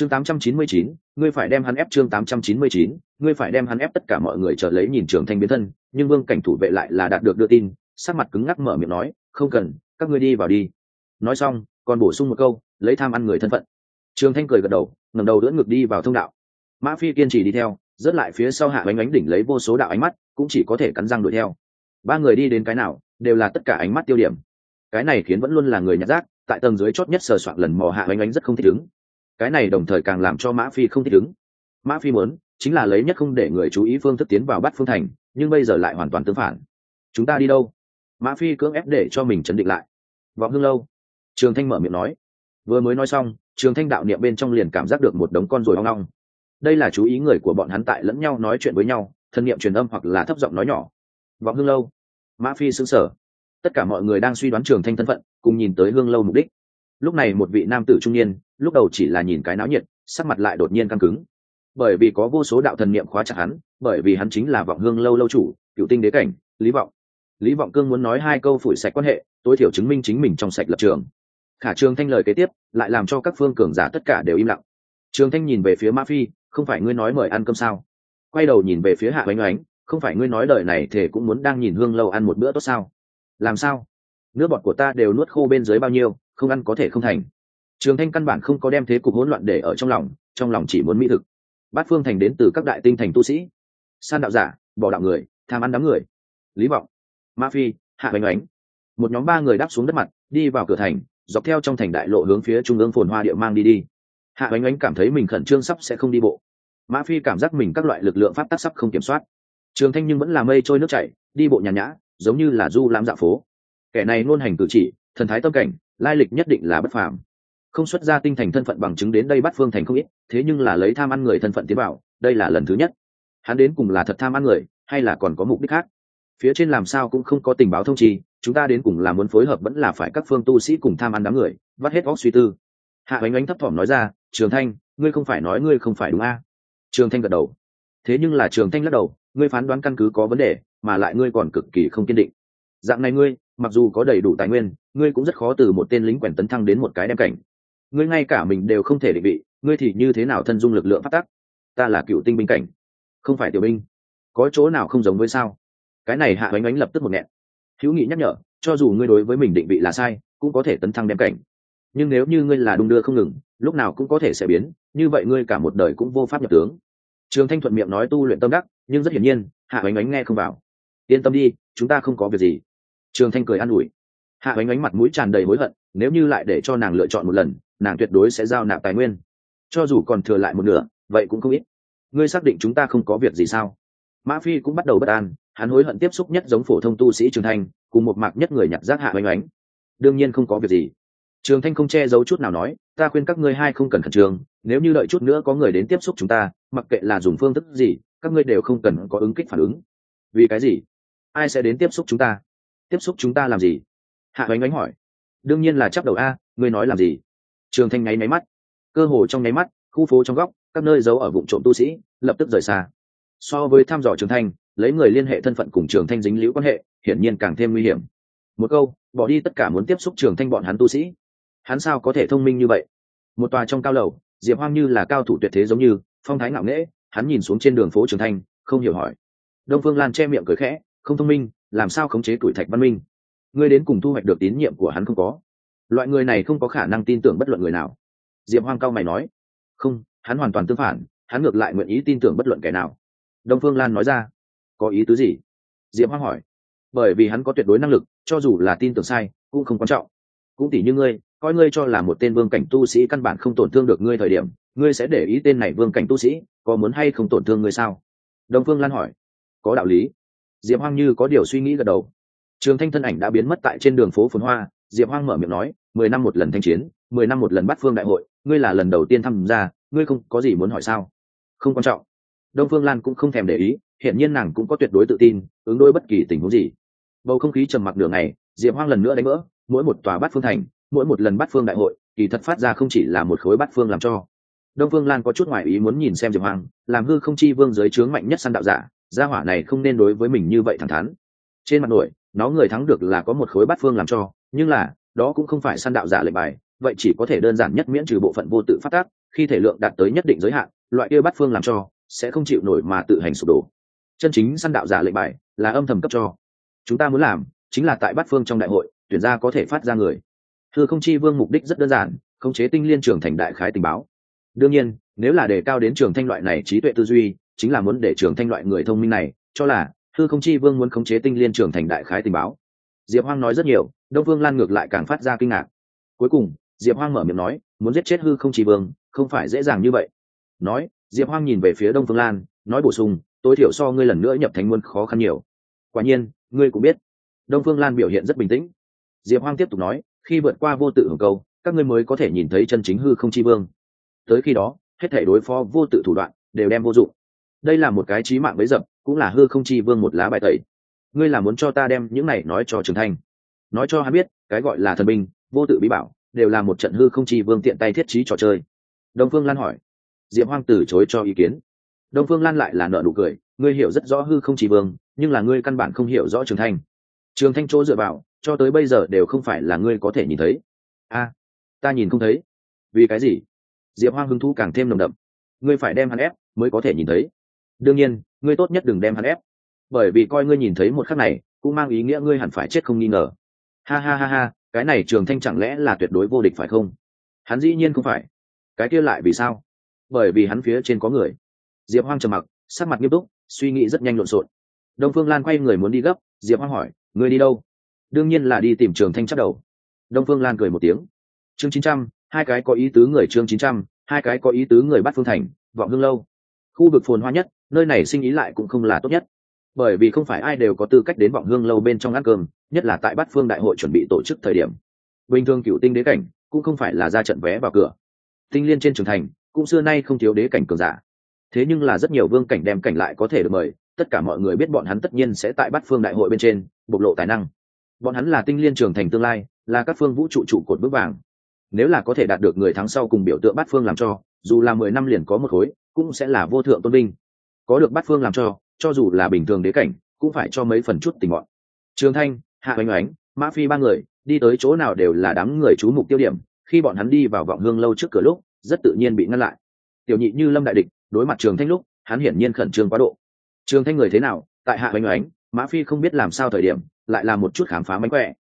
chương 899, ngươi phải đem hắn ép chương 899, ngươi phải đem hắn ép tất cả mọi người chờ lấy nhìn trưởng thanh biến thân nhưng vương cảnh thủ vệ lại là đạt được đưa tin sắc mặt cứng ngắc mở miệng nói không cần các ngươi đi vào đi. Nói xong còn bổ sung một câu lấy tham ăn người thân phận. Trường thanh cười gật đầu ngẩng đầu đỡ ngực đi vào thông đạo. Mã phi kiên trì đi theo rớt lại phía sau hạ bánh ánh đỉnh lấy vô số đạo ánh mắt cũng chỉ có thể cắn răng đuổi theo. Ba người đi đến cái nào đều là tất cả ánh mắt tiêu điểm. Cái này khiến vẫn luôn là người nhặt rác tại tầng dưới chót nhất sờ soạn lần mò hạ bánh ánh rất không thích ứng cái này đồng thời càng làm cho mã phi không thích ứng. Mã phi muốn, chính là lấy nhất không để người chú ý phương thức tiến vào bắt phương thành, nhưng bây giờ lại hoàn toàn tương phản. Chúng ta đi đâu? Mã phi cưỡng ép để cho mình chấn định lại. Vọng hương lâu. Trường thanh mở miệng nói. Vừa mới nói xong, trường thanh đạo niệm bên trong liền cảm giác được một đống con rồi hoang long đây là chú ý người của bọn hắn tại lẫn nhau nói chuyện với nhau, thân niệm truyền âm hoặc là thấp giọng nói nhỏ. Vọng hương lâu. Mã phi xứng sở tất cả mọi người đang suy đoán trường thanh thân phận, cùng nhìn tới hương lâu mục đích. Lúc này một vị nam tử trung niên lúc đầu chỉ là nhìn cái náo nhiệt, sắc mặt lại đột nhiên căng cứng. Bởi vì có vô số đạo thần niệm khóa chặt hắn, bởi vì hắn chính là vọng hương lâu lâu chủ, cựu tinh đế cảnh, lý vọng. Lý vọng cương muốn nói hai câu phủi sạch quan hệ, tối thiểu chứng minh chính mình trong sạch lập trường. Khả trường thanh lời kế tiếp, lại làm cho các phương cường giả tất cả đều im lặng. Trường thanh nhìn về phía ma phi, không phải ngươi nói mời ăn cơm sao? Quay đầu nhìn về phía hạ oanh oánh, không phải ngươi nói đời này thể cũng muốn đang nhìn hương lâu ăn một bữa tốt sao? Làm sao? Nước bọt của ta đều nuốt khô bên dưới bao nhiêu, không ăn có thể không thành trường thanh căn bản không có đem thế cục hỗn loạn để ở trong lòng trong lòng chỉ muốn mỹ thực. Bát phương thành đến từ các đại tinh thành tu sĩ. San đạo giả, bỏ đạo người, tham ăn đám người. Lý vọng, ma phi, hạ bánh oánh một nhóm ba người đáp xuống đất mặt, đi vào cửa thành, dọc theo trong thành đại lộ hướng phía trung ương phồn hoa địa mang đi đi. Hạ bánh oánh cảm thấy mình khẩn trương sắp sẽ không đi bộ. Mã phi cảm giác mình các loại lực lượng pháp tắc sắp không kiểm soát. Trường thanh nhưng vẫn là mây trôi nước chảy, đi bộ nhàn nhã, giống như là du lãm dạ phố. Kẻ này luôn hành cử chỉ, thần thái tâm cảnh, lai lịch nhất định là bất phàm không xuất ra tinh thành thân phận bằng chứng đến đây bắt phương thành không ít, thế nhưng là lấy tham ăn người thân phận tiến bảo đây là lần thứ nhất. Hắn đến cùng là thật tham ăn người, hay là còn có mục đích khác? Phía trên làm sao cũng không có tình báo thông trì chúng ta đến cùng là muốn phối hợp vẫn là phải các phương tu sĩ cùng tham ăn đám người, vắt hết óc suy tư. Hạ bánh bánh thấp thỏm nói ra, trường thanh, ngươi không phải nói ngươi không phải đúng a? Trường thanh gật đầu. Thế nhưng là trường thanh lắc đầu, ngươi phán đoán căn cứ có vấn đề, mà lại ngươi còn cực kỳ không kiên định. Dạng này ngươi, mặc dù có đầy đủ tài nguyên, ngươi cũng rất khó từ một tên lính quèn tấn thăng đến một cái đem cảnh ngươi ngay cả mình đều không thể định vị, ngươi thì như thế nào thân dung lực lượng phát tắc? Ta là cựu tinh binh cảnh, không phải tiểu binh. Có chỗ nào không giống với sao? Cái này hạ oánh oánh lập tức một nghẹn. Hữu nghị nhắc nhở, cho dù ngươi đối với mình định vị là sai, cũng có thể tấn thăng đem cảnh. Nhưng nếu như ngươi là đung đưa không ngừng, lúc nào cũng có thể sẽ biến, như vậy ngươi cả một đời cũng vô pháp nhập tướng. Trường thanh thuận miệng nói tu luyện tâm đắc, nhưng rất hiển nhiên, hạ oánh oánh nghe không vào. Yên tâm đi, chúng ta không có việc gì. Trường thanh cười an ủi. Hạ oánh oánh mặt mũi tràn đầy hối hận, nếu như lại để cho nàng lựa chọn một lần nàng tuyệt đối sẽ giao nạp tài nguyên. Cho dù còn thừa lại một nửa, vậy cũng không ít. Ngươi xác định chúng ta không có việc gì sao? Mã phi cũng bắt đầu bất an, hắn hối hận tiếp xúc nhất giống phổ thông tu sĩ trường thanh, cùng một mạc nhất người nhặt rác hạ oanh oánh. Đương nhiên không có việc gì. Trường thanh không che giấu chút nào nói, ta khuyên các ngươi hai không cần khẩn trương, nếu như đợi chút nữa có người đến tiếp xúc chúng ta, mặc kệ là dùng phương thức gì, các ngươi đều không cần có ứng kích phản ứng. Vì cái gì? Ai sẽ đến tiếp xúc chúng ta? Tiếp xúc chúng ta làm gì? Hạ oanh oánh hỏi. Đương nhiên là chắc đầu a, ngươi nói làm gì? Trường thanh nháy máy mắt. Cơ hồ trong nháy mắt, khu phố trong góc, các nơi giấu ở vụ trộm tu sĩ, lập tức rời xa. So với thăm dò trường thanh, lấy người liên hệ thân phận cùng trường thanh dính liễu quan hệ, hiển nhiên càng thêm nguy hiểm. Một câu, bỏ đi tất cả muốn tiếp xúc trường thanh bọn hắn tu sĩ. Hắn sao có thể thông minh như vậy? Một tòa trong cao lầu, diệp hoang như là cao thủ tuyệt thế giống như, phong thái ngạo nghễ, hắn nhìn xuống trên đường phố trường thanh, không hiểu hỏi. Đông phương lan che miệng cười khẽ, không thông minh, làm sao khống chế tuổi thạch văn minh? Ngươi đến cùng thu hoạch được tín nhiệm của hắn không có? Loại người này không có khả năng tin tưởng bất luận người nào. Diệp hoang cao mày nói, không, hắn hoàn toàn tương phản, hắn ngược lại nguyện ý tin tưởng bất luận kẻ nào. Đông phương lan nói ra, có ý tứ gì? Diệp hoang hỏi, bởi vì hắn có tuyệt đối năng lực, cho dù là tin tưởng sai, cũng không quan trọng. Cũng tỷ như ngươi, coi ngươi cho là một tên vương cảnh tu sĩ căn bản không tổn thương được ngươi thời điểm, ngươi sẽ để ý tên này vương cảnh tu sĩ, có muốn hay không tổn thương ngươi sao? Đông phương lan hỏi, có đạo lý. Diệp hoang như có điều suy nghĩ gật đầu. Trường thanh thân ảnh đã biến mất tại trên đường phố phồn hoa diệp hoang mở miệng nói, mười năm một lần thanh chiến, mười năm một lần bắt phương đại hội, ngươi là lần đầu tiên tham gia, ngươi không có gì muốn hỏi sao? Không quan trọng. Đông phương lan cũng không thèm để ý, hiển nhiên nàng cũng có tuyệt đối tự tin, ứng đối bất kỳ tình huống gì. Bầu không khí trầm mặc nửa ngày, diệp hoang lần nữa đánh vỡ, mỗi một tòa bát phương thành, mỗi một lần bắt phương đại hội, kỳ thật phát ra không chỉ là một khối bắt phương làm cho. Đông phương lan có chút ngoại ý muốn nhìn xem diệp hoang, làm hư không chi vương giới trướng mạnh nhất săn đạo giả, gia hỏa này không nên đối với mình như vậy thẳng thắn. Trên mặt nổi nó người thắng được là có một khối bát phương làm cho, nhưng là, đó cũng không phải săn đạo giả lệnh bài, vậy chỉ có thể đơn giản nhất miễn trừ bộ phận vô tự phát tác, khi thể lượng đạt tới nhất định giới hạn, loại kia bát phương làm cho, sẽ không chịu nổi mà tự hành sụp đổ. Chân chính săn đạo giả lệnh bài là âm thầm cấp cho. Chúng ta muốn làm chính là tại bát phương trong đại hội, tuyển ra có thể phát ra người. Thưa không chi vương mục đích rất đơn giản, khống chế tinh liên trường thành đại khái tình báo. Đương nhiên, nếu là đề cao đến trường thanh loại này trí tuệ tư duy, chính là muốn để trường thanh loại người thông minh này, cho là thư không chi vương muốn khống chế tinh liên trường thành đại khái tình báo. Diệp hoang nói rất nhiều, đông vương lan ngược lại càng phát ra kinh ngạc. Cuối cùng, diệp hoang mở miệng nói, muốn giết chết hư không chi vương, không phải dễ dàng như vậy. Nói, diệp hoang nhìn về phía đông phương lan, nói bổ sung, tối thiểu so ngươi lần nữa nhập thành muôn khó khăn nhiều. Quả nhiên, ngươi cũng biết. Đông phương lan biểu hiện rất bình tĩnh. Diệp hoang tiếp tục nói, khi vượt qua vô tự hưởng câu các ngươi mới có thể nhìn thấy chân chính hư không chi vương. Tới khi đó, hết thể đối phó vô tự thủ đoạn đều đem vô dụng. Đây là một cái trí mạng bấy dập cũng là hư không chi vương một lá bài tẩy. Ngươi là muốn cho ta đem những này nói cho trường thanh. Nói cho hắn biết, cái gọi là thần binh, vô tự bí bảo, đều là một trận hư không chi vương tiện tay thiết trí trò chơi. Đông phương lan hỏi. Diệp hoang từ chối cho ý kiến. Đông phương lan lại là nợ nụ cười, ngươi hiểu rất rõ hư không chi vương, nhưng là ngươi căn bản không hiểu rõ trường thanh. Trường thanh chỗ dựa vào, cho tới bây giờ đều không phải là ngươi có thể nhìn thấy. A, ta nhìn không thấy. Vì cái gì? Diệp hoang hứng thú càng thêm nồng đậm. Ngươi phải đem hắn ép, mới có thể nhìn thấy đương nhiên, ngươi tốt nhất đừng đem hắn ép. Bởi vì coi ngươi nhìn thấy một khắc này, cũng mang ý nghĩa ngươi hẳn phải chết không nghi ngờ. Ha ha ha ha, cái này trường thanh chẳng lẽ là tuyệt đối vô địch phải không? Hắn dĩ nhiên không phải. Cái kia lại vì sao? Bởi vì hắn phía trên có người. Diệp hoang trầm mặc, sắc mặt nghiêm túc, suy nghĩ rất nhanh lộn xộn. Đông phương lan quay người muốn đi gấp, diệp hoang hỏi, ngươi đi đâu? Đương nhiên là đi tìm trường thanh chắc đầu. Đông phương lan cười một tiếng. Chương chín trăm, hai cái có ý tứ người chương chín trăm, hai cái có ý tứ người bắt phương thành, vọng hương lâu. Khu vực phồn hoa nhất nơi này sinh ý lại cũng không là tốt nhất. Bởi vì không phải ai đều có tư cách đến vọng hương lâu bên trong ăn cơm, nhất là tại bát phương đại hội chuẩn bị tổ chức thời điểm. Bình thường cựu tinh đế cảnh cũng không phải là ra trận vé vào cửa. Tinh liên trên trường thành, cũng xưa nay không thiếu đế cảnh cường giả. Thế nhưng là rất nhiều vương cảnh đem cảnh lại có thể được mời, tất cả mọi người biết bọn hắn tất nhiên sẽ tại bát phương đại hội bên trên, bộc lộ tài năng. Bọn hắn là tinh liên trường thành tương lai, là các phương vũ trụ trụ cột bước vàng. Nếu là có thể đạt được người thắng sau cùng biểu tượng bát phương làm cho, dù là mười năm liền có một khối, cũng sẽ là vô thượng tôn binh có được bát phương làm cho cho dù là bình thường đế cảnh, cũng phải cho mấy phần chút tình bọn. Trường thanh, hạ oanh oánh, mã phi ba người, đi tới chỗ nào đều là đám người chú mục tiêu điểm, khi bọn hắn đi vào vọng hương lâu trước cửa lúc, rất tự nhiên bị ngăn lại. Tiểu nhị như lâm đại địch, đối mặt trường thanh lúc, hắn hiển nhiên khẩn trương quá độ. Trường thanh người thế nào, tại hạ oanh oánh, mã phi không biết làm sao thời điểm, lại là một chút khám phá mánh khỏe.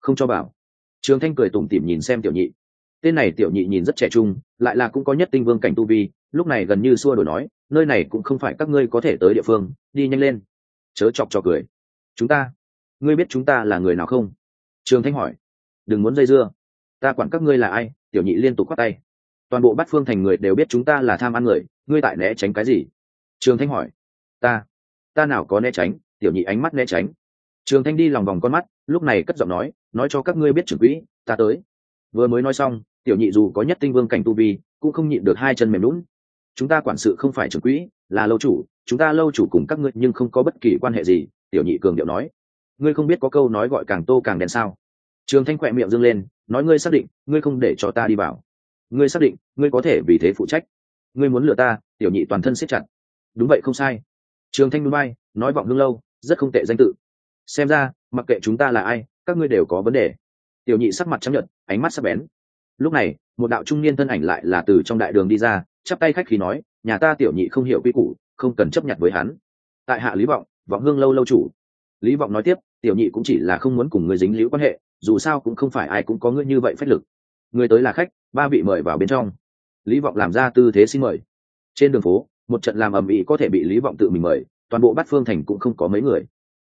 Không cho bảo trường thanh cười tủm tỉm nhìn xem tiểu nhị. Tên này tiểu nhị nhìn rất trẻ trung, lại là cũng có nhất tinh vương cảnh tu vi, lúc này gần như xua đổi nói nơi này cũng không phải các ngươi có thể tới địa phương, đi nhanh lên. Chớ chọc cho cười. Chúng ta, ngươi biết chúng ta là người nào không? Trường thanh hỏi. Đừng muốn dây dưa. Ta quản các ngươi là ai, tiểu nhị liên tục khoác tay. Toàn bộ bát phương thành người đều biết chúng ta là tham ăn người, ngươi tại né tránh cái gì? Trường thanh hỏi. Ta ta nào có né tránh, tiểu nhị ánh mắt né tránh. Trường thanh đi lòng vòng con mắt, lúc này cất giọng nói nói cho các ngươi biết trưởng quỹ, ta tới. Vừa mới nói xong, tiểu nhị dù có nhất tinh vương cảnh tu vi, cũng không nhịn được hai chân mềm lún chúng ta quản sự không phải trưởng quỹ, là lâu chủ, chúng ta lâu chủ cùng các ngươi nhưng không có bất kỳ quan hệ gì, tiểu nhị cường điệu nói. Ngươi không biết có câu nói gọi càng tô càng đen sao? Trường thanh khỏe miệng dâng lên, nói ngươi xác định, ngươi không để cho ta đi vào. Ngươi xác định, ngươi có thể vì thế phụ trách. Ngươi muốn lừa ta, tiểu nhị toàn thân siết chặt. Đúng vậy không sai. Trường thanh núi bay, nói vọng hương lâu, rất không tệ danh tự. Xem ra, mặc kệ chúng ta là ai, các ngươi đều có vấn đề. Tiểu nhị sắc mặt chấp nhận ánh mắt sắc bén lúc này, một đạo trung niên thân ảnh lại là từ trong đại đường đi ra, chắp tay khách khí nói, nhà ta tiểu nhị không hiểu quy củ, không cần chấp nhận với hắn. Tại hạ lý vọng vọng hương lâu lâu chủ. Lý vọng nói tiếp, tiểu nhị cũng chỉ là không muốn cùng người dính liễu quan hệ, dù sao cũng không phải ai cũng có ngươi như vậy phách lực. Người tới là khách, ba vị mời vào bên trong. Lý vọng làm ra tư thế xin mời. Trên đường phố, một trận làm ầm ĩ có thể bị lý vọng tự mình mời, toàn bộ bát phương thành cũng không có mấy người.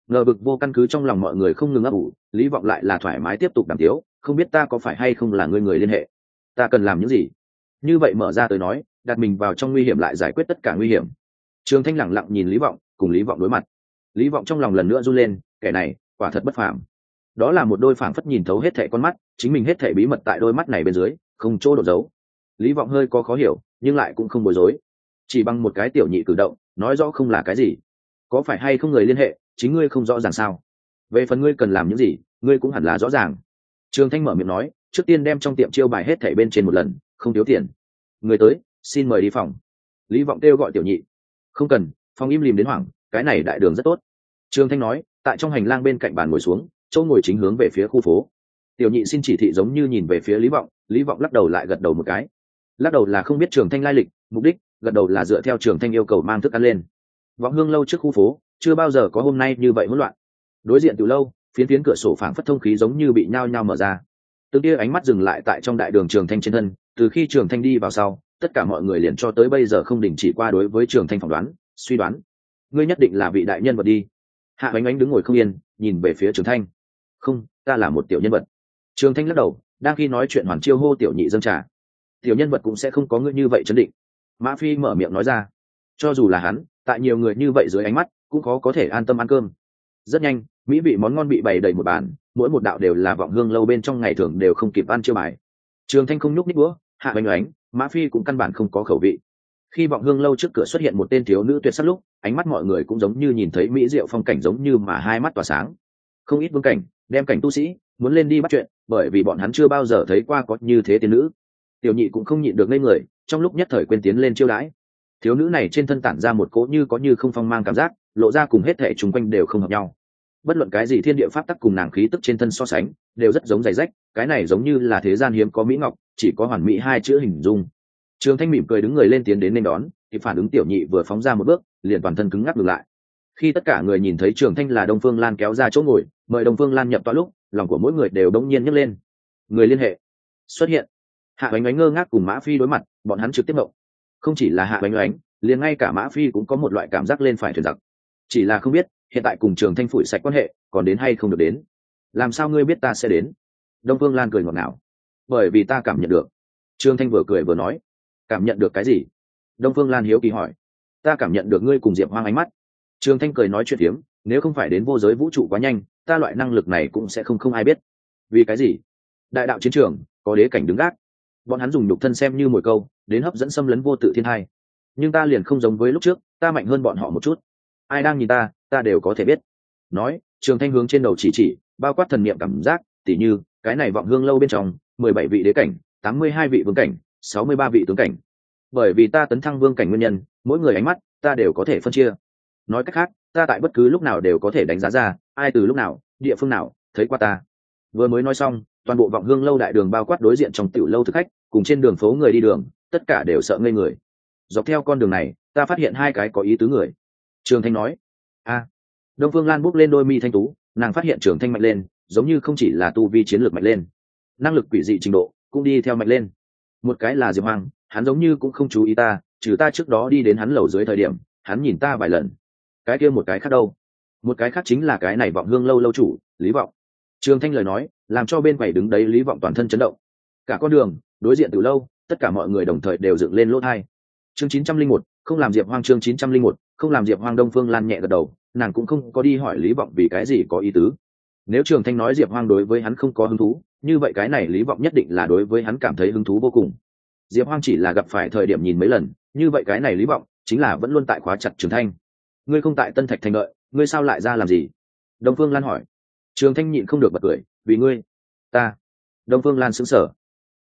Ngờ vực vô căn cứ trong lòng mọi người không ngừng ấp ủ, lý vọng lại là thoải mái tiếp tục đàm tiếu không biết ta có phải hay không là người người liên hệ. Ta cần làm những gì? Như vậy mở ra tới nói, đặt mình vào trong nguy hiểm lại giải quyết tất cả nguy hiểm. Trường thanh lẳng lặng nhìn lý vọng, cùng lý vọng đối mặt. Lý vọng trong lòng lần nữa run lên, kẻ này, quả thật bất phàm. Đó là một đôi phảng phất nhìn thấu hết thẻ con mắt, chính mình hết thẻ bí mật tại đôi mắt này bên dưới, không chỗ đột giấu lý vọng hơi có khó hiểu, nhưng lại cũng không bối rối. Chỉ bằng một cái tiểu nhị cử động, nói rõ không là cái gì. Có phải hay không người liên hệ, chính ngươi không rõ ràng sao? Về phần ngươi cần làm những gì, ngươi cũng hẳn là rõ ràng trường thanh mở miệng nói, trước tiên đem trong tiệm chiêu bài hết thảy bên trên một lần, không thiếu tiền. Người tới, xin mời đi phòng. Lý vọng kêu gọi tiểu nhị. Không cần, phòng im lìm đến hoảng, cái này đại đường rất tốt. Trường thanh nói, tại trong hành lang bên cạnh bàn ngồi xuống, chỗ ngồi chính hướng về phía khu phố. Tiểu nhị xin chỉ thị giống như nhìn về phía lý vọng lý vọng lắc đầu lại gật đầu một cái. Lắc đầu là không biết trường thanh lai lịch, mục đích, gật đầu là dựa theo trường thanh yêu cầu mang thức ăn lên. Vọng hương lâu trước khu phố, chưa bao giờ có hôm nay như vậy hỗn loạn. Đối diện từ lâu phiến phiến cửa sổ phảng phất thông khí giống như bị nhao nhao mở ra. Từng kia ánh mắt dừng lại tại trong đại đường trường thanh trên thân, từ khi trường thanh đi vào sau, tất cả mọi người liền cho tới bây giờ không đình chỉ qua đối với trường thanh phỏng đoán, suy đoán. Ngươi nhất định là vị đại nhân vật đi. Hạ bánh ánh đứng ngồi không yên, nhìn về phía trường thanh. Không, ta là một tiểu nhân vật. Trường thanh lắc đầu, đang khi nói chuyện hoàn chiêu hô tiểu nhị dâng trà. Tiểu nhân vật cũng sẽ không có ngươi như vậy chấn định. Mã phi mở miệng nói ra. Cho dù là hắn, tại nhiều người như vậy dưới ánh mắt, cũng khó có thể an tâm ăn cơm. Rất nhanh mỹ vị món ngon bị bày đầy một bàn, mỗi một đạo đều là vọng hương lâu bên trong ngày thường đều không kịp ăn chiêu bài. Trường thanh không nhúc nít búa, hạ oanh oánh, mã phi cũng căn bản không có khẩu vị. Khi vọng hương lâu trước cửa xuất hiện một tên thiếu nữ tuyệt sắc lúc, ánh mắt mọi người cũng giống như nhìn thấy mỹ diệu phong cảnh giống như mà hai mắt tỏa sáng. Không ít vương cảnh, đem cảnh tu sĩ, muốn lên đi bắt chuyện, bởi vì bọn hắn chưa bao giờ thấy qua có như thế tiên nữ. Tiểu nhị cũng không nhịn được ngây người, trong lúc nhất thời quên tiến lên chiêu đãi. Thiếu nữ này trên thân tản ra một cỗ như có như không phong mang cảm giác, lộ ra cùng hết thể chung quanh đều không hợp nhau bất luận cái gì thiên địa pháp tắc cùng nàng khí tức trên thân so sánh, đều rất giống giày rách, cái này giống như là thế gian hiếm có mỹ ngọc, chỉ có hoàn mỹ hai chữ hình dung. Trường thanh mỉm cười đứng người lên tiến đến nên đón thì phản ứng tiểu nhị vừa phóng ra một bước, liền toàn thân cứng ngắc ngược lại. Khi tất cả người nhìn thấy trường thanh là đông phương lan kéo ra chỗ ngồi, mời đông phương lan nhập toa lúc, lòng của mỗi người đều đông nhiên nhấc lên. Người liên hệ. Xuất hiện. Hạ bánh ánh ngơ ngác cùng mã phi đối mặt, bọn hắn trực tiếp mộng không chỉ là hạ bánh ánh liền ngay cả mã phi cũng có một loại cảm giác lên phải thuyền giặc. Chỉ là không biết hiện tại cùng trường thanh phủi sạch quan hệ, còn đến hay không được đến? Làm sao ngươi biết ta sẽ đến? Đông phương lan cười ngọt ngào. Bởi vì ta cảm nhận được. Trương thanh vừa cười vừa nói. Cảm nhận được cái gì? Đông phương lan hiếu kỳ hỏi. Ta cảm nhận được ngươi cùng diệp hoang ánh mắt. Trương thanh cười nói chuyện hiếm nếu không phải đến vô giới vũ trụ quá nhanh, ta loại năng lực này cũng sẽ không không ai biết. Vì cái gì? Đại đạo chiến trường, có đế cảnh đứng gác. Bọn hắn dùng nhục thân xem như mồi câu, đến hấp dẫn xâm lấn vô tự thiên hai nhưng ta liền không giống với lúc trước, ta mạnh hơn bọn họ một chút. Ai đang nhìn ta ta đều có thể biết. Nói, trường thanh hướng trên đầu chỉ chỉ, bao quát thần niệm cảm giác, tỉ như, cái này vọng hương lâu bên trong, mười bảy vị đế cảnh, tám mươi hai vị vương cảnh, sáu mươi ba vị tướng cảnh. Bởi vì ta tấn thăng vương cảnh nguyên nhân, mỗi người ánh mắt, ta đều có thể phân chia. Nói cách khác, ta tại bất cứ lúc nào đều có thể đánh giá ra, ai từ lúc nào, địa phương nào, thấy qua ta. Vừa mới nói xong, toàn bộ vọng hương lâu đại đường bao quát đối diện trong tiểu lâu thực khách, cùng trên đường phố người đi đường, tất cả đều sợ ngây người. Dọc theo con đường này, ta phát hiện hai cái có ý tứ người. Trường thanh nói a. Đông phương lan bút lên đôi mi thanh tú, nàng phát hiện trường thanh mạnh lên, giống như không chỉ là tu vi chiến lược mạnh lên, năng lực quỷ dị trình độ cũng đi theo mạnh lên. Một cái là diệp hoàng hắn giống như cũng không chú ý ta, trừ ta trước đó đi đến hắn lầu dưới thời điểm, hắn nhìn ta vài lần. Cái kia một cái khác đâu? Một cái khác chính là cái này vọng hương lâu lâu chủ, lý vọng. Trường thanh lời nói, làm cho bên quầy đứng đấy lý vọng toàn thân chấn động. Cả con đường, đối diện từ lâu, tất cả mọi người đồng thời đều dựng lên lỗ thai. Chương chín trăm linh một, không làm diệp hoang chương chín trăm linh một không làm diệp hoang đông phương lan nhẹ gật đầu, nàng cũng không có đi hỏi lý vọng vì cái gì có ý tứ. Nếu trường thanh nói diệp hoang đối với hắn không có hứng thú, như vậy cái này lý vọng nhất định là đối với hắn cảm thấy hứng thú vô cùng. Diệp hoang chỉ là gặp phải thời điểm nhìn mấy lần, như vậy cái này lý vọng chính là vẫn luôn tại khóa chặt trường thanh. Ngươi không tại tân thạch thành lợi ngươi sao lại ra làm gì? Đông phương lan hỏi. Trường thanh nhịn không được bật cười. Vì ngươi, ta. Đông phương lan xứng sở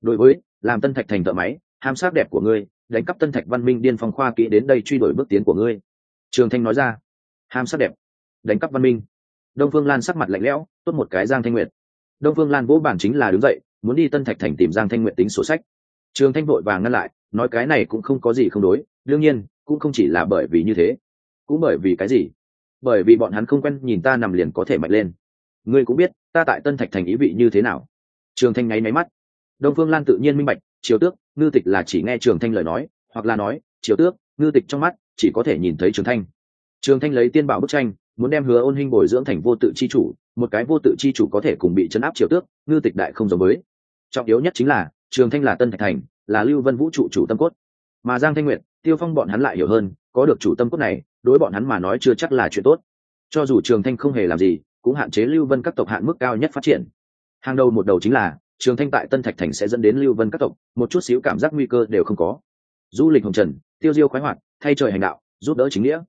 đối với, làm tân thạch thành thợ máy, ham sát đẹp của ngươi, đánh cắp tân thạch văn minh điên phong khoa kỹ đến đây truy đuổi bước tiến của ngươi trường thanh nói ra, ham sắc đẹp, đánh cắp văn minh. Đông phương lan sắc mặt lạnh lẽo, tốt một cái giang thanh nguyệt. Đông phương lan vỗ bản chính là đứng dậy, muốn đi tân thạch thành tìm giang thanh nguyệt tính sổ sách. Trường thanh vội vàng ngăn lại, nói cái này cũng không có gì không đối, đương nhiên, cũng không chỉ là bởi vì như thế, cũng bởi vì cái gì? Bởi vì bọn hắn không quen nhìn ta nằm liền có thể mạnh lên. Ngươi cũng biết, ta tại tân thạch thành ý vị như thế nào. Trường thanh ngáy máy mắt. Đông phương lan tự nhiên minh bạch, triều tước, ngư tịch là chỉ nghe trường thanh lời nói, hoặc là nói, triều tước, ngư tịch trong mắt chỉ có thể nhìn thấy trường thanh. Trường thanh lấy tiên bảo bức tranh, muốn đem hứa ôn hình bồi dưỡng thành vô tự chi chủ, một cái vô tự chi chủ có thể cùng bị chấn áp triều tước, ngư tịch đại không giống với. Trọng yếu nhất chính là, trường thanh là tân thạch thành, là lưu vân vũ trụ chủ tâm cốt. Mà giang thanh nguyệt, tiêu phong bọn hắn lại hiểu hơn, có được chủ tâm cốt này, đối bọn hắn mà nói chưa chắc là chuyện tốt. Cho dù trường thanh không hề làm gì, cũng hạn chế lưu vân các tộc hạn mức cao nhất phát triển. Hàng đầu một đầu chính là, trường thanh tại tân thạch thành sẽ dẫn đến lưu vân các tộc, một chút xíu cảm giác nguy cơ đều không có. Du lịch hồng trần tiêu diêu khoái hoạt, thay trời hành đạo, giúp đỡ chính nghĩa.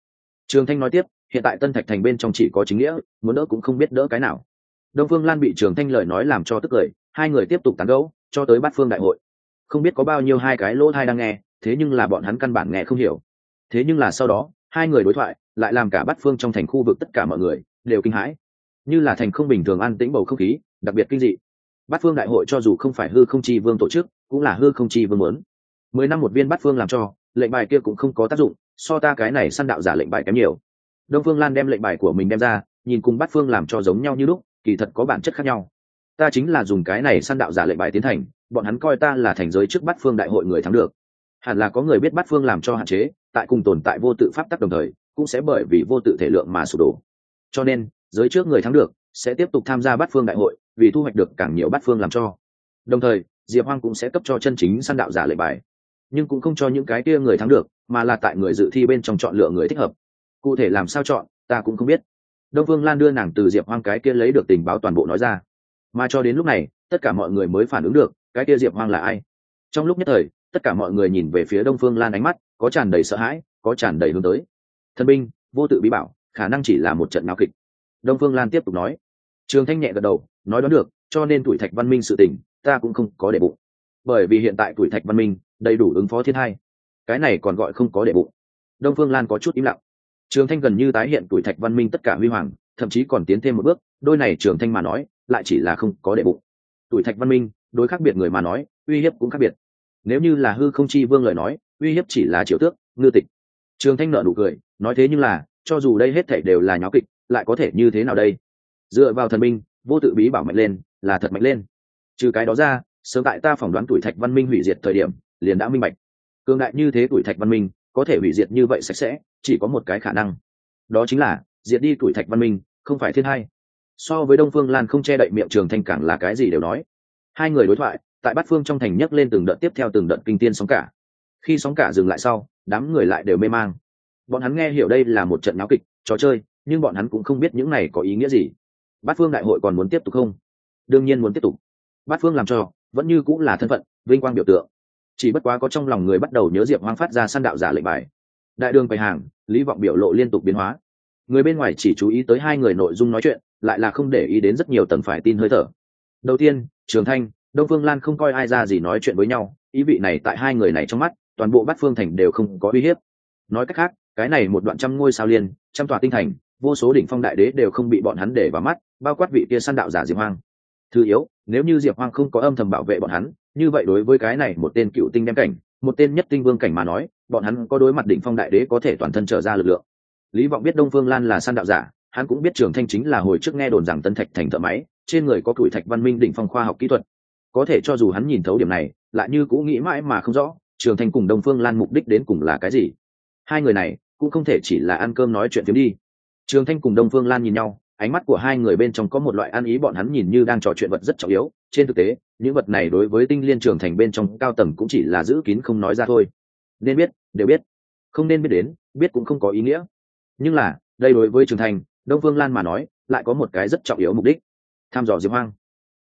Trường thanh nói tiếp, hiện tại tân thạch thành bên trong chỉ có chính nghĩa, muốn đỡ cũng không biết đỡ cái nào. Đông phương lan bị trường thanh lời nói làm cho tức cười, hai người tiếp tục tán gẫu, cho tới bát phương đại hội. Không biết có bao nhiêu hai cái lỗ thai đang nghe, thế nhưng là bọn hắn căn bản nghe không hiểu. Thế nhưng là sau đó, hai người đối thoại, lại làm cả bát phương trong thành khu vực tất cả mọi người, đều kinh hãi. Như là thành không bình thường an tĩnh bầu không khí, đặc biệt kinh dị. Bát phương đại hội cho dù không phải hư không chi vương tổ chức, cũng là hư không chi vương muốn. Mười năm một viên Bát phương làm cho lệnh bài kia cũng không có tác dụng, so ta cái này săn đạo giả lệnh bài kém nhiều. Đông phương lan đem lệnh bài của mình đem ra, nhìn cùng bắt phương làm cho giống nhau như lúc, kỳ thật có bản chất khác nhau. Ta chính là dùng cái này săn đạo giả lệnh bài tiến thành, bọn hắn coi ta là thành giới trước bắt phương đại hội người thắng được. Hẳn là có người biết bắt phương làm cho hạn chế, tại cùng tồn tại vô tự pháp tắc đồng thời, cũng sẽ bởi vì vô tự thể lượng mà sụp đổ. Cho nên, giới trước người thắng được, sẽ tiếp tục tham gia bắt phương đại hội, vì thu hoạch được càng nhiều bắt phương làm cho. Đồng thời, diệp hoang cũng sẽ cấp cho chân chính săn đạo giả lệnh bài nhưng cũng không cho những cái kia người thắng được, mà là tại người dự thi bên trong chọn lựa người thích hợp. Cụ thể làm sao chọn, ta cũng không biết. Đông phương lan đưa nàng từ diệp hoang cái kia lấy được tình báo toàn bộ nói ra. Mà cho đến lúc này, tất cả mọi người mới phản ứng được, cái kia diệp hoang là ai? Trong lúc nhất thời, tất cả mọi người nhìn về phía đông phương lan ánh mắt, có tràn đầy sợ hãi, có tràn đầy hướng tới. Thân binh, vô tự bí bảo, khả năng chỉ là một trận náo kịch. Đông phương lan tiếp tục nói. Trường thanh nhẹ gật đầu, nói đoán được, cho nên tuổi thạch văn minh sự tình, ta cũng không có để bụng. Bởi vì hiện tại tuổi thạch văn minh đầy đủ ứng phó thiên hai cái này còn gọi không có đệ bụng. Đông phương lan có chút im lặng. Trường thanh gần như tái hiện tuổi thạch văn minh tất cả huy hoàng, thậm chí còn tiến thêm một bước, đôi này trường thanh mà nói, lại chỉ là không có đệ bụng. Tuổi thạch văn minh, đối khác biệt người mà nói, uy hiếp cũng khác biệt. Nếu như là hư không chi vương lời nói, uy hiếp chỉ là triệu tước, ngư tịch. Trường thanh nợ nụ cười, nói thế nhưng là, cho dù đây hết thảy đều là nháo kịch, lại có thể như thế nào đây? Dựa vào thần minh, vô tự bí bảo mạnh lên, là thật mạnh lên. Trừ cái đó ra, sớm tại ta phỏng đoán tuổi thạch văn minh hủy diệt thời điểm liền đã minh bạch. Cường đại như thế tuổi thạch văn minh, có thể hủy diệt như vậy sạch sẽ, chỉ có một cái khả năng. Đó chính là, diệt đi tuổi thạch văn minh, không phải thiên hai. So với đông phương lan không che đậy miệng trường thanh cảng là cái gì đều nói. Hai người đối thoại, tại bát phương trong thành nhấc lên từng đợt tiếp theo từng đợt kinh tiên sóng cả. Khi sóng cả dừng lại sau, đám người lại đều mê mang. Bọn hắn nghe hiểu đây là một trận náo kịch, trò chơi, nhưng bọn hắn cũng không biết những này có ý nghĩa gì. Bát phương đại hội còn muốn tiếp tục không? Đương nhiên muốn tiếp tục. Bát phương làm cho, vẫn như cũng là thân phận, vinh quang biểu tượng chỉ bất quá có trong lòng người bắt đầu nhớ diệp hoang phát ra săn đạo giả lệnh bài. Đại đường bày hàng, lý vọng biểu lộ liên tục biến hóa. Người bên ngoài chỉ chú ý tới hai người nội dung nói chuyện, lại là không để ý đến rất nhiều tầng phải tin hơi thở. Đầu tiên, trường thanh, đông phương lan không coi ai ra gì nói chuyện với nhau, ý vị này tại hai người này trong mắt, toàn bộ bát phương thành đều không có uy hiếp. Nói cách khác, cái này một đoạn trăm ngôi sao liên, trăm tòa tinh thành, vô số đỉnh phong đại đế đều không bị bọn hắn để vào mắt, bao quát vị kia săn đạo giả diệp hoang thứ yếu, nếu như diệp hoang không có âm thầm bảo vệ bọn hắn, như vậy đối với cái này một tên cựu tinh đem cảnh, một tên nhất tinh vương cảnh mà nói, bọn hắn có đối mặt đỉnh phong đại đế có thể toàn thân trở ra lực lượng. Lý vọng biết đông phương lan là San đạo giả, hắn cũng biết trường thanh chính là hồi trước nghe đồn rằng tân thạch thành thợ máy, trên người có tuổi thạch văn minh đỉnh phong khoa học kỹ thuật. Có thể cho dù hắn nhìn thấu điểm này, lại như cũng nghĩ mãi mà không rõ, trường thanh cùng đông phương lan mục đích đến cùng là cái gì. Hai người này cũng không thể chỉ là ăn cơm nói chuyện phiếm đi. Trường thanh cùng đông phương lan nhìn nhau ánh mắt của hai người bên trong có một loại ăn ý bọn hắn nhìn như đang trò chuyện vật rất trọng yếu. Trên thực tế, những vật này đối với tinh liên trường thành bên trong cao tầng cũng chỉ là giữ kín không nói ra thôi. Nên biết, đều biết. Không nên biết đến, biết cũng không có ý nghĩa. Nhưng là, đây đối với trường thành, đông phương lan mà nói, lại có một cái rất trọng yếu mục đích. Tham dò diệp hoang.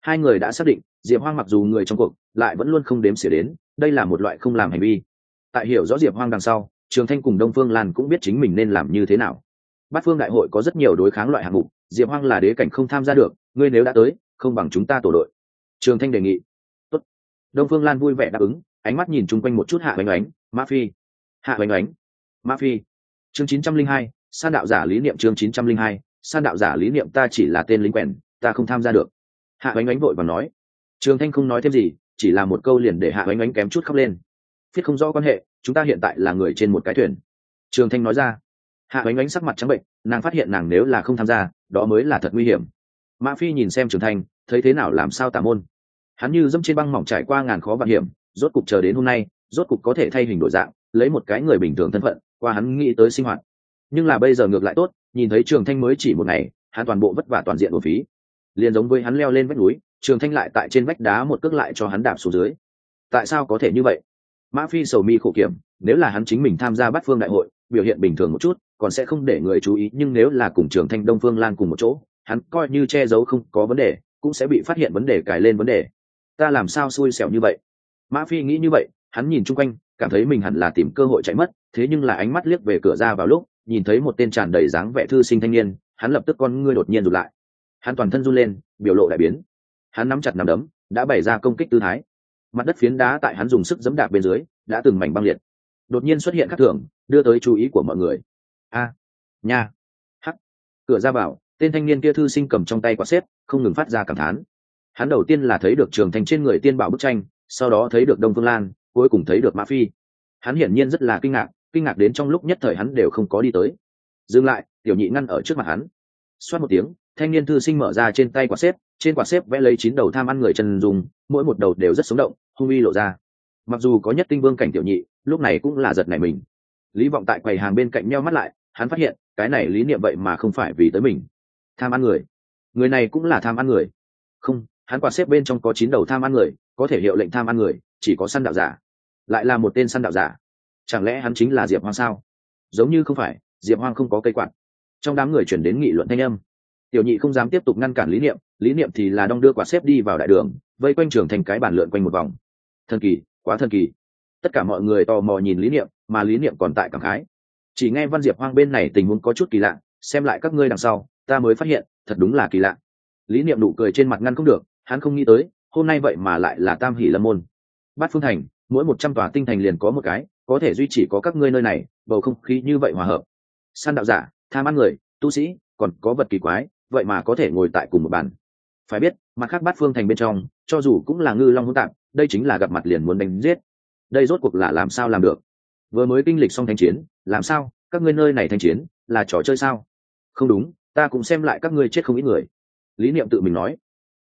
Hai người đã xác định, diệp hoang mặc dù người trong cuộc, lại vẫn luôn không đếm xỉa đến, đây là một loại không làm hành vi. Tại hiểu rõ diệp hoang đằng sau, trường thanh cùng đông phương lan cũng biết chính mình nên làm như thế nào. Bát phương đại hội có rất nhiều đối kháng loại hạng mục diệp hoang là đế cảnh không tham gia được, ngươi nếu đã tới, không bằng chúng ta tổ đội. Trường thanh đề nghị. Tốt. đông phương lan vui vẻ đáp ứng, ánh mắt nhìn chung quanh một chút hạ bánh oánh ma phi. Hạ bánh oánh ma phi. Chương chín trăm linh hai, san đạo giả lý niệm chương chín trăm linh hai, san đạo giả lý niệm ta chỉ là tên lính quèn, ta không tham gia được. Hạ bánh oánh vội và nói. Trường thanh không nói thêm gì, chỉ là một câu liền để hạ bánh oánh kém chút khóc lên. Phiết không rõ quan hệ, chúng ta hiện tại là người trên một cái thuyền. Trường thanh nói ra hạ bánh bánh sắc mặt trắng bệnh, nàng phát hiện nàng nếu là không tham gia, đó mới là thật nguy hiểm. Mã phi nhìn xem trường thanh thấy thế nào làm sao tả môn. Hắn như dẫm trên băng mỏng trải qua ngàn khó vạn hiểm, rốt cục chờ đến hôm nay, rốt cục có thể thay hình đổi dạng, lấy một cái người bình thường thân phận, qua hắn nghĩ tới sinh hoạt. Nhưng là bây giờ ngược lại tốt, nhìn thấy trường thanh mới chỉ một ngày, hắn toàn bộ vất vả toàn diện một phí. Liền giống với hắn leo lên vách núi, trường thanh lại tại trên vách đá một cước lại cho hắn đạp xuống dưới. Tại sao có thể như vậy? Mã phi sầu mi khổ kiểm, nếu là hắn chính mình tham gia bắt phương đại hội, biểu hiện bình thường một chút còn sẽ không để người chú ý, nhưng nếu là cùng trường thanh đông phương lan cùng một chỗ, hắn coi như che giấu không có vấn đề, cũng sẽ bị phát hiện vấn đề, cài lên vấn đề. Ta làm sao xui xẻo như vậy? Mã phi nghĩ như vậy, hắn nhìn chung quanh, cảm thấy mình hẳn là tìm cơ hội chạy mất, thế nhưng là ánh mắt liếc về cửa ra vào lúc, nhìn thấy một tên tràn đầy dáng vẻ thư sinh thanh niên, hắn lập tức con ngươi đột nhiên rụt lại. Hắn toàn thân run lên, biểu lộ đại biến. Hắn nắm chặt nằm đấm, đã bày ra công kích tư thái. Mặt đất phiến đá tại hắn dùng sức dẫm đạp bên dưới, đã từng mảnh băng liệt. Đột nhiên xuất hiện khắc thường, đưa tới chú ý của mọi người a, nha. Hắc. Cửa ra vào, tên thanh niên kia thư sinh cầm trong tay quả xếp, không ngừng phát ra cảm thán. Hắn đầu tiên là thấy được trường thành trên người tiên bảo bức tranh, sau đó thấy được đông phương lan, cuối cùng thấy được mã phi. Hắn hiển nhiên rất là kinh ngạc kinh ngạc đến trong lúc nhất thời hắn đều không có đi tới. Dừng lại, tiểu nhị ngăn ở trước mặt hắn. Xoát một tiếng, thanh niên thư sinh mở ra trên tay quả xếp, trên quả xếp vẽ lấy chín đầu tham ăn người trần dùng, mỗi một đầu đều rất sống động, hung uy lộ ra. Mặc dù có nhất tinh vương cảnh tiểu nhị, lúc này cũng là giật nảy mình. Lý vọng tại quầy hàng bên cạnh meo mắt lại hắn phát hiện, cái này lý niệm vậy mà không phải vì tới mình. Tham ăn người. Người này cũng là tham ăn người. Không, hắn quạt xếp bên trong có chín đầu tham ăn người, có thể hiệu lệnh tham ăn người, chỉ có săn đạo giả. Lại là một tên săn đạo giả. Chẳng lẽ hắn chính là diệp hoang sao? Giống như không phải, diệp hoang không có cây quạt. Trong đám người chuyển đến nghị luận thanh âm. Tiểu nhị không dám tiếp tục ngăn cản lý niệm lý niệm thì là đong đưa quạt xếp đi vào đại đường, vây quanh trường thành cái bản lượn quanh một vòng. Thần kỳ, quá thần kỳ. Tất cả mọi người tò mò nhìn lý niệm, mà lý niệm còn tại cảm khái chỉ nghe văn diệp hoang bên này tình huống có chút kỳ lạ, xem lại các ngươi đằng sau, ta mới phát hiện, thật đúng là kỳ lạ. Lý niệm nụ cười trên mặt ngăn không được, hắn không nghĩ tới, hôm nay vậy mà lại là tam hỷ lâm môn. Bát phương thành, mỗi một trăm tòa tinh thành liền có một cái, có thể duy trì có các ngươi nơi này, bầu không khí như vậy hòa hợp. San đạo giả, tham ăn người, tu sĩ, còn có vật kỳ quái, vậy mà có thể ngồi tại cùng một bàn. Phải biết, mặt khác bát phương thành bên trong, cho dù cũng là ngư long hỗn tạp, đây chính là gặp mặt liền muốn đánh giết. Đây rốt cuộc là làm sao làm được? Vừa mới kinh lịch xong thanh chiến làm sao? Các ngươi nơi này thanh chiến là trò chơi sao? Không đúng, ta cũng xem lại các ngươi chết không ít người. Lý niệm tự mình nói.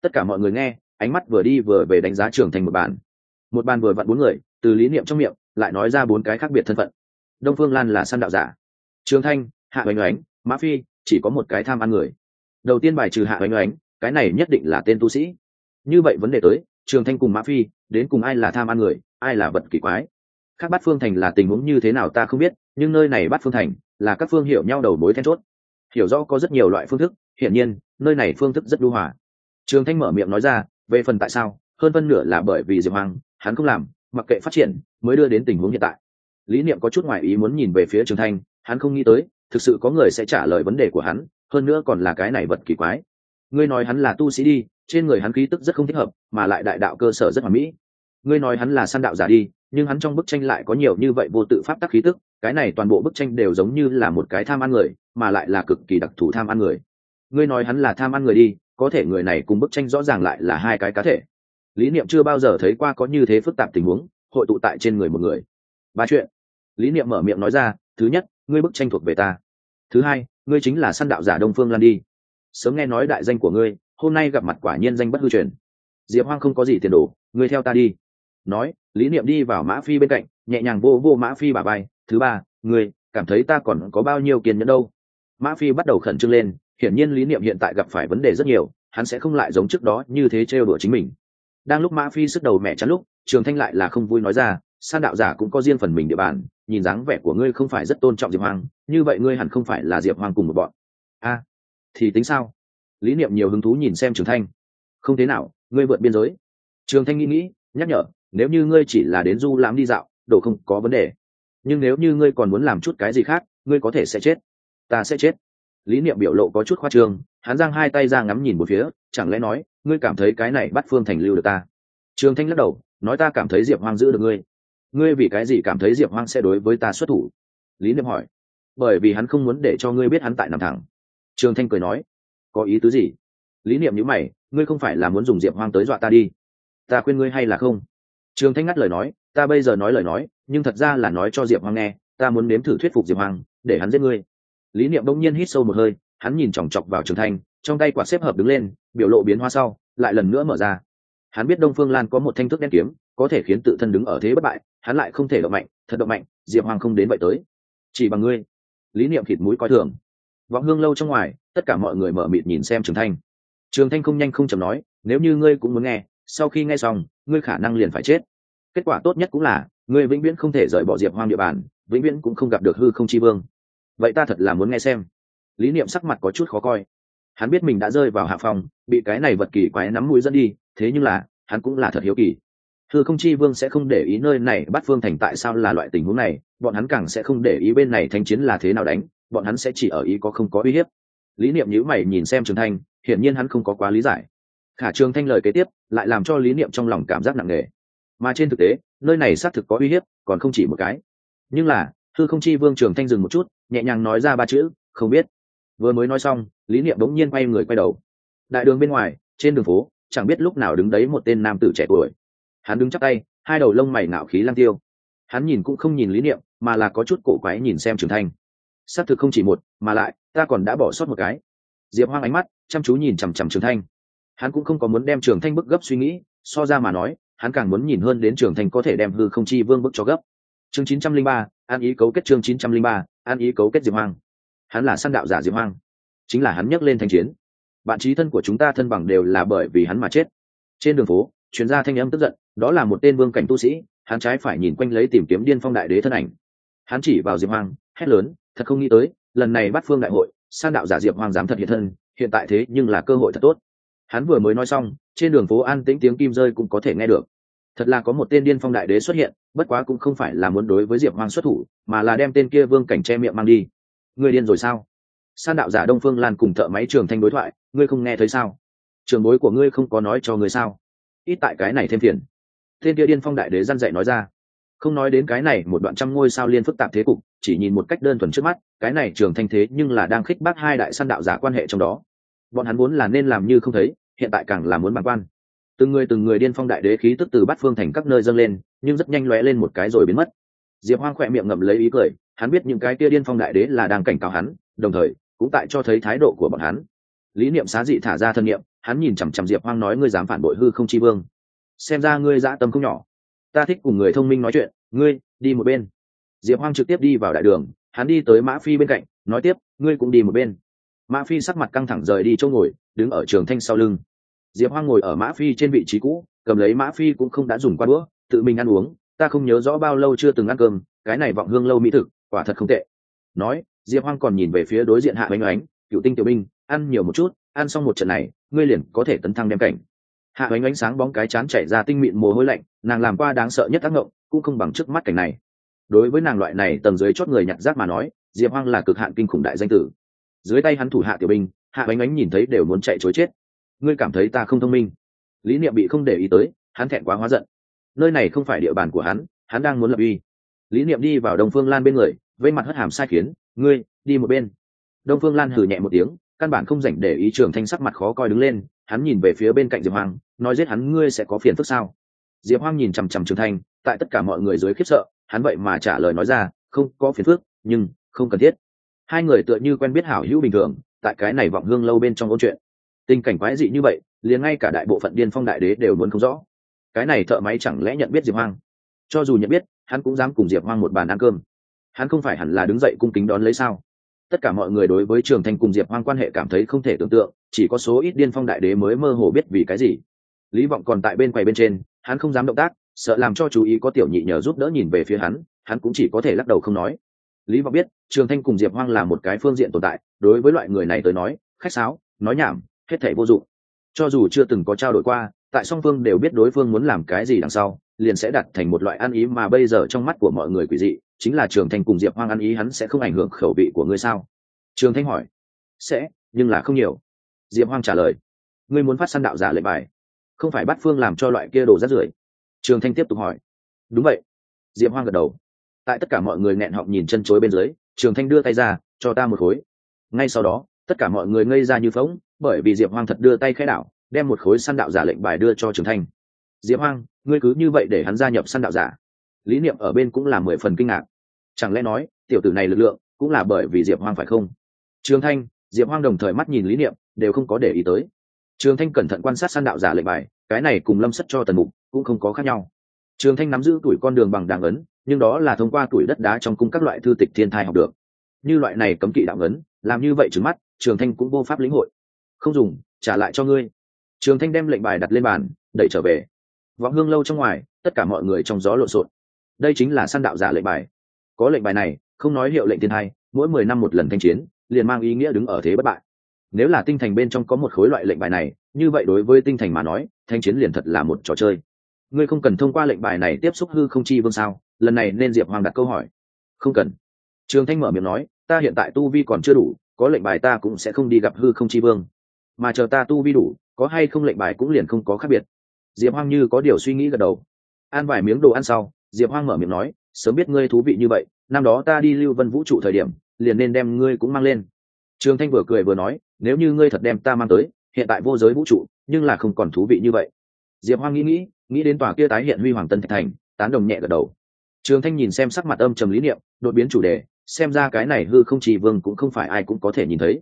Tất cả mọi người nghe, ánh mắt vừa đi vừa về đánh giá trưởng thành một bàn. Một bàn vừa vặn bốn người, từ lý niệm trong miệng, lại nói ra bốn cái khác biệt thân phận. Đông phương lan là săn đạo giả. Trường thanh, hạ oanh oánh, mã phi, chỉ có một cái tham ăn người. Đầu tiên bài trừ hạ oanh oánh, cái này nhất định là tên tu sĩ. Như vậy vấn đề tới, trường thanh cùng mã phi, đến cùng ai là tham ăn người, ai là vật kỳ quái? Khác bát phương thành là tình huống như thế nào ta không biết, nhưng nơi này bát phương thành là các phương hiểu nhau đầu mối then chốt. Hiểu rõ có rất nhiều loại phương thức, hiển nhiên, nơi này phương thức rất đu hòa. Trường thanh mở miệng nói ra, về phần tại sao, hơn phân nửa là bởi vì diệp hoàng hắn không làm, mặc kệ phát triển, mới đưa đến tình huống hiện tại. Lý niệm có chút ngoại ý muốn nhìn về phía trường thanh, hắn không nghĩ tới, thực sự có người sẽ trả lời vấn đề của hắn, hơn nữa còn là cái này vật kỳ quái. Ngươi nói hắn là tu sĩ đi, trên người hắn khí tức rất không thích hợp, mà lại đại đạo cơ sở rất hoàn mỹ. Ngươi nói hắn là săn đạo giả đi nhưng hắn trong bức tranh lại có nhiều như vậy vô tự pháp tắc khí tức, cái này toàn bộ bức tranh đều giống như là một cái tham ăn người, mà lại là cực kỳ đặc thù tham ăn người. Ngươi nói hắn là tham ăn người đi, có thể người này cùng bức tranh rõ ràng lại là hai cái cá thể. Lý niệm chưa bao giờ thấy qua có như thế phức tạp tình huống, hội tụ tại trên người một người. Ba chuyện. Lý niệm mở miệng nói ra, thứ nhất, ngươi bức tranh thuộc về ta. Thứ hai, ngươi chính là săn đạo giả đông phương lan đi. Sớm nghe nói đại danh của ngươi, hôm nay gặp mặt quả nhiên danh bất hư truyền. Diệp hoang không có gì tiền đồ, ngươi theo ta đi nói, lý niệm đi vào mã phi bên cạnh, nhẹ nhàng vô vô mã phi bà bay thứ ba ngươi cảm thấy ta còn có bao nhiêu kiên nhẫn đâu? Mã phi bắt đầu khẩn trương lên, hiển nhiên lý niệm hiện tại gặp phải vấn đề rất nhiều, hắn sẽ không lại giống trước đó như thế trêu đùa chính mình. Đang lúc mã phi sức đầu mẹ chắn lúc, trường thanh lại là không vui nói ra, san đạo giả cũng có riêng phần mình địa bàn, nhìn dáng vẻ của ngươi không phải rất tôn trọng diệp hoàng như vậy ngươi hẳn không phải là diệp hoàng cùng một bọn. A, thì tính sao? Lý niệm nhiều hứng thú nhìn xem trường thanh. Không thế nào, ngươi vượt biên giới. Trường thanh nghĩ nghĩ, nhắc nhở nếu như ngươi chỉ là đến du lãm đi dạo, đồ không có vấn đề. Nhưng nếu như ngươi còn muốn làm chút cái gì khác, ngươi có thể sẽ chết. Ta sẽ chết. Lý niệm biểu lộ có chút khoa trương, hắn giang hai tay ra ngắm nhìn một phía, chẳng lẽ nói, ngươi cảm thấy cái này bắt phương thành lưu được ta? Trường thanh lắc đầu, nói ta cảm thấy diệp hoang giữ được ngươi. Ngươi vì cái gì cảm thấy diệp hoang sẽ đối với ta xuất thủ? Lý niệm hỏi. Bởi vì hắn không muốn để cho ngươi biết hắn tại nằm thẳng. Trường thanh cười nói. Có ý tứ gì? Lý niệm nhữ mày, ngươi không phải là muốn dùng diệp hoang tới dọa ta đi. Ta khuyên ngươi hay là không? Trường thanh ngắt lời nói, ta bây giờ nói lời nói, nhưng thật ra là nói cho diệp hoang nghe, ta muốn nếm thử thuyết phục diệp hoang, để hắn giết ngươi. Lý niệm đông nhiên hít sâu một hơi, hắn nhìn chòng chọc vào trường thanh, trong tay quạt xếp hợp đứng lên, biểu lộ biến hoa sau, lại lần nữa mở ra. Hắn biết đông phương lan có một thanh thức đen kiếm, có thể khiến tự thân đứng ở thế bất bại, hắn lại không thể động mạnh, thật động mạnh, diệp hoàng không đến vậy tới. Chỉ bằng ngươi. Lý niệm thịt mũi coi thường. Vọng hương lâu trong ngoài, tất cả mọi người mở mịt nhìn xem trường thanh. Trường thanh không nhanh không chầm nói, nếu như ngươi cũng muốn nghe sau khi nghe xong, ngươi khả năng liền phải chết. Kết quả tốt nhất cũng là, ngươi vĩnh viễn không thể rời bỏ diệp hoang địa bàn, vĩnh viễn cũng không gặp được hư không chi vương. Vậy ta thật là muốn nghe xem. Lý niệm sắc mặt có chút khó coi. Hắn biết mình đã rơi vào hạ phòng bị cái này vật kỳ quái nắm mũi dẫn đi, thế nhưng là, hắn cũng là thật hiếu kỳ. Hư không chi vương sẽ không để ý nơi này bắt phương thành tại sao là loại tình huống này, bọn hắn càng sẽ không để ý bên này thanh chiến là thế nào đánh, bọn hắn sẽ chỉ ở ý có không có uy hiếp. Lý niệm nhữ mày nhìn xem trường thanh, hiển nhiên hắn không có quá lý giải khả trường thanh lời kế tiếp lại làm cho lý niệm trong lòng cảm giác nặng nề. Mà trên thực tế, nơi này xác thực có uy hiếp, còn không chỉ một cái. Nhưng là, thư không chi vương trường thanh dừng một chút, nhẹ nhàng nói ra ba chữ, không biết. Vừa mới nói xong, lý niệm bỗng nhiên quay người quay đầu. Đại đường bên ngoài, trên đường phố, chẳng biết lúc nào đứng đấy một tên nam tử trẻ tuổi. Hắn đứng chắc tay, hai đầu lông mày ngạo khí lang tiêu. Hắn nhìn cũng không nhìn lý niệm, mà là có chút cổ quái nhìn xem trường thanh. Xác thực không chỉ một, mà lại, ta còn đã bỏ sót một cái. Diệp hoang ánh mắt chăm chú nhìn chằm chằm trường thanh hắn cũng không có muốn đem trường thanh bức gấp suy nghĩ, so ra mà nói, hắn càng muốn nhìn hơn đến trường thanh có thể đem hư không chi vương bức cho gấp. Chương chín trăm linh ba, an ý cấu kết chương chín trăm linh ba, an ý cấu kết diệp hoang. Hắn là săn đạo giả diệp hoang. Chính là hắn nhắc lên thanh chiến. Bạn trí thân của chúng ta thân bằng đều là bởi vì hắn mà chết. Trên đường phố, chuyên gia thanh âm tức giận, đó là một tên vương cảnh tu sĩ, hắn trái phải nhìn quanh lấy tìm kiếm điên phong đại đế thân ảnh. Hắn chỉ vào diệp hoang, hét lớn, thật không nghĩ tới, lần này bắt phương đại hội san đạo giả diệp hoang dám thật hiện thân, hiện tại thế nhưng là cơ hội thật tốt hắn vừa mới nói xong, trên đường phố an tĩnh tiếng kim rơi cũng có thể nghe được. Thật là có một tên điên phong đại đế xuất hiện, bất quá cũng không phải là muốn đối với diệp hoang xuất thủ, mà là đem tên kia vương cảnh che miệng mang đi. Người điên rồi sao? San đạo giả đông phương lan cùng thợ máy trường thanh đối thoại, ngươi không nghe thấy sao? Trường bối của ngươi không có nói cho ngươi sao? Ít tại cái này thêm phiền. Tên kia điên phong đại đế răn dạy nói ra. Không nói đến cái này, một đoạn trăm ngôi sao liên phức tạp thế cục, chỉ nhìn một cách đơn thuần trước mắt, cái này trường thanh thế nhưng là đang khích bác hai đại săn đạo giả quan hệ trong đó bọn hắn vốn là nên làm như không thấy, hiện tại càng là muốn bàn quan. Từng người từng người điên phong đại đế khí tức từ bát phương thành các nơi dâng lên, nhưng rất nhanh lóe lên một cái rồi biến mất. Diệp hoang khỏe miệng ngậm lấy ý cười, hắn biết những cái kia điên phong đại đế là đang cảnh cáo hắn, đồng thời, cũng tại cho thấy thái độ của bọn hắn. Lý niệm xá dị thả ra thân niệm, hắn nhìn chằm chằm diệp hoang nói ngươi dám phản bội hư không chi vương. Xem ra ngươi dã tâm không nhỏ. Ta thích cùng người thông minh nói chuyện, ngươi, đi một bên. Diệp hoang trực tiếp đi vào đại đường, hắn đi tới mã phi bên cạnh, nói tiếp, ngươi cũng đi một bên mã phi sắc mặt căng thẳng rời đi chỗ ngồi, đứng ở trường thanh sau lưng. Diệp hoang ngồi ở mã phi trên vị trí cũ, cầm lấy mã phi cũng không đã dùng qua đũa tự mình ăn uống. Ta không nhớ rõ bao lâu chưa từng ăn cơm, cái này vọng hương lâu mỹ thực, quả thật không tệ. Nói, diệp hoang còn nhìn về phía đối diện hạ oanh oánh cựu tinh tiểu binh, ăn nhiều một chút, ăn xong một trận này, ngươi liền có thể tấn thăng đem cảnh. Hạ oanh oánh sáng bóng cái chán chảy ra tinh mịn mồ hôi lạnh, nàng làm qua đáng sợ nhất tác ngộng, cũng không bằng trước mắt cảnh này. Đối với nàng loại này tầng dưới chót người nhặt rác mà nói, diệp hoang là cực hạn kinh khủng đại danh tử dưới tay hắn thủ hạ tiểu binh, hạ bánh ánh nhìn thấy đều muốn chạy chối chết. Ngươi cảm thấy ta không thông minh? Lý niệm bị không để ý tới, hắn thẹn quá hóa giận. Nơi này không phải địa bàn của hắn hắn đang muốn lập uy. Lý niệm đi vào đông phương lan bên người, vây mặt hất hàm sai khiến, ngươi, đi một bên. Đông phương lan hừ nhẹ một tiếng, căn bản không dành để ý trường thanh sắc mặt khó coi đứng lên, hắn nhìn về phía bên cạnh diệp hoàng nói giết hắn ngươi sẽ có phiền phức sao? Diệp hoang nhìn chằm chằm trường thanh, tại tất cả mọi người dưới khiếp sợ, hắn vậy mà trả lời nói ra, không có phiền phức, nhưng không cần thiết hai người tựa như quen biết hảo hữu bình thường, tại cái này vọng hương lâu bên trong câu chuyện. Tình cảnh quái dị như vậy, liền ngay cả đại bộ phận điên phong đại đế đều muốn không rõ. Cái này thợ máy chẳng lẽ nhận biết diệp hoang? Cho dù nhận biết, hắn cũng dám cùng diệp hoang một bàn ăn cơm. Hắn không phải hẳn là đứng dậy cung kính đón lấy sao? Tất cả mọi người đối với trường thanh cùng diệp hoang quan hệ cảm thấy không thể tưởng tượng, chỉ có số ít điên phong đại đế mới mơ hồ biết vì cái gì. Lý vọng còn tại bên quầy bên trên, hắn không dám động tác, sợ làm cho chú ý có tiểu nhị nhờ giúp đỡ nhìn về phía hắn hắn cũng chỉ có thể lắc đầu không nói lý vọng biết, trường thanh cùng diệp hoang là một cái phương diện tồn tại, đối với loại người này tới nói, khách sáo, nói nhảm, hết thể vô dụng. Cho dù chưa từng có trao đổi qua, tại song phương đều biết đối phương muốn làm cái gì đằng sau, liền sẽ đặt thành một loại ăn ý mà bây giờ trong mắt của mọi người quỷ dị, chính là trường thanh cùng diệp hoang ăn ý hắn sẽ không ảnh hưởng khẩu vị của ngươi sao? Trường thanh hỏi. Sẽ, nhưng là không nhiều. Diệp hoang trả lời. Ngươi muốn phát săn đạo giả lệnh bài, không phải bắt phương làm cho loại kia đồ rát rưởi. Trường thanh tiếp tục hỏi. Đúng vậy. Diệp hoang gật đầu tại tất cả mọi người nghẹn họng nhìn chân chối bên dưới, trường thanh đưa tay ra, cho ta một khối. Ngay sau đó, tất cả mọi người ngây ra như phóng bởi vì diệp hoang thật đưa tay khai đạo đem một khối săn đạo giả lệnh bài đưa cho trường thanh. Diệp hoang, ngươi cứ như vậy để hắn gia nhập săn đạo giả. Lý niệm ở bên cũng là mười phần kinh ngạc. Chẳng lẽ nói, tiểu tử này lực lượng cũng là bởi vì diệp hoang phải không? Trường thanh, diệp hoang đồng thời mắt nhìn lý niệm, đều không có để ý tới. Trường thanh cẩn thận quan sát săn đạo giả lệnh bài, cái này cùng lâm sất cho tần mục cũng không có khác nhau trường thanh nắm giữ tuổi con đường bằng đàng ấn, nhưng đó là thông qua tuổi đất đá trong cung các loại thư tịch thiên thai học được. Như loại này cấm kỵ đạo ấn, làm như vậy trứng mắt, trường thanh cũng vô pháp lĩnh hội. Không dùng, trả lại cho ngươi. Trường thanh đem lệnh bài đặt lên bàn, đẩy trở về. Vọng hương lâu trong ngoài, tất cả mọi người trong gió lộn xộn. Đây chính là săn đạo giả lệnh bài. Có lệnh bài này, không nói hiệu lệnh thiên hai mỗi mười năm một lần thanh chiến, liền mang ý nghĩa đứng ở thế bất bại. Nếu là tinh thành bên trong có một khối loại lệnh bài này, như vậy đối với tinh thành mà nói, thanh chiến liền thật là một trò chơi ngươi không cần thông qua lệnh bài này tiếp xúc hư không chi vương sao? Lần này nên diệp hoàng đặt câu hỏi. Không cần. Trường thanh mở miệng nói, ta hiện tại tu vi còn chưa đủ, có lệnh bài ta cũng sẽ không đi gặp hư không chi vương. Mà chờ ta tu vi đủ, có hay không lệnh bài cũng liền không có khác biệt. Diệp hoang như có điều suy nghĩ gật đầu. Ăn vài miếng đồ ăn sau, diệp hoang mở miệng nói, sớm biết ngươi thú vị như vậy, năm đó ta đi lưu vân vũ trụ thời điểm, liền nên đem ngươi cũng mang lên. Trường thanh vừa cười vừa nói, nếu như ngươi thật đem ta mang tới, hiện tại vô giới vũ trụ, nhưng là không còn thú vị như vậy diệp hoang nghĩ nghĩ nghĩ đến tòa kia tái hiện huy hoàng tân thạch thành, tán đồng nhẹ gật đầu. Trường thanh nhìn xem sắc mặt âm trầm lý niệm, đột biến chủ đề, xem ra cái này hư không trì vương cũng không phải ai cũng có thể nhìn thấy.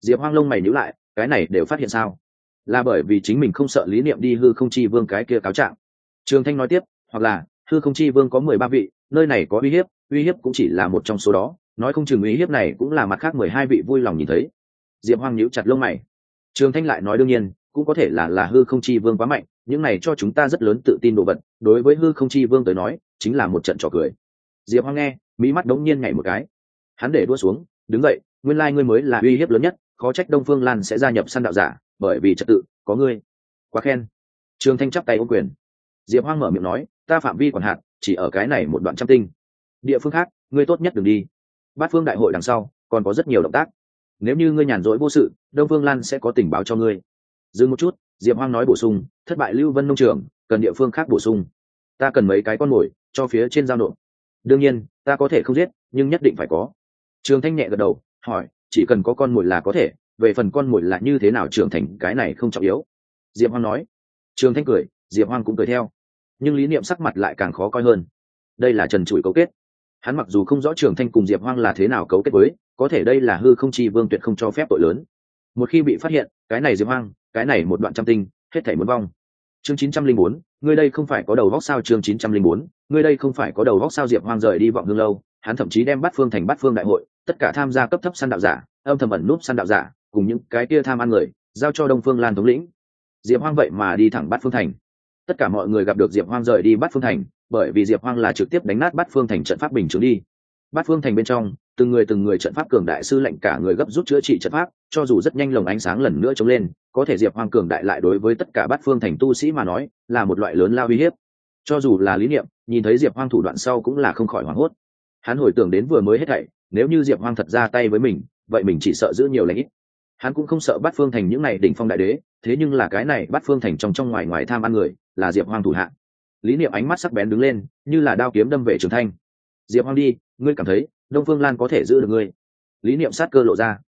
Diệp hoang lông mày nhíu lại, cái này đều phát hiện sao? Là bởi vì chính mình không sợ lý niệm đi hư không chi vương cái kia cáo trạng. Trường thanh nói tiếp, hoặc là, hư không chi vương có mười ba vị, nơi này có uy hiếp uy hiếp cũng chỉ là một trong số đó, nói không chừng uy hiếp này cũng là mặt khác mười hai vị vui lòng nhìn thấy. Diệp hoang nhíu chặt lông mày. Trường thanh lại nói đương nhiên, cũng có thể là là hư không chi vương quá mạnh những này cho chúng ta rất lớn tự tin đồ vật, đối với hư không chi vương tới nói, chính là một trận trò cười. Diệp hoang nghe mỹ mắt đống nhiên nhảy một cái. Hắn để đua xuống, đứng dậy, nguyên lai ngươi mới là uy hiếp lớn nhất, khó trách đông phương lan sẽ gia nhập săn đạo giả, bởi vì trật tự, có ngươi. Quá khen. Trường thanh chắp tay ô quyền. Diệp hoang mở miệng nói, ta phạm vi còn hạn, chỉ ở cái này một đoạn trăm tinh. Địa phương khác, ngươi tốt nhất đừng đi. Bát phương đại hội đằng sau, còn có rất nhiều động tác. Nếu như ngươi nhàn rỗi vô sự, đông phương lan sẽ có tình báo cho ngươi dừng một chút, diệp hoang nói bổ sung, thất bại lưu vân nông trường, cần địa phương khác bổ sung. Ta cần mấy cái con mồi, cho phía trên giao nộp. Đương nhiên, ta có thể không giết, nhưng nhất định phải có. Trường thanh nhẹ gật đầu, hỏi, chỉ cần có con mồi là có thể, về phần con mồi là như thế nào trưởng thành, cái này không trọng yếu. Diệp hoang nói. Trường thanh cười, diệp hoang cũng cười theo. Nhưng lý niệm sắc mặt lại càng khó coi hơn. Đây là trần trụi cấu kết. Hắn mặc dù không rõ trường thanh cùng diệp hoang là thế nào cấu kết với, có thể đây là hư không chi vương tuyệt không cho phép tội lớn. Một khi bị phát hiện, cái này diệp hoang cái này một đoạn trăm tinh, hết thể muốn vong. Chương chín trăm linh bốn, ngươi đây không phải có đầu vóc sao? Chương chín trăm linh bốn, ngươi đây không phải có đầu vóc sao? Diệp hoang rời đi vọng hương lâu, hắn thậm chí đem bắt phương thành bắt phương đại hội, tất cả tham gia cấp thấp săn đạo giả, âm thầm ẩn núp săn đạo giả, cùng những cái kia tham ăn người, giao cho đông phương lan thống lĩnh. Diệp hoang vậy mà đi thẳng bắt phương thành. Tất cả mọi người gặp được diệp hoang rời đi bắt phương thành, bởi vì diệp hoang là trực tiếp đánh nát bắt phương thành trận pháp bình chứng đi. Bắt phương thành bên trong, từng người từng người trận pháp cường đại sư lệnh cả người gấp rút chữa trị trận pháp, cho dù rất nhanh lồng ánh sáng lần nữa chống lên có thể diệp hoang cường đại lại đối với tất cả bát phương thành tu sĩ mà nói, là một loại lớn lao uy hiếp. Cho dù là lý niệm, nhìn thấy diệp hoang thủ đoạn sau cũng là không khỏi hoảng hốt. Hắn hồi tưởng đến vừa mới hết thảy, nếu như diệp hoang thật ra tay với mình, vậy mình chỉ sợ giữ nhiều lãnh ít. Hắn cũng không sợ bát phương thành những này đỉnh phong đại đế, thế nhưng là cái này bát phương thành trong trong ngoài ngoài tham ăn người, là diệp hoang thủ hạ. Lý niệm ánh mắt sắc bén đứng lên, như là đao kiếm đâm về trường thanh. Diệp hoang đi, ngươi cảm thấy đông phương lan có thể giữ được ngươi? Lý niệm sát cơ lộ ra.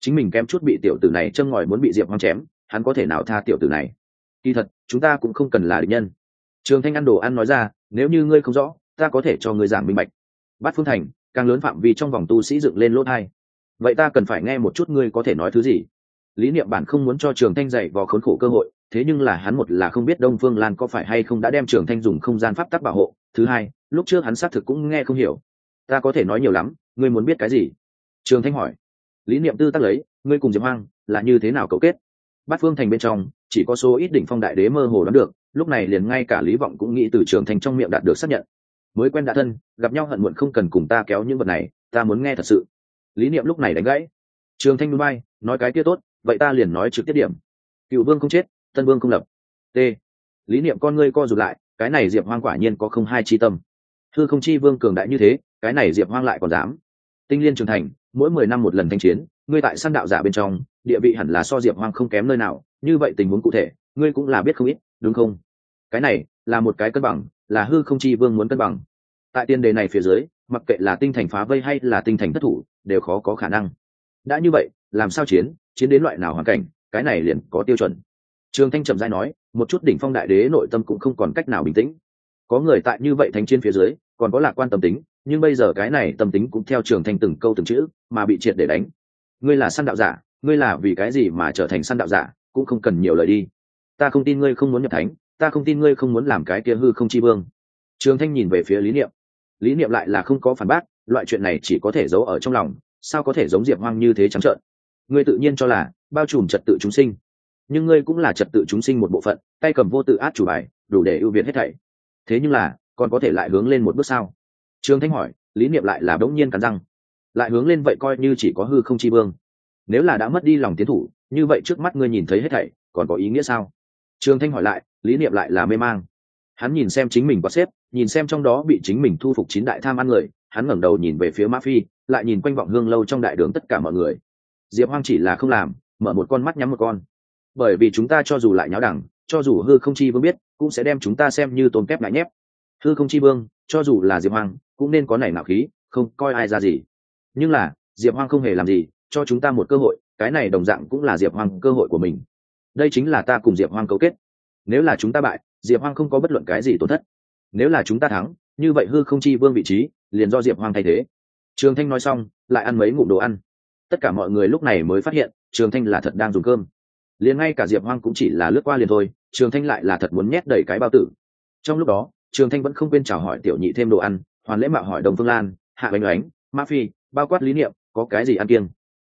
Chính mình kém chút bị tiểu tử này châm ngòi muốn bị diệp hoang chém hắn có thể nào tha tiểu tử này? Kỳ thật, chúng ta cũng không cần là địch nhân. Trường thanh ăn đồ ăn nói ra, nếu như ngươi không rõ, ta có thể cho ngươi giảng minh bạch. Bát phương thành, càng lớn phạm vi trong vòng tu sĩ dựng lên lốt hai. Vậy ta cần phải nghe một chút ngươi có thể nói thứ gì? Lý niệm bản không muốn cho trường thanh dạy vào khốn khổ cơ hội, thế nhưng là hắn một là không biết đông phương lan có phải hay không đã đem trường thanh dùng không gian pháp tắc bảo hộ. Thứ hai, lúc trước hắn xác thực cũng nghe không hiểu. Ta có thể nói nhiều lắm, ngươi muốn biết cái gì? Trường thanh hỏi. Lý niệm tư tắc lấy, ngươi cùng diệp hoang là như thế nào cấu kết? Bát phương thành bên trong, chỉ có số ít đỉnh phong đại đế mơ hồ đoán được, lúc này liền ngay cả lý vọng cũng nghĩ từ trường thành trong miệng đạt được xác nhận. Mới quen đã thân, gặp nhau hận muộn không cần cùng ta kéo những vật này, ta muốn nghe thật sự. Lý niệm lúc này đánh gãy. Trường thanh núi bay nói cái kia tốt, vậy ta liền nói trực tiếp điểm. Cựu vương không chết, tân vương không lập. T. Lý niệm con ngươi co rụt lại, cái này diệp hoang quả nhiên có không hai chi tâm. Thư không chi vương cường đại như thế, cái này diệp hoang lại còn dám. Tinh liên trường thành, mỗi mười năm một lần thanh chiến, ngươi tại săn đạo giả bên trong địa vị hẳn là so diệp hoang không kém nơi nào, như vậy tình huống cụ thể, ngươi cũng là biết không ít, đúng không? Cái này là một cái cân bằng, là hư không chi vương muốn cân bằng. Tại tiên đề này phía dưới, mặc kệ là tinh thành phá vây hay là tinh thành thất thủ, đều khó có khả năng. Đã như vậy, làm sao chiến chiến đến loại nào hoàn cảnh, cái này liền có tiêu chuẩn. Trường thanh trầm giai nói, một chút đỉnh phong đại đế nội tâm cũng không còn cách nào bình tĩnh. Có người tại như vậy thánh chiến phía dưới, còn có lạc quan tâm tính, nhưng bây giờ cái này tâm tính cũng theo trường thanh từng câu từng chữ, mà bị triệt để đánh. Ngươi là săn đạo giả ngươi là vì cái gì mà trở thành săn đạo giả, cũng không cần nhiều lời đi. Ta không tin ngươi không muốn nhập thánh, ta không tin ngươi không muốn làm cái kia hư không chi vương. Trường thanh nhìn về phía lý niệm. Lý niệm lại là không có phản bác, loại chuyện này chỉ có thể giấu ở trong lòng, sao có thể giống diệp hoang như thế trắng trợn? Ngươi tự nhiên cho là, bao trùm trật tự chúng sinh. Nhưng ngươi cũng là trật tự chúng sinh một bộ phận, tay cầm vô tự át chủ bài, đủ để ưu việt hết thảy. Thế nhưng là, còn có thể lại hướng lên một bước sao? Trương thanh hỏi, lý niệm lại là đống nhiên cắn răng. Lại hướng lên vậy coi như chỉ có hư không chi vương nếu là đã mất đi lòng tiến thủ, như vậy trước mắt ngươi nhìn thấy hết thảy, còn có ý nghĩa sao? Trương thanh hỏi lại, lý niệm lại là mê mang. Hắn nhìn xem chính mình có xếp, nhìn xem trong đó bị chính mình thu phục chín đại tham ăn người, hắn ngẩng đầu nhìn về phía mã phi, lại nhìn quanh vọng hương lâu trong đại đường tất cả mọi người. Diệp hoang chỉ là không làm, mở một con mắt nhắm một con. Bởi vì chúng ta cho dù lại nháo đẳng, cho dù hư không chi vương biết, cũng sẽ đem chúng ta xem như tôn kép lại nhép. Hư không chi vương, cho dù là diệp hoang, cũng nên có nảy nạo khí, không coi ai ra gì. Nhưng là, diệp hoang không hề làm gì cho chúng ta một cơ hội, cái này đồng dạng cũng là diệp hoang cơ hội của mình. Đây chính là ta cùng diệp hoang cấu kết. Nếu là chúng ta bại, diệp hoang không có bất luận cái gì tổn thất. Nếu là chúng ta thắng, như vậy hư không chi vương vị trí, liền do diệp hoang thay thế. Trường thanh nói xong, lại ăn mấy ngụm đồ ăn. Tất cả mọi người lúc này mới phát hiện, trường thanh là thật đang dùng cơm. Liền ngay cả diệp hoang cũng chỉ là lướt qua liền thôi, trường thanh lại là thật muốn nhét đầy cái bao tử. Trong lúc đó, trường thanh vẫn không quên chào hỏi tiểu nhị thêm đồ ăn, hoàn lễ mạo hỏi đồng phương lan, hạ bánh oánh ma phi, bao quát lý niệm, có cái gì ăn kiêng?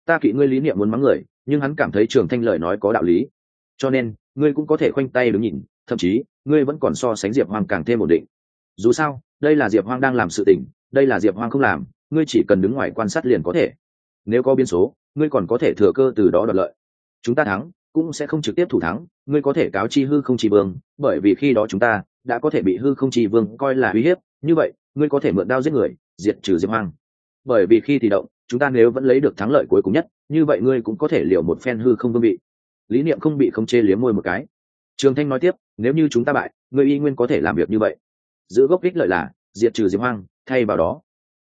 Ta kỵ ngươi lý niệm muốn mắng người, nhưng hắn cảm thấy trường thanh lời nói có đạo lý. Cho nên, ngươi cũng có thể khoanh tay đứng nhìn, thậm chí, ngươi vẫn còn so sánh diệp hoang càng thêm ổn định. Dù sao, đây là diệp hoang đang làm sự tỉnh đây là diệp hoang không làm, ngươi chỉ cần đứng ngoài quan sát liền có thể. Nếu có biến số, ngươi còn có thể thừa cơ từ đó đoạt lợi. Chúng ta thắng, cũng sẽ không trực tiếp thủ thắng, ngươi có thể cáo chi hư không chi vương, bởi vì khi đó chúng ta đã có thể bị hư không chi vương coi là uy hiếp, như vậy, ngươi có thể mượn đao giết người, diệt trừ diệp hoang. Bởi vì khi thì động chúng ta nếu vẫn lấy được thắng lợi cuối cùng nhất, như vậy ngươi cũng có thể liều một phen hư không vương vị. Lý niệm không bị không chê liếm môi một cái. Trường thanh nói tiếp, nếu như chúng ta bại, ngươi y nguyên có thể làm việc như vậy. Giữ gốc ích lợi là, diệt trừ diệp hoang, thay vào đó.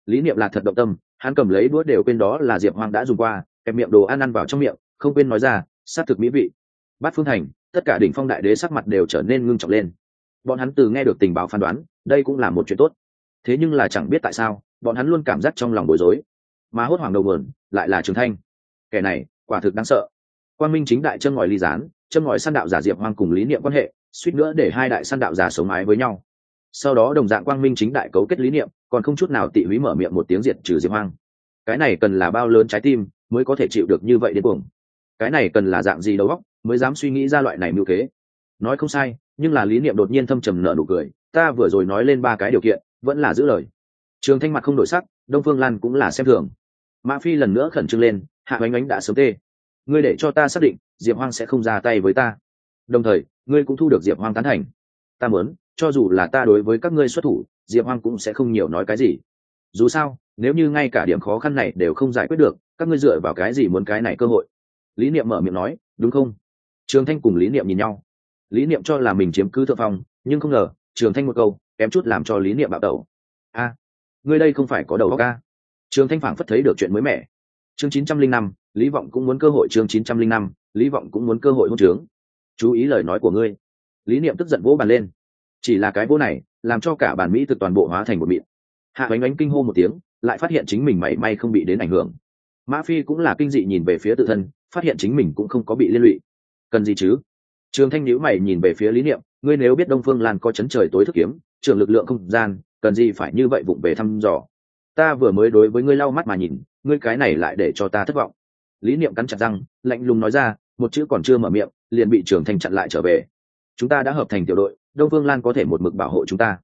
Lý niệm là thật động tâm, hắn cầm lấy đũa đều quên đó là diệp hoang đã dùng qua, kẹp miệng đồ ăn ăn vào trong miệng, không quên nói ra s á t thực mỹ vị. Bát phương thành, tất cả đỉnh phong đại đế sắc mặt đều trở nên ngưng trọng lên. Bọn hắn từ nghe được tình báo phán đoán, đây cũng là một chuyện tốt. Thế nhưng là chẳng biết tại sao, bọn hắn luôn cảm giác trong lòng bối rối mà hốt hoảng đầu mườn lại là trường thanh. Kẻ này, quả thực đáng sợ. Quan minh chính đại chân ngòi ly gián, chân ngòi săn đạo giả diệp hoang cùng lý niệm quan hệ, suýt nữa để hai đại săn đạo giả sống ái với nhau. Sau đó đồng dạng quang minh chính đại cấu kết lý niệm, còn không chút nào tị húy mở miệng một tiếng diệt trừ diệp hoang. Cái này cần là bao lớn trái tim mới có thể chịu được như vậy đến cuồng cái này cần là dạng gì đầu óc mới dám suy nghĩ ra loại này mưu kế? Nói không sai, nhưng là lý niệm đột nhiên thâm trầm nở nụ cười, ta vừa rồi nói lên ba cái điều kiện, vẫn là giữ lời. Trường thanh mặt không đổi sắc, đông phương lan cũng là xem thường mã phi lần nữa khẩn trương lên, hạ oánh oánh đã sớm tê. Ngươi để cho ta xác định, diệp hoang sẽ không ra tay với ta. Đồng thời, ngươi cũng thu được diệp hoang tán thành. Ta muốn, cho dù là ta đối với các ngươi xuất thủ, diệp hoang cũng sẽ không nhiều nói cái gì. Dù sao, nếu như ngay cả điểm khó khăn này đều không giải quyết được, các ngươi dựa vào cái gì muốn cái này cơ hội? Lý niệm mở miệng nói, đúng không? Trường thanh cùng lý niệm nhìn nhau. Lý niệm cho là mình chiếm cứ thượng phong, nhưng không ngờ, trường thanh một câu, kém chút làm cho lý niệm bạo tẩu. A, ngươi đây không phải có đầu óc a? Trường thanh phảng phất thấy được chuyện mới mẻ. Chương chín trăm linh năm, lý vọng cũng muốn cơ hội chương chín trăm linh năm, lý vọng cũng muốn cơ hội hôn trướng. Chú ý lời nói của ngươi. Lý niệm tức giận vỗ bàn lên. Chỉ là cái vỗ này, làm cho cả bản mỹ thực toàn bộ hóa thành một miệng hạ bánh bánh kinh hô một tiếng, lại phát hiện chính mình mảy may không bị đến ảnh hưởng. Mã phi cũng là kinh dị nhìn về phía tự thân, phát hiện chính mình cũng không có bị liên lụy. Cần gì chứ? Trường thanh nhữ mày nhìn về phía lý niệm, ngươi nếu biết đông phương lan có chấn trời tối thức kiếm trường lực lượng không gian, cần gì phải như vậy vụng về thăm dò? Ta vừa mới đối với ngươi lau mắt mà nhìn, ngươi cái này lại để cho ta thất vọng. Lý niệm cắn chặt răng, lạnh lùng nói ra, một chữ còn chưa mở miệng, liền bị trường thanh chặn lại trở về. Chúng ta đã hợp thành tiểu đội, đông phương lan có thể một mực bảo hộ chúng ta.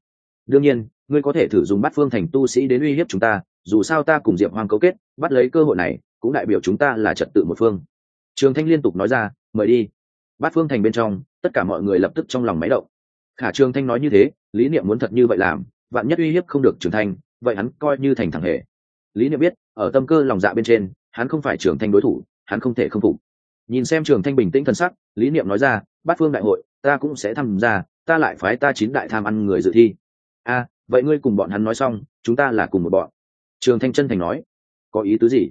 Đương nhiên, ngươi có thể thử dùng bắt phương thành tu sĩ đến uy hiếp chúng ta, dù sao ta cùng diệp hoang cấu kết, bắt lấy cơ hội này, cũng đại biểu chúng ta là trật tự một phương. Trường thanh liên tục nói ra, mời đi. Bát phương thành bên trong, tất cả mọi người lập tức trong lòng máy động. Khả trường thanh nói như thế, lý niệm muốn thật như vậy làm, vạn nhất uy hiếp không được trường thanh vậy hắn coi như thành thằng hề. Lý niệm biết, ở tâm cơ lòng dạ bên trên, hắn không phải trường thanh đối thủ, hắn không thể không phục. Nhìn xem trường thanh bình tĩnh thân sắc, lý niệm nói ra, bát phương đại hội, ta cũng sẽ tham gia, ta lại phái ta chín đại tham ăn người dự thi. A, vậy ngươi cùng bọn hắn nói xong, chúng ta là cùng một bọn. Trường thanh chân thành nói, có ý tứ gì?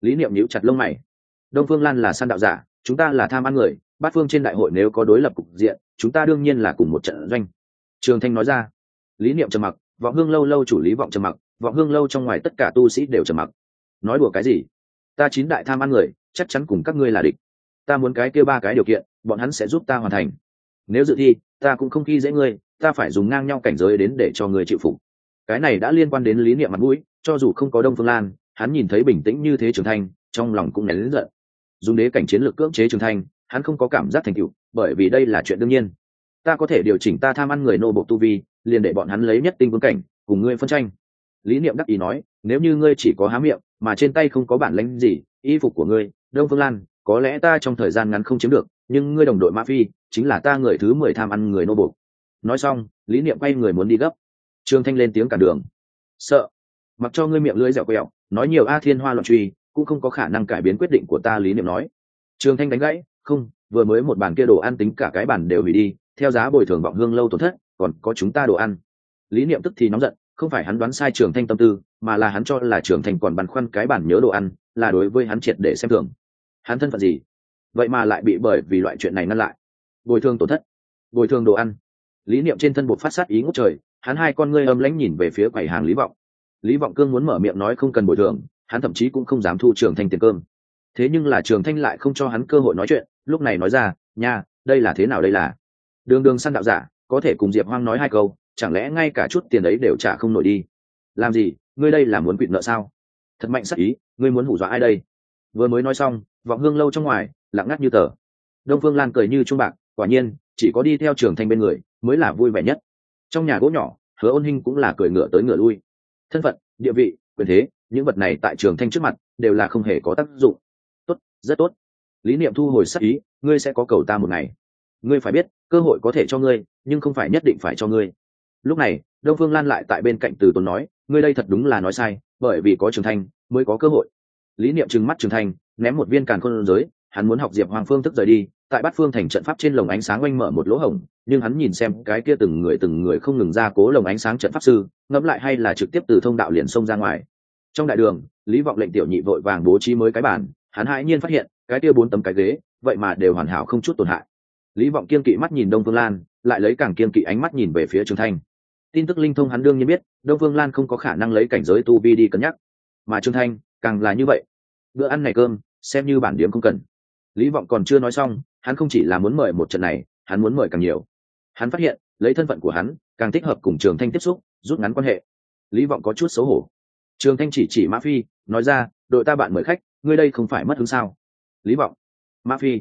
Lý niệm nhíu chặt lông mày. Đông phương lan là săn đạo giả, chúng ta là tham ăn người, bát phương trên đại hội nếu có đối lập cục diện, chúng ta đương nhiên là cùng một trận doanh. Trường thanh nói ra. Lý niệm trầm mặc vọng hương lâu lâu chủ lý vọng trầm mặc, vọng hương lâu trong ngoài tất cả tu sĩ đều trầm mặc. Nói đùa cái gì? Ta chín đại tham ăn người, chắc chắn cùng các ngươi là địch. Ta muốn cái kia ba cái điều kiện, bọn hắn sẽ giúp ta hoàn thành. Nếu dự thi, ta cũng không khi dễ ngươi, ta phải dùng ngang nhau cảnh giới đến để cho ngươi chịu phục. Cái này đã liên quan đến lý niệm mặt mũi, cho dù không có đông phương lan, hắn nhìn thấy bình tĩnh như thế trưởng thành, trong lòng cũng nén lớn giận. Dùng đế cảnh chiến lược cưỡng chế trưởng thành, hắn không có cảm giác thành tựu, bởi vì đây là chuyện đương nhiên. Ta có thể điều chỉnh ta tham ăn người nô bộ tu vi liền để bọn hắn lấy nhất tinh vương cảnh, cùng ngươi phân tranh. Lý niệm đắc ý nói, nếu như ngươi chỉ có há miệng, mà trên tay không có bản lãnh gì, y phục của ngươi, đông phương lan, có lẽ ta trong thời gian ngắn không chiếm được, nhưng ngươi đồng đội ma phi, chính là ta người thứ mười tham ăn người nô bộc. Nói xong, lý niệm quay người muốn đi gấp. Trương thanh lên tiếng cản đường. Sợ. Mặc cho ngươi miệng lưỡi dẻo quẹo, nói nhiều a thiên hoa loạn truy, cũng không có khả năng cải biến quyết định của ta, lý niệm nói. Trương thanh đánh gãy, không, vừa mới một bàn kia đồ ăn tính cả cái bàn đều hủy đi, theo giá bồi thường vọng hương lâu tổn thất còn có chúng ta đồ ăn. Lý niệm tức thì nóng giận, không phải hắn đoán sai trường thanh tâm tư, mà là hắn cho là trường thanh còn băn khoăn cái bản nhớ đồ ăn, là đối với hắn triệt để xem thường. Hắn thân phận gì? Vậy mà lại bị bởi vì loại chuyện này ngăn lại. Bồi thường tổn thất. Bồi thường đồ ăn. Lý niệm trên thân bột phát sát ý ngốc trời, hắn hai con ngươi âm lãnh nhìn về phía quầy hàng lý vọng. Lý vọng cương muốn mở miệng nói không cần bồi thường, hắn thậm chí cũng không dám thu trường thanh tiền cơm. Thế nhưng là trường thanh lại không cho hắn cơ hội nói chuyện, lúc này nói ra, nha, đây là thế nào đây là? Đường đường săn đạo giả có thể cùng diệp hoang nói hai câu, chẳng lẽ ngay cả chút tiền ấy đều trả không nổi đi? Làm gì? Ngươi đây là muốn quỵt nợ sao? Thật mạnh sắc ý, ngươi muốn hủ dọa ai đây? Vừa mới nói xong, vọng hương lâu trong ngoài, lặng ngắt như tờ. Đông phương lan cười như trung bạc, quả nhiên, chỉ có đi theo trường thanh bên người, mới là vui vẻ nhất. Trong nhà gỗ nhỏ, hứa ôn hinh cũng là cười ngựa tới ngựa lui. Thân phận, địa vị, quyền thế, những vật này tại trường thanh trước mặt, đều là không hề có tác dụng. Tốt, rất tốt. Lý niệm thu hồi sắc ý, ngươi sẽ có cầu ta một ngày. Ngươi phải biết cơ hội có thể cho ngươi, nhưng không phải nhất định phải cho ngươi. Lúc này, đông phương lan lại tại bên cạnh từ tốn nói, ngươi đây thật đúng là nói sai, bởi vì có trường thanh mới có cơ hội. Lý niệm trừng mắt trường thanh, ném một viên càn khôn giới hắn muốn học diệp hoàng phương thức rời đi, tại bát phương thành trận pháp trên lồng ánh sáng oanh mở một lỗ hổng, nhưng hắn nhìn xem cái kia từng người từng người không ngừng ra cố lồng ánh sáng trận pháp sư, ngẫm lại hay là trực tiếp từ thông đạo liền xông ra ngoài. Trong đại đường, lý vọng lệnh tiểu nhị vội vàng bố trí mới cái bản hắn hãi nhiên phát hiện, cái kia bốn tấm cái ghế, vậy mà đều hoàn hảo không chút tổn hại lý vọng kiên kỵ mắt nhìn đông phương lan, lại lấy càng kiên kỵ ánh mắt nhìn về phía trường thanh. Tin tức linh thông hắn đương nhiên biết, đông phương lan không có khả năng lấy cảnh giới tu vi đi cân nhắc. Mà trương thanh, càng là như vậy. Bữa ăn này cơm, xem như bản điểm không cần. Lý vọng còn chưa nói xong, hắn không chỉ là muốn mời một trận này, hắn muốn mời càng nhiều. Hắn phát hiện, lấy thân phận của hắn, càng thích hợp cùng trường thanh tiếp xúc, rút ngắn quan hệ. Lý vọng có chút xấu hổ. Trường thanh chỉ chỉ mã phi, nói ra, đội ta bạn mời khách, ngươi đây không phải mất hứng sao? Lý vọng, mã phi,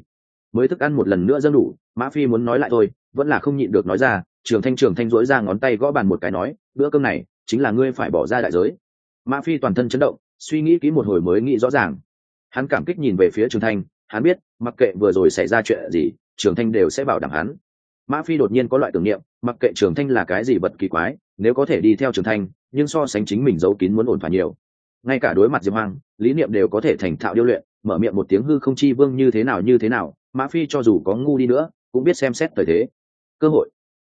mới thức ăn một lần nữa dân đủ mã phi muốn nói lại thôi, vẫn là không nhịn được nói ra, trường thanh trường thanh dỗi ra ngón tay gõ bàn một cái nói, bữa cơm này, chính là ngươi phải bỏ ra đại giới. Mã phi toàn thân chấn động, suy nghĩ kỹ một hồi mới nghĩ rõ ràng. Hắn cảm kích nhìn về phía trường thanh, hắn biết, mặc kệ vừa rồi xảy ra chuyện gì, trường thanh đều sẽ bảo đảm hắn. Mã phi đột nhiên có loại tưởng niệm, mặc kệ trường thanh là cái gì vật kỳ quái, nếu có thể đi theo trường thanh, nhưng so sánh chính mình giấu kín muốn ổn thỏa nhiều. Ngay cả đối mặt diệp hoang, lý niệm đều có thể thành thạo điêu luyện, mở miệng một tiếng hư không chi vương như thế nào, như thế nào, mã phi cho dù có ngu đi nữa cũng biết xem xét thời thế. Cơ hội.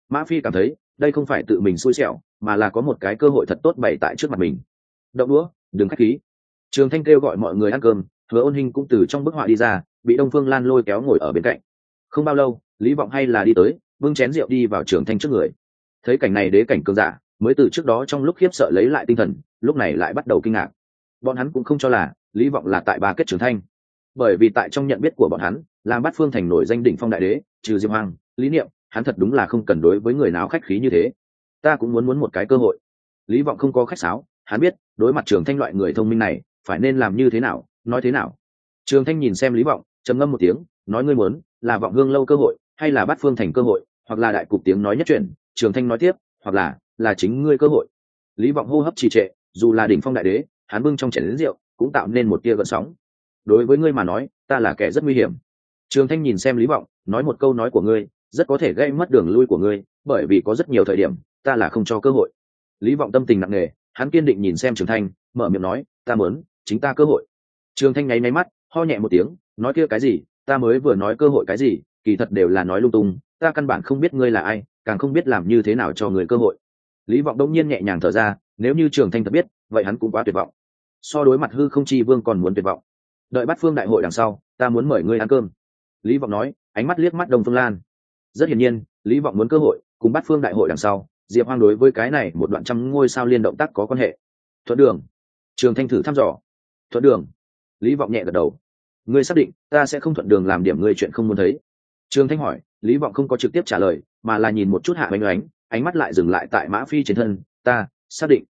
Mã phi cảm thấy, đây không phải tự mình xui xẻo, mà là có một cái cơ hội thật tốt bày tại trước mặt mình. Đậu đũa, đừng khách khí. Trường thanh kêu gọi mọi người ăn cơm, hứa ôn hình cũng từ trong bức họa đi ra, bị đông phương lan lôi kéo ngồi ở bên cạnh. Không bao lâu, lý vọng hay là đi tới vương chén rượu đi vào trường thanh trước người. Thấy cảnh này đế cảnh cường giả, mới từ trước đó trong lúc khiếp sợ lấy lại tinh thần, lúc này lại bắt đầu kinh ngạc. Bọn hắn cũng không cho là lý vọng là tại ba kết trường thanh. Bởi vì tại trong nhận biết của bọn hắn làm bát phương thành nổi danh đỉnh phong đại đế trừ diêm hoàng lý niệm, hắn thật đúng là không cần đối với người nào khách khí như thế. Ta cũng muốn muốn một cái cơ hội. Lý vọng không có khách sáo, hắn biết, đối mặt trường thanh loại người thông minh này, phải nên làm như thế nào, nói thế nào. Trường thanh nhìn xem lý vọng, trầm ngâm một tiếng, nói ngươi muốn, là vọng hương lâu cơ hội, hay là bắt phương thành cơ hội, hoặc là đại cục tiếng nói nhất chuyển trường thanh nói tiếp, hoặc là là chính ngươi cơ hội. Lý vọng hô hấp trì trệ, dù là đỉnh phong đại đế, hắn bưng trong chén đến rượu, cũng tạo nên một tia gợn sóng. Đối với ngươi mà nói, ta là kẻ rất nguy hiểm trường thanh nhìn xem lý vọng, nói một câu nói của ngươi, rất có thể gây mất đường lui của ngươi, bởi vì có rất nhiều thời điểm, ta là không cho cơ hội. Lý vọng tâm tình nặng nề, hắn kiên định nhìn xem trường thanh, mở miệng nói, ta mớn chính ta cơ hội. Trường thanh nháy máy mắt, ho nhẹ một tiếng, nói kia cái gì, ta mới vừa nói cơ hội cái gì, kỳ thật đều là nói lung tung, ta căn bản không biết ngươi là ai, càng không biết làm như thế nào cho người cơ hội. Lý vọng đông nhiên nhẹ nhàng thở ra, nếu như trường thanh thật biết, vậy hắn cũng quá tuyệt vọng. So đối mặt hư không chi vương còn muốn tuyệt vọng. Đợi bắt phương đại hội đằng sau, ta muốn mời ngươi ăn cơm lý vọng nói, ánh mắt liếc mắt đông phương lan. Rất hiển nhiên, lý vọng muốn cơ hội, cùng bắt phương đại hội đằng sau, diệp hoang đối với cái này một đoạn trăm ngôi sao liên động tác có quan hệ. Thuận đường. Trường thanh thử thăm dò. Thuận đường. Lý vọng nhẹ gật đầu. Ngươi xác định, ta sẽ không thuận đường làm điểm ngươi chuyện không muốn thấy. Trường thanh hỏi, lý vọng không có trực tiếp trả lời, mà là nhìn một chút hạ bánh oánh, ánh mắt lại dừng lại tại mã phi trên thân. Ta, xác định.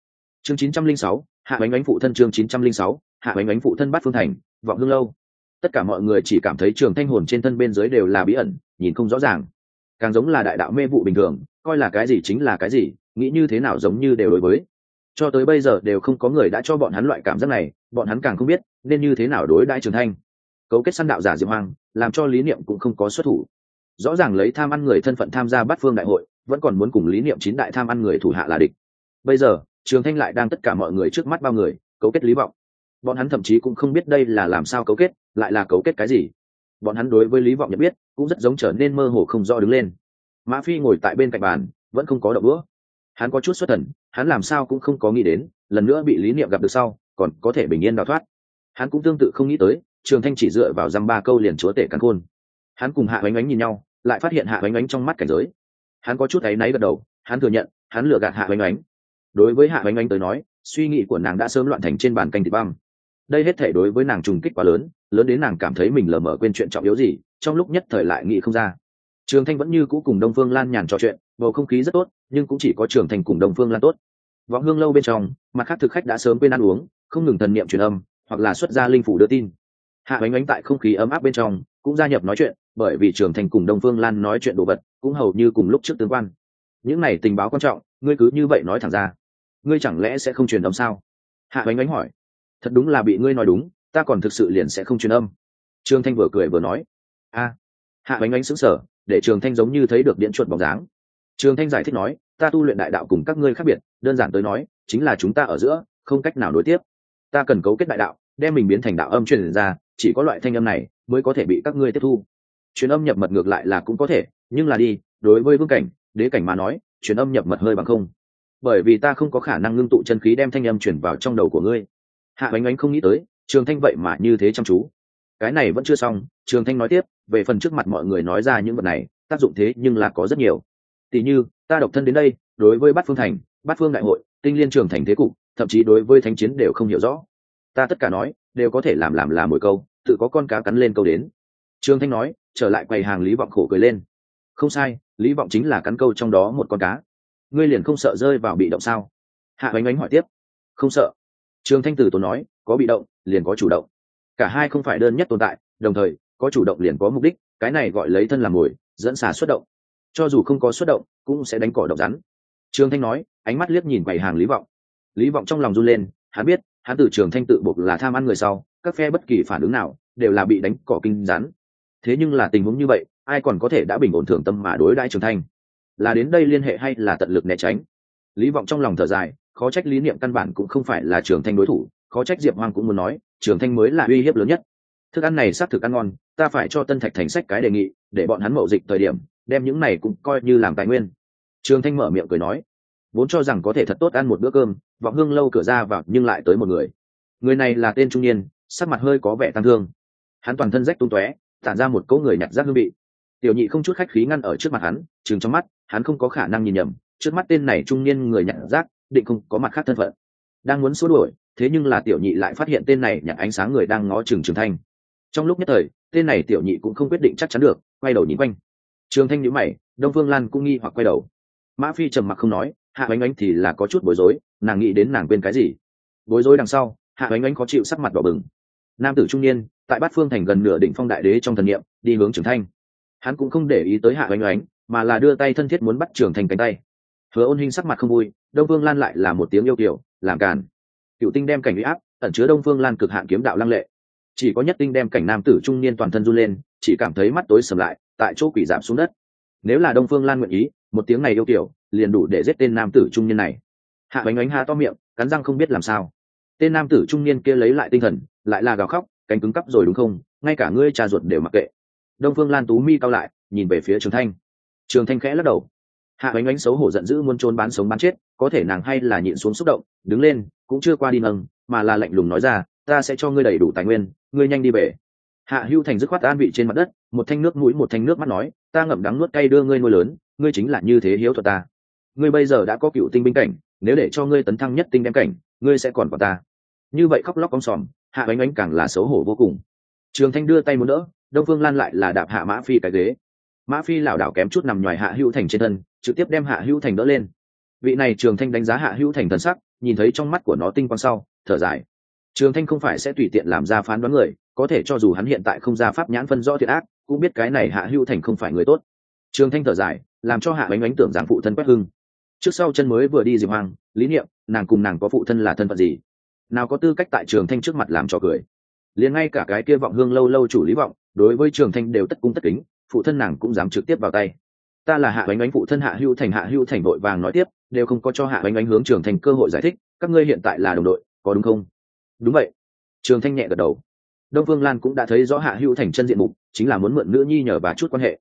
Chương chín trăm linh sáu, hạ bánh oánh phụ thân chương chín trăm linh sáu, hạ bánh oánh phụ thân bắt phương thành, vọng hương lâu tất cả mọi người chỉ cảm thấy trường thanh hồn trên thân bên dưới đều là bí ẩn, nhìn không rõ ràng. Càng giống là đại đạo mê vụ bình thường, coi là cái gì chính là cái gì, nghĩ như thế nào giống như đều đối với. Cho tới bây giờ đều không có người đã cho bọn hắn loại cảm giác này, bọn hắn càng không biết nên như thế nào đối đãi trường thanh. Cấu kết săn đạo giả diệp hoang, làm cho lý niệm cũng không có xuất thủ. Rõ ràng lấy tham ăn người thân phận tham gia bát phương đại hội, vẫn còn muốn cùng lý niệm chín đại tham ăn người thủ hạ là địch. Bây giờ, trường thanh lại đang tất cả mọi người trước mắt bao người, cấu kết lý vọng bọn hắn thậm chí cũng không biết đây là làm sao cấu kết, lại là cấu kết cái gì. Bọn hắn đối với lý vọng nhận biết, cũng rất giống trở nên mơ hồ không rõ đứng lên. Mã phi ngồi tại bên cạnh bàn, vẫn không có đậu bữa hắn có chút xuất thần, hắn làm sao cũng không có nghĩ đến, lần nữa bị lý niệm gặp được sau, còn có thể bình yên đào thoát. Hắn cũng tương tự không nghĩ tới, trường thanh chỉ dựa vào dăm ba câu liền chúa tể cắn khôn. Hắn cùng hạ oánh oánh nhìn nhau, lại phát hiện hạ oánh oánh trong mắt cảnh giới. Hắn có chút áy náy gật đầu, hắn thừa nhận, hắn lừa gạt hạ oánh oánh đối với hạ oánh oánh tới nói, suy nghĩ của nàng đã sớm loạn thành trên bàn canh thịt băng đây hết thể đối với nàng trùng kích quá lớn lớn đến nàng cảm thấy mình lờ mờ quên chuyện trọng yếu gì, trong lúc nhất thời lại nghĩ không ra. Trường thanh vẫn như cũ cùng đông phương lan nhàn trò chuyện, bầu không khí rất tốt, nhưng cũng chỉ có trường thanh cùng đông phương lan tốt. Võ hương lâu bên trong, mặt khác thực khách đã sớm quên ăn uống, không ngừng thần niệm truyền âm, hoặc là xuất ra linh phủ đưa tin. Hạ bánh bánh tại không khí ấm áp bên trong, cũng gia nhập nói chuyện, bởi vì trường thành cùng đông phương lan nói chuyện đồ vật, cũng hầu như cùng lúc trước tương quan. Những này tình báo quan trọng, ngươi cứ như vậy nói thẳng ra. Ngươi chẳng lẽ sẽ không truyền âm sao? Hạ bánh bánh hỏi thật đúng là bị ngươi nói đúng, ta còn thực sự liền sẽ không truyền âm. Trường thanh vừa cười vừa nói. A. Hạ bánh ánh sững sờ, để trường thanh giống như thấy được điện chuột bóng dáng. Trường thanh giải thích nói, ta tu luyện đại đạo cùng các ngươi khác biệt, đơn giản tới nói, chính là chúng ta ở giữa, không cách nào nối tiếp. Ta cần cấu kết đại đạo, đem mình biến thành đạo âm truyền ra, chỉ có loại thanh âm này mới có thể bị các ngươi tiếp thu. Truyền âm nhập mật ngược lại là cũng có thể, nhưng là đi, đối với vương cảnh, đế cảnh mà nói, truyền âm nhập mật hơi bằng không. Bởi vì ta không có khả năng ngưng tụ chân khí đem thanh âm chuyển vào trong đầu của ngươi hạ bánh ánh không nghĩ tới, trường thanh vậy mà như thế chăm chú. Cái này vẫn chưa xong, trường thanh nói tiếp, về phần trước mặt mọi người nói ra những vật này, tác dụng thế nhưng là có rất nhiều. Tỉ như, ta độc thân đến đây, đối với bát phương thành, bát phương đại hội, tinh liên trường thành thế cục, thậm chí đối với thánh chiến đều không hiểu rõ. Ta tất cả nói, đều có thể làm làm là mỗi câu, tự có con cá cắn lên câu đến. Trương thanh nói, trở lại quầy hàng lý vọng khổ cười lên. Không sai, lý vọng chính là cắn câu trong đó một con cá. Ngươi liền không sợ rơi vào bị động sao? Hạ oánh oánh hỏi tiếp. Không sợ trương thanh tử tốn nói, có bị động, liền có chủ động. Cả hai không phải đơn nhất tồn tại, đồng thời, có chủ động liền có mục đích, cái này gọi lấy thân làm mồi, dẫn xả xuất động. Cho dù không có xuất động, cũng sẽ đánh cỏ động rắn. Trương thanh nói, ánh mắt liếc nhìn quầy hàng lý vọng. Lý vọng trong lòng run lên, hắn biết, hắn từ trường thanh tự buộc là tham ăn người sau, các phe bất kỳ phản ứng nào, đều là bị đánh cỏ kinh rắn. Thế nhưng là tình huống như vậy, ai còn có thể đã bình ổn thưởng tâm mà đối đãi trường thanh? Là đến đây liên hệ hay là tận lực né tránh? Lý vọng trong lòng thở dài khó trách lý niệm căn bản cũng không phải là trường thanh đối thủ, khó trách diệp hoang cũng muốn nói, trường thanh mới là uy hiếp lớn nhất. Thức ăn này xác thực ăn ngon, ta phải cho tân thạch thành sách cái đề nghị, để bọn hắn mậu dịch thời điểm, đem những này cũng coi như làm tài nguyên. Trường thanh mở miệng cười nói, vốn cho rằng có thể thật tốt ăn một bữa cơm, vọng hương lâu cửa ra vào, nhưng lại tới một người. Người này là tên trung niên, sắc mặt hơi có vẻ tăng thương. Hắn toàn thân rách tung tóe, tản ra một cỗ người nhặt rác hương vị. Tiểu nhị không chút khách khí ngăn ở trước mặt hắn, chừng trong mắt, hắn không có khả năng nhìn nhầm, trước mắt tên này trung niên người nhặt rác định không có mặt khác thân phận. Đang muốn xua đuổi, thế nhưng là tiểu nhị lại phát hiện tên này nhặt ánh sáng người đang ngó chừng trường thanh. Trong lúc nhất thời, tên này tiểu nhị cũng không quyết định chắc chắn được, quay đầu nhìn quanh. Trường thanh nhíu mày, đông phương lan cũng nghi hoặc quay đầu. Mã phi trầm mặc không nói, hạ oánh oánh thì là có chút bối rối, nàng nghĩ đến nàng quên cái gì? Bối rối đằng sau, hạ oánh oánh khó chịu sắc mặt đỏ bừng. Nam tử trung niên, tại bát phương thành gần nửa đỉnh phong đại đế trong thần nghiệm đi hướng trưởng thanh. Hắn cũng không để ý tới hạ oánh oánh mà là đưa tay thân thiết muốn bắt trưởng thanh cánh tay hứa ôn hình sắc mặt không vui, đông phương lan lại là một tiếng yêu kiểu làm càn. Cựu tinh đem cảnh huy áp, ẩn chứa đông phương lan cực hạn kiếm đạo lăng lệ. Chỉ có nhất tinh đem cảnh nam tử trung niên toàn thân run lên, chỉ cảm thấy mắt tối sầm lại, tại chỗ quỷ giảm xuống đất. Nếu là đông phương lan nguyện ý, một tiếng này yêu kiểu liền đủ để giết tên nam tử trung niên này. Hạ bánh ánh ha to miệng, cắn răng không biết làm sao. Tên nam tử trung niên kia lấy lại tinh thần, lại là gào khóc, cánh cứng cắp rồi đúng không? Ngay cả ngươi cha ruột đều mặc kệ. Đông phương lan tú mi cao lại, nhìn về phía trường thanh. Trường thanh khẽ lắc đầu hạ bánh ánh xấu hổ giận dữ muốn trốn bán sống bán chết, có thể nàng hay là nhịn xuống xúc động, đứng lên, cũng chưa qua đi nâng, mà là lạnh lùng nói ra, ta sẽ cho ngươi đầy đủ tài nguyên, ngươi nhanh đi về. Hạ hưu thành dứt khoát an vị trên mặt đất, một thanh nước mũi, một thanh nước mắt nói, ta ngậm đắng nuốt cay đưa ngươi nuôi lớn, ngươi chính là như thế hiếu thuật ta. Ngươi bây giờ đã có cựu tinh binh cảnh, nếu để cho ngươi tấn thăng nhất tinh đem cảnh, ngươi sẽ còn còn ta. Như vậy khóc lóc con sòm, hạ bánh ánh càng là xấu hổ vô cùng. Trường thanh đưa tay muốn đỡ, đông phương lan lại là đạp hạ mã phi cái ghế. Mã phi lảo đảo kém chút nằm ngoài hạ hữu thành trên thân trực tiếp đem hạ hữu thành đỡ lên. Vị này trường thanh đánh giá hạ hữu thành thần sắc, nhìn thấy trong mắt của nó tinh quang sau, thở dài. Trường thanh không phải sẽ tùy tiện làm ra phán đoán người, có thể cho dù hắn hiện tại không ra pháp nhãn phân rõ thiệt ác, cũng biết cái này hạ hữu thành không phải người tốt. Trường thanh thở dài, làm cho hạ bánh Ánh tưởng giảng phụ thân quét hưng. Trước sau chân mới vừa đi diệp hoang, lý niệm, nàng cùng nàng có phụ thân là thân phận gì? Nào có tư cách tại trường thanh trước mặt làm trò cười. Liền ngay cả cái kia vọng hương lâu lâu chủ lý vọng, đối với trường thanh đều tất cung tất kính, phụ thân nàng cũng dám trực tiếp vào tay ta là hạ bánh bánh phụ thân hạ hữu thành, hạ hữu thành vội vàng nói tiếp, đều không có cho hạ bánh bánh hướng trường thành cơ hội giải thích, các ngươi hiện tại là đồng đội, có đúng không? Đúng vậy. Trường thanh nhẹ gật đầu. Đông phương lan cũng đã thấy rõ hạ hữu thành chân diện mục, chính là muốn mượn nữ nhi nhờ bà chút quan hệ.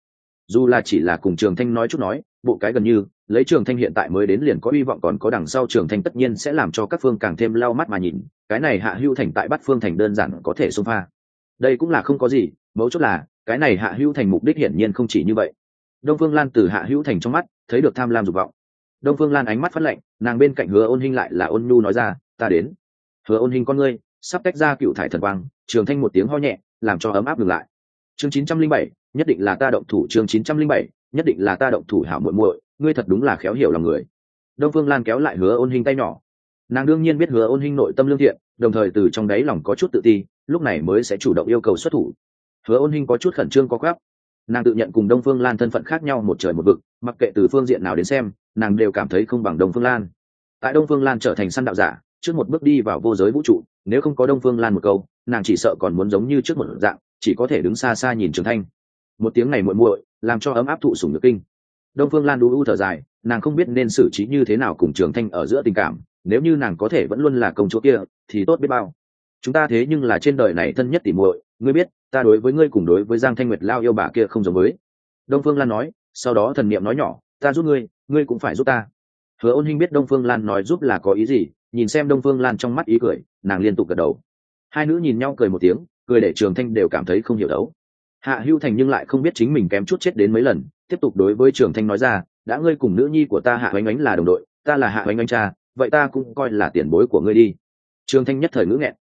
Dù là chỉ là cùng trường thanh nói chút nói, bộ cái gần như, lấy trường thanh hiện tại mới đến liền có hy vọng còn có đằng sau trường thanh tất nhiên sẽ làm cho các phương càng thêm lau mắt mà nhìn, cái này hạ hữu thành tại bắt phương thành đơn giản có thể xông pha. Đây cũng là không có gì, mấu chốt là, cái này hạ hữu thành mục đích hiển nhiên không chỉ như vậy đông phương lan từ hạ hữu thành trong mắt, thấy được tham lam dục vọng. Đông phương lan ánh mắt phát lạnh, nàng bên cạnh hứa ôn hinh lại là ôn nhu nói ra, ta đến. Hứa ôn hinh con ngươi, sắp tách ra cựu thải thần quang, trường thanh một tiếng ho nhẹ, làm cho ấm áp ngừng lại. Chương chín trăm linh bảy, nhất định là ta động thủ, chương chín trăm linh bảy, nhất định là ta động thủ hảo muội muội, ngươi thật đúng là khéo hiểu lòng người. Đông phương lan kéo lại hứa ôn hinh tay nhỏ. Nàng đương nhiên biết hứa ôn hinh nội tâm lương thiện, đồng thời từ trong đáy lòng có chút tự ti, lúc này mới sẽ chủ động yêu cầu xuất thủ. Hứa ôn hinh có chút khẩn trương có gáp nàng tự nhận cùng đông phương lan thân phận khác nhau một trời một vực, mặc kệ từ phương diện nào đến xem, nàng đều cảm thấy không bằng đông phương lan. Tại đông phương lan trở thành săn đạo giả, trước một bước đi vào vô giới vũ trụ, nếu không có đông phương lan một câu, nàng chỉ sợ còn muốn giống như trước một dạng, chỉ có thể đứng xa xa nhìn trường thanh. Một tiếng này muội muội, làm cho ấm áp thụ sủng nước kinh. Đông phương lan đu u thở dài, nàng không biết nên xử trí như thế nào cùng trường thanh ở giữa tình cảm, nếu như nàng có thể vẫn luôn là công chúa kia, thì tốt biết bao. Chúng ta thế nhưng là trên đời này thân nhất tỉ muội ngươi biết, ta đối với ngươi cùng đối với giang thanh nguyệt lao yêu bà kia không giống với. Đông phương lan nói, sau đó thần niệm nói nhỏ, ta giúp ngươi ngươi cũng phải giúp ta. Hứa ôn hinh biết đông phương lan nói giúp là có ý gì, nhìn xem đông phương lan trong mắt ý cười, nàng liên tục gật đầu. Hai nữ nhìn nhau cười một tiếng, cười để trường thanh đều cảm thấy không hiểu đấu. Hạ hưu thành nhưng lại không biết chính mình kém chút chết đến mấy lần, tiếp tục đối với trường thanh nói ra, đã ngươi cùng nữ nhi của ta hạ oanh oánh là đồng đội, ta là hạ oanh oanh cha, vậy ta cũng coi là tiền bối của ngươi đi. Trường thanh nhất thời ngữ nghẹn,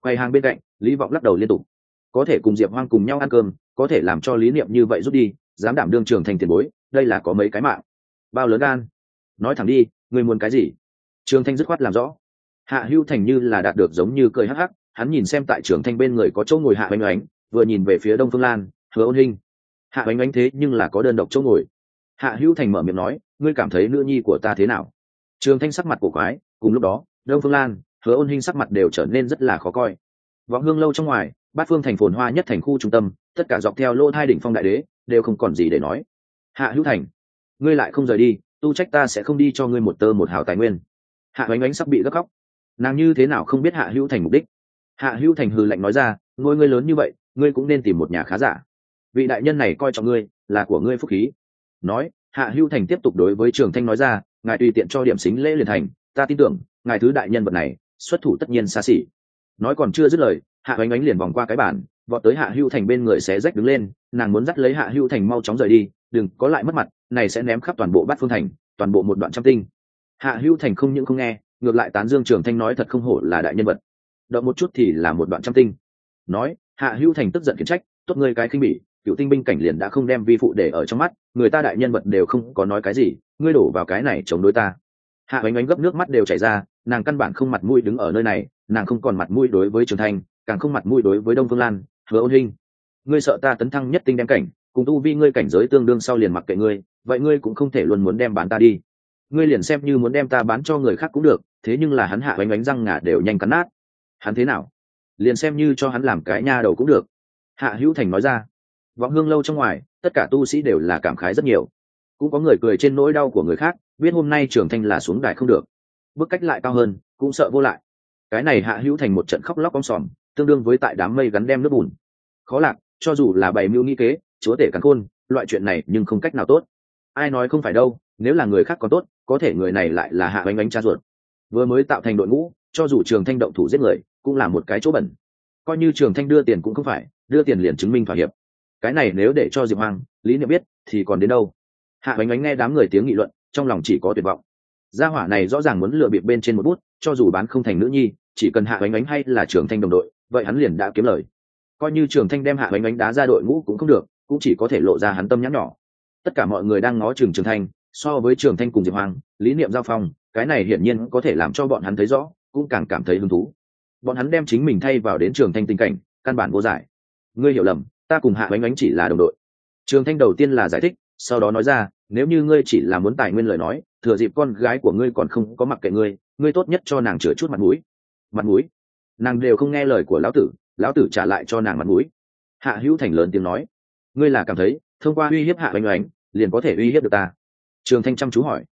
quay hàng bên cạnh, lý vọng lắc đầu liên tục có thể cùng diệp hoang cùng nhau ăn cơm, có thể làm cho lý niệm như vậy rút đi, dám đảm đương trường thành tiền bối, đây là có mấy cái mạng. Bao lớn gan? Nói thẳng đi, ngươi muốn cái gì? Trường thanh dứt khoát làm rõ. Hạ hưu thành như là đạt được giống như cười hắc hắc, hắn nhìn xem tại trường thanh bên người có chỗ ngồi hạ oanh oánh vừa nhìn về phía đông phương lan, hứa ôn hinh. Hạ oanh oánh thế nhưng là có đơn độc chỗ ngồi. Hạ hưu thành mở miệng nói, ngươi cảm thấy nữ nhi của ta thế nào? Trường thanh sắc mặt cổ quái, cùng lúc đó, đông phương lan, hứa ôn hinh sắc mặt đều trở nên rất là khó coi. Vọng hương lâu trong ngoài bát phương thành phồn hoa nhất thành khu trung tâm, tất cả dọc theo lô hai đỉnh phong đại đế, đều không còn gì để nói. Hạ hữu thành, ngươi lại không rời đi, tu trách ta sẽ không đi cho ngươi một tơ một hào tài nguyên. Hạ oánh oánh sắp bị gấp khóc nàng như thế nào không biết hạ hữu thành mục đích? Hạ hữu thành hừ lạnh nói ra ngôi ngươi lớn như vậy, ngươi cũng nên tìm một nhà khá giả. Vị đại nhân này coi trọng ngươi, là của ngươi phúc khí. Nói, hạ hữu thành tiếp tục đối với trường thanh nói ra, ngài tùy tiện cho điểm xính lễ liền thành, ta tin tưởng, ngài thứ đại nhân vật này, xuất thủ tất nhiên xa xỉ. Nói còn chưa dứt lời hạ oánh oánh liền vòng qua cái bản vọt tới hạ hưu thành bên người xé rách đứng lên, nàng muốn dắt lấy hạ hưu thành mau chóng rời đi, đừng, có lại mất mặt, này sẽ ném khắp toàn bộ bát phương thành, toàn bộ một đoạn trăm tinh. Hạ hưu thành không những không nghe, ngược lại tán dương trường thanh nói thật không hổ là đại nhân vật. Đợi một chút thì là một đoạn trăm tinh. Nói, hạ hưu thành tức giận khiển trách, tốt ngươi cái khinh bỉ, cựu tinh binh cảnh liền đã không đem vi phụ để ở trong mắt, người ta đại nhân vật đều không có nói cái gì, ngươi đổ vào cái này chống đối ta. Hạ oánh oánh gấp nước mắt đều chảy ra, nàng căn bản không mặt mũi đứng ở nơi này, nàng không còn mặt mũi đối với trường thanh càng không mặt mũi đối với đông phương lan, hứa ôn hinh, ngươi sợ ta tấn thăng nhất tinh đem cảnh, cùng tu vi ngươi cảnh giới tương đương sau liền mặc kệ ngươi, vậy ngươi cũng không thể luôn muốn đem bán ta đi. Ngươi liền xem như muốn đem ta bán cho người khác cũng được, thế nhưng là hắn hạ bánh bánh răng ngả đều nhanh cắn nát. Hắn thế nào? Liền xem như cho hắn làm cái nha đầu cũng được. Hạ hữu thành nói ra. Vọng hương lâu trong ngoài, tất cả tu sĩ đều là cảm khái rất nhiều. Cũng có người cười trên nỗi đau của người khác, biết hôm nay trường thanh là xuống đài không được. Bức cách lại cao hơn, cũng sợ vô lại. Cái này hạ hữu thành một trận khóc lóc om sòm tương đương với tại đám mây gắn đem nước bùn. Khó lạc, cho dù là bày mưu nghĩ kế, chúa tể cắn khôn, loại chuyện này nhưng không cách nào tốt. Ai nói không phải đâu, nếu là người khác còn tốt, có thể người này lại là hạ bánh bánh cha ruột. Vừa mới tạo thành đội ngũ, cho dù trường thanh động thủ giết người, cũng là một cái chỗ bẩn. Coi như trường thanh đưa tiền cũng không phải, đưa tiền liền chứng minh thỏa hiệp. Cái này nếu để cho diệp hoang, lý niệm biết, thì còn đến đâu? Hạ bánh bánh nghe đám người tiếng nghị luận, trong lòng chỉ có tuyệt vọng. Gia hỏa này rõ ràng muốn lựa bịp bên trên một bút, cho dù bán không thành nữ nhi, chỉ cần hạ bánh bánh hay là trường thanh đồng đội vậy hắn liền đã kiếm lời. Coi như trường thanh đem hạ bánh bánh đá ra đội ngũ cũng không được, cũng chỉ có thể lộ ra hắn tâm nhắn nhỏ. Tất cả mọi người đang ngó trường trường thanh, so với trường thanh cùng diệp hoàng lý niệm giao phong, cái này hiển nhiên có thể làm cho bọn hắn thấy rõ, cũng càng cảm thấy hứng thú. Bọn hắn đem chính mình thay vào đến trường thanh tình cảnh, căn bản vô giải. Ngươi hiểu lầm, ta cùng hạ bánh bánh chỉ là đồng đội. Trường thanh đầu tiên là giải thích, sau đó nói ra, nếu như ngươi chỉ là muốn tài nguyên lời nói, thừa dịp con gái của ngươi còn không có mặc kệ ngươi ngươi tốt nhất cho nàng chữa chút mặt mũi. Mặt mũi? Nàng đều không nghe lời của lão tử lão tử trả lại cho nàng mặt mũi. Hạ hữu thành lớn tiếng nói, ngươi là cảm thấy, thông qua uy hiếp hạ oanh oánh liền có thể uy hiếp được ta? Trường thanh chăm chú hỏi.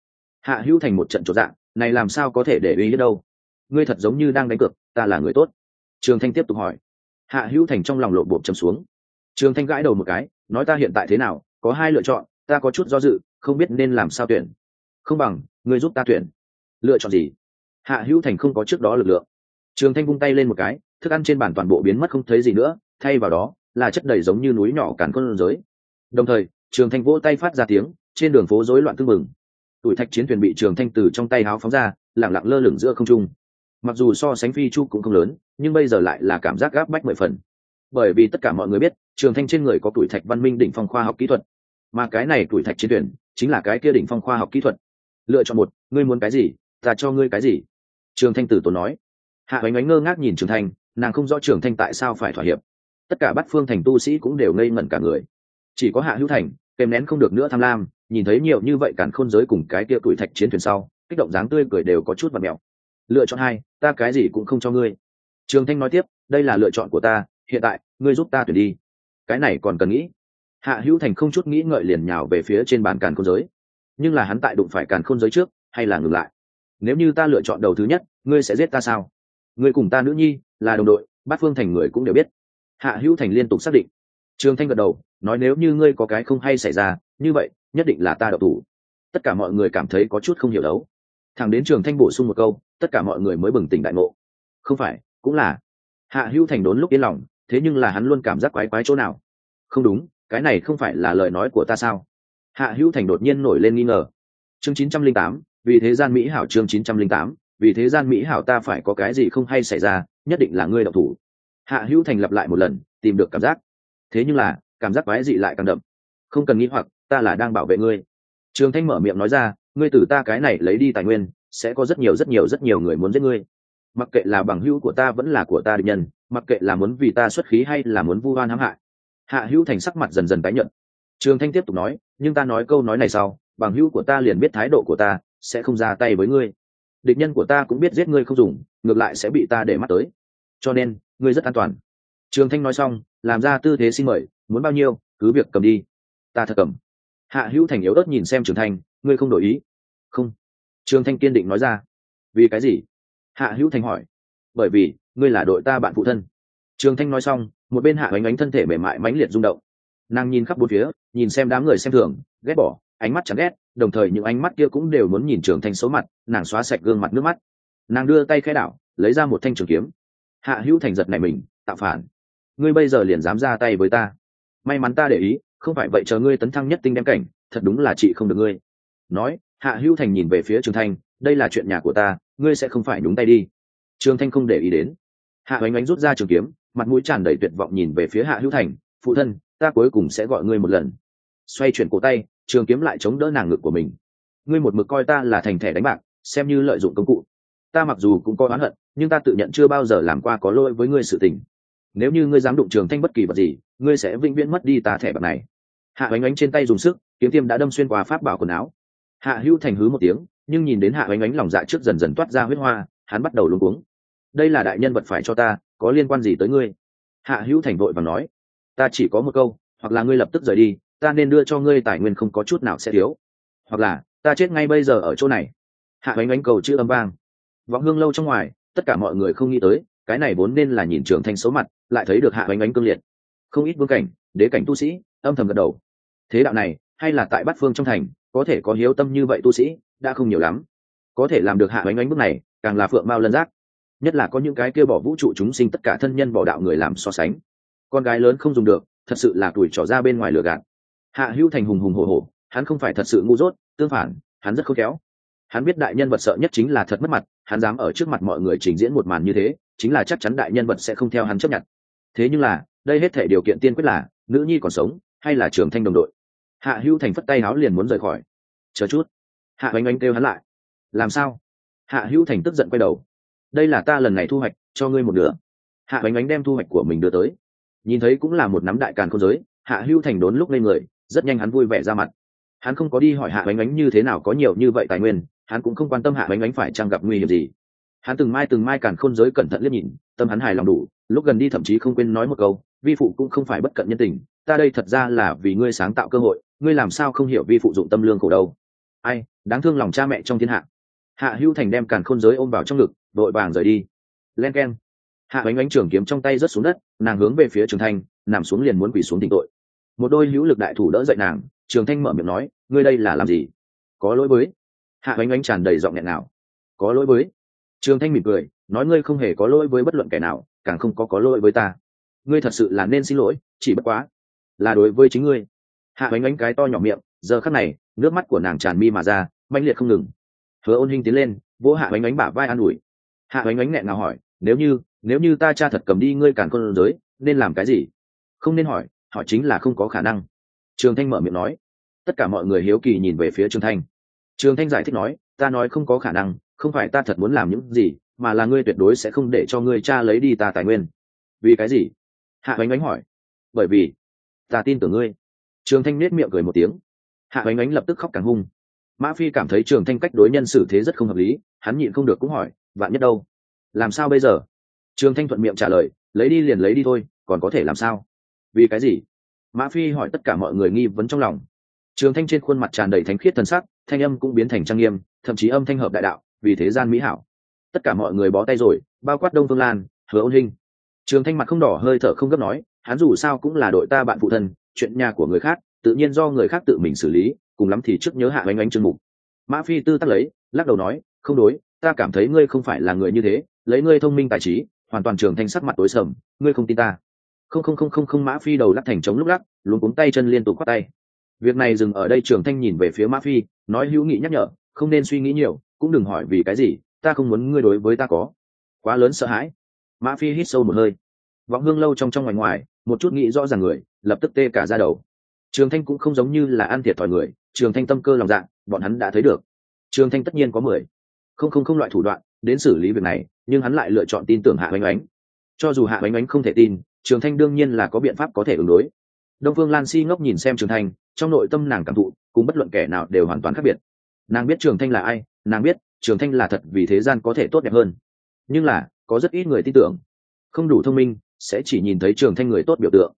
Hạ hữu thành một trận trộn dạng, này làm sao có thể để uy hiếp đâu? Ngươi thật giống như đang đánh cược, ta là người tốt. Trường thanh tiếp tục hỏi. Hạ hữu thành trong lòng lộ bộp chầm xuống. Trường thanh gãi đầu một cái, nói ta hiện tại thế nào, có hai lựa chọn, ta có chút do dự, không biết nên làm sao tuyển. Không bằng, ngươi giúp ta tuyển. Lựa chọn gì? Hạ hữu thành không có trước đó lực lượng trường thanh vung tay lên một cái, thức ăn trên bàn toàn bộ biến mất không thấy gì nữa, thay vào đó là chất đầy giống như núi nhỏ càn con giới. Đồng thời, trường thanh vỗ tay phát ra tiếng, trên đường phố rối loạn tưng bừng. Tuổi thạch chiến thuyền bị trường thanh từ trong tay háo phóng ra lẳng lặng lơ lửng giữa không trung. Mặc dù so sánh phi chu cũng không lớn, nhưng bây giờ lại là cảm giác gáp bách mười phần. Bởi vì tất cả mọi người biết, trường thanh trên người có tuổi thạch văn minh đỉnh phong khoa học kỹ thuật. Mà cái này tuổi thạch chiến thuyền, chính là cái kia đỉnh phong khoa học kỹ thuật. Lựa chọn một, ngươi muốn cái gì, ta cho ngươi cái gì? Trường thanh tử tốn nói hạ bánh ánh ngơ ngác nhìn trường thanh, nàng không rõ trường thanh tại sao phải thỏa hiệp. Tất cả bắt phương thành tu sĩ cũng đều ngây ngẩn cả người. Chỉ có hạ hữu thành, kèm nén không được nữa tham lam, nhìn thấy nhiều như vậy cản khôn giới cùng cái kia tuổi thạch chiến thuyền sau, kích động dáng tươi cười đều có chút và mèo lựa chọn hai, ta cái gì cũng không cho ngươi. Trường thanh nói tiếp, đây là lựa chọn của ta, hiện tại, ngươi giúp ta tuyển đi. Cái này còn cần nghĩ. Hạ hữu thành không chút nghĩ ngợi liền nhào về phía trên bàn càn khôn giới. Nhưng là hắn tại đụng phải càn khôn giới trước, hay là ngừng lại? Nếu như ta lựa chọn đầu thứ nhất, ngươi sẽ giết ta sao? Ngươi cùng ta nữ nhi là đồng đội, bát phương thành người cũng đều biết. Hạ hữu thành liên tục xác định. Trường thanh gật đầu, nói nếu như ngươi có cái không hay xảy ra, như vậy, nhất định là ta đậu thủ. Tất cả mọi người cảm thấy có chút không hiểu đấu. Thằng đến trường thanh bổ sung một câu, tất cả mọi người mới bừng tỉnh đại ngộ. Không phải, cũng là. Hạ hữu thành đốn lúc yên lòng, thế nhưng là hắn luôn cảm giác quái quái chỗ nào? Không đúng, cái này không phải là lời nói của ta sao? Hạ hữu thành đột nhiên nổi lên nghi ngờ. Chương chín trăm linh tám, vì thế gian mỹ hảo chương chín trăm linh tám vì thế gian mỹ hảo ta phải có cái gì không hay xảy ra, nhất định là ngươi đọc thủ. Hạ hữu thành lặp lại một lần, tìm được cảm giác. Thế nhưng là, cảm giác quái dị lại càng đậm. Không cần nghĩ hoặc, ta là đang bảo vệ ngươi. Trường thanh mở miệng nói ra, ngươi từ ta cái này lấy đi tài nguyên, sẽ có rất nhiều rất nhiều rất nhiều người muốn giết ngươi. Mặc kệ là bằng hữu của ta vẫn là của ta định nhân, mặc kệ là muốn vì ta xuất khí hay là muốn vu oan hãm hại. Hạ hữu thành sắc mặt dần dần tái nhận trường thanh tiếp tục nói, nhưng ta nói câu nói này sau, bằng hữu của ta liền biết thái độ của ta, sẽ không ra tay với ngươi địch nhân của ta cũng biết giết ngươi không dùng, ngược lại sẽ bị ta để mắt tới. Cho nên, ngươi rất an toàn. Trường thanh nói xong, làm ra tư thế xin mời, muốn bao nhiêu, cứ việc cầm đi. Ta thật cầm. Hạ hữu thành yếu ớt nhìn xem trường thanh, ngươi không đổi ý. Không. Trường thanh kiên định nói ra. Vì cái gì? Hạ hữu thành hỏi. Bởi vì, ngươi là đội ta bạn phụ thân. Trường thanh nói xong, một bên hạ bánh ánh thân thể mềm mại mãnh liệt rung động. Nàng nhìn khắp bốn phía, nhìn xem đám người xem thường, ghét bỏ ánh mắt chán ghét, đồng thời những ánh mắt kia cũng đều muốn nhìn trường thanh xấu mặt, nàng xóa sạch gương mặt nước mắt. Nàng đưa tay khai đảo, lấy ra một thanh trường kiếm. Hạ hữu thành giật này mình, tạo phản. Ngươi bây giờ liền dám ra tay với ta. May mắn ta để ý, không phải vậy chờ ngươi tấn thăng nhất tinh đem cảnh, thật đúng là chị không được ngươi. Nói, hạ hữu thành nhìn về phía trường thanh, đây là chuyện nhà của ta, ngươi sẽ không phải đúng tay đi. Trường thanh không để ý đến. Hạ oánh oánh rút ra trường kiếm, mặt mũi tràn đầy tuyệt vọng nhìn về phía hạ hữu thành, phụ thân, ta cuối cùng sẽ gọi ngươi một lần xoay chuyển cổ tay, trường kiếm lại chống đỡ nàng ngực của mình. Ngươi một mực coi ta là thành thẻ đánh bạc, xem như lợi dụng công cụ. Ta mặc dù cũng có oán hận, nhưng ta tự nhận chưa bao giờ làm qua có lỗi với ngươi sự tình. Nếu như ngươi dám đụng trường thanh bất kỳ vật gì, ngươi sẽ vĩnh viễn mất đi ta thẻ bạc này. Hạ oánh oánh trên tay dùng sức, kiếm tiêm đã đâm xuyên qua pháp bảo quần áo. Hạ hữu thành hứ một tiếng, nhưng nhìn đến hạ oánh oánh lòng dạ trước dần dần toát ra huyết hoa, hắn bắt đầu luống cuống. Đây là đại nhân vật phải cho ta, có liên quan gì tới ngươi? Hạ hữu thành vội và nói, ta chỉ có một câu, hoặc là ngươi lập tức rời đi ta nên đưa cho ngươi tài nguyên không có chút nào sẽ thiếu. Hoặc là, ta chết ngay bây giờ ở chỗ này. Hạ bánh ánh cầu chữ âm vang. Võng hương lâu trong ngoài, tất cả mọi người không nghĩ tới, cái này vốn nên là nhìn trường thanh số mặt, lại thấy được hạ bánh ánh cương liệt. Không ít vương cảnh, đế cảnh tu sĩ, âm thầm gật đầu. Thế đạo này, hay là tại bát phương trong thành, có thể có hiếu tâm như vậy tu sĩ, đã không nhiều lắm. Có thể làm được hạ bánh ánh bước này, càng là phượng mao lân giác. Nhất là có những cái kia bỏ vũ trụ chúng sinh tất cả thân nhân bỏ đạo người làm so sánh. Con gái lớn không dùng được, thật sự là tuổi trỏ ra bên ngoài lửa gạt hạ hữu thành hùng hùng hồ hồ hắn không phải thật sự ngu dốt, tương phản, hắn rất khôn khéo. Hắn biết đại nhân vật sợ nhất chính là thật mất mặt, hắn dám ở trước mặt mọi người trình diễn một màn như thế, chính là chắc chắn đại nhân vật sẽ không theo hắn chấp nhận. Thế nhưng là, đây hết thể điều kiện tiên quyết là, nữ nhi còn sống, hay là trường thanh đồng đội? Hạ hữu thành phất tay áo liền muốn rời khỏi. Chờ chút. Hạ oanh oanh kêu hắn lại. Làm sao? Hạ hữu thành tức giận quay đầu. Đây là ta lần này thu hoạch, cho ngươi một nửa. Hạ oanh oanh đem thu hoạch của mình đưa tới. Nhìn thấy cũng là một nắm đại càn không giới, hạ hữu thành đốn lúc lên người rất nhanh hắn vui vẻ ra mặt. Hắn không có đi hỏi hạ bánh ánh như thế nào có nhiều như vậy tài nguyên, hắn cũng không quan tâm hạ bánh ánh phải chăng gặp nguy hiểm gì. Hắn từng mai từng mai càn khôn giới cẩn thận liếc nhìn, tâm hắn hài lòng đủ, lúc gần đi thậm chí không quên nói một câu, vi phụ cũng không phải bất cận nhân tình, ta đây thật ra là vì ngươi sáng tạo cơ hội, ngươi làm sao không hiểu vi phụ dụng tâm lương khổ đâu. Ai, đáng thương lòng cha mẹ trong thiên hạ. Hạ hữu thành đem càn khôn giới ôm vào trong ngực, vội vàng rời đi. Len k e n hạ bánh bánh trường kiếm trong tay rớt xuống đất, nàng hướng về phía trường thanh nằm xuống liền muốn quỳ xuống tình tội một đôi hữu lực đại thủ đỡ dậy nàng, trường thanh mở miệng nói, ngươi đây là làm gì? Có lỗi với? Hạ bánh bánh tràn đầy giọng nghẹn nào có lỗi với? Trường thanh mỉm cười, nói ngươi không hề có lỗi với bất luận kẻ nào, càng không có có lỗi với ta. Ngươi thật sự là nên xin lỗi, chỉ bất quá là đối với chính ngươi. Hạ bánh bánh cái to nhỏ miệng, giờ khắc này, nước mắt của nàng tràn mi mà ra manh liệt không ngừng. Hứa ôn hinh tiến lên, vỗ hạ bánh bánh bả vai an ủi. Hạ bánh bánh nghẹn nào hỏi, nếu như nếu như ta cha thật cầm đi ngươi càng con giới, nên làm cái gì? Không nên hỏi hỏi chính là không có khả năng. Trường thanh mở miệng nói. Tất cả mọi người hiếu kỳ nhìn về phía trường thanh. Trường thanh giải thích nói, ta nói không có khả năng, không phải ta thật muốn làm những gì, mà là ngươi tuyệt đối sẽ không để cho ngươi cha lấy đi ta tài nguyên. Vì cái gì? Hạ oánh oánh hỏi. Bởi vì ta tin tưởng ngươi. Trường thanh nết miệng cười một tiếng. Hạ oánh oánh lập tức khóc càng hung. Mã phi cảm thấy trường thanh cách đối nhân xử thế rất không hợp lý, hắn nhịn không được cũng hỏi, vạn nhất đâu? Làm sao bây giờ? Trường thanh thuận miệng trả lời, lấy đi liền lấy đi thôi, còn có thể làm sao? Vì cái gì? Mã phi hỏi tất cả mọi người nghi vấn trong lòng. Trường thanh trên khuôn mặt tràn đầy thánh khiết thần sắc, thanh âm cũng biến thành trang nghiêm, thậm chí âm thanh hợp đại đạo, vì thế gian mỹ hảo. Tất cả mọi người bó tay rồi, bao quát đông phương lan, hứa ôn hinh. trường thanh mặt không đỏ hơi thở không gấp nói, hắn dù sao cũng là đội ta bạn phụ thân, chuyện nhà của người khác, tự nhiên do người khác tự mình xử lý, cùng lắm thì trước nhớ hạ oanh oanh chương mục. Mã phi tư tắc lấy, lắc đầu nói, không đối, ta cảm thấy ngươi không phải là người như thế, lấy ngươi thông minh tài trí, hoàn toàn trường thanh sắc mặt tối sầm, ngươi không tin ta không không không không không mã phi đầu lắc thành trống lúc lắc luôn cuống tay chân liên tục khoác tay. Việc này dừng ở đây, trường thanh nhìn về phía mã phi, nói hữu nghị nhắc nhở, không nên suy nghĩ nhiều, cũng đừng hỏi vì cái gì, ta không muốn ngươi đối với ta có quá lớn sợ hãi. Mã phi hít sâu một hơi. Vọng hương lâu trong trong ngoài ngoài, một chút nghĩ rõ ràng người, lập tức tê cả ra đầu. Trường thanh cũng không giống như là ăn thiệt thòi người, trường thanh tâm cơ lòng dạ bọn hắn đã thấy được. Trường thanh tất nhiên có mười. Không không không loại thủ đoạn đến xử lý việc này, nhưng hắn lại lựa chọn tin tưởng hạ oanh oánh cho dù hạ oanh oánh không thể tin trường thanh đương nhiên là có biện pháp có thể ứng đối. Đông phương lan si ngốc nhìn xem trường thanh, trong nội tâm nàng cảm thụ, cùng bất luận kẻ nào đều hoàn toàn khác biệt. Nàng biết trường thanh là ai, nàng biết trường thanh là thật vì thế gian có thể tốt đẹp hơn. Nhưng là, có rất ít người tin tưởng. Không đủ thông minh, sẽ chỉ nhìn thấy trường thanh người tốt biểu tượng.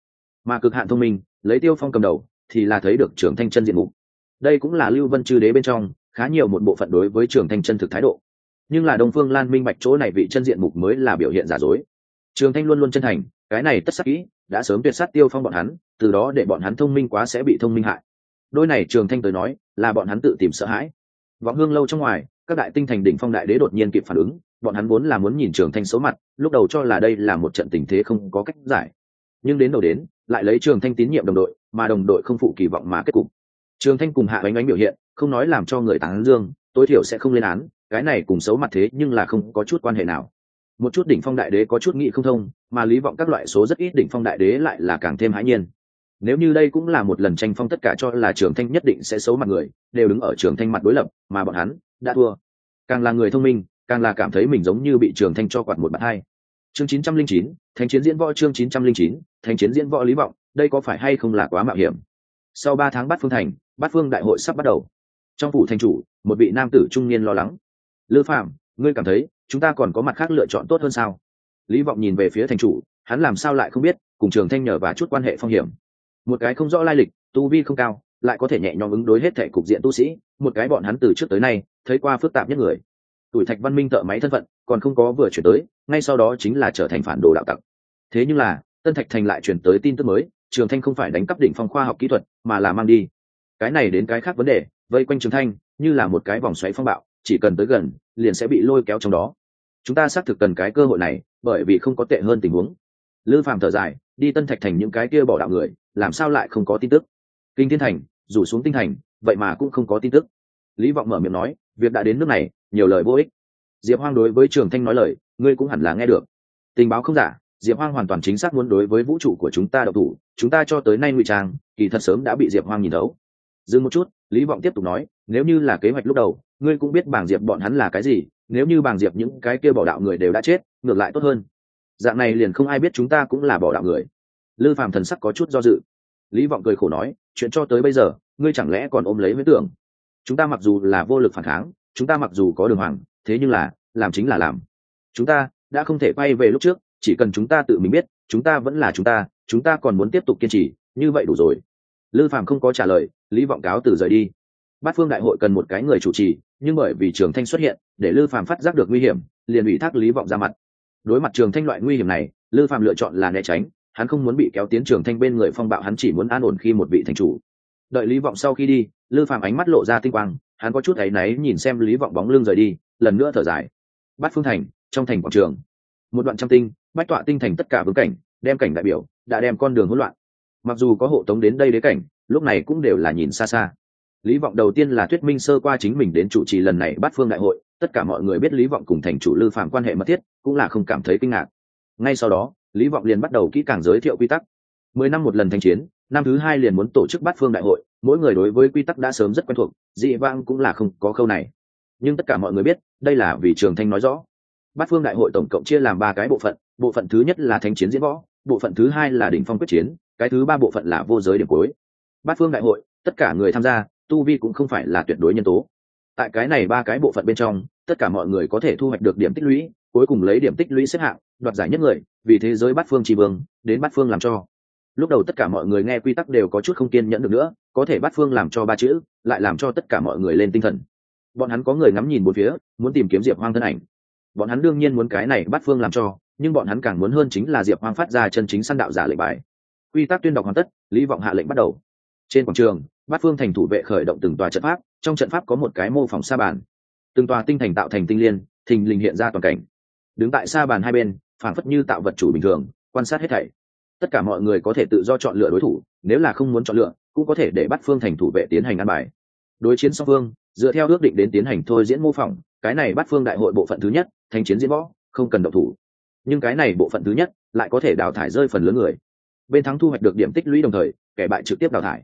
Mà cực hạn thông minh, lấy tiêu phong cầm đầu, thì là thấy được trường thanh chân diện mục. Đây cũng là lưu vân chư đế bên trong, khá nhiều một bộ phận đối với trường thanh chân thực thái độ. Nhưng là đông phương lan minh bạch chỗ này vị chân diện mục mới là biểu hiện giả dối. Trường thanh luôn luôn chân thành cái này tất sắc kỹ, đã sớm tuyệt sát tiêu phong bọn hắn, từ đó để bọn hắn thông minh quá sẽ bị thông minh hại. Đôi này trường thanh tới nói, là bọn hắn tự tìm sợ hãi. Vọng hương lâu trong ngoài, các đại tinh thành đỉnh phong đại đế đột nhiên kịp phản ứng, bọn hắn vốn là muốn nhìn trường thanh xấu mặt, lúc đầu cho là đây là một trận tình thế không có cách giải. Nhưng đến đầu đến, lại lấy trường thanh tín nhiệm đồng đội, mà đồng đội không phụ kỳ vọng mà kết cục. Trường thanh cùng hạ bánh ánh biểu hiện, không nói làm cho người tán dương, tối thiểu sẽ không lên án, cái này cùng xấu mặt thế nhưng là không có chút quan hệ nào một chút đỉnh phong đại đế có chút nghị không thông, mà lý vọng các loại số rất ít đỉnh phong đại đế lại là càng thêm hãi nhiên. Nếu như đây cũng là một lần tranh phong tất cả cho là trường thanh nhất định sẽ xấu mặt người, đều đứng ở trường thanh mặt đối lập, mà bọn hắn đã thua. Càng là người thông minh, càng là cảm thấy mình giống như bị trường thanh cho quạt một bạn hai. Chương chín trăm linh chín thanh chiến diễn võ chương chín trăm linh chín thanh chiến diễn võ lý vọng, đây có phải hay không là quá mạo hiểm? Sau ba tháng bắt phương thành bát phương đại hội sắp bắt đầu. Trong phủ thành chủ, một vị nam tử trung niên lo lắng. Lư phạm ngươi cảm thấy chúng ta còn có mặt khác lựa chọn tốt hơn sao? Lý vọng nhìn về phía thành chủ, hắn làm sao lại không biết, cùng trường thanh nhờ và chút quan hệ phong hiểm. Một cái không rõ lai lịch, tu vi không cao, lại có thể nhẹ nhõm ứng đối hết thể cục diện tu sĩ, một cái bọn hắn từ trước tới nay, thấy qua phức tạp nhất người. Tuổi thạch văn minh thợ máy thân phận, còn không có vừa chuyển tới, ngay sau đó chính là trở thành phản đồ đạo tặc. Thế nhưng là, tân thạch thành lại chuyển tới tin tức mới, trường thanh không phải đánh cắp đỉnh phong khoa học kỹ thuật, mà là mang đi. Cái này đến cái khác vấn đề, vây quanh trường thanh, như là một cái vòng xoáy phong bạo, chỉ cần tới gần, liền sẽ bị lôi kéo trong đó chúng ta xác thực cần cái cơ hội này, bởi vì không có tệ hơn tình huống. Lư phàm thở dài, đi tân thạch thành những cái kia bỏ đạo người, làm sao lại không có tin tức? Kinh thiên thành, rủ xuống tinh thành, vậy mà cũng không có tin tức. Lý vọng mở miệng nói, việc đã đến nước này, nhiều lời vô ích. Diệp hoang đối với trường thanh nói lời, ngươi cũng hẳn là nghe được. Tình báo không giả, diệp hoang hoàn toàn chính xác muốn đối với vũ trụ của chúng ta độc thủ, chúng ta cho tới nay ngụy trang, kỳ thật sớm đã bị diệp hoang nhìn thấu. Dừng một chút, lý vọng tiếp tục nói, nếu như là kế hoạch lúc đầu, ngươi cũng biết bảng diệp bọn hắn là cái gì nếu như bảng diệp những cái kia bỏ đạo người đều đã chết, ngược lại tốt hơn. Dạng này liền không ai biết chúng ta cũng là bỏ đạo người. Lư phàm thần sắc có chút do dự. Lý vọng cười khổ nói, chuyện cho tới bây giờ, ngươi chẳng lẽ còn ôm lấy với tưởng? Chúng ta mặc dù là vô lực phản kháng, chúng ta mặc dù có đường hoàng, thế nhưng là, làm chính là làm. Chúng ta đã không thể quay về lúc trước, chỉ cần chúng ta tự mình biết, chúng ta vẫn là chúng ta chúng ta còn muốn tiếp tục kiên trì, như vậy đủ rồi. Lư phàm không có trả lời, lý vọng cáo từ rời đi. Bát phương đại hội cần một cái người chủ trì nhưng bởi vì trường thanh xuất hiện, để lư phàm phát giác được nguy hiểm, liền ủy thác lý vọng ra mặt. Đối mặt trường thanh loại nguy hiểm này, lư phàm lựa chọn là né tránh, hắn không muốn bị kéo tiến trường thanh bên người phong bạo, hắn chỉ muốn an ổn khi một vị thành chủ. Đợi lý vọng sau khi đi, lư phàm ánh mắt lộ ra tinh quang, hắn có chút áy náy nhìn xem lý vọng bóng lưng rời đi, lần nữa thở dài. Bắt phương thành, trong thành quảng trường. Một đoạn trăm tinh, bách tọa tinh thành tất cả vương cảnh, đem cảnh đại biểu, đã đem con đường hỗn loạn. Mặc dù có hộ tống đến đây đế cảnh, lúc này cũng đều là nhìn xa xa lý vọng đầu tiên là thuyết minh sơ qua chính mình đến chủ trì lần này bắt phương đại hội, tất cả mọi người biết lý vọng cùng thành chủ lư phạm quan hệ mật thiết, cũng là không cảm thấy kinh ngạc. Ngay sau đó, lý vọng liền bắt đầu kỹ càng giới thiệu quy tắc. Mười năm một lần thanh chiến, năm thứ hai liền muốn tổ chức bắt phương đại hội, mỗi người đối với quy tắc đã sớm rất quen thuộc, dị vang cũng là không có khâu này. Nhưng tất cả mọi người biết, đây là vì trường thanh nói rõ. Bát phương đại hội tổng cộng chia làm ba cái bộ phận bộ phận thứ nhất là thanh chiến diễn võ, bộ phận thứ hai là đỉnh phong quyết chiến, cái thứ ba bộ phận là vô giới điểm cuối. Bát phương đại hội, tất cả người tham gia tu vi cũng không phải là tuyệt đối nhân tố. Tại cái này ba cái bộ phận bên trong, tất cả mọi người có thể thu hoạch được điểm tích lũy, cuối cùng lấy điểm tích lũy xếp hạng, đoạt giải nhất người, vì thế giới bát phương tri vương, đến bát phương làm cho. Lúc đầu tất cả mọi người nghe quy tắc đều có chút không kiên nhẫn được nữa, có thể bát phương làm cho ba chữ, lại làm cho tất cả mọi người lên tinh thần. Bọn hắn có người ngắm nhìn một phía, muốn tìm kiếm diệp hoang thân ảnh. Bọn hắn đương nhiên muốn cái này bắt phương làm cho, nhưng bọn hắn càng muốn hơn chính là diệp hoang phát ra chân chính săn đạo giả lệnh bài. Quy tắc tuyên đọc hoàn tất, lý vọng hạ lệnh bắt đầu. Trên quảng trường bát phương thành thủ vệ khởi động từng tòa trận pháp, trong trận pháp có một cái mô phỏng sa bàn. Từng tòa tinh thành tạo thành tinh liên, thình lình hiện ra toàn cảnh. Đứng tại sa bàn hai bên, phảng phất như tạo vật chủ bình thường, quan sát hết thảy. Tất cả mọi người có thể tự do chọn lựa đối thủ, nếu là không muốn chọn lựa, cũng có thể để bắt phương thành thủ vệ tiến hành ăn bài. Đối chiến song phương, dựa theo ước định đến tiến hành thôi diễn mô phỏng, cái này bắt phương đại hội bộ phận thứ nhất Thành chiến diễn võ, không cần động thủ. Nhưng cái này bộ phận thứ nhất, lại có thể đào thải rơi phần lớn người. Bên thắng thu hoạch được điểm tích lũy đồng thời, kẻ bại trực tiếp đào thải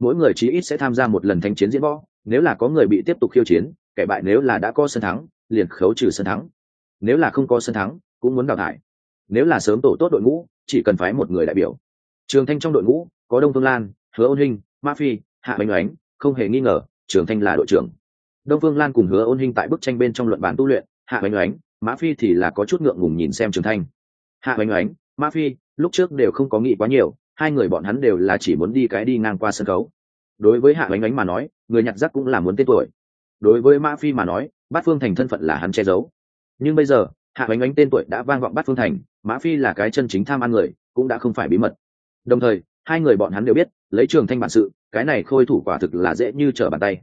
mỗi người chí ít sẽ tham gia một lần thanh chiến diễn võ nếu là có người bị tiếp tục khiêu chiến kẻ bại nếu là đã có sân thắng liền khấu trừ sân thắng. Nếu là không có sân thắng cũng muốn đào thải. Nếu là sớm tổ tốt đội ngũ chỉ cần phái một người đại biểu. Trường thanh trong đội ngũ có đông phương lan hứa ôn Hinh, ma phi hạ bánh oánh không hề nghi ngờ trường thanh là đội trưởng. Đông phương lan cùng hứa ôn Hinh tại bức tranh bên trong luận bàn tu luyện hạ bánh oánh mã phi thì là có chút ngượng ngùng nhìn xem trường thanh. Hạ bánh oánh mã phi lúc trước đều không có nghĩ quá nhiều hai người bọn hắn đều là chỉ muốn đi cái đi ngang qua sân khấu. Đối với hạ Ánh Ánh mà nói, người nhặt rác cũng là muốn tên tuổi. Đối với mã phi mà nói, bát phương thành thân phận là hắn che giấu. Nhưng bây giờ, hạ Ánh Ánh tên tuổi đã vang vọng bát phương thành, mã phi là cái chân chính tham ăn người, cũng đã không phải bí mật. Đồng thời, hai người bọn hắn đều biết, lấy trường thanh bản sự, cái này khôi thủ quả thực là dễ như trở bàn tay.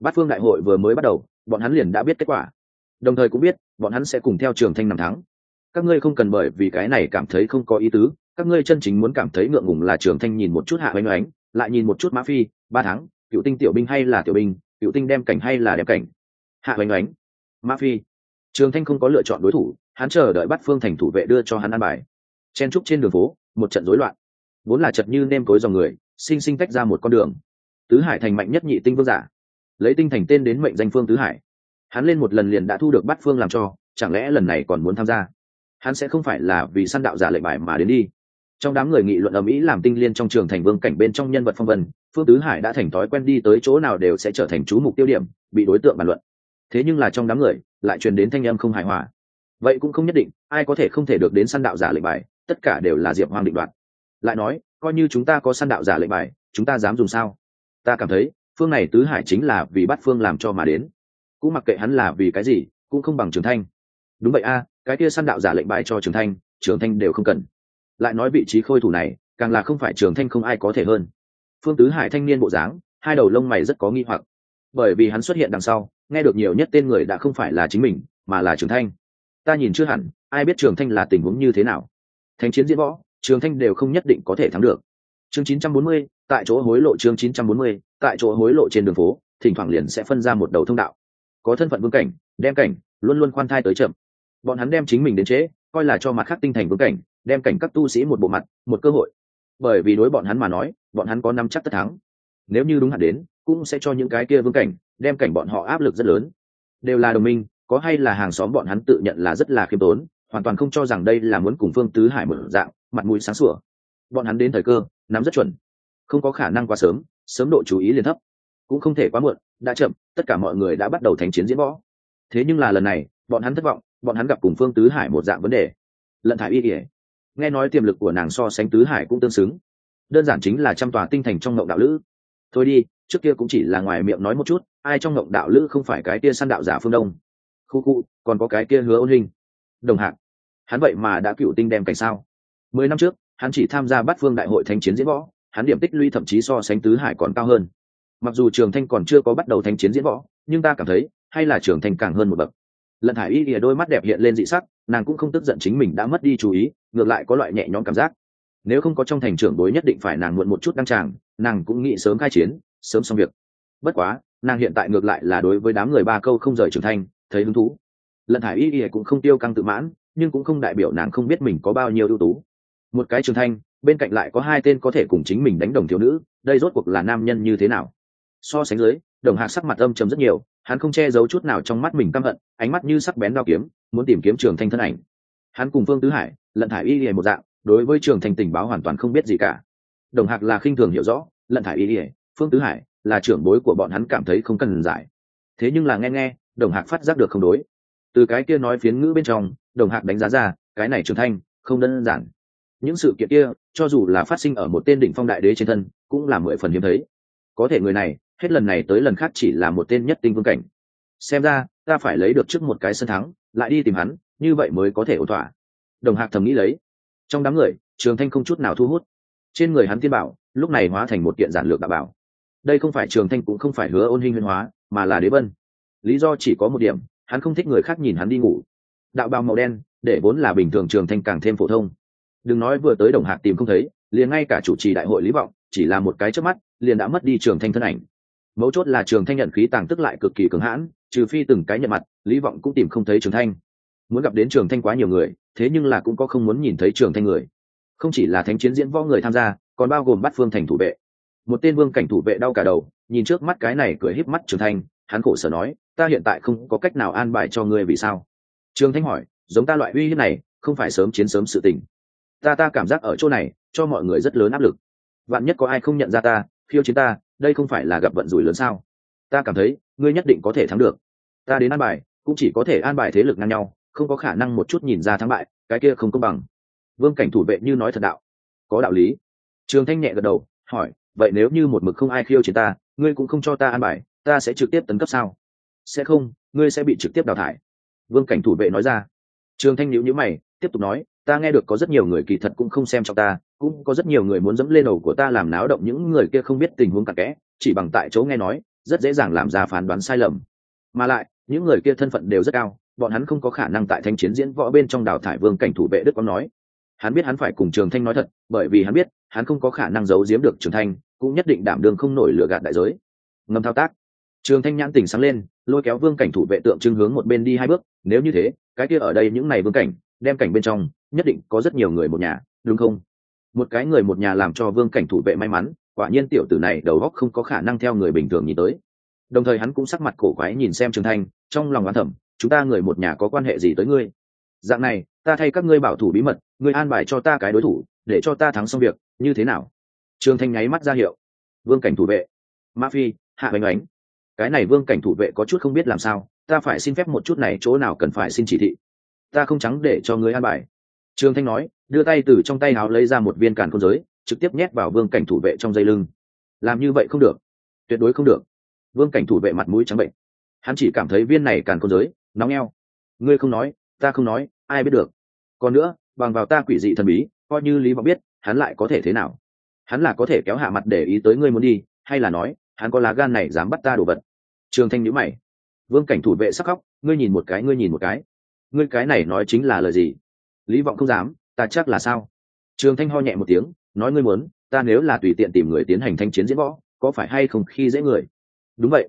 Bát phương đại hội vừa mới bắt đầu, bọn hắn liền đã biết kết quả. Đồng thời cũng biết, bọn hắn sẽ cùng theo trường thanh năm tháng các ngươi không cần bởi vì cái này cảm thấy không có ý tứ các ngươi chân chính muốn cảm thấy ngượng ngùng là trường thanh nhìn một chút hạ oanh oánh, lại nhìn một chút mã phi, ba tháng, cựu tinh tiểu binh hay là tiểu binh, cựu tinh đem cảnh hay là đem cảnh? Hạ oanh oánh, mã phi. Trường thanh không có lựa chọn đối thủ, hắn chờ đợi bắt phương thành thủ vệ đưa cho hắn ăn bài. Chen trúc trên đường phố, một trận rối loạn. Vốn là chật như nêm cối dòng người, sinh sinh tách ra một con đường. Tứ hải thành mạnh nhất nhị tinh vương giả. Lấy tinh thành tên đến mệnh danh phương tứ hải. Hắn lên một lần liền đã thu được bắt phương làm cho, chẳng lẽ lần này còn muốn tham gia? Hắn sẽ không phải là vì săn đạo giả lệnh bài mà đến đi trong đám người nghị luận ầm ĩ làm tinh liên trong trường thành vương cảnh bên trong nhân vật phong vân, phương tứ hải đã thành thói quen đi tới chỗ nào đều sẽ trở thành chú mục tiêu điểm, bị đối tượng bàn luận. Thế nhưng là trong đám người, lại truyền đến thanh âm không hài hòa. Vậy cũng không nhất định, ai có thể không thể được đến săn đạo giả lệnh bài, tất cả đều là diệp hoàng định đoạt. Lại nói, coi như chúng ta có săn đạo giả lệnh bài, chúng ta dám dùng sao? Ta cảm thấy, phương này tứ hải chính là vì bắt phương làm cho mà đến. Cũng mặc kệ hắn là vì cái gì, cũng không bằng trường thanh. Đúng vậy a, cái kia săn đạo giả lệnh bài cho trường thanh trường thanh đều không cần lại nói vị trí khôi thủ này càng là không phải trường thanh không ai có thể hơn. Phương tứ hải thanh niên bộ dáng hai đầu lông mày rất có nghi hoặc. Bởi vì hắn xuất hiện đằng sau nghe được nhiều nhất tên người đã không phải là chính mình mà là trường thanh. Ta nhìn chưa hẳn ai biết trường thanh là tình huống như thế nào. Thánh chiến diễn võ trường thanh đều không nhất định có thể thắng được. Chương 940, tại chỗ hối lộ chương 940, tại chỗ hối lộ trên đường phố thỉnh thoảng liền sẽ phân ra một đầu thông đạo. Có thân phận vương cảnh đem cảnh luôn luôn khoan thai tới chậm. Bọn hắn đem chính mình đến chế, coi là cho mặt khác tinh thành vương cảnh đem cảnh các tu sĩ một bộ mặt, một cơ hội. Bởi vì đối bọn hắn mà nói, bọn hắn có năm chắc tất thắng. Nếu như đúng hạn đến, cũng sẽ cho những cái kia vương cảnh, đem cảnh bọn họ áp lực rất lớn. Đều là đồng minh, có hay là hàng xóm bọn hắn tự nhận là rất là khiêm tốn, hoàn toàn không cho rằng đây là muốn cùng phương tứ hải mở dạng, mặt mũi sáng sủa. Bọn hắn đến thời cơ, nắm rất chuẩn. Không có khả năng quá sớm sớm độ chú ý liền thấp. Cũng không thể quá muộn, đã chậm, tất cả mọi người đã bắt đầu thành chiến diễn võ. Thế nhưng là lần này, bọn hắn thất vọng, bọn hắn gặp cùng phương tứ hải một dạng vấn đề. Lận thải y ỉa nghe nói tiềm lực của nàng so sánh tứ hải cũng tương xứng. Đơn giản chính là trăm tòa tinh thành trong ngộng đạo lữ. Thôi đi, trước kia cũng chỉ là ngoài miệng nói một chút, ai trong ngộng đạo lữ không phải cái kia săn đạo giả phương đông? Khu khu, còn có cái kia hứa ôn hình. Đồng hạc, hắn vậy mà đã cựu tinh đem cảnh sao? Mười năm trước, hắn chỉ tham gia bắt phương đại hội thanh chiến diễn võ, hắn điểm tích lũy thậm chí so sánh tứ hải còn cao hơn. Mặc dù trường thanh còn chưa có bắt đầu thanh chiến diễn võ, nhưng ta cảm thấy, hay là trường thanh càng hơn một bậc. Lận hải y ỉa đôi mắt đẹp hiện lên dị sắc, nàng cũng không tức giận chính mình đã mất đi chú ý ngược lại có loại nhẹ nhõm cảm giác. Nếu không có trong thành trưởng bối nhất định phải nàng muộn một chút đăng tràng, nàng cũng nghĩ sớm khai chiến, sớm xong việc. Bất quá, nàng hiện tại ngược lại là đối với đám người ba câu không rời trưởng thành, thấy hứng thú. Lận hải y y cũng không tiêu căng tự mãn, nhưng cũng không đại biểu nàng không biết mình có bao nhiêu ưu tú. Một cái trường thanh bên cạnh lại có hai tên có thể cùng chính mình đánh đồng thiếu nữ, đây rốt cuộc là nam nhân như thế nào? So sánh dưới, đồng hạc sắc mặt âm trầm rất nhiều, hắn không che giấu chút nào trong mắt mình căm hận, ánh mắt như sắc bén đao kiếm, muốn tìm kiếm trường thanh thân ảnh hắn cùng phương tứ hải, lận thải y y một dạng, đối với trường thành tình báo hoàn toàn không biết gì cả. Đồng hạc là khinh thường hiểu rõ, lận thải y y, phương tứ hải là trưởng bối của bọn hắn cảm thấy không cần giải. Thế nhưng là nghe nghe, đồng hạc phát giác được không đối. Từ cái kia nói phiến ngữ bên trong, đồng hạc đánh giá ra, cái này trưởng thanh không đơn giản. Những sự kiện kia, cho dù là phát sinh ở một tên đỉnh phong đại đế trên thân, cũng là mười phần hiếm thấy. Có thể người này, hết lần này tới lần khác chỉ là một tên nhất tinh vương cảnh. Xem ra, ta phải lấy được trước một cái sân thắng, lại đi tìm hắn như vậy mới có thể ổn thỏa. Đồng hạc thầm nghĩ lấy. Trong đám người, trường thanh không chút nào thu hút. Trên người hắn tiên bảo, lúc này hóa thành một kiện giản lược đạo bảo. Đây không phải trường thanh cũng không phải hứa ôn hình huyền hóa, mà là đế vân. Lý do chỉ có một điểm, hắn không thích người khác nhìn hắn đi ngủ. Đạo bào màu đen, để vốn là bình thường trường thanh càng thêm phổ thông. Đừng nói vừa tới đồng hạc tìm không thấy, liền ngay cả chủ trì đại hội lý vọng, chỉ là một cái trước mắt, liền đã mất đi trường thanh thân ảnh. Mấu chốt là trường thanh nhận khí tàng tức lại cực kỳ cứng hãn, trừ phi từng cái nhận mặt, lý vọng cũng tìm không thấy trường thanh muốn gặp đến trường thanh quá nhiều người, thế nhưng là cũng có không muốn nhìn thấy trường thanh người. Không chỉ là thánh chiến diễn võ người tham gia, còn bao gồm bắt phương thành thủ vệ. Một tên vương cảnh thủ vệ đau cả đầu, nhìn trước mắt cái này cười híp mắt trường thanh, hắn khổ sở nói, ta hiện tại không có cách nào an bài cho ngươi vì sao? Trường thanh hỏi, giống ta loại uy hiếp này, không phải sớm chiến sớm sự tình. Ta ta cảm giác ở chỗ này, cho mọi người rất lớn áp lực. Vạn nhất có ai không nhận ra ta, khiêu chiến ta, đây không phải là gặp vận rủi lớn sao? Ta cảm thấy, ngươi nhất định có thể thắng được. Ta đến an bài, cũng chỉ có thể an bài thế lực ngang nhau không có khả năng một chút nhìn ra thắng bại, cái kia không công bằng. Vương cảnh thủ vệ như nói thật đạo. Có đạo lý. Trường thanh nhẹ gật đầu, hỏi, vậy nếu như một mực không ai khiêu chiến ta, ngươi cũng không cho ta an bài, ta sẽ trực tiếp tấn cấp sao? Sẽ không, ngươi sẽ bị trực tiếp đào thải. Vương cảnh thủ vệ nói ra. Trường thanh nhữ nhữ mày, tiếp tục nói, ta nghe được có rất nhiều người kỳ thật cũng không xem trong ta, cũng có rất nhiều người muốn dẫm lên đầu của ta làm náo động những người kia không biết tình huống cặn kẽ, chỉ bằng tại chỗ nghe nói, rất dễ dàng làm ra phán đoán sai lầm. Mà lại, những người kia thân phận đều rất cao bọn hắn không có khả năng tại thanh chiến diễn võ bên trong đào thải vương cảnh thủ vệ đức quang nói. Hắn biết hắn phải cùng trường thanh nói thật, bởi vì hắn biết, hắn không có khả năng giấu giếm được trường thanh, cũng nhất định đảm đương không nổi lựa gạt đại giới. Ngầm thao tác. Trường thanh nhãn tỉnh sáng lên, lôi kéo vương cảnh thủ vệ tượng trưng hướng một bên đi hai bước, nếu như thế, cái kia ở đây những này vương cảnh, đem cảnh bên trong, nhất định có rất nhiều người một nhà, đúng không? Một cái người một nhà làm cho vương cảnh thủ vệ may mắn, quả nhiên tiểu tử này đầu óc không có khả năng theo người bình thường nhìn tới. Đồng thời hắn cũng sắc mặt cổ quái nhìn xem trường thanh, trong lòng oán thẩm chúng ta người một nhà có quan hệ gì tới ngươi? Dạng này, ta thay các ngươi bảo thủ bí mật, ngươi an bài cho ta cái đối thủ, để cho ta thắng xong việc, như thế nào? Trường thanh nháy mắt ra hiệu. Vương cảnh thủ vệ. Ma phi, hạ bánh ánh. Cái này vương cảnh thủ vệ có chút không biết làm sao, ta phải xin phép một chút này, chỗ nào cần phải xin chỉ thị. Ta không trắng để cho ngươi an bài. Trường thanh nói, đưa tay từ trong tay áo lấy ra một viên càn khôn giới, trực tiếp nhét vào vương cảnh thủ vệ trong dây lưng. Làm như vậy không được. Tuyệt đối không được. Vương cảnh thủ vệ mặt mũi trắng bệnh. Hắn chỉ cảm thấy viên này càn khôn giới nóng eo ngươi không nói, ta không nói, ai biết được. Còn nữa, bằng vào ta quỷ dị thần bí, coi như lý vọng biết, hắn lại có thể thế nào? Hắn là có thể kéo hạ mặt để ý tới ngươi muốn đi, hay là nói, hắn có lá gan này dám bắt ta đồ vật? Trường thanh nhữ mày. Vương cảnh thủ vệ sắc khóc, ngươi nhìn một cái, ngươi nhìn một cái. Ngươi cái này nói chính là lời gì? Lý vọng không dám, ta chắc là sao? Trường thanh ho nhẹ một tiếng, nói ngươi muốn, ta nếu là tùy tiện tìm người tiến hành thanh chiến diễn võ, có phải hay không khi dễ người? Đúng vậy.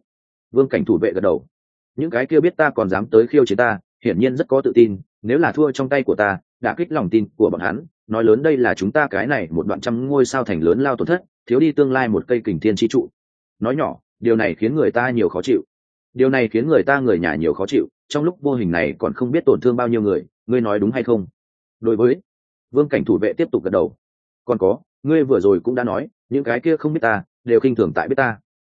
Vương cảnh thủ vệ gật đầu những cái kia biết ta còn dám tới khiêu chiến ta, hiển nhiên rất có tự tin, nếu là thua trong tay của ta, đã kích lòng tin của bọn hắn, nói lớn đây là chúng ta cái này một đoạn trăm ngôi sao thành lớn lao tổn thất, thiếu đi tương lai một cây kình thiên chi trụ. Nói nhỏ, điều này khiến người ta nhiều khó chịu. Điều này khiến người ta người nhà nhiều khó chịu, trong lúc vô hình này còn không biết tổn thương bao nhiêu người, ngươi nói đúng hay không? Đối với vương cảnh thủ vệ tiếp tục gật đầu. Còn có, ngươi vừa rồi cũng đã nói, những cái kia không biết ta, đều khinh thường tại biết ta.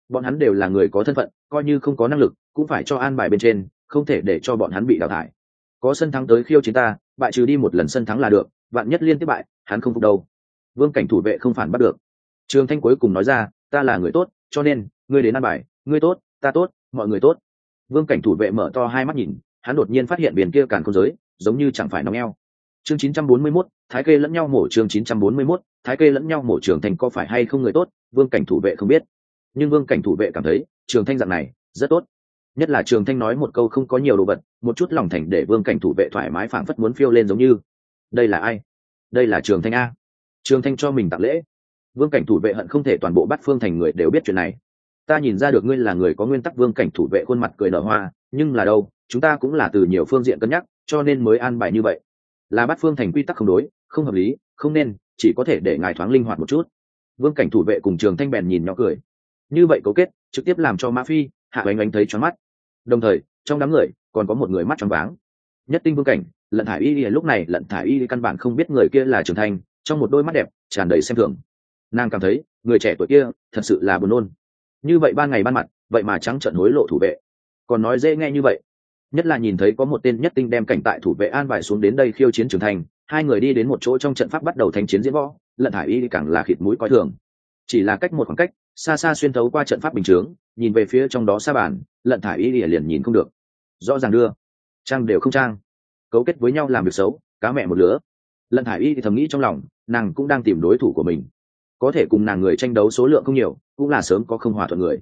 Bọn hắn đều là người có thân phận coi như không có năng lực cũng phải cho an bài bên trên không thể để cho bọn hắn bị đào thải. Có sân thắng tới khiêu chiến ta bại trừ đi một lần sân thắng là được vạn nhất liên tiếp bại hắn không phục đâu. Vương cảnh thủ vệ không phản bắt được. Trường thanh cuối cùng nói ra ta là người tốt cho nên ngươi đến an bài ngươi tốt ta tốt mọi người tốt. Vương cảnh thủ vệ mở to hai mắt nhìn hắn đột nhiên phát hiện biển kia càn không giới giống như chẳng phải nóng eo. Chương 941, thái kê lẫn nhau mổ chương 941, thái kê lẫn nhau mổ trường thành có phải hay không người tốt vương cảnh thủ vệ không biết nhưng vương cảnh thủ vệ cảm thấy trường thanh dạng này rất tốt. Nhất là trường thanh nói một câu không có nhiều đồ vật, một chút lòng thành để vương cảnh thủ vệ thoải mái phảng phất muốn phiêu lên giống như. Đây là ai? Đây là trường thanh a. Trường thanh cho mình tặng lễ. Vương cảnh thủ vệ hận không thể toàn bộ bắt phương thành người đều biết chuyện này. Ta nhìn ra được ngươi là người có nguyên tắc vương cảnh thủ vệ khuôn mặt cười nở hoa, nhưng là đâu, chúng ta cũng là từ nhiều phương diện cân nhắc, cho nên mới an bài như vậy. Là bắt phương thành quy tắc không đối, không hợp lý, không nên, chỉ có thể để ngài thoáng linh hoạt một chút. Vương cảnh thủ vệ cùng trường thanh bèn nhìn nhỏ cười như vậy cấu kết, trực tiếp làm cho mã phi, hạ oanh oanh thấy choáng mắt. Đồng thời, trong đám người, còn có một người mắt choáng váng. Nhất tinh vương cảnh, lận thải y lúc này, lận thải y căn bản không biết người kia là trường thành, trong một đôi mắt đẹp, tràn đầy xem thường. Nàng cảm thấy, người trẻ tuổi kia, thật sự là buồn nôn. Như vậy ban ngày ban mặt, vậy mà trắng trận hối lộ thủ vệ. Còn nói dễ nghe như vậy. Nhất là nhìn thấy có một tên nhất tinh đem cảnh tại thủ vệ an bài xuống đến đây khiêu chiến trưởng thành, hai người đi đến một chỗ trong trận pháp bắt đầu thanh chiến diễn võ, lận thải y càng là khịt mũi coi thường chỉ là cách một khoảng cách, xa xa xuyên thấu qua trận pháp bình chướng, nhìn về phía trong đó xa bản lận thải y liền nhìn không được. Rõ ràng đưa. Trang đều không trang. Cấu kết với nhau làm việc xấu, cá mẹ một lứa. Lận thải y thì thầm nghĩ trong lòng, nàng cũng đang tìm đối thủ của mình. Có thể cùng nàng người tranh đấu số lượng không nhiều, cũng là sớm có không hòa thuận người.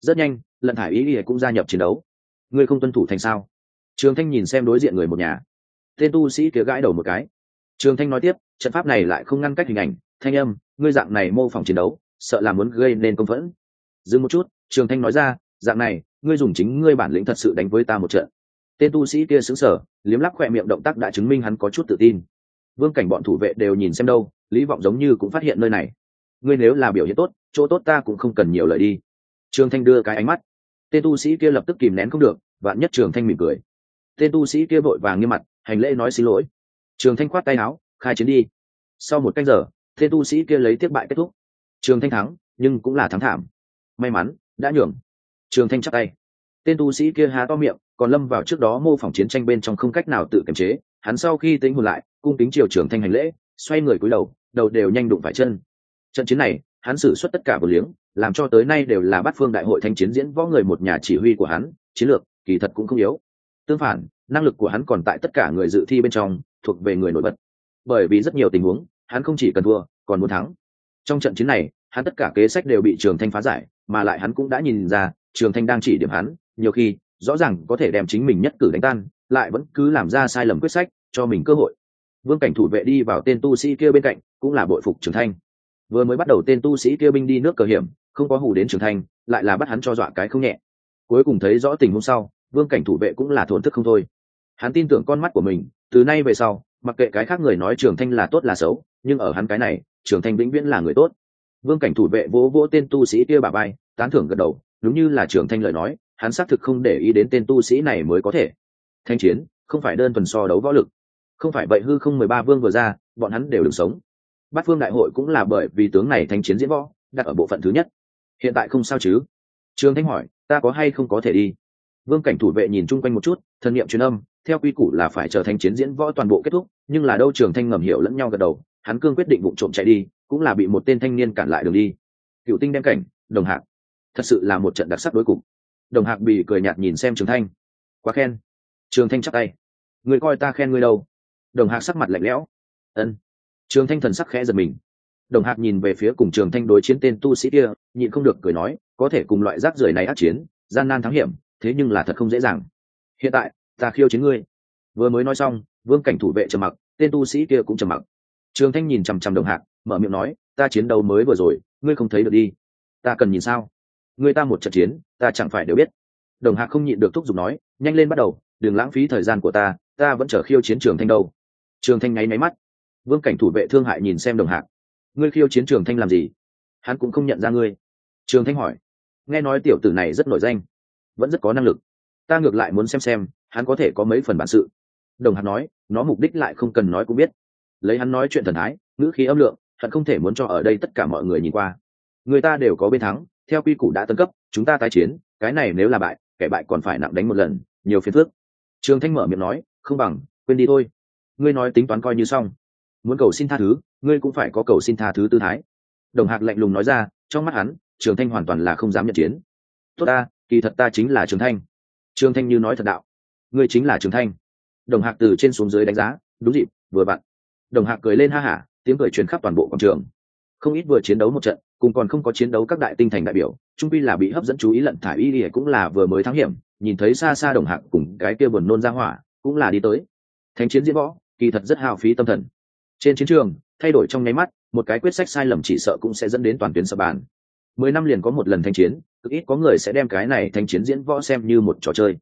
Rất nhanh, lận thải y cũng gia nhập chiến đấu. Ngươi không tuân thủ thành sao? Trường thanh nhìn xem đối diện người một nhà. Tên tu sĩ kia gãi đầu một cái. Trường thanh nói tiếp, trận pháp này lại không ngăn cách hình ảnh thanh âm, ngươi dạng này mô phỏng chiến đấu, sợ là muốn gây nên công phẫn. Dừng một chút, trường thanh nói ra, dạng này, ngươi dùng chính ngươi bản lĩnh thật sự đánh với ta một trận. Tên tu sĩ kia xứng sở liếm lắp khỏe miệng động tác đã chứng minh hắn có chút tự tin. Vương cảnh bọn thủ vệ đều nhìn xem đâu, lý vọng giống như cũng phát hiện nơi này. Ngươi nếu là biểu hiện tốt, chỗ tốt ta cũng không cần nhiều lời đi. Trường thanh đưa cái ánh mắt. Tên tu sĩ kia lập tức kìm nén không được, vạn nhất trường thanh mỉm cười. Tên tu sĩ kia vội vàng nghiêm mặt, hành lễ nói xin lỗi. Trường thanh khoát tay áo, khai chiến đi. Sau một canh giờ tên tu sĩ kia lấy tiếp bại kết thúc. Trường thanh thắng, nhưng cũng là thắng thảm. May mắn, đã nhường. Trường thanh chắc tay. Tên tu sĩ kia há to miệng, còn lâm vào trước đó mô phỏng chiến tranh bên trong không cách nào tự kiềm chế. Hắn sau khi tính hồn lại, cung kính triều trường thanh hành lễ, xoay người cúi đầu đầu đều nhanh đụng phải chân. Trận chiến này, hắn xử suất tất cả vừa liếng, làm cho tới nay đều là bát phương đại hội thanh chiến diễn võ người một nhà chỉ huy của hắn, chiến lược, kỳ thật cũng không yếu. Tương phản, năng lực của hắn còn tại tất cả người dự thi bên trong, thuộc về người nổi bật. Bởi vì rất nhiều tình huống hắn không chỉ cần thua, còn muốn thắng. Trong trận chiến này, hắn tất cả kế sách đều bị trường thanh phá giải, mà lại hắn cũng đã nhìn ra, trường thanh đang chỉ điểm hắn, nhiều khi, rõ ràng có thể đem chính mình nhất cử đánh tan, lại vẫn cứ làm ra sai lầm quyết sách, cho mình cơ hội. Vương cảnh thủ vệ đi vào tên tu sĩ kia bên cạnh, cũng là bội phục trường thanh. Vừa mới bắt đầu tên tu sĩ kia binh đi nước cờ hiểm, không có hù đến trường thanh, lại là bắt hắn cho dọa cái không nhẹ. Cuối cùng thấy rõ tình hôm sau, vương cảnh thủ vệ cũng là thổn thức không thôi. Hắn tin tưởng con mắt của mình, từ nay về sau mặc kệ cái khác người nói trường thanh là tốt là xấu, nhưng ở hắn cái này, trường thanh vĩnh viễn là người tốt. Vương cảnh thủ vệ vỗ vỗ tên tu sĩ kia bà bay tán thưởng gật đầu, đúng như là trường thanh lời nói, hắn xác thực không để ý đến tên tu sĩ này mới có thể. Thanh chiến, không phải đơn thuần so đấu võ lực. Không phải vậy hư không mười ba vương vừa ra, bọn hắn đều được sống. Bát phương đại hội cũng là bởi vì tướng này thanh chiến diễn võ, đặt ở bộ phận thứ nhất. Hiện tại không sao chứ? Trường thanh hỏi, ta có hay không có thể đi? Vương cảnh thủ vệ nhìn chung quanh một chút thân nhiệm truyền âm theo quy củ là phải chờ thành chiến diễn võ toàn bộ kết thúc, nhưng là đâu trường thanh ngầm hiểu lẫn nhau gật đầu, hắn cương quyết định vụ trộm chạy đi, cũng là bị một tên thanh niên cản lại đường đi. Cựu tinh đem cảnh, đồng hạc. Thật sự là một trận đặc sắc đối cục. Đồng hạc bị cười nhạt nhìn xem trường thanh. Quá khen. Trường thanh chắc tay. Người coi ta khen ngươi đâu? Đồng hạc sắc mặt lạnh lẽo. Ân. Trường thanh thần sắc khẽ giật mình. Đồng hạc nhìn về phía cùng trường thanh đối chiến tên tu sĩ kia, nhịn không được cười nói, có thể cùng loại rác rưởi này ác chiến, gian nan thắng hiểm, thế nhưng là thật không dễ dàng. Hiện tại ta khiêu chiến ngươi. Vừa mới nói xong, vương cảnh thủ vệ trầm mặc, tên tu sĩ kia cũng trầm mặc. Trường thanh nhìn chằm chằm đồng hạc, mở miệng nói, ta chiến đấu mới vừa rồi, ngươi không thấy được đi. Ta cần nhìn sao? Ngươi ta một trận chiến, ta chẳng phải đều biết. Đồng hạc không nhịn được thúc giục nói, nhanh lên bắt đầu, đừng lãng phí thời gian của ta ta vẫn chờ khiêu chiến trường thanh đâu. Trường thanh ngáy máy mắt. Vương cảnh thủ vệ thương hại nhìn xem đồng hạc. Ngươi khiêu chiến trường thanh làm gì? Hắn cũng không nhận ra ngươi. Trường thanh hỏi. Nghe nói tiểu tử này rất nổi danh, vẫn rất có năng lực ta ngược lại muốn xem xem, hắn có thể có mấy phần bản sự. Đồng hạc nói, nó mục đích lại không cần nói cũng biết. Lấy hắn nói chuyện thần thái, ngữ khí âm lượng, hắn không thể muốn cho ở đây tất cả mọi người nhìn qua. Người ta đều có bên thắng, theo quy củ đã tân cấp, chúng ta tái chiến, cái này nếu là bại, kẻ bại còn phải nặng đánh một lần, nhiều phiền phước trường thanh mở miệng nói, không bằng, quên đi thôi. Ngươi nói tính toán coi như xong. Muốn cầu xin tha thứ, ngươi cũng phải có cầu xin tha thứ tư thái. Đồng hạc lạnh lùng nói ra, trong mắt hắn, trường thanh hoàn toàn là không dám nhận chiến. Tốt ta, kỳ thật ta chính là trường thanh trường thanh như nói thật đạo. Ngươi chính là trường thanh. Đồng hạc từ trên xuống dưới đánh giá, đúng dịp, vừa vặn. Đồng hạc cười lên ha hả, tiếng cười truyền khắp toàn bộ quảng trường. Không ít vừa chiến đấu một trận, cùng còn không có chiến đấu các đại tinh thành đại biểu trung pi là bị hấp dẫn chú ý lận thả y ỉa cũng là vừa mới thắng hiểm, nhìn thấy xa xa đồng hạc cùng cái kia buồn nôn ra hỏa, cũng là đi tới. Thánh chiến diễn võ, kỳ thật rất hào phí tâm thần. Trên chiến trường, thay đổi trong nháy mắt, một cái quyết sách sai lầm chỉ sợ cũng sẽ dẫn đến toàn tuyến sập bàn mười năm liền có một lần thanh chiến, cực ít có người sẽ đem cái này thanh chiến diễn võ xem như một trò chơi.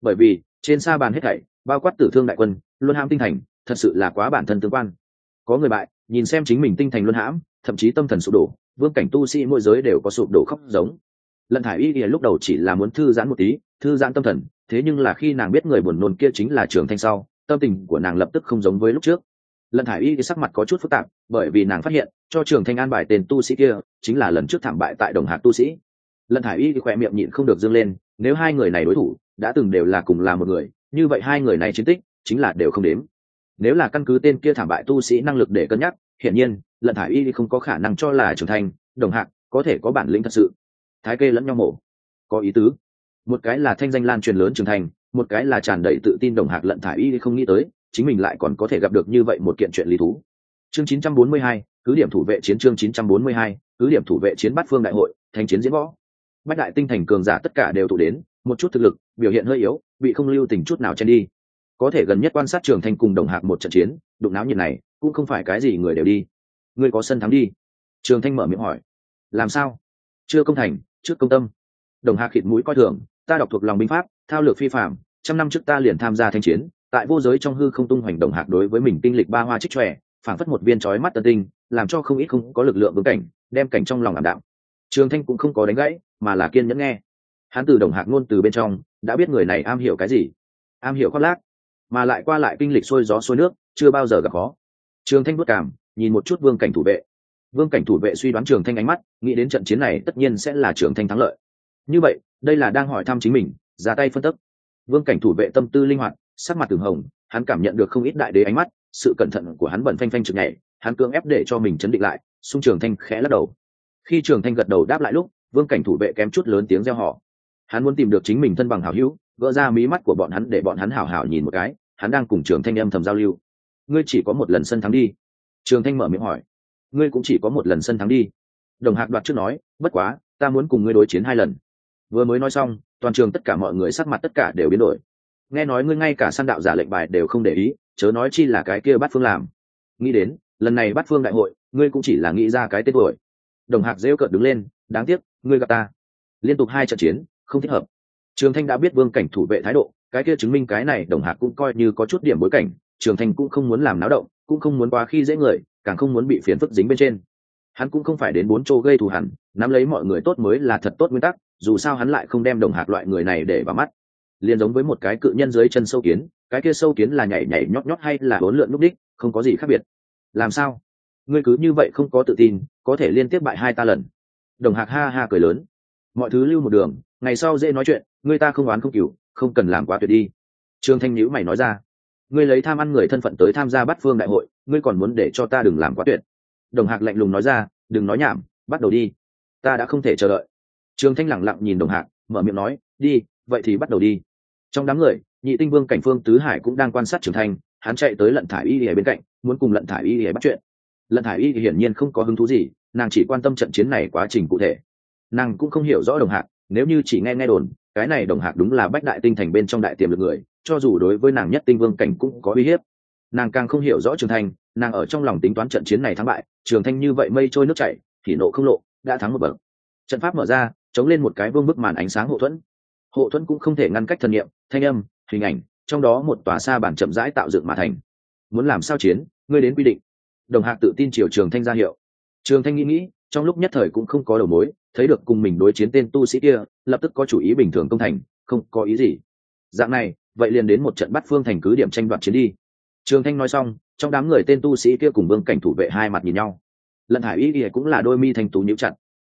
Bởi vì, trên sa bàn hết thảy, bao quát tử thương đại quân, luân hãm tinh thành, thật sự là quá bản thân tương quan. Có người bại, nhìn xem chính mình tinh thành luân hãm, thậm chí tâm thần sụp đổ, vương cảnh tu sĩ mỗi giới đều có sụp đổ khóc giống. Lần thải y ỉa lúc đầu chỉ là muốn thư giãn một tí, thư giãn tâm thần, thế nhưng là khi nàng biết người buồn nôn kia chính là trường thanh sau, tâm tình của nàng lập tức không giống với lúc trước. Lần thải y sắc mặt có chút phức tạp, bởi vì nàng phát hiện, cho trường thanh an bài tên tu sĩ kia, chính là lần trước thảm bại tại đồng hạc tu sĩ. Lần thải y khỏe miệng nhịn không được dâng lên, nếu hai người này đối thủ, đã từng đều là cùng là một người, như vậy hai người này chiến tích, chính là đều không đếm. Nếu là căn cứ tên kia thảm bại tu sĩ năng lực để cân nhắc, hiển nhiên Lần thải y không có khả năng cho là trưởng thành đồng hạc, có thể có bản lĩnh thật sự. Thái kê lẫn nhau mổ. Có ý tứ. Một cái là thanh danh lan truyền lớn trưởng thành một cái là tràn đầy tự tin đồng hạc lận thải y không nghĩ tới chính mình lại còn có thể gặp được như vậy một kiện chuyện lý thú. Chương 942, cứ điểm thủ vệ chiến chương 942, cứ điểm thủ vệ chiến bát phương đại hội thanh chiến diễn võ. Bách đại tinh thành cường giả tất cả đều tụ đến một chút thực lực biểu hiện hơi yếu bị không lưu tình chút nào chen đi. Có thể gần nhất quan sát trường thanh cùng đồng hạc một trận chiến đụng náo nhiệt này cũng không phải cái gì người đều đi. Người có sân thắng đi. Trường thanh mở miệng hỏi. Làm sao? Chưa công thành trước công tâm. Đồng hạc khịt mũi coi thường ta đọc thuộc lòng binh pháp thao lược phi phạm trăm năm trước ta liền tham gia thanh chiến tại vô giới trong hư không tung hoành đồng hạc đối với mình kinh lịch ba hoa trích tròe phảng phất một viên trói mắt tân tinh, làm cho không ít không có lực lượng vững cảnh, đem cảnh trong lòng ảm đạm. Trường thanh cũng không có đánh gãy, mà là kiên nhẫn nghe. Hắn từ đồng hạc ngôn từ bên trong, đã biết người này am hiểu cái gì. Am hiểu khoác lác, mà lại qua lại kinh lịch sôi gió sôi nước, chưa bao giờ gặp khó. Trường thanh bất cảm, nhìn một chút vương cảnh thủ vệ. Vương cảnh thủ vệ suy đoán trường thanh ánh mắt, nghĩ đến trận chiến này tất nhiên sẽ là trường thanh thắng lợi. Như vậy, đây là đang hỏi thăm chính mình, ra tay phân tích vương cảnh thủ vệ tâm tư linh hoạt sắc mặt từng hồng, hắn cảm nhận được không ít đại đế ánh mắt, sự cẩn thận của hắn bẩn phanh phanh trực nhảy, hắn cưỡng ép để cho mình chấn định lại xung trường thanh khẽ lắc đầu. Khi trường thanh gật đầu đáp lại lúc, vương cảnh thủ vệ kém chút lớn tiếng reo họ hắn muốn tìm được chính mình thân bằng hảo hữu, gỡ ra mí mắt của bọn hắn để bọn hắn hảo hảo nhìn một cái, hắn đang cùng trường thanh âm thầm giao lưu. Ngươi chỉ có một lần sân thắng đi. Trường thanh mở miệng hỏi. Ngươi cũng chỉ có một lần sân thắng đi. Đồng hạc đoạt trước nói, bất quá, ta muốn cùng ngươi đối chiến hai lần. Vừa mới nói xong, toàn trường tất cả mọi người sắc mặt tất cả đều biến đổi nghe nói ngươi ngay cả săn đạo giả lệnh bài đều không để ý, chớ nói chi là cái kia bắt phương làm. Nghĩ đến, lần này bắt phương đại hội, ngươi cũng chỉ là nghĩ ra cái tên tuổi. Đồng hạc rêu cợt đứng lên, đáng tiếc, ngươi gặp ta. Liên tục hai trận chiến, không thích hợp. Trường thanh đã biết vương cảnh thủ vệ thái độ, cái kia chứng minh cái này đồng hạc cũng coi như có chút điểm bối cảnh, trường thanh cũng không muốn làm náo động, cũng không muốn quá khi dễ người, càng không muốn bị phiền phức dính bên trên. Hắn cũng không phải đến bốn chỗ gây thù hẳn nắm lấy mọi người tốt mới là thật tốt nguyên tắc, dù sao hắn lại không đem đồng hạc loại người này để vào mắt liền giống với một cái cự nhân dưới chân sâu kiến, cái kia sâu kiến là nhảy nhảy nhót nhót hay là bốn lượn lúc đích, không có gì khác biệt. Làm sao? Ngươi cứ như vậy không có tự tin, có thể liên tiếp bại hai ta lần. Đồng hạc ha ha cười lớn. Mọi thứ lưu một đường, ngày sau dễ nói chuyện, ngươi ta không oán không cửu, không cần làm quá tuyệt đi. Trương thanh nhữ mày nói ra. Ngươi lấy tham ăn người thân phận tới tham gia bắt phương đại hội, ngươi còn muốn để cho ta đừng làm quá tuyệt. Đồng hạc lạnh lùng nói ra, đừng nói nhảm, bắt đầu đi. Ta đã không thể chờ đợi. Trương thanh lẳng lặng nhìn đồng hạc, mở miệng nói, đi, vậy thì bắt đầu đi trong đám người, nhị tinh vương cảnh phương tứ hải cũng đang quan sát trưởng thành, hắn chạy tới lận thải y ở bên cạnh, muốn cùng lận thải y bắt chuyện. Lận thải y hiển nhiên không có hứng thú gì, nàng chỉ quan tâm trận chiến này quá trình cụ thể. Nàng cũng không hiểu rõ đồng hạc, nếu như chỉ nghe nghe đồn, cái này đồng hạc đúng là bách đại tinh thành bên trong đại tiềm lực người, cho dù đối với nàng nhất tinh vương cảnh cũng có uy hiếp. Nàng càng không hiểu rõ trường thanh nàng ở trong lòng tính toán trận chiến này thắng bại trường thanh như vậy mây trôi nước chảy, thì nộ không lộ, đã thắng một bậc. Trận pháp mở ra, chống lên một cái vương bức màn ánh sáng hậu thuẫn hộ thuẫn cũng không thể ngăn cách thần nghiệm thanh âm, hình ảnh, trong đó một tòa xa bản chậm rãi tạo dựng mà thành. Muốn làm sao chiến, ngươi đến quy định. Đồng hạc tự tin triều trường thanh ra hiệu. Trường thanh nghĩ nghĩ, trong lúc nhất thời cũng không có đầu mối, thấy được cùng mình đối chiến tên tu sĩ kia, lập tức có chủ ý bình thường công thành, không có ý gì. Dạng này, vậy liền đến một trận bắt phương thành cứ điểm tranh đoạt chiến đi. Trường thanh nói xong, trong đám người tên tu sĩ kia cùng vương cảnh thủ vệ hai mặt nhìn nhau. Lận hải y cũng là đôi mi thành tú nhữ chặt.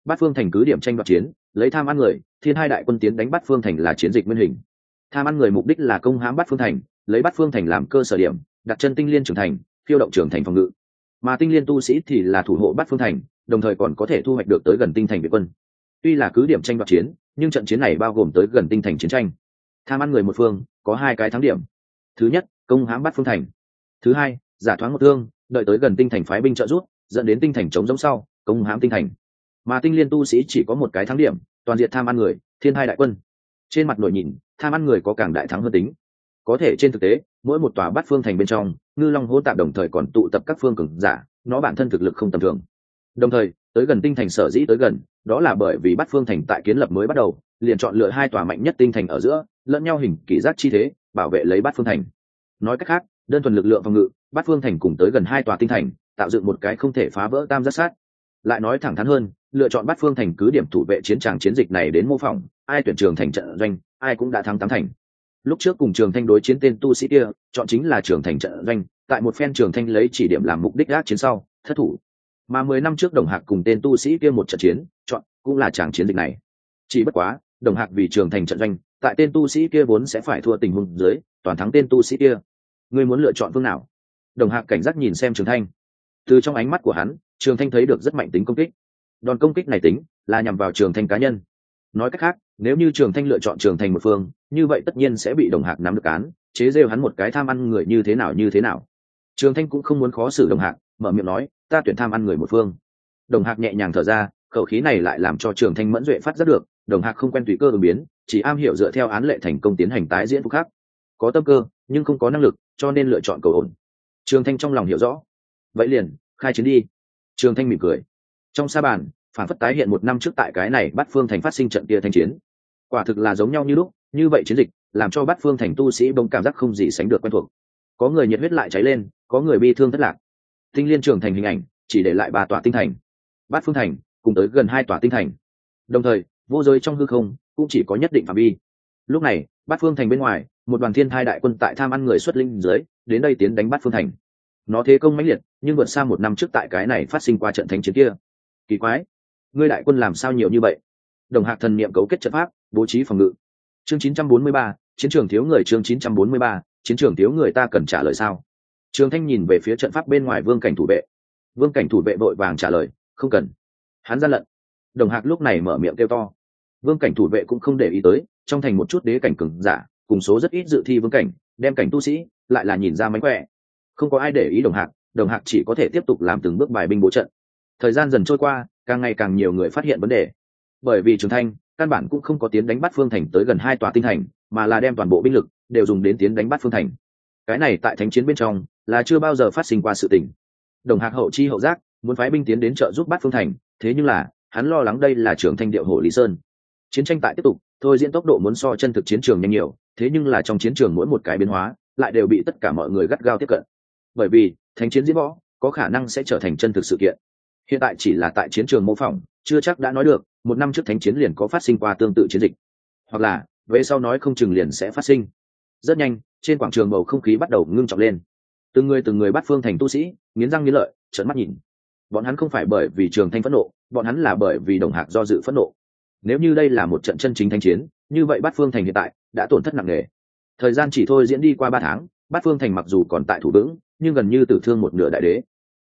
Bắt phương thành cứ điểm tranh đoạt chiến lấy tham ăn người thiên hai đại quân tiến đánh bắt phương thành là chiến dịch nguyên hình. Tham ăn người mục đích là công hãm bắt phương thành lấy bắt phương thành làm cơ sở điểm đặt chân tinh liên trưởng thành phiêu động trưởng thành phòng ngự. Mà tinh liên tu sĩ thì là thủ hộ bắt phương thành đồng thời còn có thể thu hoạch được tới gần tinh thành việt quân. Tuy là cứ điểm tranh đoạt chiến nhưng trận chiến này bao gồm tới gần tinh thành chiến tranh. Tham ăn người một phương có hai cái thắng điểm. Thứ nhất công hãm bắt phương thành. Thứ hai giả thoáng một thương đợi tới gần tinh thành phái binh trợ giúp, dẫn đến tinh thành chống giống sau công hãm tinh thành mà tinh liên tu sĩ chỉ có một cái thắng điểm, toàn diện tham ăn người, thiên hai đại quân. Trên mặt nội nhìn, tham ăn người có càng đại thắng hơn tính. Có thể trên thực tế, mỗi một tòa bắt phương thành bên trong, ngư long hỗ tạp đồng thời còn tụ tập các phương cường giả, nó bản thân thực lực không tầm thường. Đồng thời, tới gần tinh thành sở dĩ tới gần, đó là bởi vì bát phương thành tại kiến lập mới bắt đầu, liền chọn lựa hai tòa mạnh nhất tinh thành ở giữa, lẫn nhau hình kỷ giác chi thế, bảo vệ lấy bát phương thành. Nói cách khác, đơn thuần lực lượng phòng ngự, bát phương thành cùng tới gần hai tòa tinh thành, tạo dựng một cái không thể phá vỡ tam giác sát. Lại nói thẳng thắn hơn lựa chọn bát phương thành cứ điểm thủ vệ chiến tràng chiến dịch này đến mô phỏng, ai tuyển trường thành trận doanh, ai cũng đã thắng tám thành. Lúc trước cùng trường thanh đối chiến tên tu sĩ kia, chọn chính là trường thành trận doanh, tại một phen trường thanh lấy chỉ điểm làm mục đích gác chiến sau, thất thủ. Mà mười năm trước đồng hạc cùng tên tu sĩ kia một trận chiến, chọn cũng là tràng chiến dịch này. Chỉ bất quá, đồng hạc vì trường thành trận doanh, tại tên tu sĩ kia vốn sẽ phải thua tình huống dưới, toàn thắng tên tu sĩ kia. Ngươi muốn lựa chọn phương nào? Đồng hạc cảnh giác nhìn xem trường thanh. Từ trong ánh mắt của hắn, trường thanh thấy được rất mạnh tính công kích đòn công kích này tính là nhằm vào trường thanh cá nhân. Nói cách khác, nếu như trường thanh lựa chọn trường thành một phương, như vậy tất nhiên sẽ bị đồng hạc nắm được án, chế rêu hắn một cái tham ăn người như thế nào như thế nào. Trường thanh cũng không muốn khó xử đồng hạc, mở miệng nói, ta tuyển tham ăn người một phương. Đồng hạc nhẹ nhàng thở ra, khẩu khí này lại làm cho trường thanh mẫn duệ phát giác được, đồng hạc không quen tùy cơ ứng biến, chỉ am hiểu dựa theo án lệ thành công tiến hành tái diễn phục khác có tâm cơ, nhưng không có năng lực, cho nên lựa chọn cầu ổn. Trường thanh trong lòng hiểu rõ. Vậy liền, khai chiến đi. Trường thanh mỉm cười trong sa bàn, phản phất tái hiện một năm trước tại cái này bắt phương thành phát sinh trận kia thanh chiến. Quả thực là giống nhau như lúc, như vậy chiến dịch, làm cho bắt phương thành tu sĩ bỗng cảm giác không gì sánh được quen thuộc. Có người nhiệt huyết lại cháy lên, có người bi thương thất lạc. Tinh liên trường thành hình ảnh, chỉ để lại ba tòa tinh thành. Bát phương thành, cùng tới gần hai tòa tinh thành. Đồng thời, vô giới trong hư không, cũng chỉ có nhất định phạm vi. Lúc này, bát phương thành bên ngoài, một đoàn thiên thai đại quân tại tham ăn người xuất linh dưới, đến đây tiến đánh bát phương thành. Nó thế công mãnh liệt, nhưng vượt xa một năm trước tại cái này phát sinh qua trận thánh chiến kia kỳ quái. Ngươi đại quân làm sao nhiều như vậy? Đồng hạc thần niệm cấu kết trận pháp bố trí phòng ngự. Chương 943, chiến trường thiếu người chương 943, chiến trường thiếu người ta cần trả lời sao? Trường thanh nhìn về phía trận pháp bên ngoài vương cảnh thủ vệ. Vương cảnh thủ vệ vội vàng trả lời không cần. Hắn gian lận đồng hạc lúc này mở miệng kêu to. Vương cảnh thủ vệ cũng không để ý tới trong thành một chút đế cảnh cừng giả cùng số rất ít dự thi vương cảnh đem cảnh tu sĩ lại là nhìn ra mánh khỏe. Không có ai để ý đồng hạc đồng hạc chỉ có thể tiếp tục làm từng bước bài binh bố trận thời gian dần trôi qua, càng ngày càng nhiều người phát hiện vấn đề. Bởi vì trường thanh căn bản cũng không có tiến đánh bắt phương thành tới gần hai tòa tinh thành, mà là đem toàn bộ binh lực đều dùng đến tiến đánh bắt phương thành. Cái này tại thánh chiến bên trong là chưa bao giờ phát sinh qua sự tình. Đồng hạc hậu chi hậu giác muốn phái binh tiến đến trợ giúp bắt phương thành, thế nhưng là, hắn lo lắng đây là trường thanh điệu hồ lý sơn. Chiến tranh tại tiếp tục, thôi diễn tốc độ muốn so chân thực chiến trường nhanh nhiều, thế nhưng là trong chiến trường mỗi một cái biến hóa, lại đều bị tất cả mọi người gắt gao tiếp cận. Bởi vì, thánh chiến diễn võ có khả năng sẽ trở thành chân thực sự kiện hiện tại chỉ là tại chiến trường mô phỏng, chưa chắc đã nói được, một năm trước thánh chiến liền có phát sinh qua tương tự chiến dịch. Hoặc là, về sau nói không chừng liền sẽ phát sinh. Rất nhanh, trên quảng trường bầu không khí bắt đầu ngưng trọng lên. Từng người từng người bắt phương thành tu sĩ, nghiến răng nghiến lợi, trợn mắt nhìn. Bọn hắn không phải bởi vì trường thanh phẫn nộ, bọn hắn là bởi vì đồng hạc do dự phẫn nộ. Nếu như đây là một trận chân chính thanh chiến, như vậy bát phương thành hiện tại đã tổn thất nặng nề. Thời gian chỉ thôi diễn đi qua ba tháng bát phương thành mặc dù còn tại thủ vững, nhưng gần như tử thương một nửa đại đế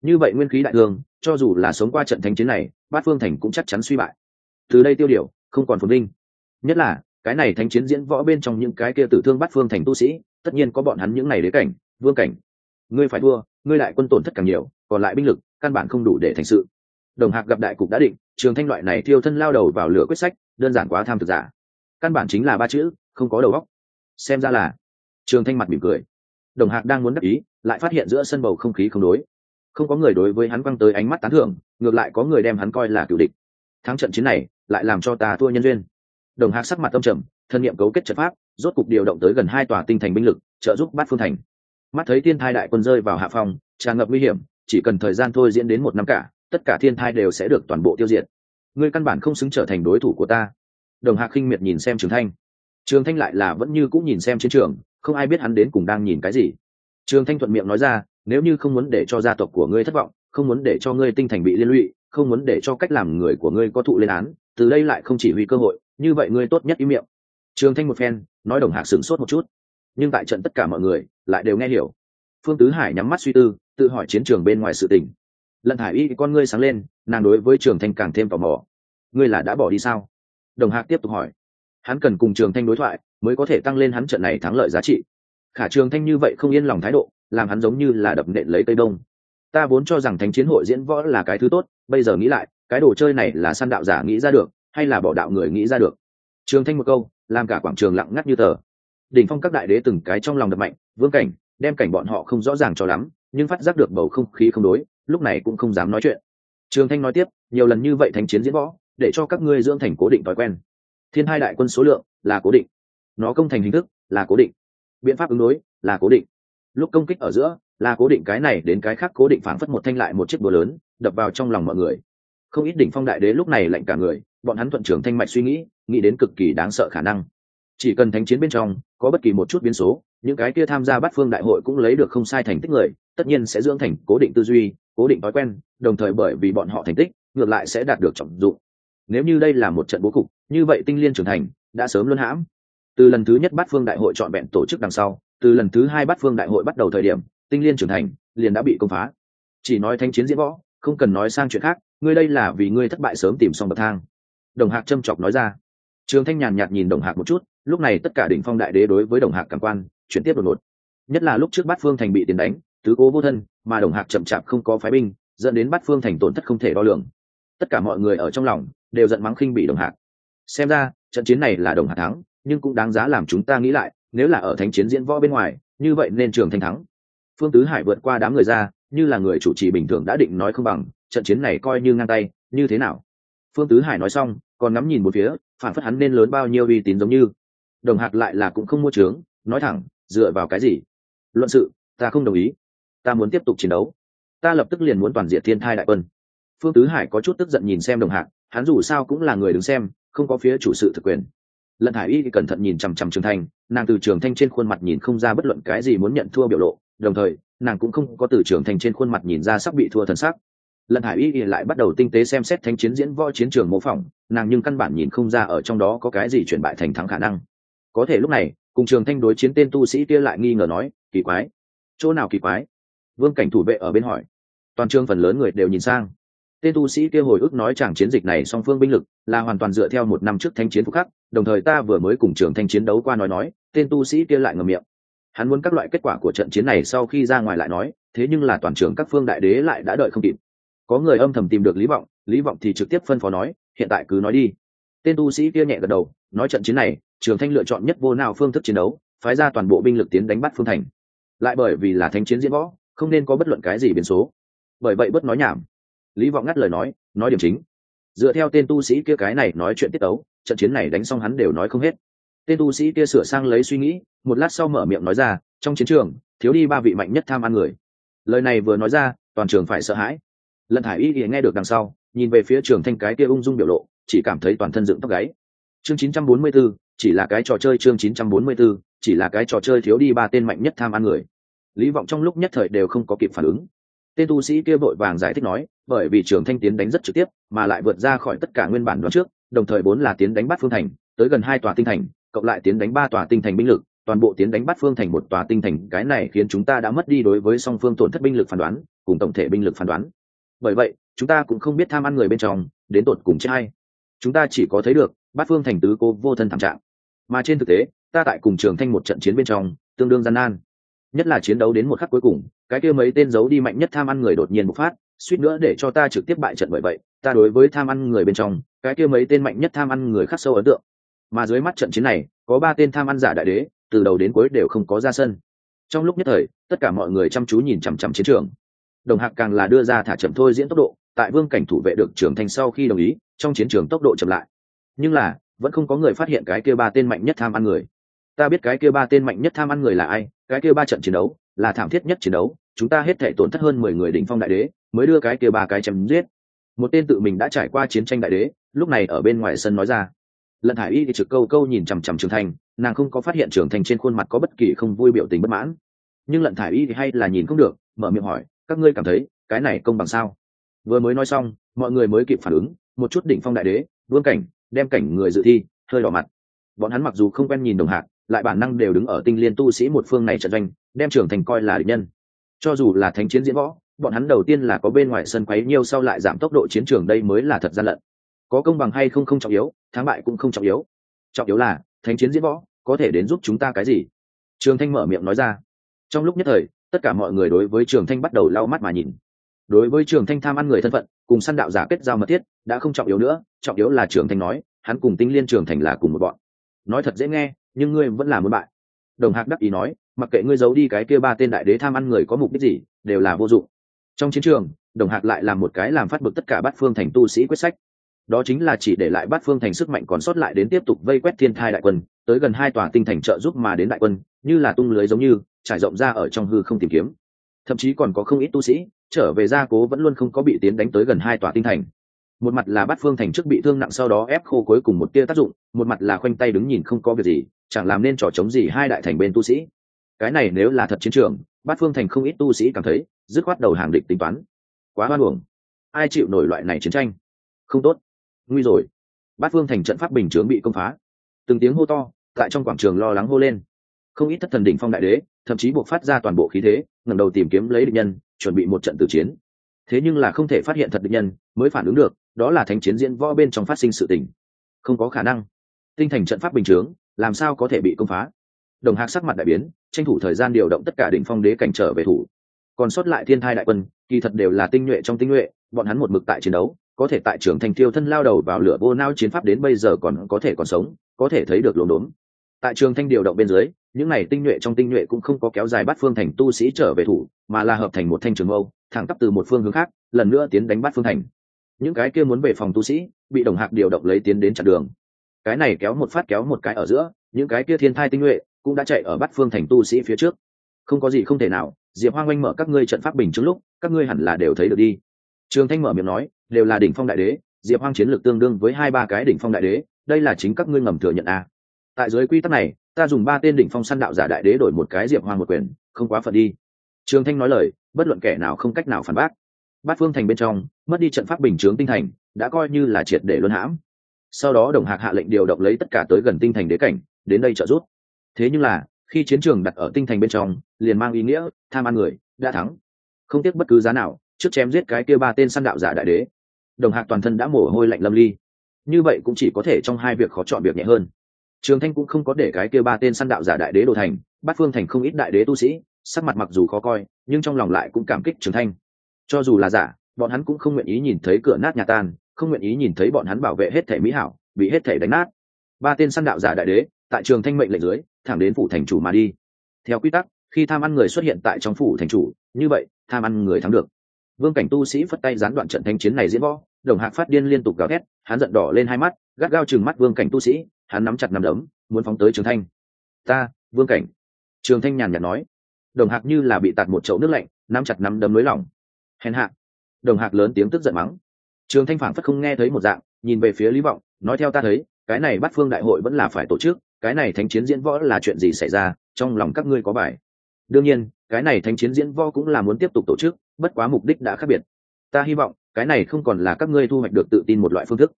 như vậy nguyên khí đại thương cho dù là sống qua trận thanh chiến này, bát phương thành cũng chắc chắn suy bại. Từ đây tiêu điều, không còn phồn vinh. Nhất là, cái này thánh chiến diễn võ bên trong những cái kia tử thương bát phương thành tu sĩ, tất nhiên có bọn hắn những này đế cảnh, vương cảnh. Ngươi phải thua, ngươi đại quân tổn thất càng nhiều, còn lại binh lực, căn bản không đủ để thành sự. Đồng hạc gặp đại cục đã định, trường thanh loại này thiêu thân lao đầu vào lửa quyết sách, đơn giản quá tham thực giả. Căn bản chính là ba chữ, không có đầu óc. Xem ra là, trường thanh mặt mỉm cười. Đồng hạc đang muốn đắc ý, lại phát hiện giữa sân bầu không khí không đối không có người đối với hắn quăng tới ánh mắt tán thưởng, ngược lại có người đem hắn coi là cựu địch. Thắng trận chiến này, lại làm cho ta thua nhân duyên. Đồng hạc sắc mặt tâm trầm, thân nhiệm cấu kết trận pháp, rốt cục điều động tới gần hai tòa tinh thành binh lực, trợ giúp bát phương thành. Mắt thấy thiên thai đại quân rơi vào hạ phòng tràn ngập nguy hiểm, chỉ cần thời gian thôi diễn đến một năm cả, tất cả thiên thai đều sẽ được toàn bộ tiêu diệt. Ngươi căn bản không xứng trở thành đối thủ của ta. Đồng hạc khinh miệt nhìn xem trường thanh. Trường thanh lại là vẫn như cũng nhìn xem chiến trường, không ai biết hắn đến cùng đang nhìn cái gì. Trường thanh thuận miệng nói ra nếu như không muốn để cho gia tộc của ngươi thất vọng, không muốn để cho ngươi tinh thành bị liên lụy, không muốn để cho cách làm người của ngươi có thụ lên án, từ đây lại không chỉ huy cơ hội, như vậy ngươi tốt nhất ý miệng. Trường thanh một phen, nói đồng hạc sửng sốt một chút. Nhưng tại trận tất cả mọi người, lại đều nghe hiểu. Phương tứ hải nhắm mắt suy tư, tự hỏi chiến trường bên ngoài sự tình. Lận hải y, con ngươi sáng lên, nàng đối với trường thanh càng thêm tò mò. Ngươi là đã bỏ đi sao? Đồng hạc tiếp tục hỏi. Hắn cần cùng trường thanh đối thoại, mới có thể tăng lên hắn trận này thắng lợi giá trị. Khả trường thanh như vậy không yên lòng thái độ làm hắn giống như là đập nện lấy cây đông. Ta vốn cho rằng thánh chiến hội diễn võ là cái thứ tốt, bây giờ nghĩ lại, cái đồ chơi này là săn đạo giả nghĩ ra được, hay là bỏ đạo người nghĩ ra được? Trường thanh một câu, làm cả quảng trường lặng ngắt như tờ. Đỉnh phong các đại đế từng cái trong lòng đập mạnh, vương cảnh, đem cảnh bọn họ không rõ ràng cho lắm, nhưng phát giác được bầu không khí không đối, lúc này cũng không dám nói chuyện. Trường thanh nói tiếp, nhiều lần như vậy thánh chiến diễn võ, để cho các ngươi dưỡng thành cố định thói quen. Thiên hai đại quân số lượng là cố định. Nó công thành hình thức là cố định. Biện pháp ứng đối là cố định lúc công kích ở giữa là cố định cái này đến cái khác cố định phản phất một thanh lại một chiếc búa lớn, đập vào trong lòng mọi người. Không ít đỉnh phong đại đế lúc này lạnh cả người, bọn hắn thuận trưởng thanh mạch suy nghĩ nghĩ đến cực kỳ đáng sợ khả năng. Chỉ cần thánh chiến bên trong, có bất kỳ một chút biến số, những cái kia tham gia bắt phương đại hội cũng lấy được không sai thành tích người, tất nhiên sẽ dưỡng thành cố định tư duy, cố định thói quen, đồng thời bởi vì bọn họ thành tích, ngược lại sẽ đạt được trọng dụng. Nếu như đây là một trận bố cục, như vậy tinh liên trưởng thành, đã sớm luân hãm. Từ lần thứ nhất bắt phương đại hội chọn vẹn tổ chức đằng sau từ lần thứ hai bắt phương đại hội bắt đầu thời điểm, tinh liên trưởng thành, liền đã bị công phá. Chỉ nói thanh chiến diễn võ, không cần nói sang chuyện khác, ngươi đây là vì ngươi thất bại sớm tìm xong bậc thang. Đồng hạc châm chọc nói ra. Trường thanh nhàn nhạt nhìn đồng hạc một chút, lúc này tất cả đỉnh phong đại đế đối với đồng hạc cảm quan, chuyển tiếp đột ngột. Nhất là lúc trước bát phương thành bị tiền đánh, tứ cố vô thân, mà đồng hạc chậm chạp không có phái binh, dẫn đến bát phương thành tổn thất không thể đo lường. Tất cả mọi người ở trong lòng đều giận mắng khinh bị đồng hạc. Xem ra, trận chiến này là đồng hạc thắng, nhưng cũng đáng giá làm chúng ta nghĩ lại nếu là ở thánh chiến diễn võ bên ngoài, như vậy nên trường thanh thắng. Phương tứ hải vượt qua đám người ra, như là người chủ trì bình thường đã định nói không bằng, trận chiến này coi như ngang tay, như thế nào? Phương tứ hải nói xong, còn ngắm nhìn một phía, phản phất hắn nên lớn bao nhiêu uy tín giống như. Đồng hạc lại là cũng không mua trướng nói thẳng, dựa vào cái gì? Luận sự, ta không đồng ý. Ta muốn tiếp tục chiến đấu. Ta lập tức liền muốn toàn diện thiên thai đại quân. Phương tứ hải có chút tức giận nhìn xem đồng hạc, hắn dù sao cũng là người đứng xem, không có phía chủ sự thực quyền lận hải y cẩn thận nhìn chằm chằm trường thanh, nàng từ trường thanh trên khuôn mặt nhìn không ra bất luận cái gì muốn nhận thua biểu lộ, đồng thời, nàng cũng không có từ trường thanh trên khuôn mặt nhìn ra sắp bị thua thần sắc. Lận hải y lại bắt đầu tinh tế xem xét thanh chiến diễn võ chiến trường mô phỏng, nàng nhưng căn bản nhìn không ra ở trong đó có cái gì chuyển bại thành thắng khả năng. Có thể lúc này, cùng trường thanh đối chiến tên tu sĩ kia lại nghi ngờ nói, kỳ quái. Chỗ nào kỳ quái? Vương cảnh thủ vệ ở bên hỏi. Toàn trường phần lớn người đều nhìn sang tên tu sĩ kia hồi ức nói chẳng chiến dịch này song phương binh lực là hoàn toàn dựa theo một năm trước thanh chiến phúc khắc, đồng thời ta vừa mới cùng trường thanh chiến đấu qua nói nói, tên tu sĩ kia lại ngầm miệng. Hắn muốn các loại kết quả của trận chiến này sau khi ra ngoài lại nói, thế nhưng là toàn trường các phương đại đế lại đã đợi không kịp. Có người âm thầm tìm được lý vọng lý vọng thì trực tiếp phân phó nói, hiện tại cứ nói đi. Tên tu sĩ kia nhẹ gật đầu, nói trận chiến này trường thanh lựa chọn nhất vô nào phương thức chiến đấu, phái ra toàn bộ binh lực tiến đánh bắt phương thành. Lại bởi vì là thanh chiến diễn võ, không nên có bất luận cái gì biến số. Bởi vậy bất nói nhảm lý vọng ngắt lời nói nói điểm chính. Dựa theo tên tu sĩ kia cái này nói chuyện tiết tấu, trận chiến này đánh xong hắn đều nói không hết. Tên tu sĩ kia sửa sang lấy suy nghĩ một lát sau mở miệng nói ra trong chiến trường thiếu đi ba vị mạnh nhất tham ăn người. Lời này vừa nói ra toàn trường phải sợ hãi. Lận thải y thì nghe được đằng sau nhìn về phía trường thanh cái kia ung dung biểu lộ chỉ cảm thấy toàn thân dựng tóc gáy. Chương 944, chỉ là cái trò chơi chương 944, chỉ là cái trò chơi thiếu đi ba tên mạnh nhất tham ăn người. Lý vọng trong lúc nhất thời đều không có kịp phản ứng tên tu sĩ kia vội vàng giải thích nói, bởi vì trường thanh tiến đánh rất trực tiếp, mà lại vượt ra khỏi tất cả nguyên bản đoán trước, đồng thời bốn là tiến đánh bắt phương thành, tới gần hai tòa tinh thành, cộng lại tiến đánh ba tòa tinh thành binh lực, toàn bộ tiến đánh bắt phương thành một tòa tinh thành, cái này khiến chúng ta đã mất đi đối với song phương tổn thất binh lực phán đoán, cùng tổng thể binh lực phán đoán. Bởi vậy, chúng ta cũng không biết tham ăn người bên trong, đến tột cùng chết hay. Chúng ta chỉ có thấy được bát phương thành tứ cô vô thân thảm trạng. Mà trên thực tế, ta tại cùng trường thanh một trận chiến bên trong, tương đương gian nan nhất là chiến đấu đến một khắc cuối cùng, cái kia mấy tên giấu đi mạnh nhất tham ăn người đột nhiên bộc phát, suýt nữa để cho ta trực tiếp bại trận bởi vậy, ta đối với tham ăn người bên trong, cái kia mấy tên mạnh nhất tham ăn người khắc sâu ấn tượng. Mà dưới mắt trận chiến này, có ba tên tham ăn giả đại đế, từ đầu đến cuối đều không có ra sân. Trong lúc nhất thời, tất cả mọi người chăm chú nhìn chằm chằm chiến trường. Đồng hạc càng là đưa ra thả chậm thôi diễn tốc độ, tại vương cảnh thủ vệ được trưởng thành sau khi đồng ý, trong chiến trường tốc độ chậm lại. Nhưng là, vẫn không có người phát hiện cái kia ba tên mạnh nhất tham ăn người. Ta biết cái kia ba tên mạnh nhất tham ăn người là ai cái kia ba trận chiến đấu là thảm thiết nhất chiến đấu, chúng ta hết thể tổn thất hơn mười người đỉnh phong đại đế mới đưa cái kia ba cái chém giết. Một tên tự mình đã trải qua chiến tranh đại đế, lúc này ở bên ngoài sân nói ra. Lận hải y thì trực câu câu nhìn chằm chằm trường thành, nàng không có phát hiện trường thành trên khuôn mặt có bất kỳ không vui biểu tình bất mãn. Nhưng lận thải y thì hay là nhìn không được, mở miệng hỏi, các ngươi cảm thấy cái này công bằng sao? Vừa mới nói xong, mọi người mới kịp phản ứng, một chút đỉnh phong đại đế, vương cảnh, đem cảnh người dự thi, hơi đỏ mặt. Bọn hắn mặc dù không quen nhìn đồng hạc lại bản năng đều đứng ở tinh liên tu sĩ một phương này trận doanh, đem trưởng thành coi là địch nhân. Cho dù là thánh chiến diễn võ, bọn hắn đầu tiên là có bên ngoài sân quấy nhiêu sau lại giảm tốc độ chiến trường đây mới là thật gian lận. Có công bằng hay không không trọng yếu, thắng bại cũng không trọng yếu. Trọng yếu là, thánh chiến diễn võ, có thể đến giúp chúng ta cái gì? Trường thanh mở miệng nói ra. Trong lúc nhất thời, tất cả mọi người đối với trường thanh bắt đầu lau mắt mà nhìn. Đối với trường thanh tham ăn người thân phận, cùng săn đạo giả kết giao mật thiết, đã không trọng yếu nữa, trọng yếu là trường thanh nói, hắn cùng tinh liên trường thành là cùng một bọn. Nói thật dễ nghe nhưng ngươi vẫn là muốn bại. Đồng hạc đắc ý nói, mặc kệ ngươi giấu đi cái kia ba tên đại đế tham ăn người có mục đích gì, đều là vô dụng. Trong chiến trường, đồng hạc lại làm một cái làm phát bực tất cả bát phương thành tu sĩ quyết sách. Đó chính là chỉ để lại bát phương thành sức mạnh còn sót lại đến tiếp tục vây quét thiên thai đại quân, tới gần hai tòa tinh thành trợ giúp mà đến đại quân, như là tung lưới giống như, trải rộng ra ở trong hư không tìm kiếm. Thậm chí còn có không ít tu sĩ, trở về gia cố vẫn luôn không có bị tiến đánh tới gần hai tòa tinh thành. Một mặt là bát phương thành trước bị thương nặng sau đó ép khô cuối cùng một tia tác dụng, một mặt là khoanh tay đứng nhìn không có việc gì chẳng làm nên trò chống gì hai đại thành bên tu sĩ. Cái này nếu là thật chiến trường, bát phương thành không ít tu sĩ cảm thấy, dứt khoát đầu hàng địch tính toán. Quá hoan hưởng ai chịu nổi loại này chiến tranh? Không tốt. Nguy rồi. Bát phương thành trận pháp bình chướng bị công phá. Từng tiếng hô to, tại trong quảng trường lo lắng hô lên. Không ít thất thần đỉnh phong đại đế, thậm chí buộc phát ra toàn bộ khí thế, ngẩng đầu tìm kiếm lấy địch nhân, chuẩn bị một trận tử chiến. Thế nhưng là không thể phát hiện thật địch nhân mới phản ứng được, đó là thánh chiến diễn võ bên trong phát sinh sự tình. Không có khả năng. Tinh thành trận pháp bình chướng làm sao có thể bị công phá? Đồng hạc sắc mặt đại biến, tranh thủ thời gian điều động tất cả đỉnh phong đế cảnh trở về thủ. Còn sót lại thiên thai đại quân, kỳ thật đều là tinh nhuệ trong tinh nhuệ, bọn hắn một mực tại chiến đấu, có thể tại trường thành tiêu thân lao đầu vào lửa vô nao chiến pháp đến bây giờ còn có thể còn sống, có thể thấy được lồn đốn. Tại trường thanh điều động bên dưới, những này tinh nhuệ trong tinh nhuệ cũng không có kéo dài bắt phương thành tu sĩ trở về thủ, mà là hợp thành một thanh trường âu thẳng tắp từ một phương hướng khác, lần nữa tiến đánh bắt phương thành. Những cái kia muốn về phòng tu sĩ, bị đồng hạc điều động lấy tiến đến chặn đường cái này kéo một phát kéo một cái ở giữa, những cái kia thiên thai tinh nhuệ cũng đã chạy ở bắt phương thành tu sĩ phía trước. Không có gì không thể nào, diệp hoang oanh mở các ngươi trận pháp bình trước lúc, các ngươi hẳn là đều thấy được đi. Trường thanh mở miệng nói, đều là đỉnh phong đại đế, diệp hoang chiến lược tương đương với hai ba cái đỉnh phong đại đế, đây là chính các ngươi ngầm thừa nhận a à. tại dưới quy tắc này, ta dùng ba tên đỉnh phong săn đạo giả đại đế đổi một cái diệp hoang một quyền, không quá phận đi. Trường thanh nói lời, bất luận kẻ nào không cách nào phản bác. Bát phương thành bên trong, mất đi trận pháp bình chướng tinh thành, đã coi như là triệt để luân hãm sau đó đồng hạc hạ lệnh điều động lấy tất cả tới gần tinh thành đế cảnh, đến đây trợ giúp. Thế nhưng là, khi chiến trường đặt ở tinh thành bên trong, liền mang ý nghĩa, tham ăn người, đã thắng. Không tiếc bất cứ giá nào, trước chém giết cái kia ba tên săn đạo giả đại đế. Đồng hạc toàn thân đã mồ hôi lạnh lâm ly. Như vậy cũng chỉ có thể trong hai việc khó chọn việc nhẹ hơn. Trường thanh cũng không có để cái kia ba tên săn đạo giả đại đế đồ thành bát phương thành không ít đại đế tu sĩ, sắc mặt mặc dù khó coi, nhưng trong lòng lại cũng cảm kích trường thanh. Cho dù là giả, bọn hắn cũng không nguyện ý nhìn thấy cửa nát nhà tan không nguyện ý nhìn thấy bọn hắn bảo vệ hết thể mỹ hảo, bị hết thể đánh nát. Ba tên săn đạo giả đại đế, tại trường thanh mệnh lệnh dưới, thẳng đến phủ thành chủ mà đi. Theo quy tắc, khi tham ăn người xuất hiện tại trong phủ thành chủ, như vậy, tham ăn người thắng được. Vương cảnh tu sĩ phất tay gián đoạn trận thanh chiến này diễn võ, đồng hạc phát điên liên tục gào thét, hắn giận đỏ lên hai mắt, gắt gao chừng mắt vương cảnh tu sĩ, hắn nắm chặt nắm đấm, muốn phóng tới trường thanh. Ta, vương cảnh. Trường thanh nhàn nhạt nói. Đồng hạc như là bị tạt một chậu nước lạnh, nắm chặt nắm đấm lưới lỏng. Hèn hạ. Đồng hạc lớn tiếng tức giận mắng trường thanh phảng phất không nghe thấy một dạng, nhìn về phía lý vọng, nói theo ta thấy, cái này bắt phương đại hội vẫn là phải tổ chức, cái này thánh chiến diễn võ là chuyện gì xảy ra, trong lòng các ngươi có bài. Đương nhiên, cái này thánh chiến diễn võ cũng là muốn tiếp tục tổ chức, bất quá mục đích đã khác biệt. Ta hy vọng, cái này không còn là các ngươi thu hoạch được tự tin một loại phương thức,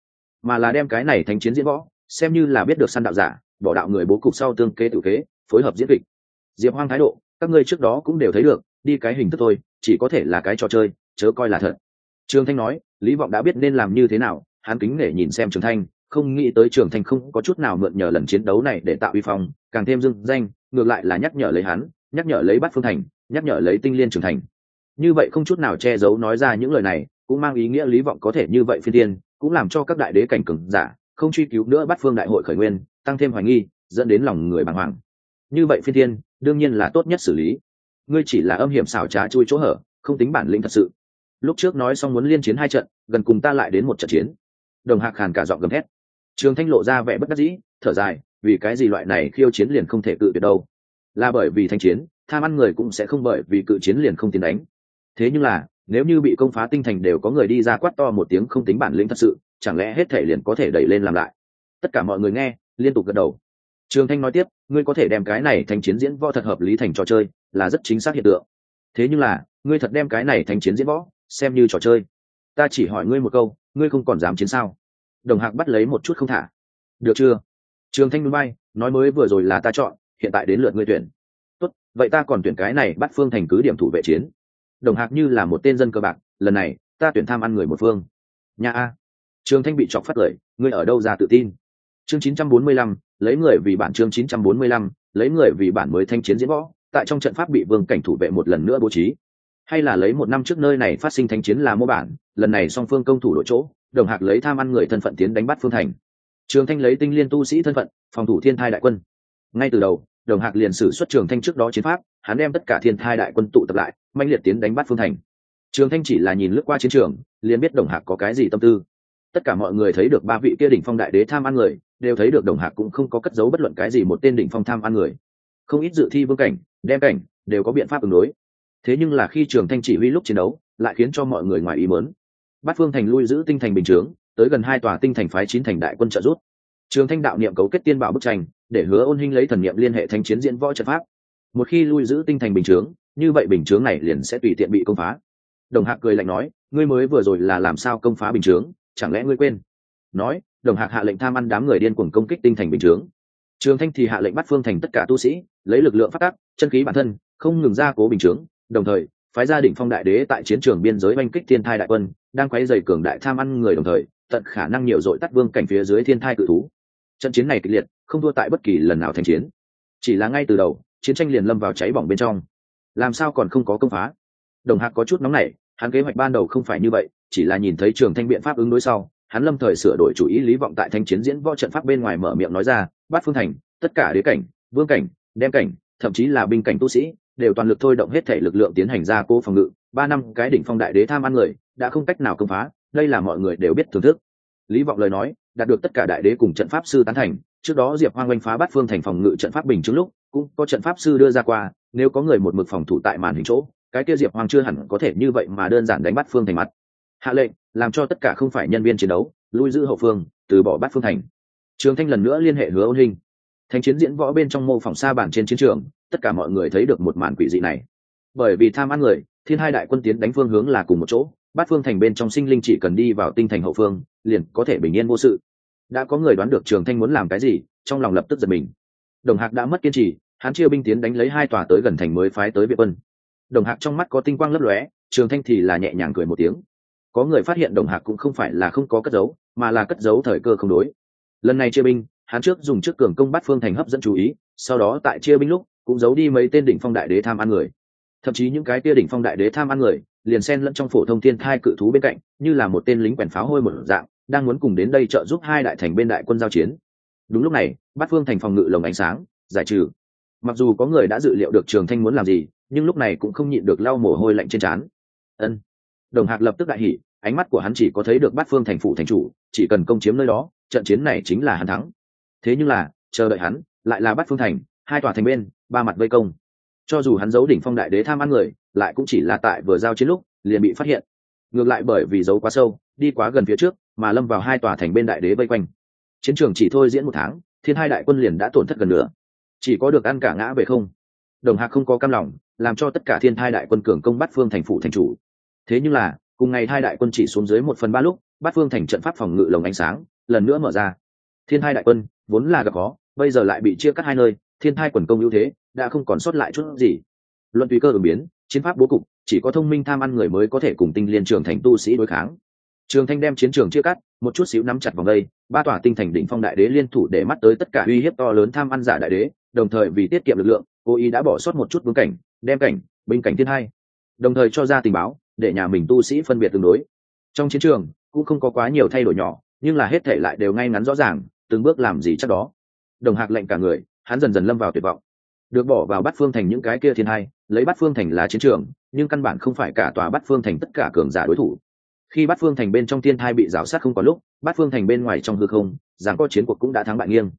mà là đem cái này thánh chiến diễn võ, xem như là biết được săn đạo giả, bỏ đạo người bố cục sau tương kế tự kế, phối hợp diễn kịch. Diệp hoang thái độ, các ngươi trước đó cũng đều thấy được, đi cái hình thức thôi, chỉ có thể là cái trò chơi, chớ coi là thật trường thanh nói, lý vọng đã biết nên làm như thế nào. Hắn kính nể nhìn xem trường thanh, không nghĩ tới trường thanh không có chút nào mượn nhờ lần chiến đấu này để tạo uy phong, càng thêm dương danh, ngược lại là nhắc nhở lấy hắn, nhắc nhở lấy bát phương thành, nhắc nhở lấy tinh liên Trường thành. Như vậy không chút nào che giấu nói ra những lời này, cũng mang ý nghĩa lý vọng có thể như vậy phi tiên cũng làm cho các đại đế cảnh cường giả, không truy cứu nữa Bát phương đại hội khởi nguyên, tăng thêm hoài nghi, dẫn đến lòng người bàng hoàng. Như vậy phi tiên đương nhiên là tốt nhất xử lý. Ngươi chỉ là âm hiểm xảo trá chui chỗ hở, không tính bản lĩnh thật sự lúc trước nói xong muốn liên chiến hai trận, gần cùng ta lại đến một trận chiến. Đồng hạc hàn cả giọng gầm hét trường thanh lộ ra vẻ bất đắc dĩ, thở dài, vì cái gì loại này khiêu chiến liền không thể cự tuyệt đâu? Là bởi vì thanh chiến, tham ăn người cũng sẽ không bởi vì cự chiến liền không tiến đánh. Thế nhưng là, nếu như bị công phá tinh thành đều có người đi ra quát to một tiếng không tính bản lĩnh thật sự, chẳng lẽ hết thể liền có thể đẩy lên làm lại? Tất cả mọi người nghe, liên tục gật đầu. Trường thanh nói tiếp, ngươi có thể đem cái này thành chiến diễn võ thật hợp lý thành trò chơi, là rất chính xác hiện tượng. Thế nhưng là, ngươi thật đem cái này thành chiến diễn võ xem như trò chơi. Ta chỉ hỏi ngươi một câu ngươi không còn dám chiến sao? Đồng hạc bắt lấy một chút không thả. Được chưa? Trường thanh núi bay nói mới vừa rồi là ta chọn hiện tại đến lượt ngươi tuyển. Tốt vậy ta còn tuyển cái này bắt phương thành cứ điểm thủ vệ chiến. Đồng hạc như là một tên dân cơ bạc lần này ta tuyển tham ăn người một phương. Nhà a. Trường thanh bị chọc phát lời ngươi ở đâu ra tự tin? Chương 945, lấy người vì bản chương 945, lấy người vì bản mới thanh chiến diễn võ tại trong trận pháp bị vương cảnh thủ vệ một lần nữa bố trí hay là lấy một năm trước nơi này phát sinh thanh chiến là mô bản, lần này song phương công thủ đội chỗ, đồng hạc lấy tham ăn người thân phận tiến đánh bắt phương thành. Trường thanh lấy tinh liên tu sĩ thân phận, phòng thủ thiên thai đại quân. Ngay từ đầu, đồng hạc liền sử xuất trường thanh trước đó chiến pháp, hắn đem tất cả thiên thai đại quân tụ tập lại mạnh liệt tiến đánh bắt phương thành. Trường thanh chỉ là nhìn lướt qua chiến trường, liền biết đồng hạc có cái gì tâm tư. Tất cả mọi người thấy được ba vị kia đỉnh phong đại đế tham ăn người, đều thấy được đồng hạc cũng không có cất giấu bất luận cái gì một tên đỉnh phong tham ăn người. Không ít dự thi vương cảnh, đem cảnh, đều có biện pháp ứng đối thế nhưng là khi trường thanh chỉ huy lúc chiến đấu, lại khiến cho mọi người ngoài ý mớn bát phương thành lui giữ tinh thành bình chướng, tới gần hai tòa tinh thành phái chín thành đại quân trợ rút trường thanh đạo niệm cấu kết tiên bảo bức tranh, để hứa ôn hinh lấy thần niệm liên hệ thanh chiến diễn võ trận pháp. Một khi lui giữ tinh thành bình chướng, như vậy bình chướng này liền sẽ tùy tiện bị công phá. Đồng hạc cười lạnh nói, ngươi mới vừa rồi là làm sao công phá bình chướng? Chẳng lẽ ngươi quên? Nói, đồng hạc hạ lệnh tham ăn đám người điên cuồng công kích tinh thành bình chướng. Trường thanh thì hạ lệnh bắt phương thành tất cả tu sĩ, lấy lực lượng phát tác, chân khí bản thân, không ngừng ra cố bình chướng đồng thời, phái gia đình phong đại đế tại chiến trường biên giới oanh kích thiên thai đại quân, đang quấy dày cường đại tham ăn người đồng thời, tận khả năng nhiều dội tắt vương cảnh phía dưới thiên thai cự thú. Trận chiến này kịch liệt, không thua tại bất kỳ lần nào thành chiến. Chỉ là ngay từ đầu, chiến tranh liền lâm vào cháy bỏng bên trong. Làm sao còn không có công phá? Đồng hạc có chút nóng nảy, hắn kế hoạch ban đầu không phải như vậy, chỉ là nhìn thấy trường thanh biện pháp ứng đối sau, hắn lâm thời sửa đổi chủ ý lý vọng tại thanh chiến diễn võ trận pháp bên ngoài mở miệng nói ra, bát phương thành, tất cả đế cảnh, vương cảnh, đem cảnh, thậm chí là binh cảnh tu sĩ đều toàn lực thôi động hết thể lực lượng tiến hành ra cố phòng ngự. Ba năm, cái đỉnh phong đại đế tham ăn người, đã không cách nào công phá, đây là mọi người đều biết thưởng thức. Lý vọng lời nói, đạt được tất cả đại đế cùng trận pháp sư tán thành, trước đó diệp hoang oanh phá bát phương thành phòng ngự trận pháp bình chứng lúc, cũng có trận pháp sư đưa ra qua, nếu có người một mực phòng thủ tại màn hình chỗ, cái kia diệp hoang chưa hẳn có thể như vậy mà đơn giản đánh bắt phương thành mặt. Hạ lệnh, làm cho tất cả không phải nhân viên chiến đấu, lui giữ hậu phương, từ bỏ bắt phương thành. Trường thanh lần nữa liên hệ hứa ôn hình. Thành chiến diễn võ bên trong mô phỏng xa bản trên chiến trường tất cả mọi người thấy được một màn quỷ dị này. Bởi vì tham ăn người, thiên hai đại quân tiến đánh phương hướng là cùng một chỗ, bát phương thành bên trong sinh linh chỉ cần đi vào tinh thành hậu phương, liền có thể bình yên vô sự. Đã có người đoán được trường thanh muốn làm cái gì, trong lòng lập tức giật mình. Đồng hạc đã mất kiên trì, hắn chia binh tiến đánh lấy hai tòa tới gần thành mới phái tới việt quân. Đồng hạc trong mắt có tinh quang lấp lóe, trường thanh thì là nhẹ nhàng cười một tiếng. Có người phát hiện đồng hạc cũng không phải là không có cất giấu, mà là cất giấu thời cơ không đối. Lần này chia binh, hắn trước dùng trước cường công bắt phương thành hấp dẫn chú ý, sau đó tại chia binh lúc cũng giấu đi mấy tên đỉnh phong đại đế tham ăn người. Thậm chí những cái tia đỉnh phong đại đế tham ăn người, liền xen lẫn trong phổ thông thiên thai cự thú bên cạnh, như là một tên lính quèn pháo hôi một dạng, đang muốn cùng đến đây trợ giúp hai đại thành bên đại quân giao chiến. Đúng lúc này, bát phương thành phòng ngự lồng ánh sáng, giải trừ. Mặc dù có người đã dự liệu được trường thanh muốn làm gì, nhưng lúc này cũng không nhịn được lau mồ hôi lạnh trên trán. Ân. Đồng hạc lập tức đại hỉ, ánh mắt của hắn chỉ có thấy được bát phương thành phụ thành chủ, chỉ cần công chiếm nơi đó, trận chiến này chính là hắn thắng. Thế nhưng là, chờ đợi hắn, lại là bát phương thành hai tòa thành bên, ba mặt vây công. Cho dù hắn giấu đỉnh phong đại đế tham ăn người, lại cũng chỉ là tại vừa giao chiến lúc, liền bị phát hiện. Ngược lại bởi vì giấu quá sâu, đi quá gần phía trước, mà lâm vào hai tòa thành bên đại đế vây quanh. Chiến trường chỉ thôi diễn một tháng, thiên hai đại quân liền đã tổn thất gần nữa chỉ có được ăn cả ngã về không. Đồng hạc không có cam lòng, làm cho tất cả thiên thai đại quân cường công bắt phương thành phụ thành chủ. Thế nhưng là, cùng ngày hai đại quân chỉ xuống dưới một phần ba lúc, bắt phương thành trận pháp phòng ngự lồng ánh sáng, lần nữa mở ra. Thiên hai đại quân, vốn là gặp khó, bây giờ lại bị chia cắt hai nơi thiên thai quần công ưu thế, đã không còn sót lại chút gì. Luận tùy cơ ứng biến, chiến pháp bố cục, chỉ có thông minh tham ăn người mới có thể cùng tinh liên trường thành tu sĩ đối kháng. Trường thanh đem chiến trường chia cắt, một chút xíu nắm chặt vòng đây, ba tòa tinh thành đỉnh phong đại đế liên thủ để mắt tới tất cả uy hiếp to lớn tham ăn giả đại đế, đồng thời vì tiết kiệm lực lượng cô ý đã bỏ sót một chút vương cảnh, đem cảnh, binh cảnh thiên hai. Đồng thời cho ra tình báo, để nhà mình tu sĩ phân biệt tương đối. Trong chiến trường, cũng không có quá nhiều thay đổi nhỏ, nhưng là hết thể lại đều ngay ngắn rõ ràng, từng bước làm gì chắc đó. Đồng hạc lệnh cả người hắn dần dần lâm vào tuyệt vọng. Được bỏ vào bắt phương thành những cái kia thiên hai, lấy bắt phương thành là chiến trường, nhưng căn bản không phải cả tòa bắt phương thành tất cả cường giả đối thủ. Khi bắt phương thành bên trong thiên thai bị rào sát không có lúc bắt phương thành bên ngoài trong hư không rằng có chiến cuộc cũng đã thắng bại nghiêng.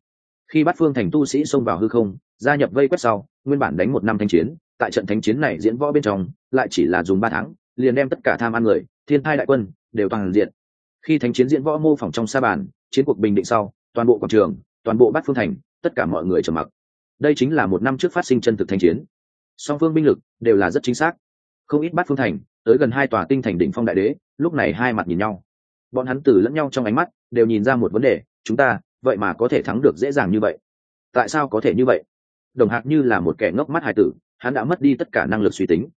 Khi bắt phương thành tu sĩ xông vào hư không, gia nhập vây quét sau, nguyên bản đánh một năm thanh chiến, tại trận thánh chiến này diễn võ bên trong, lại chỉ là dùng ba tháng, liền đem tất cả tham ăn người, thiên thai đại quân, đều toàn diện. Khi thánh chiến diễn võ mô phỏng trong sa bàn, chiến cuộc bình định sau, toàn bộ quảng trường, toàn bộ bát phương thành tất cả mọi người trầm mặc. Đây chính là một năm trước phát sinh chân thực thanh chiến. Song phương binh lực đều là rất chính xác. Không ít bát phương thành, tới gần hai tòa tinh thành đỉnh phong đại đế, lúc này hai mặt nhìn nhau. Bọn hắn từ lẫn nhau trong ánh mắt đều nhìn ra một vấn đề, chúng ta, vậy mà có thể thắng được dễ dàng như vậy? Tại sao có thể như vậy? Đồng hạc như là một kẻ ngốc mắt hài tử, hắn đã mất đi tất cả năng lực suy tính.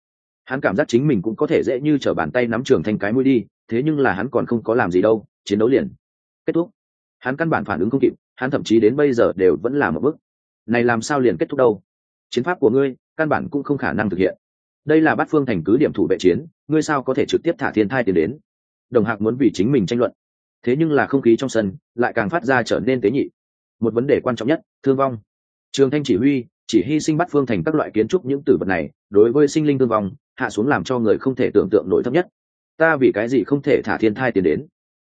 Hắn cảm giác chính mình cũng có thể dễ như t r ở bàn tay nắm trường thanh cái mũi đi, thế nhưng là hắn còn không có làm gì đâu, chiến đấu liền kết thúc. Hắn căn bản phản ứng không kịp hắn thậm chí đến bây giờ đều vẫn là một bước. Này làm sao liền kết thúc đâu? Chiến pháp của ngươi, căn bản cũng không khả năng thực hiện. Đây là bát phương thành cứ điểm thủ vệ chiến, ngươi sao có thể trực tiếp thả thiên thai tiền đến? Đồng hạc muốn vì chính mình tranh luận. Thế nhưng là không khí trong sân lại càng phát ra trở nên tế nhị. Một vấn đề quan trọng nhất, thương vong. Trường thanh chỉ huy, chỉ hy sinh bắt phương thành các loại kiến trúc những tử vật này, đối với sinh linh thương vong, hạ xuống làm cho người không thể tưởng tượng nổi thấp nhất. Ta vì cái gì không thể thả thiên thai tiến đến?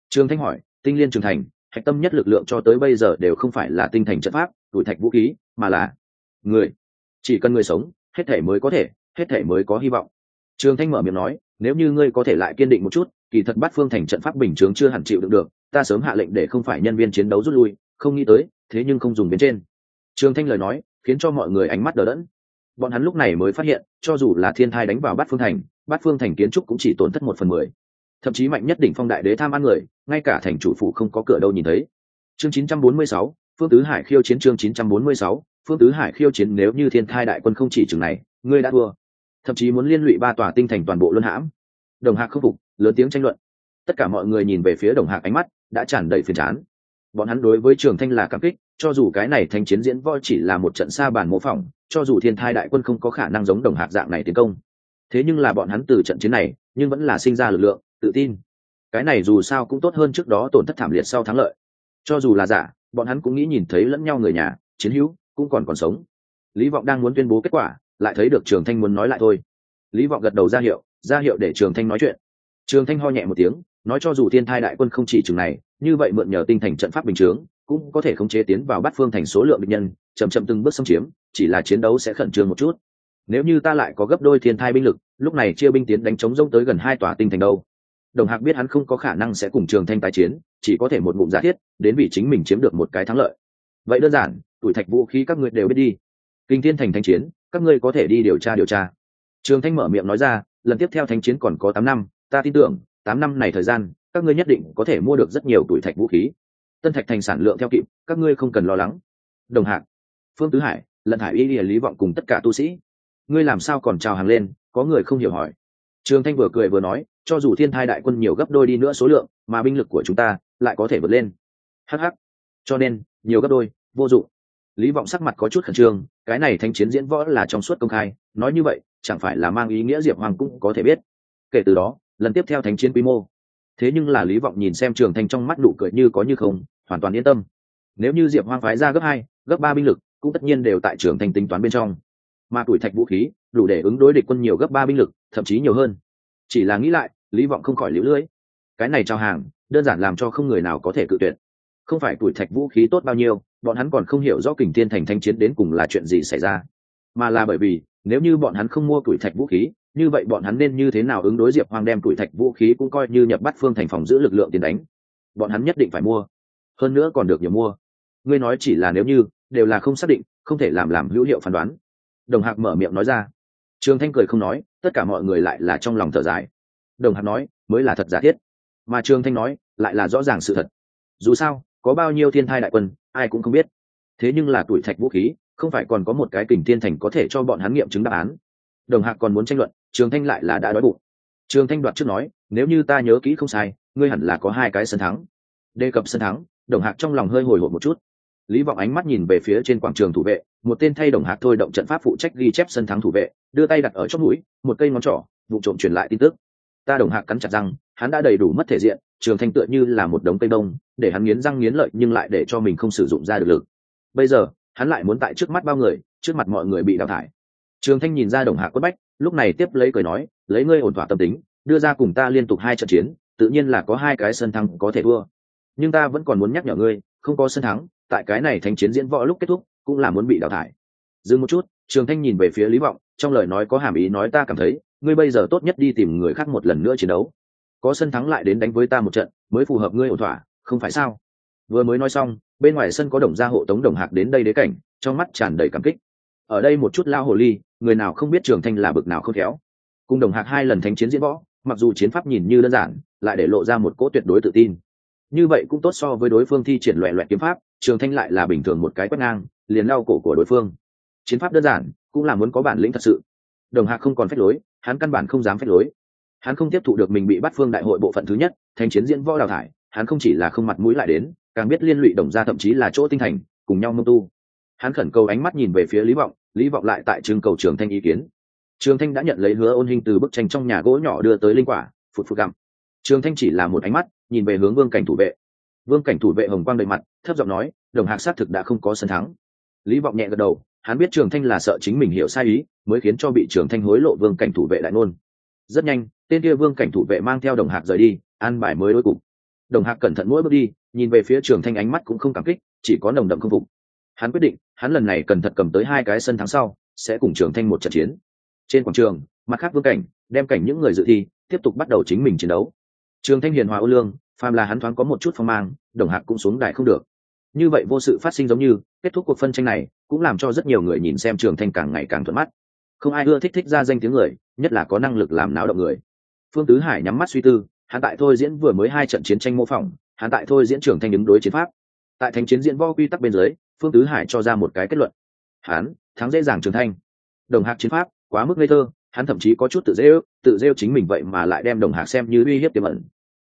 Trường thanh hỏi, tinh liên trường thành hạch tâm nhất lực lượng cho tới bây giờ đều không phải là tinh thành trận pháp tuổi thạch vũ khí, mà là người. Chỉ cần người sống, hết thể mới có thể, hết thể mới có hy vọng. Trường thanh mở miệng nói, nếu như ngươi có thể lại kiên định một chút, kỳ thật bắt phương thành trận pháp bình chướng chưa hẳn chịu được được, ta sớm hạ lệnh để không phải nhân viên chiến đấu rút lui, không nghĩ tới, thế nhưng không dùng bên trên. Trường thanh lời nói, khiến cho mọi người ánh mắt đờ đẫn. Bọn hắn lúc này mới phát hiện, cho dù là thiên thai đánh vào bát phương thành bát phương thành kiến trúc cũng chỉ tổn thất một phần mười thậm chí mạnh nhất đỉnh phong đại đế tham ăn người ngay cả thành chủ phụ không có cửa đâu nhìn thấy. Chương 946, phương tứ hải khiêu chiến chương 946, phương tứ hải khiêu chiến nếu như thiên thai đại quân không chỉ chừng này ngươi đã thua. Thậm chí muốn liên lụy ba tòa tinh thành toàn bộ luân hãm. Đồng hạc khâm phục lớn tiếng tranh luận. Tất cả mọi người nhìn về phía đồng hạc ánh mắt đã tràn đầy phiền chán. Bọn hắn đối với trường thanh là cảm kích cho dù cái này thanh chiến diễn voi chỉ là một trận xa bàn mô phỏng cho dù thiên thai đại quân không có khả năng giống đồng hạc dạng này tiến công. Thế nhưng là bọn hắn từ trận chiến này nhưng vẫn là sinh ra lực lượng tự tin. Cái này dù sao cũng tốt hơn trước đó tổn thất thảm liệt sau thắng lợi. Cho dù là giả, bọn hắn cũng nghĩ nhìn thấy lẫn nhau người nhà, chiến hữu, cũng còn còn sống. Lý vọng đang muốn tuyên bố kết quả, lại thấy được trường thanh muốn nói lại thôi. Lý vọng gật đầu ra hiệu ra hiệu để trường thanh nói chuyện. Trường thanh ho nhẹ một tiếng, nói cho dù thiên thai đại quân không chỉ chừng này, như vậy mượn nhờ tinh thành trận pháp bình chướng, cũng có thể khống chế tiến vào bắt phương thành số lượng bệnh nhân, chậm chậm từng bước xâm chiếm, chỉ là chiến đấu sẽ khẩn trương một chút. Nếu như ta lại có gấp đôi thiên thai binh lực, lúc này chia binh tiến đánh chống rông tới gần hai tòa tinh thành đâu? Đồng hạc biết hắn không có khả năng sẽ cùng trường thanh tái chiến, chỉ có thể một ngụm giả thiết, đến vì chính mình chiếm được một cái thắng lợi. Vậy đơn giản, tuổi thạch vũ khí các ngươi đều biết đi. Kinh thiên thành thanh chiến, các ngươi có thể đi điều tra điều tra. Trường thanh mở miệng nói ra, lần tiếp theo thanh chiến còn có tám năm, ta tin tưởng, tám năm này thời gian, các ngươi nhất định có thể mua được rất nhiều tuổi thạch vũ khí. Tân thạch thành sản lượng theo kịp, các ngươi không cần lo lắng. Đồng hạc, phương tứ hải, lận hải y lý vọng cùng tất cả tu sĩ. Ngươi làm sao còn trào hàng lên, có người không hiểu hỏi. Trường thanh vừa cười vừa nói cho dù thiên thai đại quân nhiều gấp đôi đi nữa số lượng, mà binh lực của chúng ta lại có thể vượt lên. Hh cho nên, nhiều gấp đôi, vô dụng. Lý vọng sắc mặt có chút khẩn trương, cái này thanh chiến diễn võ là trong suốt công khai, nói như vậy, chẳng phải là mang ý nghĩa diệp hoàng cũng có thể biết. Kể từ đó, lần tiếp theo thánh chiến quy mô. Thế nhưng là lý vọng nhìn xem trường thanh trong mắt nụ cười như có như không, hoàn toàn yên tâm. Nếu như diệp hoang phái ra gấp hai, gấp ba binh lực, cũng tất nhiên đều tại trường thanh tính toán bên trong. Mà tuổi thạch vũ khí, đủ để ứng đối địch quân nhiều gấp ba binh lực, thậm chí nhiều hơn chỉ là nghĩ lại, lý vọng không khỏi liễu lưỡi cái này trao hàng, đơn giản làm cho không người nào có thể cự tuyệt. Không phải tuổi thạch vũ khí tốt bao nhiêu, bọn hắn còn không hiểu rõ kình thiên thành thanh chiến đến cùng là chuyện gì xảy ra. Mà là bởi vì, nếu như bọn hắn không mua tuổi thạch vũ khí, như vậy bọn hắn nên như thế nào ứng đối diệp hoang đem tuổi thạch vũ khí cũng coi như nhập bắt phương thành phòng giữ lực lượng tiền đánh? Bọn hắn nhất định phải mua. Hơn nữa còn được nhiều mua. Ngươi nói chỉ là nếu như, đều là không xác định, không thể làm làm hữu hiệu phán đoán. Đồng hạc mở miệng nói ra trường thanh cười không nói, tất cả mọi người lại là trong lòng thở dài. Đồng hạc nói, mới là thật giả thiết. Mà trường thanh nói, lại là rõ ràng sự thật. Dù sao, có bao nhiêu thiên thai đại quân, ai cũng không biết. Thế nhưng là tuổi thạch vũ khí, không phải còn có một cái kình thiên thành có thể cho bọn hắn nghiệm chứng đáp án. Đồng hạc còn muốn tranh luận, trường thanh lại là đã đói bụng. Trường thanh đoạt trước nói, nếu như ta nhớ kỹ không sai, ngươi hẳn là có hai cái sân thắng. Đề cập sân thắng, đồng hạc trong lòng hơi hồi hộp một chút lý vọng ánh mắt nhìn về phía trên quảng trường thủ vệ, một tên thay đồng hạc thôi động trận pháp phụ trách ghi chép sân thắng thủ vệ, đưa tay đặt ở chót mũi, một cây ngón trỏ, vụ trộm truyền lại tin tức. Ta đồng hạc cắn chặt răng, hắn đã đầy đủ mất thể diện, trường thanh tựa như là một đống cây đông để hắn nghiến răng nghiến lợi nhưng lại để cho mình không sử dụng ra được lực. Bây giờ, hắn lại muốn tại trước mắt bao người, trước mặt mọi người bị đào thải. Trường thanh nhìn ra đồng hạc quất bách, lúc này tiếp lấy cười nói, lấy ngươi ổn thỏa tâm tính, đưa ra cùng ta liên tục hai trận chiến, tự nhiên là có hai cái sân thắng có thể thua. Nhưng ta vẫn còn muốn nhắc nhở ngươi, không có sân thắng tại cái này thành chiến diễn võ lúc kết thúc, cũng là muốn bị đào thải. Dừng một chút, trường thanh nhìn về phía lý vọng, trong lời nói có hàm ý nói ta cảm thấy, ngươi bây giờ tốt nhất đi tìm người khác một lần nữa chiến đấu. Có sân thắng lại đến đánh với ta một trận, mới phù hợp ngươi ổn thỏa, không phải sao? Vừa mới nói xong, bên ngoài sân có đồng gia hộ tống đồng hạc đến đây đế cảnh, trong mắt tràn đầy cảm kích. Ở đây một chút lao hồ ly, người nào không biết trường thanh là bực nào không khéo. Cùng đồng hạc hai lần thánh chiến diễn võ, mặc dù chiến pháp nhìn như đơn giản, lại để lộ ra một cỗ tuyệt đối tự tin. Như vậy cũng tốt so với đối phương thi triển loẹ loẹt kiếm pháp trường thanh lại là bình thường một cái quét ngang, liền lau cổ của đối phương. Chiến pháp đơn giản, cũng là muốn có bản lĩnh thật sự. Đồng hạc không còn phép lối, hắn căn bản không dám phép lối. Hắn không tiếp thụ được mình bị bắt phương đại hội bộ phận thứ nhất thành chiến diễn võ đào thải, hắn không chỉ là không mặt mũi lại đến, càng biết liên lụy đồng ra thậm chí là chỗ tinh thành, cùng nhau mông tu. Hắn khẩn cầu ánh mắt nhìn về phía lý vọng lý vọng lại tại trường cầu trường thanh ý kiến. Trường thanh đã nhận lấy hứa ôn hình từ bức tranh trong nhà gỗ nhỏ đưa tới linh quả, phụt phụt gặm. Trường thanh chỉ là một ánh mắt, nhìn về hướng vương cảnh thủ vệ vương cảnh thủ vệ hồng quang đầy mặt, thấp giọng nói, đồng hạc xác thực đã không có sân thắng. Lý vọng nhẹ gật đầu, hắn biết trường thanh là sợ chính mình hiểu sai ý, mới khiến cho bị trường thanh hối lộ vương cảnh thủ vệ đại ngôn. Rất nhanh, tên kia vương cảnh thủ vệ mang theo đồng hạc rời đi, an bài mới đối cục. Đồng hạc cẩn thận mỗi bước đi, nhìn về phía trường thanh ánh mắt cũng không cảm kích, chỉ có nồng đậm không phục. Hắn quyết định, hắn lần này cần thật cầm tới hai cái sân tháng sau, sẽ cùng trường thanh một trận chiến. Trên quảng trường, mặt khác vương cảnh, đem cảnh những người dự thi, tiếp tục bắt đầu chính mình chiến đấu. Trường thanh hiền hòa ô lương phàm là hắn thoáng có một chút phong mang, đồng hạc cũng xuống đài không được. Như vậy vô sự phát sinh giống như, kết thúc cuộc phân tranh này, cũng làm cho rất nhiều người nhìn xem trường thanh càng ngày càng thuận mắt. Không ai ưa thích thích ra danh tiếng người, nhất là có năng lực làm náo động người. Phương tứ hải nhắm mắt suy tư, hắn tại thôi diễn vừa mới hai trận chiến tranh mô phỏng, hắn tại thôi diễn trường thanh đứng đối chiến pháp. Tại thành chiến diễn võ quy tắc bên dưới, phương tứ hải cho ra một cái kết luận. Hắn, thắng dễ dàng trường thanh đồng hạc chiến pháp, quá mức ngây thơ, hắn thậm chí có chút tự rêu tự rêu chính mình vậy mà lại đem đồng hạc xem như uy hiếp tiềm ẩn.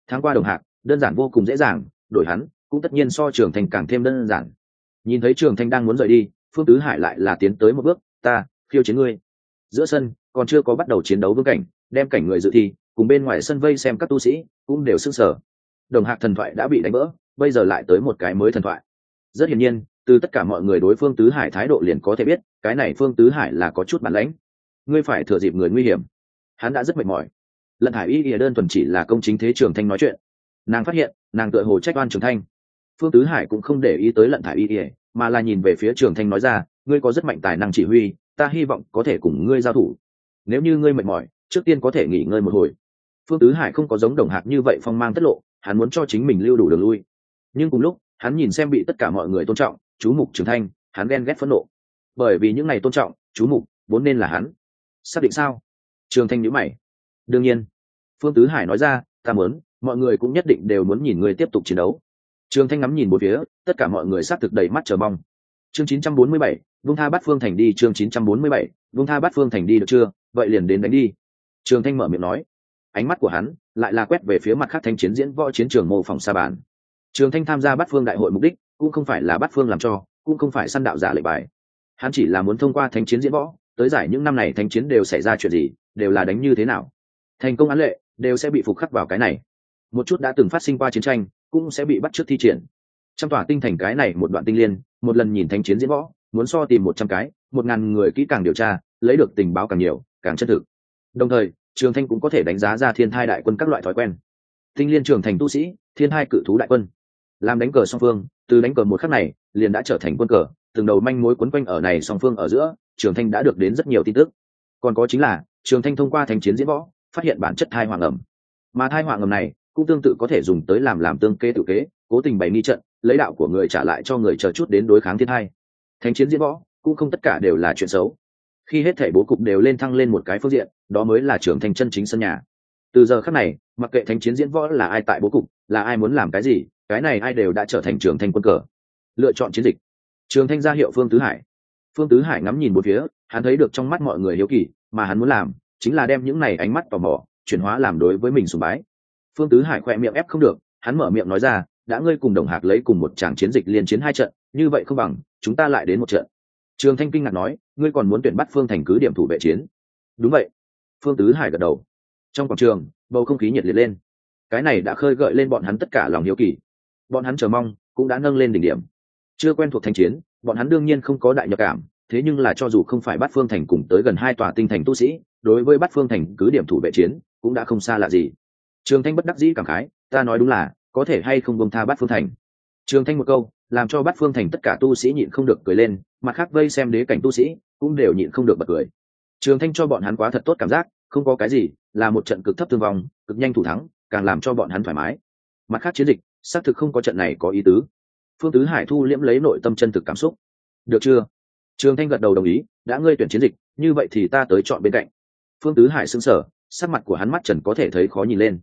Tháng qua đồng hạc đơn giản vô cùng dễ dàng, đổi hắn cũng tất nhiên so trường thành càng thêm đơn giản. Nhìn thấy trường thanh đang muốn rời đi, phương tứ hải lại là tiến tới một bước, ta, khiêu chiến ngươi. Giữa sân, còn chưa có bắt đầu chiến đấu vương cảnh, đem cảnh người dự thi, cùng bên ngoài sân vây xem các tu sĩ, cũng đều s ư n g sở đồng hạc thần thoại đã bị đánh vỡ, bây giờ lại tới một cái mới thần thoại. Rất hiển nhiên, từ tất cả mọi người đối phương tứ hải thái độ liền có thể biết, cái này phương tứ hải là có chút bản lãnh. Ngươi phải thừa dịp người nguy hiểm. Hắn đã rất mệt mỏi. Lận hải y ỉa đơn thuần chỉ là công chính thế trường thanh nói chuyện nàng phát hiện, nàng tựa hồ trách oan trường thanh. Phương tứ hải cũng không để ý tới lận thải y ỉa mà là nhìn về phía trường thanh nói ra, ngươi có rất mạnh tài năng chỉ huy, ta hy vọng có thể cùng ngươi giao thủ. Nếu như ngươi mệt mỏi, trước tiên có thể nghỉ ngơi một hồi. Phương tứ hải không có giống đồng hạc như vậy phong mang tất lộ, hắn muốn cho chính mình lưu đủ đường lui. Nhưng cùng lúc, hắn nhìn xem bị tất cả mọi người tôn trọng, chú mục trường thanh, hắn ghen ghét phẫn nộ. Bởi vì những ngày tôn trọng, chú mục, vốn nên là hắn. Xác định sao? Trường thanh nhữ mày. Đương nhiên. Phương tứ hải nói ra, ta muốn mọi người cũng nhất định đều muốn nhìn người tiếp tục chiến đấu. Trường thanh ngắm nhìn một phía tất cả mọi người sát thực đầy mắt chờ mong. Chương 947, vung tha bắt phương thành đi chương 947, vung tha bắt phương thành đi được chưa? Vậy liền đến đánh đi. Trường thanh mở miệng nói. Ánh mắt của hắn lại là quét về phía mặt khác thanh chiến diễn võ chiến trường mô phỏng sa bàn. Trường thanh tham gia bắt phương đại hội mục đích cũng không phải là bắt phương làm cho cũng không phải săn đạo giả lệ bài. Hắn chỉ là muốn thông qua thanh chiến diễn võ tới giải những năm này thanh chiến đều xảy ra chuyện gì đều là đánh như thế nào. Thành công án lệ đều sẽ bị phục khắc vào cái này một chút đã từng phát sinh qua chiến tranh, cũng sẽ bị bắt trước thi triển. Trong tòa tinh thành cái này một đoạn tinh liên, một lần nhìn thanh chiến diễn võ, muốn so tìm một trăm cái, một ngàn người kỹ càng điều tra, lấy được tình báo càng nhiều, càng chân thực. Đồng thời, trường thanh cũng có thể đánh giá ra thiên thai đại quân các loại thói quen. Tinh liên trường thành tu sĩ, thiên hai cự thú đại quân. Làm đánh cờ song phương, từ đánh cờ một khắc này, liền đã trở thành quân cờ, từng đầu manh mối quấn quanh ở này song phương ở giữa, trường thanh đã được đến rất nhiều tin tức. Còn có chính là, trường thanh thông qua thành chiến diễn võ, phát hiện bản chất thai hoàng ẩm. Mà thai hoàng ẩm này cũng tương tự có thể dùng tới làm làm tương kế tự kế, cố tình bày nghi trận, lấy đạo của người trả lại cho người chờ chút đến đối kháng thiên hai thánh chiến diễn võ, cũng không tất cả đều là chuyện xấu. Khi hết thể bố cục đều lên thăng lên một cái phương diện, đó mới là trưởng thanh chân chính sân nhà. Từ giờ khắc này, mặc kệ thánh chiến diễn võ là ai tại bố cục, là ai muốn làm cái gì, cái này ai đều đã trở thành trưởng thanh quân cờ. Lựa chọn chiến dịch. Trường thanh ra hiệu phương tứ hải. Phương tứ hải ngắm nhìn một phía, hắn thấy được trong mắt mọi người hiếu kỳ, mà hắn muốn làm, chính là đem những này ánh mắt tò mò, chuyển hóa làm đối với mình sùng bái phương tứ hải khoe miệng ép không được, hắn mở miệng nói ra, đã ngươi cùng đồng hạc lấy cùng một tràng chiến dịch liên chiến hai trận, như vậy không bằng, chúng ta lại đến một trận. Trường thanh kinh ngạc nói, ngươi còn muốn tuyển bắt phương thành cứ điểm thủ vệ chiến? Đúng vậy. Phương tứ hải gật đầu. Trong quảng trường, bầu không khí nhiệt liệt lên. Cái này đã khơi gợi lên bọn hắn tất cả lòng hiếu kỳ. Bọn hắn chờ mong, cũng đã nâng lên đỉnh điểm. Chưa quen thuộc thanh chiến, bọn hắn đương nhiên không có đại nhập cảm, thế nhưng là cho dù không phải bắt phương thành cùng tới gần hai tòa tinh thành tu sĩ, đối với bắt phương thành cứ điểm thủ vệ chiến, cũng đã không xa lạ gì trường thanh bất đắc dĩ cảm khái, ta nói đúng là, có thể hay không bông tha Bát phương thành? Trường thanh một câu, làm cho Bát phương thành tất cả tu sĩ nhịn không được cười lên, mặt khác vây xem đế cảnh tu sĩ cũng đều nhịn không được bật cười. Trường thanh cho bọn hắn quá thật tốt cảm giác, không có cái gì, là một trận cực thấp thương vong, cực nhanh thủ thắng, càng làm cho bọn hắn thoải mái. Mặt khác chiến dịch, xác thực không có trận này có ý tứ. Phương tứ hải thu liễm lấy nội tâm chân thực cảm xúc. Được chưa? Trường thanh gật đầu đồng ý, đã ngươi tuyển chiến dịch, như vậy thì ta tới chọn bên cạnh. Phương tứ hải xứng sở sắc mặt của hắn mắt trần có thể thấy khó nhìn lên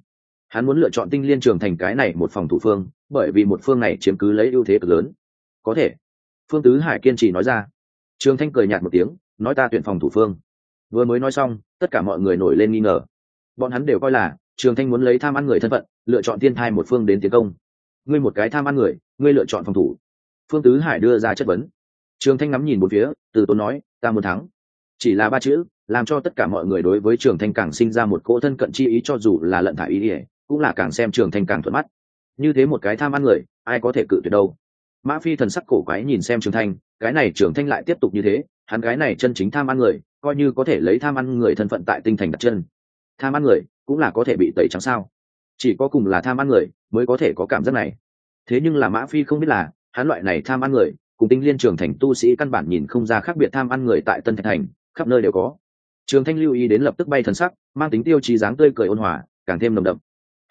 hắn muốn lựa chọn tinh liên trường thành cái này một phòng thủ phương, bởi vì một phương này chiếm cứ lấy ưu thế cực lớn. Có thể. Phương tứ hải kiên trì nói ra. Trường thanh cười nhạt một tiếng, nói ta tuyển phòng thủ phương. Vừa mới nói xong, tất cả mọi người nổi lên nghi ngờ. Bọn hắn đều coi là, trường thanh muốn lấy tham ăn người thân phận, lựa chọn thiên thai một phương đến tiến công. Ngươi một cái tham ăn người, ngươi lựa chọn phòng thủ. Phương tứ hải đưa ra chất vấn. Trường thanh ngắm nhìn một phía, từ tốn nói, ta muốn thắng. Chỉ là ba chữ, làm cho tất cả mọi người đối với trường thanh càng sinh ra một cỗ thân cận chi ý cho dù là lận thả ý ỉa cũng là càng xem trường thanh càng thuận mắt. Như thế một cái tham ăn người, ai có thể cự tuyệt đâu? Mã phi thần sắc cổ quái nhìn xem trường thanh, cái này trường thanh lại tiếp tục như thế, hắn gái này chân chính tham ăn người, coi như có thể lấy tham ăn người thân phận tại tinh thành đặt chân. Tham ăn người, cũng là có thể bị tẩy trắng sao? Chỉ có cùng là tham ăn người, mới có thể có cảm giác này. Thế nhưng là mã phi không biết là, hắn loại này tham ăn người, cùng tinh liên trường thành tu sĩ căn bản nhìn không ra khác biệt tham ăn người tại tân thạch thành, khắp nơi đều có. Trường thanh lưu ý đến lập tức bay thần sắc, mang tính tiêu chí dáng tươi cười ôn hòa, càng thêm nồng đậm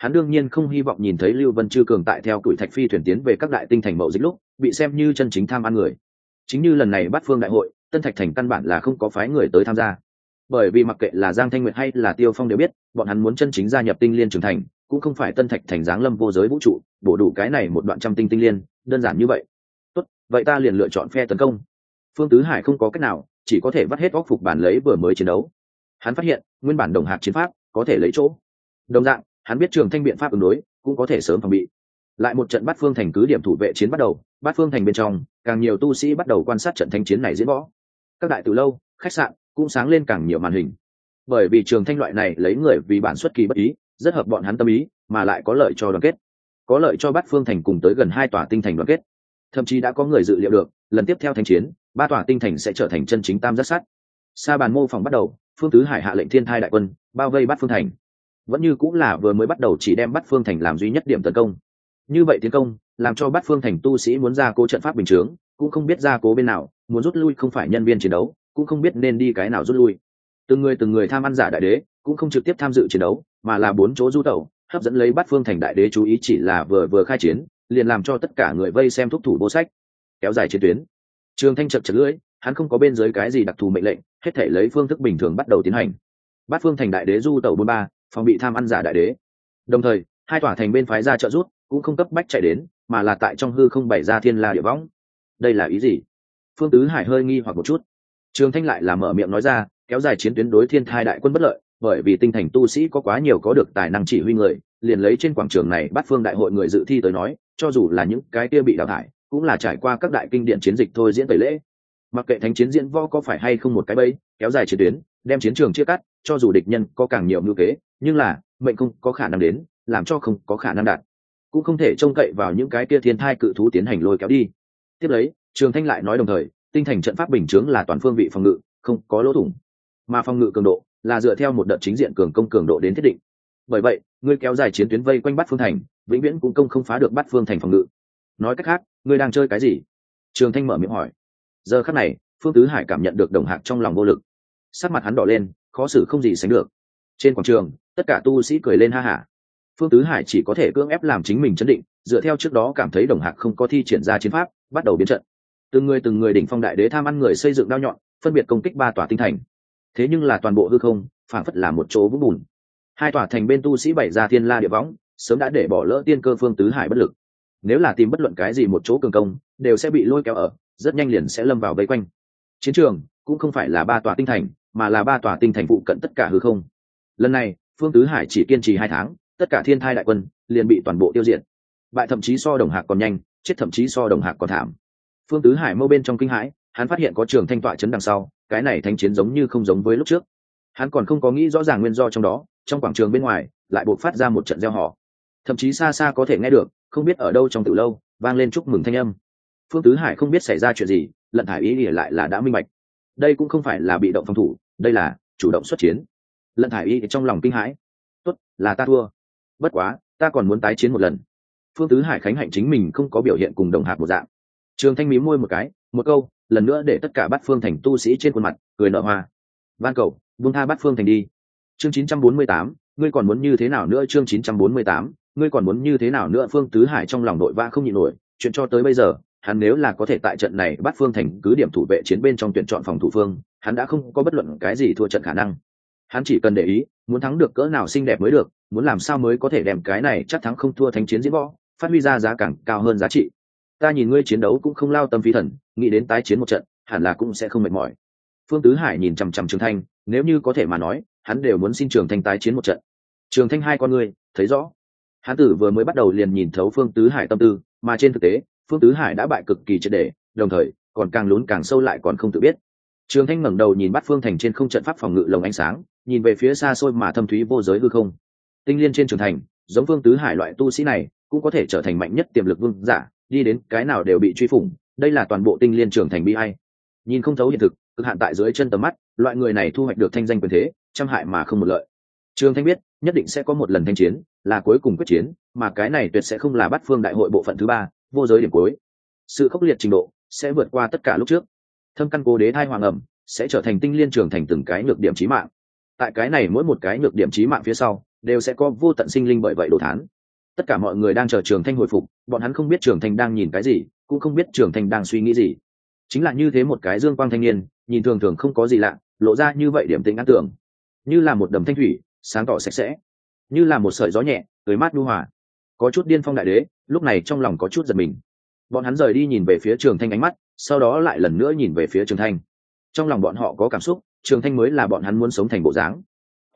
hắn đương nhiên không hy vọng nhìn thấy lưu vân chư cường tại theo tuổi thạch phi thuyền tiến về các đại tinh thành mậu dịch lúc, bị xem như chân chính tham ăn người. Chính như lần này bắt phương đại hội, tân thạch thành căn bản là không có phái người tới tham gia. Bởi vì mặc kệ là giang thanh nguyệt hay là tiêu phong đều biết, bọn hắn muốn chân chính gia nhập tinh liên trưởng thành, cũng không phải tân thạch thành giáng lâm vô giới vũ trụ, bổ đủ cái này một đoạn trăm tinh tinh liên, đơn giản như vậy. Tốt, vậy ta liền lựa chọn phe tấn công. Phương tứ hải không có cách nào, chỉ có thể vắt hết góc phục bản lấy vừa mới chiến đấu. Hắn phát hiện, nguyên bản đồng hạt chiến pháp có thể lấy chỗ. Đồng dạng hắn biết trường thanh biện pháp ứng đối, cũng có thể sớm phòng bị. Lại một trận bắt phương thành cứ điểm thủ vệ chiến bắt đầu, bắt phương thành bên trong, càng nhiều tu sĩ bắt đầu quan sát trận thanh chiến này diễn võ. Các đại từ lâu, khách sạn cũng sáng lên càng nhiều màn hình. Bởi vì trường thanh loại này lấy người vì bản xuất kỳ bất ý, rất hợp bọn hắn tâm ý, mà lại có lợi cho đoàn kết. Có lợi cho Bát phương thành cùng tới gần hai tòa tinh thành đoàn kết. Thậm chí đã có người dự liệu được, lần tiếp theo thanh chiến, ba tòa tinh thành sẽ trở thành chân chính tam giác sát sa bàn mô phỏng bắt đầu, phương tứ hải hạ lệnh thiên thai đại quân, bao vây Bát phương thành vẫn như cũng là vừa mới bắt đầu chỉ đem bắt phương thành làm duy nhất điểm tấn công. Như vậy tiến công, làm cho bắt phương thành tu sĩ muốn ra cố trận pháp bình chướng, cũng không biết ra cố bên nào, muốn rút lui không phải nhân viên chiến đấu, cũng không biết nên đi cái nào rút lui. Từng người từng người tham ăn giả đại đế, cũng không trực tiếp tham dự chiến đấu, mà là bốn chỗ du tẩu, hấp dẫn lấy bắt phương thành đại đế chú ý chỉ là vừa vừa khai chiến, liền làm cho tất cả người vây xem thúc thủ vô sách. Kéo dài chiến tuyến. Trường thanh chật chật lưỡi, hắn không có bên dưới cái gì đặc thù mệnh lệnh, hết thể lấy phương thức bình thường bắt đầu tiến hành. Bát phương thành đại đế du tẩu bốn ba phòng bị tham ăn giả đại đế. Đồng thời, hai tòa thành bên phái ra trợ rút cũng không cấp bách chạy đến, mà là tại trong hư không bày ra thiên la địa võng. Đây là ý gì? Phương tứ hải hơi nghi hoặc một chút. Trường thanh lại là mở miệng nói ra, kéo dài chiến tuyến đối thiên thai đại quân bất lợi, bởi vì tinh thành tu sĩ có quá nhiều có được tài năng chỉ huy người, liền lấy trên quảng trường này bắt phương đại hội người dự thi tới nói, cho dù là những cái kia bị đào thải, cũng là trải qua các đại kinh điện chiến dịch thôi diễn tẩy lễ. Mặc kệ thánh chiến diễn võ có phải hay không một cái bẫy, kéo dài chiến tuyến, đem chiến trường chia cắt cho dù địch nhân có càng nhiều ngữ kế, nhưng là, mệnh không có khả năng đến, làm cho không có khả năng đạt. Cũng không thể trông cậy vào những cái kia thiên thai cự thú tiến hành lôi kéo đi. Tiếp lấy, trường thanh lại nói đồng thời, tinh thành trận pháp bình chướng là toàn phương vị phòng ngự, không có lỗ thủng. Mà phòng ngự cường độ là dựa theo một đợt chính diện cường công cường độ đến thiết định. Bởi vậy, ngươi kéo dài chiến tuyến vây quanh bắt phương thành, vĩnh viễn cũng công không phá được bắt phương thành phòng ngự. Nói cách khác, ngươi đang chơi cái gì? Trường thanh mở miệng hỏi. Giờ khắc này, phương tứ hải cảm nhận được đồng hạc trong lòng vô lực. Sắc mặt hắn đỏ lên khó xử không gì sánh được. Trên quảng trường, tất cả tu sĩ cười lên ha hả. Phương tứ hải chỉ có thể cưỡng ép làm chính mình chấn định, dựa theo trước đó cảm thấy đồng hạc không có thi triển ra chiến pháp, bắt đầu biến trận. Từng người từng người đỉnh phong đại đế tham ăn người xây dựng đao nhọn, phân biệt công kích ba tòa tinh thành. Thế nhưng là toàn bộ hư không phản phất là một chỗ vũng bùn. Hai tòa thành bên tu sĩ bảy ra thiên la địa võng, sớm đã để bỏ lỡ tiên cơ phương tứ hải bất lực. Nếu là tìm bất luận cái gì một chỗ cường công, đều sẽ bị lôi kéo ở, rất nhanh liền sẽ lâm vào vây quanh. Chiến trường cũng không phải là ba tòa tinh thành mà là ba tòa tinh thành phụ cận tất cả hư không. Lần này, phương tứ hải chỉ kiên trì hai tháng, tất cả thiên thai đại quân liền bị toàn bộ tiêu diệt. Bại thậm chí so đồng hạc còn nhanh, chết thậm chí so đồng hạc còn thảm. Phương tứ hải mâu bên trong kinh hãi, hắn phát hiện có trường thanh tọa chấn đằng sau, cái này thanh chiến giống như không giống với lúc trước. Hắn còn không có nghĩ rõ ràng nguyên do trong đó, trong quảng trường bên ngoài, lại buộc phát ra một trận gieo họ. Thậm chí xa xa có thể nghe được, không biết ở đâu trong từ lâu, vang lên chúc mừng thanh âm. Phương tứ hải không biết xảy ra chuyện gì, lận thải ý ỉa lại là đã minh bạch đây cũng không phải là bị động phòng thủ đây là chủ động xuất chiến. Lận thải Y trong lòng kinh hãi. Tốt là ta thua. Bất quá ta còn muốn tái chiến một lần. Phương tứ hải khánh hạnh chính mình không có biểu hiện cùng đồng hạt một dạng. Trường thanh mí môi một cái một câu lần nữa để tất cả bắt phương thành tu sĩ trên khuôn mặt cười nợ hoa. Van cầu buông tha Bát phương thành đi. Chương 948, ngươi còn muốn như thế nào nữa? Chương 948, ngươi còn muốn như thế nào nữa? Phương tứ hải trong lòng nội va không nhịn nổi chuyện cho tới bây giờ hắn nếu là có thể tại trận này bắt phương thành cứ điểm thủ vệ chiến bên trong tuyển chọn phòng thủ phương, hắn đã không có bất luận cái gì thua trận khả năng. Hắn chỉ cần để ý, muốn thắng được cỡ nào xinh đẹp mới được, muốn làm sao mới có thể đem cái này chắc thắng không thua thánh chiến diễn võ, phát huy ra giá càng cao hơn giá trị. Ta nhìn ngươi chiến đấu cũng không lao tâm phí thần, nghĩ đến tái chiến một trận, hẳn là cũng sẽ không mệt mỏi. Phương tứ hải nhìn chằm chằm trường thanh, nếu như có thể mà nói, hắn đều muốn xin trường thanh tái chiến một trận. Trường thanh hai con ngươi, thấy rõ. Hắn tử vừa mới bắt đầu liền nhìn thấu phương tứ hải tâm tư, mà trên thực tế phương tứ hải đã bại cực kỳ triệt đề đồng thời, còn càng lún càng sâu lại còn không tự biết. Trường thanh ngẩng đầu nhìn bắt phương thành trên không trận pháp phòng ngự lồng ánh sáng, nhìn về phía xa xôi mà thâm thúy vô giới hư không. Tinh liên trên trường thành, giống phương tứ hải loại tu sĩ này, cũng có thể trở thành mạnh nhất tiềm lực vương giả, đi đến cái nào đều bị truy phủng, đây là toàn bộ tinh liên trường thành bi hay nhìn không thấu hiện thực, cực hạn tại dưới chân tầm mắt, loại người này thu hoạch được thanh danh quyền thế, trăm hại mà không một lợi. Trường thanh biết, nhất định sẽ có một lần thanh chiến, là cuối cùng quyết chiến, mà cái này tuyệt sẽ không là bắt phương đại hội bộ phận thứ ba vô giới điểm cuối. Sự khốc liệt trình độ sẽ vượt qua tất cả lúc trước. Thâm căn cố đế thai hoàng ẩm sẽ trở thành tinh liên trường thành từng cái nhược điểm trí mạng. Tại cái này mỗi một cái nhược điểm trí mạng phía sau, đều sẽ có vô tận sinh linh bởi vậy đồ thán. Tất cả mọi người đang chờ trường thanh hồi phục, bọn hắn không biết trường thanh đang nhìn cái gì, cũng không biết trường thanh đang suy nghĩ gì. Chính là như thế một cái dương quang thanh niên, nhìn thường thường không có gì lạ, lộ ra như vậy điểm tính ăn tưởng. Như là một đầm thanh thủy, sáng tỏ sạch sẽ. Như là một sợi gió nhẹ tới mát nu hòa có chút điên phong đại đế, lúc này trong lòng có chút giật mình. Bọn hắn rời đi nhìn về phía trường thanh ánh mắt, sau đó lại lần nữa nhìn về phía trường thanh. Trong lòng bọn họ có cảm xúc, trường thanh mới là bọn hắn muốn sống thành bộ dáng.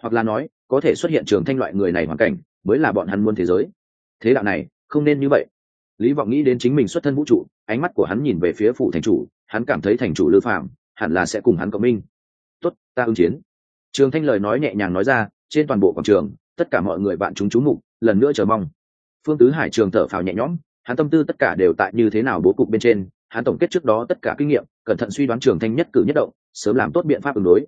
Hoặc là nói, có thể xuất hiện trường thanh loại người này hoàn cảnh, mới là bọn hắn muốn thế giới. Thế đạo này, không nên như vậy. Lý vọng nghĩ đến chính mình xuất thân vũ trụ, ánh mắt của hắn nhìn về phía phủ thành chủ, hắn cảm thấy thành chủ lư phạm hẳn là sẽ cùng hắn cộng minh. Tốt, ta ứng chiến. Trường thanh lời nói nhẹ nhàng nói ra, trên toàn bộ quảng trường, tất cả mọi người bạn chúng chú mục, lần nữa chờ mong phương tứ hải trường thở phào nhẹ nhõm, hắn tâm tư tất cả đều tại như thế nào bố cục bên trên, hắn tổng kết trước đó tất cả kinh nghiệm, cẩn thận suy đoán trường thanh nhất cử nhất động, sớm làm tốt biện pháp ứng đối.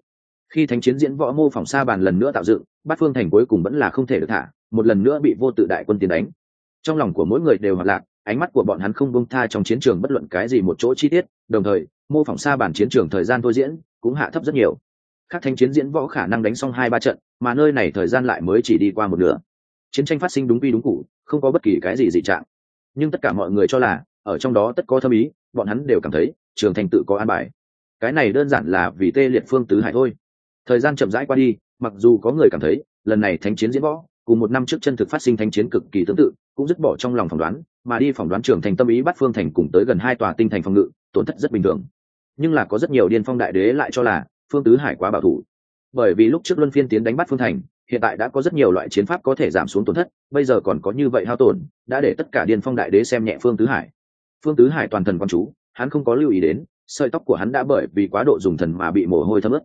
Khi thánh chiến diễn võ mô phỏng sa bàn lần nữa tạo dựng, bát phương thành cuối cùng vẫn là không thể được thả, một lần nữa bị vô tự đại quân tiến đánh. Trong lòng của mỗi người đều hoạt lạc, ánh mắt của bọn hắn không bông tha trong chiến trường bất luận cái gì một chỗ chi tiết, đồng thời, mô phỏng sa bản chiến trường thời gian thôi diễn cũng hạ thấp rất nhiều. Các thanh chiến diễn võ khả năng đánh xong hai ba trận, mà nơi này thời gian lại mới chỉ đi qua một nửa chiến tranh phát sinh đúng quy đúng cụ, không có bất kỳ cái gì dị trạng. Nhưng tất cả mọi người cho là, ở trong đó tất có thâm ý, bọn hắn đều cảm thấy, trường thành tự có an bài. Cái này đơn giản là vì tê liệt phương tứ hải thôi. Thời gian chậm rãi qua đi, mặc dù có người cảm thấy, lần này thánh chiến diễn võ, cùng một năm trước chân thực phát sinh thánh chiến cực kỳ tương tự, cũng dứt bỏ trong lòng phỏng đoán, mà đi phỏng đoán trường thành tâm ý bắt phương thành cùng tới gần hai tòa tinh thành phòng ngự, tổn thất rất bình thường. Nhưng là có rất nhiều điên phong đại đế lại cho là, phương tứ hải quá bảo thủ. Bởi vì lúc trước luân phiên tiến đánh bắt phương thành hiện tại đã có rất nhiều loại chiến pháp có thể giảm xuống tổn thất, bây giờ còn có như vậy hao tổn, đã để tất cả điên phong đại đế xem nhẹ phương tứ hải. Phương tứ hải toàn thần quan chú, hắn không có lưu ý đến, sợi tóc của hắn đã bởi vì quá độ dùng thần mà bị mồ hôi thấm ướt.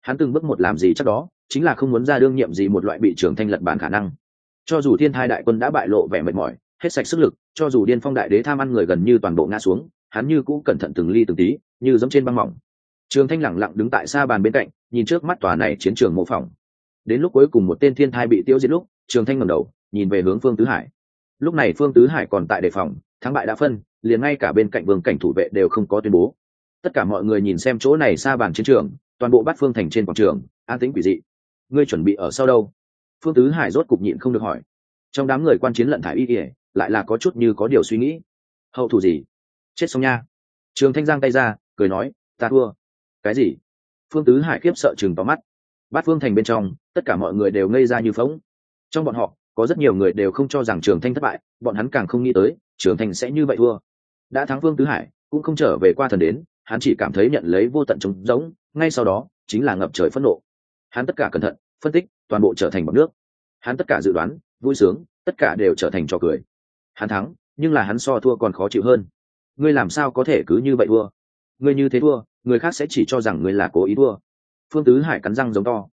Hắn từng bước một làm gì chắc đó, chính là không muốn ra đương nhiệm gì một loại bị trưởng thanh lật bản khả năng. Cho dù thiên thai đại quân đã bại lộ vẻ mệt mỏi, hết sạch sức lực, cho dù điên phong đại đế tham ăn người gần như toàn bộ ngã xuống, hắn như cũ cẩn thận từng ly từng tí, như giống trên băng mỏng. Trường thanh lẳng lặng đứng tại xa bàn bên cạnh, nhìn trước mắt tòa này chiến trường mô phỏng đến lúc cuối cùng một tên thiên thai bị tiêu diệt lúc, trường thanh ngẩng đầu, nhìn về hướng phương tứ hải. Lúc này phương tứ hải còn tại đề phòng, thắng bại đã phân, liền ngay cả bên cạnh vương cảnh thủ vệ đều không có tuyên bố. Tất cả mọi người nhìn xem chỗ này xa bàn chiến trường, toàn bộ bát phương thành trên quảng trường, an tĩnh quỷ dị. Ngươi chuẩn bị ở sau đâu? Phương tứ hải rốt cục nhịn không được hỏi. Trong đám người quan chiến lận thải y ỉa lại là có chút như có điều suy nghĩ. Hậu thủ gì? Chết xong nha. Trường thanh giang tay ra, cười nói, ta thua. Cái gì? Phương tứ hải khiếp sợ chừng tóm mắt bát phương thành bên trong, tất cả mọi người đều ngây ra như phóng trong bọn họ, có rất nhiều người đều không cho rằng trường thanh thất bại, bọn hắn càng không nghĩ tới, trường thanh sẽ như vậy thua. Đã thắng phương tứ hải, cũng không trở về qua thần đến, hắn chỉ cảm thấy nhận lấy vô tận trống giống ngay sau đó, chính là ngập trời phẫn nộ. Hắn tất cả cẩn thận, phân tích, toàn bộ trở thành bọn nước. Hắn tất cả dự đoán, vui sướng, tất cả đều trở thành trò cười. Hắn thắng, nhưng là hắn so thua còn khó chịu hơn. Ngươi làm sao có thể cứ như vậy thua? Ngươi như thế thua, người khác sẽ chỉ cho rằng ngươi là cố ý thua phương tứ hải cắn răng giống to.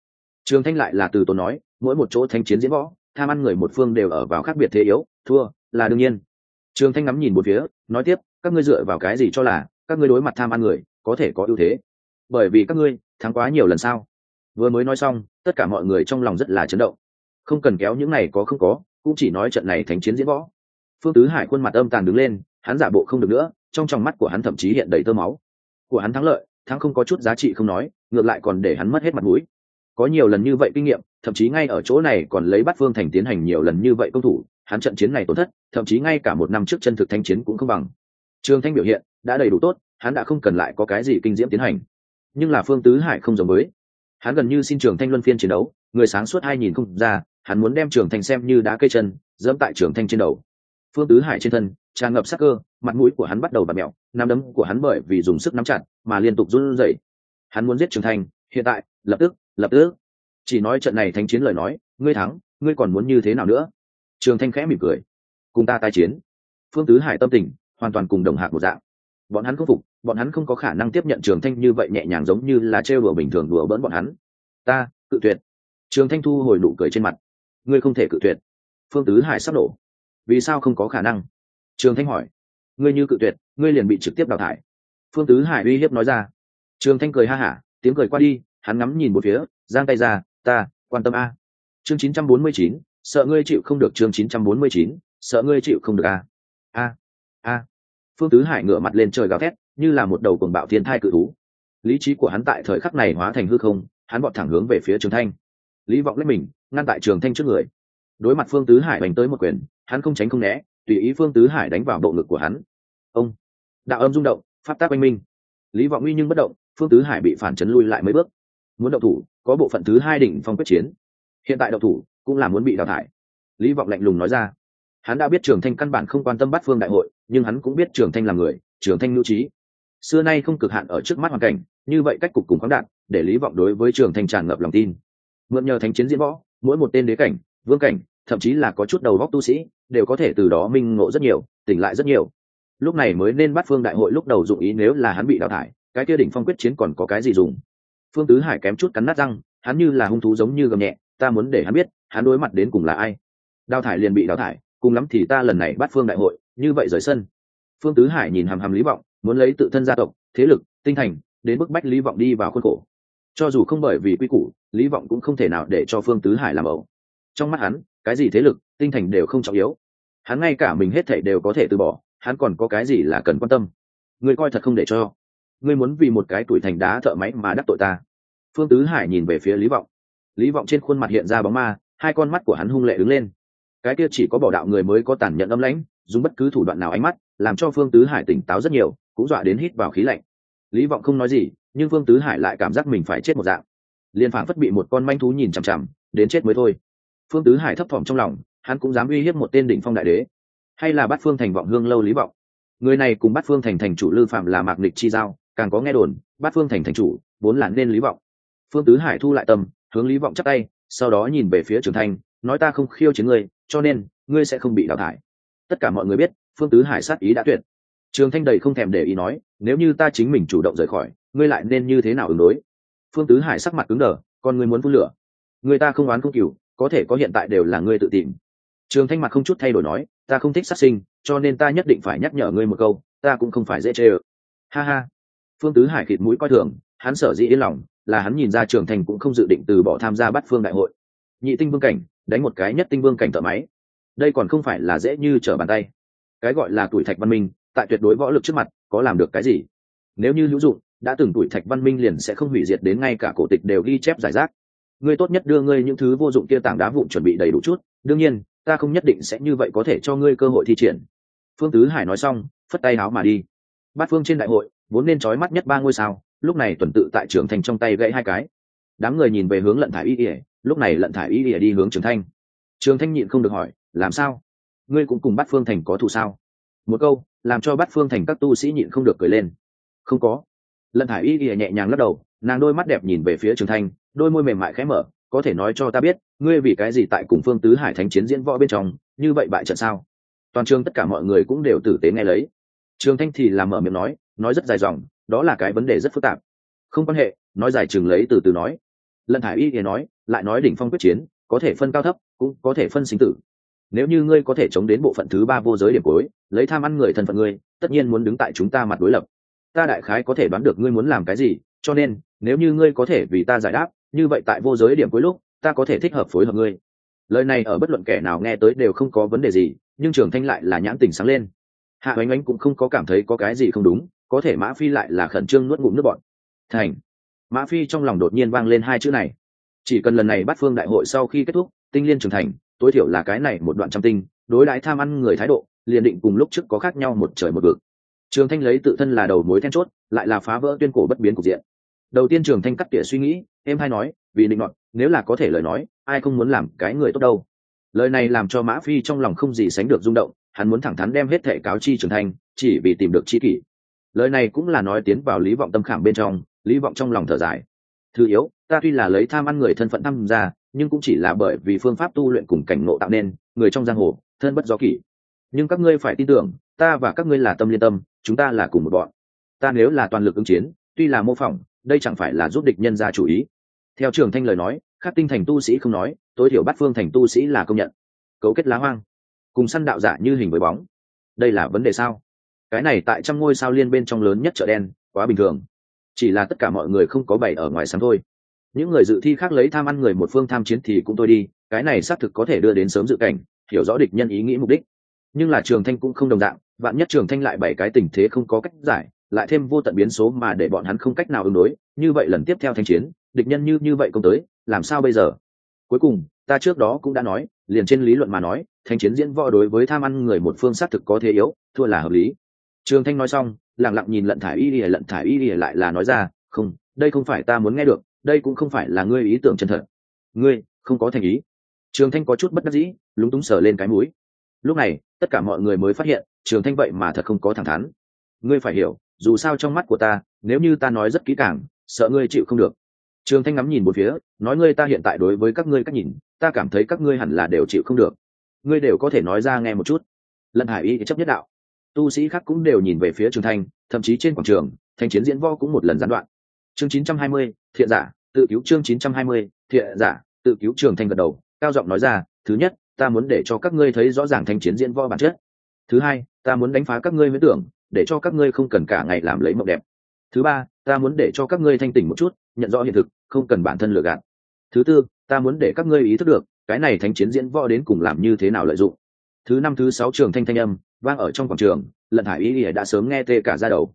Trường thanh lại là từ tốn nói, mỗi một chỗ thanh chiến diễn võ, tham ăn người một phương đều ở vào khác biệt thế yếu, thua là đương nhiên. Trường thanh ngắm nhìn một phía, nói tiếp, các ngươi dựa vào cái gì cho là các ngươi đối mặt tham ăn người có thể có ưu thế? Bởi vì các ngươi thắng quá nhiều lần sao? Vừa mới nói xong, tất cả mọi người trong lòng rất là chấn động. Không cần kéo những này có không có, cũng chỉ nói trận này thánh chiến diễn võ. Phương tứ hải khuôn mặt âm tàn đứng lên, hắn giả bộ không được nữa, trong tròng mắt của hắn thậm chí hiện đầy tơ máu. Của hắn thắng lợi, thắng không có chút giá trị không nói ngược lại còn để hắn mất hết mặt mũi. Có nhiều lần như vậy kinh nghiệm, thậm chí ngay ở chỗ này còn lấy bắt phương thành tiến hành nhiều lần như vậy công thủ, hắn trận chiến này tổn thất, thậm chí ngay cả một năm trước chân thực thanh chiến cũng không bằng. Trương thanh biểu hiện đã đầy đủ tốt, hắn đã không cần lại có cái gì kinh diễm tiến hành. Nhưng là phương tứ hải không giống với. Hắn gần như xin trường thanh luân phiên chiến đấu, người sáng suốt hai nhìn không ra, hắn muốn đem trường thanh xem như đá cây chân, dẫm tại trường thanh trên đầu. Phương tứ hải trên thân, tràn ngập sắc cơ, mặt mũi của hắn bắt đầu bạt mẹo nắm đấm của hắn bởi vì dùng sức nắm chặt, mà liên tục run rẩy hắn muốn giết trường thành hiện tại, lập tức lập tức. Chỉ nói trận này thánh chiến lời nói, ngươi thắng, ngươi còn muốn như thế nào nữa? Trường thanh khẽ mỉm cười. Cùng ta tai chiến. Phương tứ hải tâm tình, hoàn toàn cùng đồng hạc một dạng. Bọn hắn không phục, bọn hắn không có khả năng tiếp nhận trường thanh như vậy nhẹ nhàng giống như là trêu đùa bình thường đùa bỡn bọn hắn. Ta, cự tuyệt. Trường thanh thu hồi nụ cười trên mặt. Ngươi không thể cự tuyệt. Phương tứ hải sắp nổ vì sao không có khả năng? Trường thanh hỏi. Ngươi như cự tuyệt, ngươi liền bị trực tiếp đào thải. Phương tứ hải uy hiếp nói ra trường thanh cười ha hả tiếng cười qua đi hắn ngắm nhìn một phía giang tay ra ta quan tâm a. Chương 949, sợ ngươi chịu không được chương 949, sợ ngươi chịu không được a. A a. Phương tứ hải ngửa mặt lên trời gào thét như là một đầu cuồng bạo thiên thai cự thú. Lý trí của hắn tại thời khắc này hóa thành hư không hắn bọt thẳng hướng về phía trường thanh. Lý vọng lấy mình ngăn tại trường thanh trước người. Đối mặt phương tứ hải đánh tới một quyền hắn không tránh không né tùy ý phương tứ hải đánh vào bộ ngực của hắn. Ông đạo âm rung động pháp tắc quanh minh. Lý vọng uy nhưng bất động phương tứ hải bị phản chấn lui lại mấy bước. Muốn động thủ, có bộ phận thứ hai đỉnh phong quyết chiến. Hiện tại động thủ, cũng là muốn bị đào thải. Lý vọng lạnh lùng nói ra. Hắn đã biết trường thanh căn bản không quan tâm bắt phương đại hội, nhưng hắn cũng biết trường thanh là người, trường thanh nhu trí. Xưa nay không cực hạn ở trước mắt hoàn cảnh, như vậy cách cục cùng khoáng đạn để lý vọng đối với trường thanh tràn ngập lòng tin. Mượn nhờ thánh chiến diễn võ, mỗi một tên đế cảnh, vương cảnh, thậm chí là có chút đầu góc tu sĩ, đều có thể từ đó minh ngộ rất nhiều, tỉnh lại rất nhiều. Lúc này mới nên bắt phương đại hội lúc đầu dụng ý nếu là hắn bị đào thải cái kia đỉnh phong quyết chiến còn có cái gì dùng? Phương tứ hải kém chút cắn nát răng, hắn như là hung thú giống như gầm nhẹ, ta muốn để hắn biết, hắn đối mặt đến cùng là ai. Đào thải liền bị đào thải, cùng lắm thì ta lần này bắt phương đại hội, như vậy rời sân. Phương tứ hải nhìn hàm hàm lý vọng, muốn lấy tự thân gia tộc, thế lực, tinh thành, đến bức bách lý vọng đi vào khuôn khổ. Cho dù không bởi vì quy củ, lý vọng cũng không thể nào để cho phương tứ hải làm ẩu. Trong mắt hắn, cái gì thế lực, tinh thành đều không trọng yếu. Hắn ngay cả mình hết thể đều có thể từ bỏ, hắn còn có cái gì là cần quan tâm? Ngươi coi thật không để cho ngươi muốn vì một cái tuổi thành đá thợ máy mà đắc tội ta. Phương tứ hải nhìn về phía lý vọng. Lý vọng trên khuôn mặt hiện ra bóng ma, hai con mắt của hắn hung lệ đứng lên. Cái kia chỉ có bỏ đạo người mới có tàn nhẫn âm lãnh, dùng bất cứ thủ đoạn nào ánh mắt, làm cho phương tứ hải tỉnh táo rất nhiều, cũng dọa đến hít vào khí lạnh. Lý vọng không nói gì, nhưng phương tứ hải lại cảm giác mình phải chết một dạng. Liền phảng phất bị một con manh thú nhìn chằm chằm, đến chết mới thôi. Phương tứ hải thấp thỏm trong lòng, hắn cũng dám uy hiếp một tên đỉnh phong đại đế. Hay là bắt phương thành vọng hương lâu lý vọng? Người này cùng bắt phương thành thành chủ lư phạm là mạc nịch chi giao càng có nghe đồn, bát phương thành thành chủ, vốn là nên lý vọng. Phương tứ hải thu lại tâm, hướng lý vọng chắc tay, sau đó nhìn về phía trường thanh, nói ta không khiêu chiến ngươi, cho nên, ngươi sẽ không bị đào thải. Tất cả mọi người biết, phương tứ hải sát ý đã tuyệt. Trường thanh đầy không thèm để ý nói, nếu như ta chính mình chủ động rời khỏi, ngươi lại nên như thế nào ứng đối? Phương tứ hải sắc mặt cứng đờ còn ngươi muốn phun lửa. Người ta không oán không cừu, có thể có hiện tại đều là ngươi tự tìm. Trường thanh mặt không chút thay đổi nói, ta không thích sát sinh, cho nên ta nhất định phải nhắc nhở ngươi một câu, ta cũng không phải dễ chê ơ. Ha ha phương tứ hải khịt mũi coi thường, hắn sở dĩ yên lòng là hắn nhìn ra trường thành cũng không dự định từ bỏ tham gia bắt phương đại hội. Nhị tinh vương cảnh, đánh một cái nhất tinh vương cảnh thợ máy. Đây còn không phải là dễ như trở bàn tay. Cái gọi là tuổi thạch văn minh, tại tuyệt đối võ lực trước mặt, có làm được cái gì? Nếu như hữu dụng, đã từng tuổi thạch văn minh liền sẽ không hủy diệt đến ngay cả cổ tịch đều ghi chép giải rác. Ngươi tốt nhất đưa ngươi những thứ vô dụng kia tảng đá vụn chuẩn bị đầy đủ chút, đương nhiên, ta không nhất định sẽ như vậy có thể cho ngươi cơ hội thi triển. Phương tứ hải nói xong, phất tay áo mà đi. Bát phương trên đại hội vốn nên trói mắt nhất ba ngôi sao, lúc này tuần tự tại trường thành trong tay gãy hai cái. Đám người nhìn về hướng lận thải y ỉa lúc này lận thải y ỉa đi hướng trường thanh. Trường thanh nhịn không được hỏi, làm sao? Ngươi cũng cùng bắt phương thành có thù sao? Một câu, làm cho bắt phương thành các tu sĩ nhịn không được cười lên. Không có. Lận thải y ỉa nhẹ nhàng lắc đầu, nàng đôi mắt đẹp nhìn về phía trường thanh, đôi môi mềm mại khẽ mở, có thể nói cho ta biết, ngươi vì cái gì tại cùng phương tứ hải thánh chiến diễn võ bên trong, như vậy bại trận sao? Toàn trường tất cả mọi người cũng đều tử tế nghe lấy. Trường thanh thì làm mở miệng nói nói rất dài dòng, đó là cái vấn đề rất phức tạp. Không quan hệ, nói dài chừng lấy từ từ nói. Lần hải y thì nói, lại nói đỉnh phong quyết chiến, có thể phân cao thấp, cũng có thể phân sinh tử. Nếu như ngươi có thể chống đến bộ phận thứ ba vô giới điểm cuối, lấy tham ăn người thân phận ngươi, tất nhiên muốn đứng tại chúng ta mặt đối lập. Ta đại khái có thể đoán được ngươi muốn làm cái gì, cho nên, nếu như ngươi có thể vì ta giải đáp, như vậy tại vô giới điểm cuối lúc, ta có thể thích hợp phối hợp ngươi. Lời này ở bất luận kẻ nào nghe tới đều không có vấn đề gì, nhưng trường thanh lại là nhãn tình sáng lên. Hạ oánh oánh cũng không có cảm thấy có cái gì không đúng có thể mã phi lại là khẩn trương nuốt ngụm nước bọn thành. Mã phi trong lòng đột nhiên vang lên hai chữ này. Chỉ cần lần này bắt phương đại hội sau khi kết thúc, tinh liên trưởng thành, tối thiểu là cái này một đoạn trăm tinh, đối đãi tham ăn người thái độ, liền định cùng lúc trước có khác nhau một trời một vực. Trường thanh lấy tự thân là đầu mối then chốt, lại là phá vỡ tuyên cổ bất biến cục diện. Đầu tiên trường thanh cắt tỉa suy nghĩ, em hay nói, vì định luận nếu là có thể lời nói, ai không muốn làm cái người tốt đâu. Lời này làm cho mã phi trong lòng không gì sánh được rung động, hắn muốn thẳng thắn đem hết thệ cáo chi trường thanh, chỉ vì tìm được chi kỷ lời này cũng là nói tiến vào lý vọng tâm khảm bên trong, lý vọng trong lòng thở dài. Thứ yếu, ta tuy là lấy tham ăn người thân phận tham gia, nhưng cũng chỉ là bởi vì phương pháp tu luyện cùng cảnh ngộ tạo nên, người trong giang hồ, thân bất gió kỷ. Nhưng các ngươi phải tin tưởng, ta và các ngươi là tâm liên tâm, chúng ta là cùng một bọn. Ta nếu là toàn lực ứng chiến, tuy là mô phỏng, đây chẳng phải là giúp địch nhân ra chủ ý. Theo trường thanh lời nói khắc tinh thành tu sĩ không nói, tối thiểu bắt phương thành tu sĩ là công nhận. Cấu kết lá hoang, cùng săn đạo giả như hình với bóng. Đây là vấn đề sao? Cái này tại trăm ngôi sao liên bên trong lớn nhất chợ đen, quá bình thường. Chỉ là tất cả mọi người không có bày ở ngoài sáng thôi. Những người dự thi khác lấy tham ăn người một phương tham chiến thì cũng thôi đi, cái này xác thực có thể đưa đến sớm dự cảnh, hiểu rõ địch nhân ý nghĩ mục đích. Nhưng là trường thanh cũng không đồng dạng, vạn nhất trường thanh lại bảy cái tình thế không có cách giải, lại thêm vô tận biến số mà để bọn hắn không cách nào ứng đối, như vậy lần tiếp theo thanh chiến, địch nhân như như vậy công tới, làm sao bây giờ? Cuối cùng, ta trước đó cũng đã nói, liền trên lý luận mà nói, thanh chiến diễn võ đối với tham ăn người một phương xác thực có thế yếu, thua là hợp lý trường thanh nói xong lẳng lặng nhìn lận thải y ỉa lận thải y ỉa lại là nói ra, không, đây không phải ta muốn nghe được, đây cũng không phải là ngươi ý tưởng chân thật. Ngươi, không có thành ý. Trường thanh có chút bất đắc dĩ, lúng túng sờ lên cái mũi. Lúc này, tất cả mọi người mới phát hiện, trường thanh vậy mà thật không có thẳng thắn. Ngươi phải hiểu, dù sao trong mắt của ta, nếu như ta nói rất kỹ càng, sợ ngươi chịu không được. Trường thanh ngắm nhìn một phía, nói, ngươi ta hiện tại đối với các ngươi cách nhìn, ta cảm thấy các ngươi hẳn là đều chịu không được. Ngươi đều có thể nói ra nghe một chút. Lận hải y chấp nhất đạo tu sĩ khác cũng đều nhìn về phía trường thanh thậm chí trên quảng trường thanh chiến diễn võ cũng một lần gián đoạn. Chương 920, thiện giả tự cứu chương 920, thiện giả tự cứu trường thanh gật đầu cao giọng nói ra thứ nhất ta muốn để cho các ngươi thấy rõ ràng thanh chiến diễn võ bản chất. Thứ hai ta muốn đánh phá các ngươi miễn tưởng để cho các ngươi không cần cả ngày làm lấy mộng đẹp. Thứ ba ta muốn để cho các ngươi thanh tỉnh một chút nhận rõ hiện thực không cần bản thân lừa gạt. Thứ tư ta muốn để các ngươi ý thức được cái này thanh chiến diễn võ đến cùng làm như thế nào lợi dụng. Thứ năm thứ sáu trường thanh thanh âm vang ở trong quảng trường, lận hải ý ỉa đã sớm nghe tê cả ra đầu.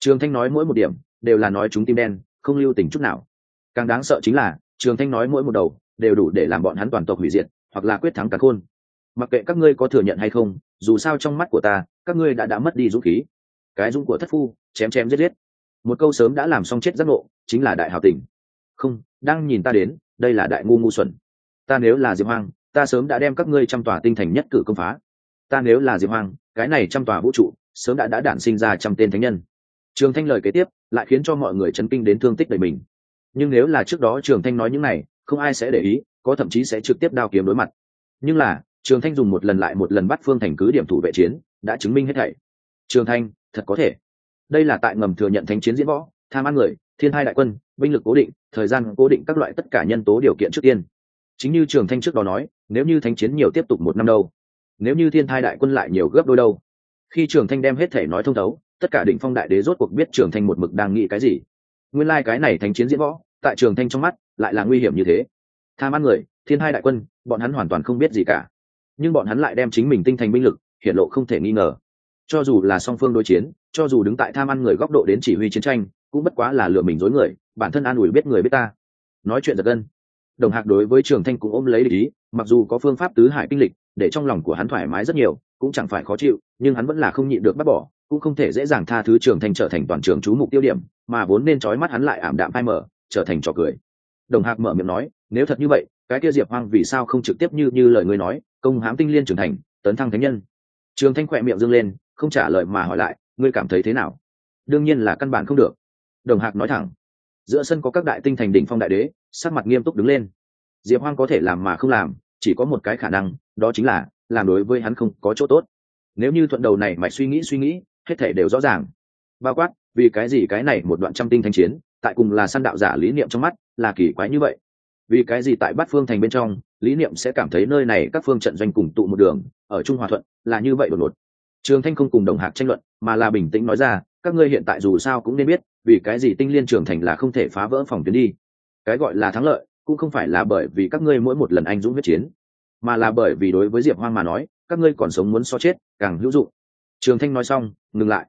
Trường thanh nói mỗi một điểm, đều là nói chúng tim đen, không lưu tình chút nào. Càng đáng sợ chính là, trường thanh nói mỗi một đầu, đều đủ để làm bọn hắn toàn tộc hủy diệt, hoặc là quyết thắng cả khôn. Mặc kệ các ngươi có thừa nhận hay không, dù sao trong mắt của ta, các ngươi đã đã mất đi dũng khí. Cái dũng của thất phu, chém chém giết giết. Một câu sớm đã làm xong chết giác ngộ, chính là đại hào tình. Không, đang nhìn ta đến, đây là đại ngu ngu xuẩn. Ta nếu là diệp hoang, ta sớm đã đem các ngươi trăm tòa tinh thành nhất cử công phá. Ta nếu là diệp hoang cái này trăm tòa vũ trụ, sớm đã đã đản sinh ra trăm tên thánh nhân. Trường thanh lời kế tiếp lại khiến cho mọi người chấn kinh đến thương tích đầy mình. Nhưng nếu là trước đó trường thanh nói những này, không ai sẽ để ý, có thậm chí sẽ trực tiếp đao kiếm đối mặt. Nhưng là, trường thanh dùng một lần lại một lần bắt phương thành cứ điểm thủ vệ chiến, đã chứng minh hết thảy. Trường thanh, thật có thể. Đây là tại ngầm thừa nhận thanh chiến diễn võ, tham ăn người, thiên hai đại quân, binh lực cố định, thời gian cố định các loại tất cả nhân tố điều kiện trước tiên. Chính như trường thanh trước đó nói, nếu như thanh chiến nhiều tiếp tục một năm đâu nếu như thiên thai đại quân lại nhiều gấp đôi đâu? Khi trường thanh đem hết thể nói thông thấu, tất cả định phong đại đế rốt cuộc biết trường thanh một mực đang nghĩ cái gì. Nguyên lai、like、cái này Thánh chiến diễn võ, tại trường thanh trong mắt, lại là nguy hiểm như thế. Tham ăn người, thiên hai đại quân, bọn hắn hoàn toàn không biết gì cả. Nhưng bọn hắn lại đem chính mình tinh thành binh lực hiện lộ không thể nghi ngờ. Cho dù là song phương đối chiến, cho dù đứng tại tham ăn người góc độ đến chỉ huy chiến tranh, cũng bất quá là lừa mình dối người, bản thân an ủi biết người biết ta. Nói chuyện giật gân. Đồng hạc đối với trường thanh cũng ôm lấy lý mặc dù có phương pháp tứ hải kinh lịch để trong lòng của hắn thoải mái rất nhiều, cũng chẳng phải khó chịu, nhưng hắn vẫn là không nhịn được bắt bỏ, cũng không thể dễ dàng tha thứ trường thanh trở thành toàn trường chú mục tiêu điểm, mà vốn nên trói mắt hắn lại ảm đạm phai mở trở thành trò cười. Đồng hạc mở miệng nói, nếu thật như vậy, cái kia diệp hoang vì sao không trực tiếp như như lời ngươi nói, công hãm tinh liên trưởng thành, tấn thăng thánh nhân? Trường thanh khỏe miệng dâng lên, không trả lời mà hỏi lại, ngươi cảm thấy thế nào? Đương nhiên là căn bản không được. Đồng hạc nói thẳng, giữa sân có các đại tinh thành đỉnh phong đại đế, sắc mặt nghiêm túc đứng lên. Diệp hoang có thể làm mà không làm chỉ có một cái khả năng, đó chính là, làm đối với hắn không có chỗ tốt. Nếu như thuận đầu này mạch suy nghĩ suy nghĩ, hết thể đều rõ ràng. Bao quát, vì cái gì cái này một đoạn trăm tinh thanh chiến, tại cùng là săn đạo giả lý niệm trong mắt, là kỳ quái như vậy? Vì cái gì tại bát phương thành bên trong, lý niệm sẽ cảm thấy nơi này các phương trận doanh cùng tụ một đường, ở trung hòa thuận, là như vậy đột ngột? Trường thanh không cùng đồng hạc tranh luận, mà là bình tĩnh nói ra, các ngươi hiện tại dù sao cũng nên biết, vì cái gì tinh liên trường thành là không thể phá vỡ phòng tuyến đi. Cái gọi là thắng lợi cũng không phải là bởi vì các ngươi mỗi một lần anh dũng huyết chiến, mà là bởi vì đối với diệp hoang mà nói, các ngươi còn sống muốn so chết, càng hữu dụng. Trường thanh nói xong, ngừng lại.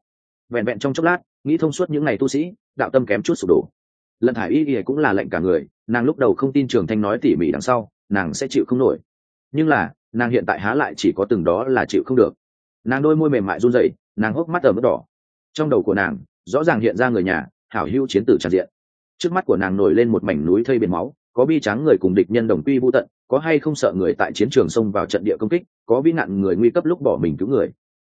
Vẹn vẹn trong chốc lát, nghĩ thông suốt những ngày tu sĩ, đạo tâm kém chút sụp đổ. Lần thải y y cũng là lệnh cả người, nàng lúc đầu không tin trường thanh nói tỉ mỉ đằng sau, nàng sẽ chịu không nổi. Nhưng là, nàng hiện tại há lại chỉ có từng đó là chịu không được. Nàng đôi môi mềm mại run rẩy, nàng hốc mắt ở mức đỏ. Trong đầu của nàng, rõ ràng hiện ra người nhà, hảo hữu chiến tử tràn diện. Trước mắt của nàng nổi lên một mảnh núi thây biển máu có bi trắng người cùng địch nhân đồng quy vô tận, có hay không sợ người tại chiến trường xông vào trận địa công kích, có vi nạn người nguy cấp lúc bỏ mình cứu người.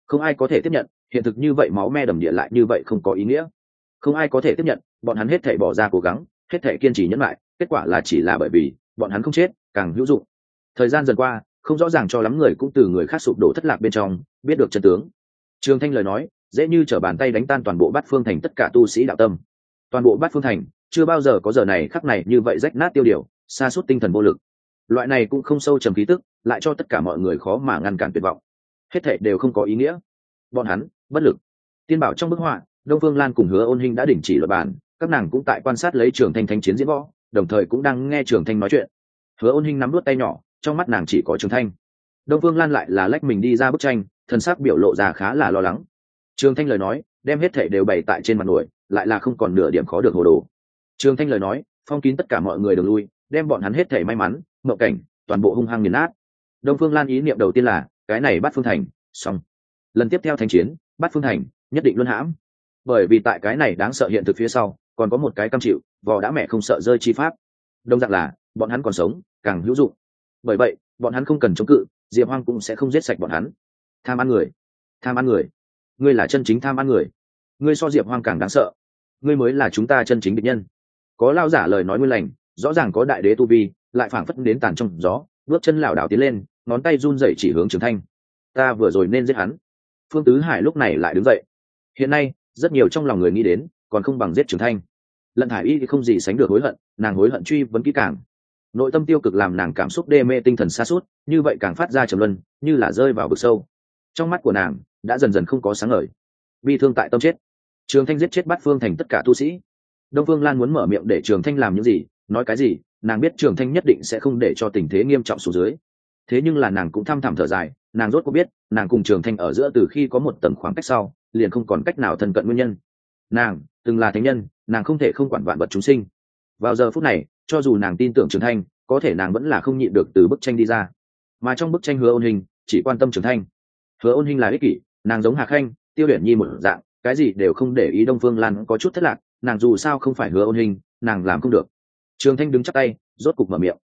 Không ai có thể tiếp nhận, hiện thực như vậy máu me đầm địa lại như vậy không có ý nghĩa. Không ai có thể tiếp nhận, bọn hắn hết thể bỏ ra cố gắng, hết thể kiên trì nhẫn lại, kết quả là chỉ là bởi vì, bọn hắn không chết, càng hữu dụng. Thời gian dần qua, không rõ ràng cho lắm người cũng từ người khác sụp đổ thất lạc bên trong, biết được chân tướng. Trường thanh lời nói, dễ như t bàn tay đánh tan toàn bộ bát phương thành tất cả tu sĩ đạo tâm. Toàn bộ bát phương thành chưa bao giờ có giờ này khắc này như vậy rách nát tiêu điều, xa suốt tinh thần vô lực. Loại này cũng không sâu trầm khí tức, lại cho tất cả mọi người khó mà ngăn cản tuyệt vọng. Hết thệ đều không có ý nghĩa. Bọn hắn, bất lực. Tiên bảo trong bức họa, đông phương lan cùng hứa ôn hình đã đình chỉ luật bản, các nàng cũng tại quan sát lấy trường thanh thanh chiến diễn võ, đồng thời cũng đang nghe trường thanh nói chuyện. Hứa ôn hinh nắm đuốt tay nhỏ, trong mắt nàng chỉ có trường thanh. Đông phương lan lại là lách mình đi ra bức tranh thân xác biểu lộ ra khá là lo lắng. Trường thanh lời nói, đem hết thể đều bày tại trên mặt nổi, lại là không còn nửa điểm khó được hồ đồ trường thanh lời nói, phong kín tất cả mọi người đường lui, đem bọn hắn hết thể may mắn mậu cảnh, toàn bộ hung hăng nghiền nát. Đông phương lan ý niệm đầu tiên là, cái này bắt phương thành, xong. Lần tiếp theo thanh chiến, bắt phương thành, nhất định luân hãm. Bởi vì tại cái này đáng sợ hiện thực phía sau, còn có một cái cam chịu, vò đã mẹ không sợ rơi chi pháp. Đông dạng là, bọn hắn còn sống, càng hữu dụng. Bởi vậy, bọn hắn không cần chống cự, diệp hoang cũng sẽ không giết sạch bọn hắn. Tham ăn người. Tham ăn người. Ngươi là chân chính tham ăn người. Ngươi so diệp hoang càng đáng sợ. Ngươi mới là chúng ta chân chính địch nhân có lao giả lời nói nguyên lành, rõ ràng có đại đế tu vi, lại phảng phất đến tàn trong gió, bước chân lảo đảo tiến lên, ngón tay run rẩy chỉ hướng trường thanh. Ta vừa rồi nên giết hắn. Phương tứ hải lúc này lại đứng dậy. Hiện nay, rất nhiều trong lòng người nghĩ đến, còn không bằng giết trường thanh. Lận hải y thì không gì sánh được hối hận, nàng hối hận truy vấn kỹ càng. Nội tâm tiêu cực làm nàng cảm xúc đê mê tinh thần xa suốt như vậy càng phát ra trầm luân, như là rơi vào vực sâu. Trong mắt của nàng, đã dần dần không có sáng ngời. Bi thương tại tâm chết. Trường thanh giết chết bắt phương thành tất cả tu sĩ đông phương lan muốn mở miệng để trường thanh làm những gì, nói cái gì, nàng biết trường thanh nhất định sẽ không để cho tình thế nghiêm trọng xuống dưới. Thế nhưng là nàng cũng thăm thẳm thở dài, nàng rốt có biết, nàng cùng trường thanh ở giữa từ khi có một tầng khoảng cách sau, liền không còn cách nào thân cận nguyên nhân. Nàng, từng là thánh nhân, nàng không thể không quản vạn vật chúng sinh. Vào giờ phút này, cho dù nàng tin tưởng trường thanh, có thể nàng vẫn là không nhịn được từ bức tranh đi ra. Mà trong bức tranh hứa ôn hình, chỉ quan tâm trường thanh. Hứa ôn hình là ích kỷ, nàng giống hạc khanh, tiêu luyện nhi một dạng, cái gì đều không để ý đông phương lan có chút thất lạc nàng dù sao không phải hứa ôn hình nàng làm không được. Trường thanh đứng chắc tay rốt cục mở miệng.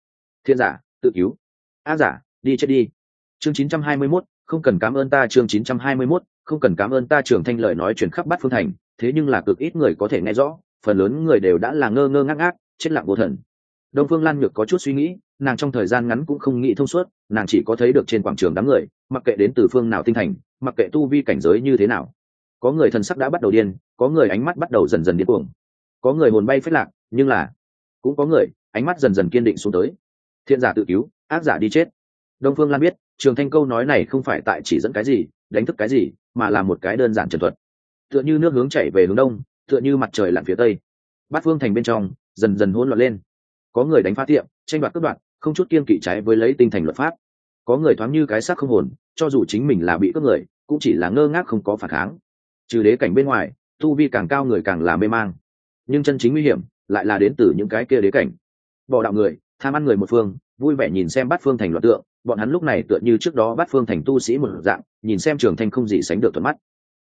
Thiên giả tự cứu. Ác giả đi chết đi. Chương 921, không cần cảm ơn ta chương 921, không cần cảm ơn ta trường thanh lời nói chuyển khắp bát phương thành thế nhưng là cực ít người có thể nghe rõ phần lớn người đều đã là ngơ ngơ ngác ngác chết lặng vô thần. Đông phương lan nhược có chút suy nghĩ nàng trong thời gian ngắn cũng không nghĩ thông suốt nàng chỉ có thấy được trên quảng trường đám người mặc kệ đến từ phương nào tinh thành mặc kệ tu vi cảnh giới như thế nào. Có người thần sắc đã bắt đầu điên có người ánh mắt bắt đầu dần dần điên cuồng. Có người hồn bay phết lạc, nhưng là cũng có người ánh mắt dần dần kiên định xuống tới. Thiện giả tự cứu, ác giả đi chết. Đông phương lan biết, trường thanh câu nói này không phải tại chỉ dẫn cái gì, đánh thức cái gì, mà là một cái đơn giản trần thuật. Tựa như nước hướng chảy về hướng đông, tựa như mặt trời lặn phía tây. Bát phương thành bên trong, dần dần hỗn loạn lên. Có người đánh phá tiệm, tranh đoạt cướp đoạt, không chút kiên kỵ trái với lấy tinh thành luật pháp. Có người thoáng như cái xác không hồn, cho dù chính mình là bị cướp người, cũng chỉ là ngơ ngác không có phản kháng. Trừ đế cảnh bên ngoài tu vi càng cao người càng là mê mang. Nhưng chân chính nguy hiểm lại là đến từ những cái kia đế cảnh. Bỏ đạo người, tham ăn người một phương, vui vẻ nhìn xem bát phương thành loạt tượng, bọn hắn lúc này tựa như trước đó bát phương thành tu sĩ một dạng, nhìn xem trường thanh không gì sánh được thuận mắt.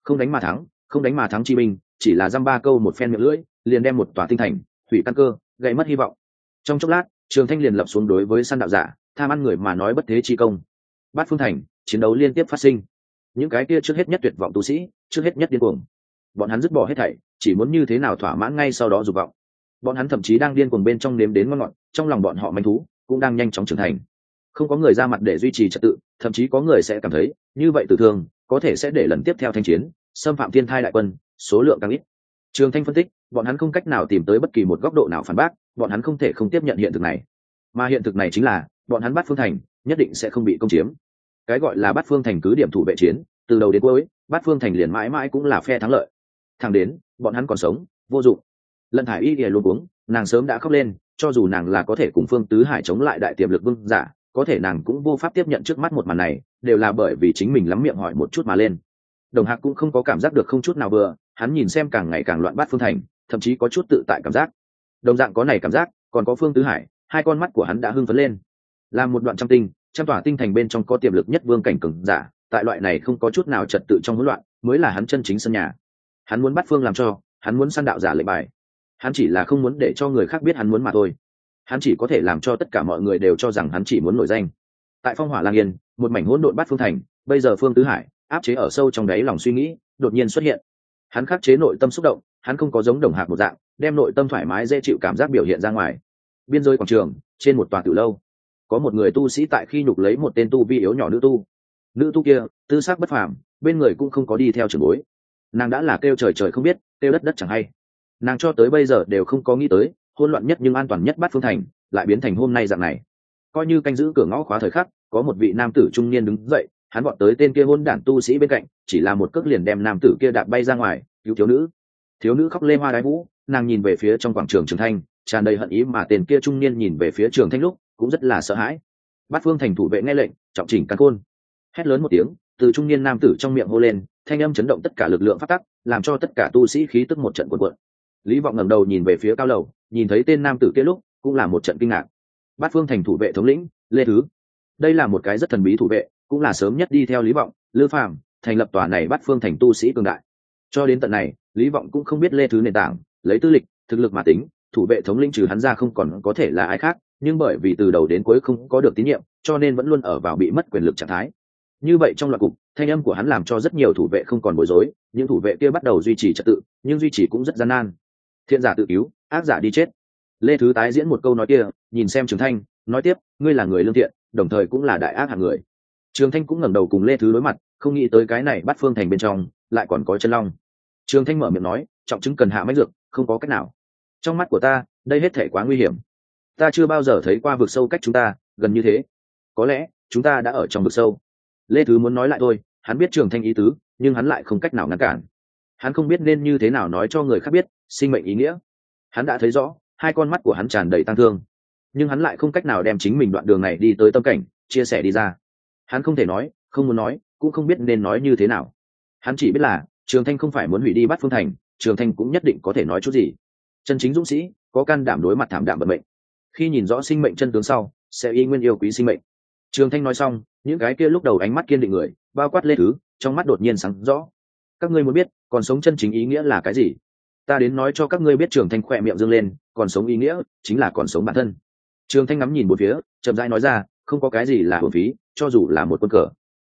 Không đánh mà thắng, không đánh mà thắng chi minh chỉ là dăm ba câu một phen miệng lưỡi, liền đem một tòa tinh thành, thủy căn cơ gây mất hy vọng. Trong chốc lát, trường thanh liền lập xuống đối với săn đạo giả, tham ăn người mà nói bất thế chi công. Bát phương thành, chiến đấu liên tiếp phát sinh. Những cái kia trước hết nhất tuyệt vọng tu sĩ, trước hết nhất điên cuồng bọn hắn dứt bỏ hết thảy, chỉ muốn như thế nào thỏa mãn ngay sau đó dục vọng. Bọn hắn thậm chí đang điên cuồng bên trong nếm đến ngon ngọt, trong lòng bọn họ manh thú cũng đang nhanh chóng trưởng thành. Không có người ra mặt để duy trì trật tự, thậm chí có người sẽ cảm thấy, như vậy tử thương, có thể sẽ để lần tiếp theo thanh chiến, xâm phạm thiên thai đại quân, số lượng càng ít. Trường thanh phân tích, bọn hắn không cách nào tìm tới bất kỳ một góc độ nào phản bác, bọn hắn không thể không tiếp nhận hiện thực này. Mà hiện thực này chính là, bọn hắn bắt phương thành, nhất định sẽ không bị công chiếm. Cái gọi là bắt phương thành cứ điểm thủ vệ chiến, từ đầu đến cuối, bắt phương thành liền mãi mãi cũng là phe thắng lợi thẳng đến, bọn hắn còn sống, vô dụng. Lần hải y ỉa luôn uống nàng sớm đã khóc lên, cho dù nàng là có thể cùng phương tứ hải chống lại đại tiềm lực vương giả, có thể nàng cũng vô pháp tiếp nhận trước mắt một màn này, đều là bởi vì chính mình lắm miệng hỏi một chút mà lên. Đồng hạc cũng không có cảm giác được không chút nào vừa, hắn nhìn xem càng ngày càng loạn bát phương thành, thậm chí có chút tự tại cảm giác. Đồng dạng có này cảm giác, còn có phương tứ hải, hai con mắt của hắn đã hưng phấn lên. Là một đoạn trăm tinh, trăm tỏa tinh thành bên trong có tiềm lực nhất vương cảnh cường giả, tại loại này không có chút nào trật tự trong hỗn loạn, mới là hắn chân chính sân nhà hắn muốn bắt phương làm cho, hắn muốn săn đạo giả lệnh bài. Hắn chỉ là không muốn để cho người khác biết hắn muốn mà thôi. Hắn chỉ có thể làm cho tất cả mọi người đều cho rằng hắn chỉ muốn nổi danh. Tại phong hỏa lang yên, một mảnh hỗn độn bắt phương thành, bây giờ phương tứ hải, áp chế ở sâu trong đáy lòng suy nghĩ, đột nhiên xuất hiện. Hắn khắc chế nội tâm xúc động, hắn không có giống đồng hạc một dạng, đem nội tâm thoải mái dễ chịu cảm giác biểu hiện ra ngoài. Biên giới quảng trường, trên một tòa tử lâu, có một người tu sĩ tại khi nhục lấy một tên tu vi yếu nhỏ nữ tu. Nữ tu kia, tư xác bất phàm, bên người cũng không có đi theo trường bối nàng đã là kêu trời trời không biết, kêu đất đất chẳng hay. Nàng cho tới bây giờ đều không có nghĩ tới hôn loạn nhất nhưng an toàn nhất bắt phương thành, lại biến thành hôm nay dạng này. Coi như canh giữ cửa ngõ khóa thời khắc, có một vị nam tử trung niên đứng dậy, hắn gọi tới tên kia hôn đản tu sĩ bên cạnh, chỉ là một cước liền đem nam tử kia đạp bay ra ngoài, cứu thiếu nữ. Thiếu nữ khóc lê hoa đái vũ, nàng nhìn về phía trong quảng trường trường thanh, tràn đầy hận ý mà tên kia trung niên nhìn về phía trường thanh lúc, cũng rất là sợ hãi. Bát phương thành thủ vệ nghe lệnh, trọng chỉnh cắn côn hét lớn một tiếng, từ trung niên nam tử trong miệng hô lên thanh âm chấn động tất cả lực lượng phát tắc, làm cho tất cả tu sĩ khí tức một trận cuộn cuộn. Lý vọng ngẩng đầu nhìn về phía cao lầu, nhìn thấy tên nam tử kia lúc, cũng là một trận kinh ngạc. Bát phương thành thủ vệ thống lĩnh, lê thứ. Đây là một cái rất thần bí thủ vệ, cũng là sớm nhất đi theo lý vọng, lư phạm thành lập tòa này bát phương thành tu sĩ cường đại. Cho đến tận này, lý vọng cũng không biết lê thứ nền tảng, lấy tư lịch, thực lực mà tính, thủ vệ thống lĩnh trừ hắn ra không còn có thể là ai khác, nhưng bởi vì từ đầu đến cuối không có được tín nhiệm, cho nên vẫn luôn ở vào bị mất quyền lực trạng thái như vậy trong loạt cục, thanh âm của hắn làm cho rất nhiều thủ vệ không còn bối rối, những thủ vệ kia bắt đầu duy trì trật tự, nhưng duy trì cũng rất gian nan. Thiện giả tự cứu, ác giả đi chết. Lê thứ tái diễn một câu nói kia, nhìn xem trường thanh, nói tiếp, ngươi là người lương thiện, đồng thời cũng là đại ác hạng người. Trường thanh cũng ngẩng đầu cùng lê thứ đối mặt, không nghĩ tới cái này bắt phương thành bên trong, lại còn có chân long. Trường thanh mở miệng nói, trọng chứng cần hạ máy dược, không có cách nào. Trong mắt của ta, đây hết thể quá nguy hiểm. Ta chưa bao giờ thấy qua vực sâu cách chúng ta gần như thế. Có lẽ, chúng ta đã ở trong vực sâu lê thứ muốn nói lại thôi, hắn biết trường thanh ý tứ, nhưng hắn lại không cách nào ngăn cản. Hắn không biết nên như thế nào nói cho người khác biết, sinh mệnh ý nghĩa. Hắn đã thấy rõ, hai con mắt của hắn tràn đầy tăng thương. Nhưng hắn lại không cách nào đem chính mình đoạn đường này đi tới tâm cảnh, chia sẻ đi ra. Hắn không thể nói, không muốn nói, cũng không biết nên nói như thế nào. Hắn chỉ biết là, trường thanh không phải muốn hủy đi bắt phương thành, trường thanh cũng nhất định có thể nói chút gì. Chân chính dũng sĩ, có can đảm đối mặt thảm đạm vận mệnh. Khi nhìn rõ sinh mệnh chân tướng sau, sẽ y nguyên yêu quý sinh mệnh trường thanh nói xong, những cái kia lúc đầu ánh mắt kiên định người, bao quát lên thứ, trong mắt đột nhiên sáng rõ. Các ngươi muốn biết, còn sống chân chính ý nghĩa là cái gì? Ta đến nói cho các ngươi biết trường thanh khỏe miệng dương lên, còn sống ý nghĩa chính là còn sống bản thân. Trường thanh ngắm nhìn một phía, chậm rãi nói ra, không có cái gì là hồn phí, cho dù là một quân cờ.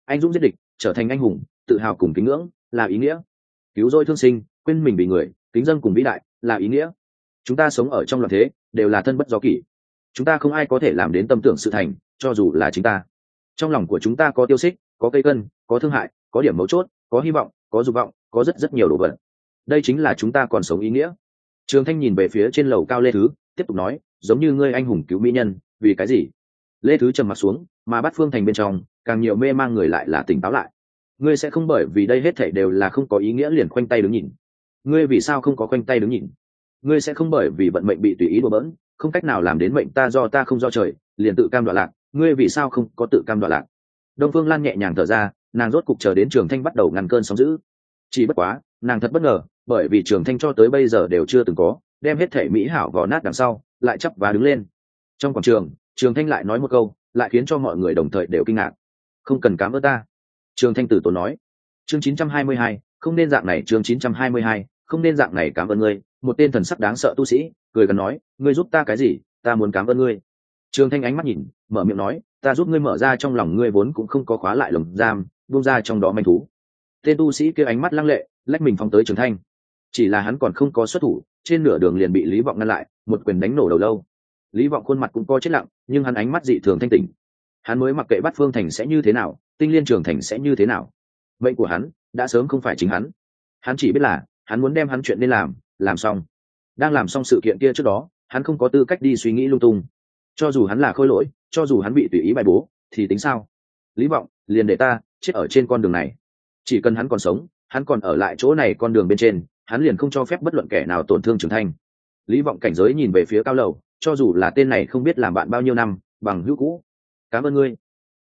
Anh dũng giết địch, trở thành anh hùng, tự hào cùng kính ngưỡng, là ý nghĩa. Cứu rỗi thương sinh, quên mình vì người, kính dân cùng vĩ đại, là ý nghĩa. Chúng ta sống ở trong loạn thế, đều là thân bất do kỷ. Chúng ta không ai có thể làm đến tâm tưởng sự thành cho dù là chính ta. Trong lòng của chúng ta có tiêu xích, có cây cân, có thương hại, có điểm mấu chốt, có hy vọng, có dục vọng, có rất rất nhiều đồ vật. Đây chính là chúng ta còn sống ý nghĩa. Trường thanh nhìn về phía trên lầu cao lê thứ, tiếp tục nói, giống như ngươi anh hùng cứu mỹ nhân, vì cái gì? Lê thứ trầm m ặ t xuống, mà bắt phương thành bên trong, càng nhiều mê mang người lại là tỉnh táo lại. Ngươi sẽ không bởi vì đây hết thể đều là không có ý nghĩa liền khoanh tay đứng nhìn. Ngươi vì sao không có khoanh tay đứng nhìn? Ngươi sẽ không bởi vì vận mệnh bị tùy ý đùa bỡn, không cách nào làm đến mệnh ta do ta không do trời, liền tự cam đoạn lạc ngươi vì sao không có tự cam đoạn lạc? Đông phương lan nhẹ nhàng thở ra nàng rốt cục chờ đến trường thanh bắt đầu ngăn cơn sóng giữ chỉ bất quá nàng thật bất ngờ bởi vì trường thanh cho tới bây giờ đều chưa từng có đem hết thể mỹ hảo vỏ nát đằng sau lại chấp và đứng lên. Trong quảng trường trường thanh lại nói một câu lại khiến cho mọi người đồng thời đều kinh ngạc. Không cần cám ơn ta. Trường thanh tử tốn nói. Chương 922, không nên dạng này chương 922, không nên dạng này cảm ơn ngươi. Một tên thần sắc đáng sợ tu sĩ cười gần nói ngươi giúp ta cái gì ta muốn cảm ơn ngươi trường thanh ánh mắt nhìn, mở miệng nói, ta giúp ngươi mở ra trong lòng ngươi vốn cũng không có khóa lại lồng giam, buông ra trong đó manh thú. Tên tu sĩ kia ánh mắt lăng lệ, lách mình phóng tới trường thanh. Chỉ là hắn còn không có xuất thủ, trên nửa đường liền bị lý vọng ngăn lại, một quyền đánh nổ đầu lâu. Lý vọng khuôn mặt cũng co chết lặng, nhưng hắn ánh mắt dị thường thanh tỉnh hắn mới mặc kệ bắt phương thành sẽ như thế nào, tinh liên trường thành sẽ như thế nào. Mệnh của hắn, đã sớm không phải chính hắn. Hắn chỉ biết là, hắn muốn đem hắn chuyện nên làm làm xong. Đang làm xong sự kiện kia trước đó, hắn không có tư cách đi suy nghĩ lung tung cho dù hắn là khôi lỗi, cho dù hắn bị tùy ý bài bố, thì tính sao? Lý vọng, liền để ta chết ở trên con đường này. Chỉ cần hắn còn sống, hắn còn ở lại chỗ này con đường bên trên, hắn liền không cho phép bất luận kẻ nào tổn thương trưởng thành. Lý vọng cảnh giới nhìn về phía cao lầu, cho dù là tên này không biết làm bạn bao nhiêu năm, bằng hữu cũ. Cảm ơn ngươi.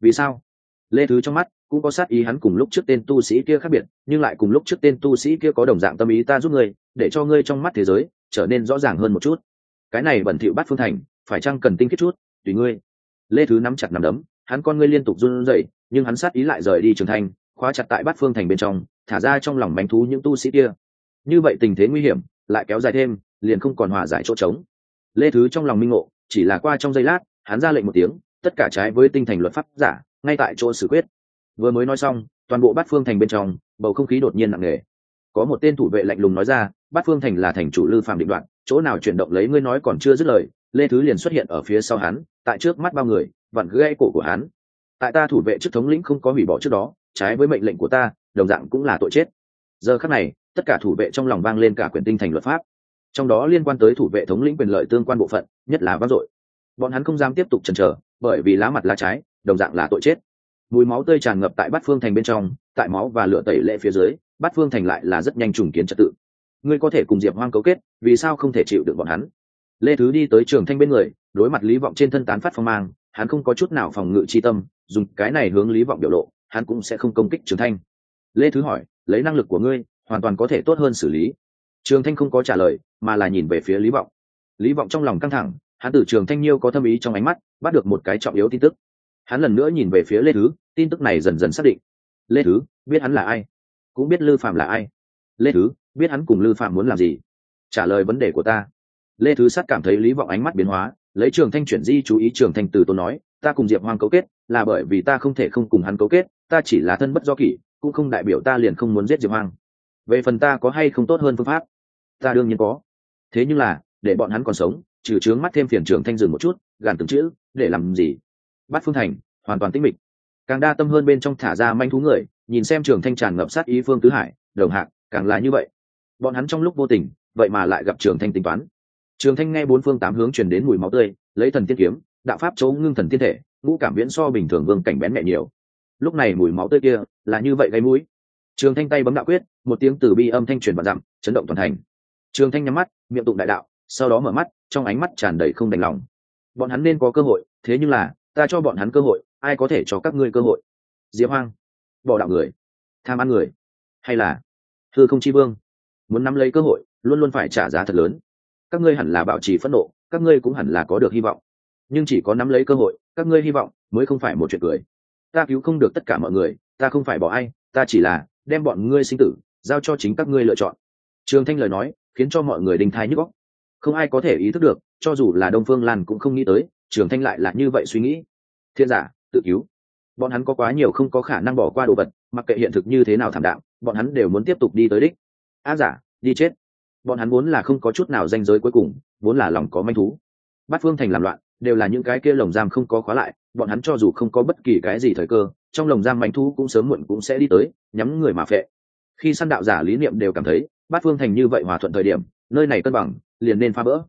Vì sao? Lê thứ trong mắt cũng có sát ý hắn cùng lúc trước tên tu sĩ kia khác biệt, nhưng lại cùng lúc trước tên tu sĩ kia có đồng dạng tâm ý ta giúp ngươi, để cho ngươi trong mắt thế giới trở nên rõ ràng hơn một chút. Cái này bẩn thỉu bắt phương thành phải chăng cần tinh kết chút? Tùy ngươi. Lê thứ nắm chặt nằm đấm, hắn con ngươi liên tục run rẩy, nhưng hắn sát ý lại rời đi trường thành, khóa chặt tại bát phương thành bên trong, thả ra trong lòng bánh thú những tu sĩ kia. Như vậy tình thế nguy hiểm, lại kéo dài thêm, liền không còn hòa giải chỗ trống. Lê thứ trong lòng minh ngộ, chỉ là qua trong giây lát, hắn ra lệnh một tiếng, tất cả trái với tinh thành luật pháp giả, ngay tại chỗ xử quyết. Vừa mới nói xong, toàn bộ bát phương thành bên trong, bầu không khí đột nhiên nặng nề. Có một tên thủ vệ lạnh lùng nói ra, bát phương thành là thành chủ lư phạm định đoạn, chỗ nào chuyển động lấy ngươi nói còn chưa dứt lời lê thứ liền xuất hiện ở phía sau hắn, tại trước mắt bao người, vặn gãy cổ của hắn. Tại ta thủ vệ chức thống lĩnh không có hủy bỏ trước đó, trái với mệnh lệnh của ta, đồng dạng cũng là tội chết. Giờ khắc này, tất cả thủ vệ trong lòng vang lên cả quyền tinh thành luật pháp. Trong đó liên quan tới thủ vệ thống lĩnh quyền lợi tương quan bộ phận, nhất là vang dội. Bọn hắn không dám tiếp tục chần chờ, bởi vì lá mặt lá trái, đồng dạng là tội chết. Mùi máu tươi tràn ngập tại bát phương thành bên trong, tại máu và lửa tẩy lệ phía dưới, bát phương thành lại là rất nhanh trùng kiến trật tự. Ngươi có thể cùng diệp hoang cấu kết, vì sao không thể chịu được bọn hắn? Lê thứ đi tới trường thanh bên người, đối mặt lý vọng trên thân tán phát phong mang, hắn không có chút nào phòng ngự chi tâm, dùng cái này hướng lý vọng biểu lộ, hắn cũng sẽ không công kích trường thanh. Lê thứ hỏi, lấy năng lực của ngươi, hoàn toàn có thể tốt hơn xử lý. Trường thanh không có trả lời, mà là nhìn về phía lý vọng. Lý vọng trong lòng căng thẳng, hắn từ trường thanh nhiêu có tâm ý trong ánh mắt, bắt được một cái trọng yếu tin tức. Hắn lần nữa nhìn về phía lê thứ, tin tức này dần dần xác định. Lê thứ, biết hắn là ai? Cũng biết lư phạm là ai? Lê thứ, biết hắn cùng lư phạm muốn làm gì? Trả lời vấn đề của ta lê thứ sát cảm thấy lý vọng ánh mắt biến hóa, lấy trường thanh chuyển di chú ý trường thanh từ tôi nói, ta cùng diệp hoang cấu kết, là bởi vì ta không thể không cùng hắn cấu kết, ta chỉ là thân bất do kỷ, cũng không đại biểu ta liền không muốn giết diệp hoang. Về phần ta có hay không tốt hơn phương pháp? Ta đương nhiên có. Thế nhưng là, để bọn hắn còn sống, trừ trướng mắt thêm phiền trường thanh dừng một chút, gàn từng chữ, để làm gì? Bắt phương thành, hoàn toàn tĩnh mịch. Càng đa tâm hơn bên trong thả ra manh thú người, nhìn xem trường thanh tràn ngập sát ý phương tứ hải, đồng hạng càng là như vậy. Bọn hắn trong lúc vô tình, vậy mà lại gặp trường thanh tính toán trường thanh nghe bốn phương tám hướng truyền đến mùi máu tươi, lấy thần tiên kiếm, đạo pháp chấu ngưng thần tiên thể, ngũ cảm viễn so bình thường vương cảnh bén mẹ nhiều. Lúc này mùi máu tươi kia là như vậy gây mũi. Trường thanh tay bấm đạo quyết, một tiếng từ bi âm thanh truyền vào dặm, chấn động toàn thành. Trường thanh nhắm mắt, miệng tụng đại đạo, sau đó mở mắt, trong ánh mắt tràn đầy không đành lòng. Bọn hắn nên có cơ hội, thế nhưng là, ta cho bọn hắn cơ hội, ai có thể cho các ngươi cơ hội? Diệp hoang, bỏ đạo người, tham ăn người. Hay là thư không chi vương, muốn nắm lấy cơ hội, luôn luôn phải trả giá thật lớn các ngươi hẳn là bảo trì phẫn nộ các ngươi cũng hẳn là có được hy vọng. Nhưng chỉ có nắm lấy cơ hội các ngươi hy vọng mới không phải một chuyện cười. Ta cứu không được tất cả mọi người ta không phải bỏ ai ta chỉ là đem bọn ngươi sinh tử giao cho chính các ngươi lựa chọn. Trường thanh lời nói khiến cho mọi người đình thai nhức góc không ai có thể ý thức được cho dù là đông phương lan cũng không nghĩ tới trường thanh lại là như vậy suy nghĩ. Thiên giả tự cứu. Bọn hắn có quá nhiều không có khả năng bỏ qua đồ vật mặc kệ hiện thực như thế nào thảm đạo, bọn hắn đều muốn tiếp tục đi tới đích. Á giả đi chết bọn hắn muốn là không có chút nào danh giới cuối cùng, vốn là lòng có manh thú. Bát phương thành làm loạn, đều là những cái kia lồng giam không có khóa lại, bọn hắn cho dù không có bất kỳ cái gì thời cơ, trong lồng giam manh thú cũng sớm muộn cũng sẽ đi tới, nhắm người mà phệ. Khi săn đạo giả lý niệm đều cảm thấy, bát phương thành như vậy hòa thuận thời điểm, nơi này cân bằng, liền nên phá bỡ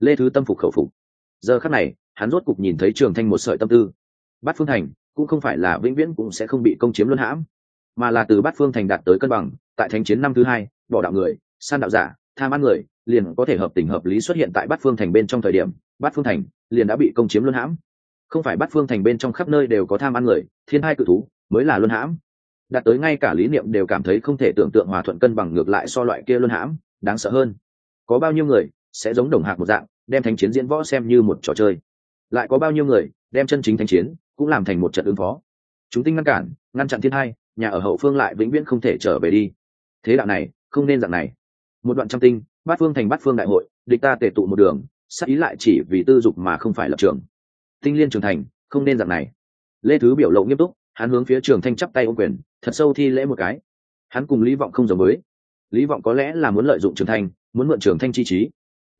lê thứ tâm phục khẩu phục. Giờ khắc này, hắn rốt cục nhìn thấy trường thanh một sợi tâm tư. Bát phương thành, cũng không phải là vĩnh viễn cũng sẽ không bị công chiếm luân hãm, mà là từ bát phương thành đạt tới cân bằng, tại thánh chiến năm thứ hai, bỏ đạo người san đạo giả tham ăn người, liền có thể hợp tình hợp lý xuất hiện tại bát phương thành bên trong thời điểm. Bát phương thành liền đã bị công chiếm luân hãm. Không phải bát phương thành bên trong khắp nơi đều có tham ăn người, thiên hai cự thú mới là luân hãm. Đạt tới ngay cả lý niệm đều cảm thấy không thể tưởng tượng hòa thuận cân bằng ngược lại so loại kia luân hãm, đáng sợ hơn. Có bao nhiêu người sẽ giống đồng hạc một dạng, đem thánh chiến diễn võ xem như một trò chơi? Lại có bao nhiêu người đem chân chính thánh chiến cũng làm thành một trận ứng phó? Chúng tinh ngăn cản, ngăn chặn thiên hai nhà ở hậu phương lại vĩnh viễn không thể trở về đi. Thế đạo này không nên dạng này một đoạn trăm tinh, bát phương thành bát phương đại hội, địch ta tể tụ một đường sắc ý lại chỉ vì tư dục mà không phải lập trường. Tinh liên trường thành, không nên dạng này. Lê thứ biểu lộ nghiêm túc, hắn hướng phía trường thanh chắp tay ô quyền, thật sâu thi lễ một cái. Hắn cùng lý vọng không giống với. Lý vọng có lẽ là muốn lợi dụng trường thanh, muốn mượn trường thanh chi trí.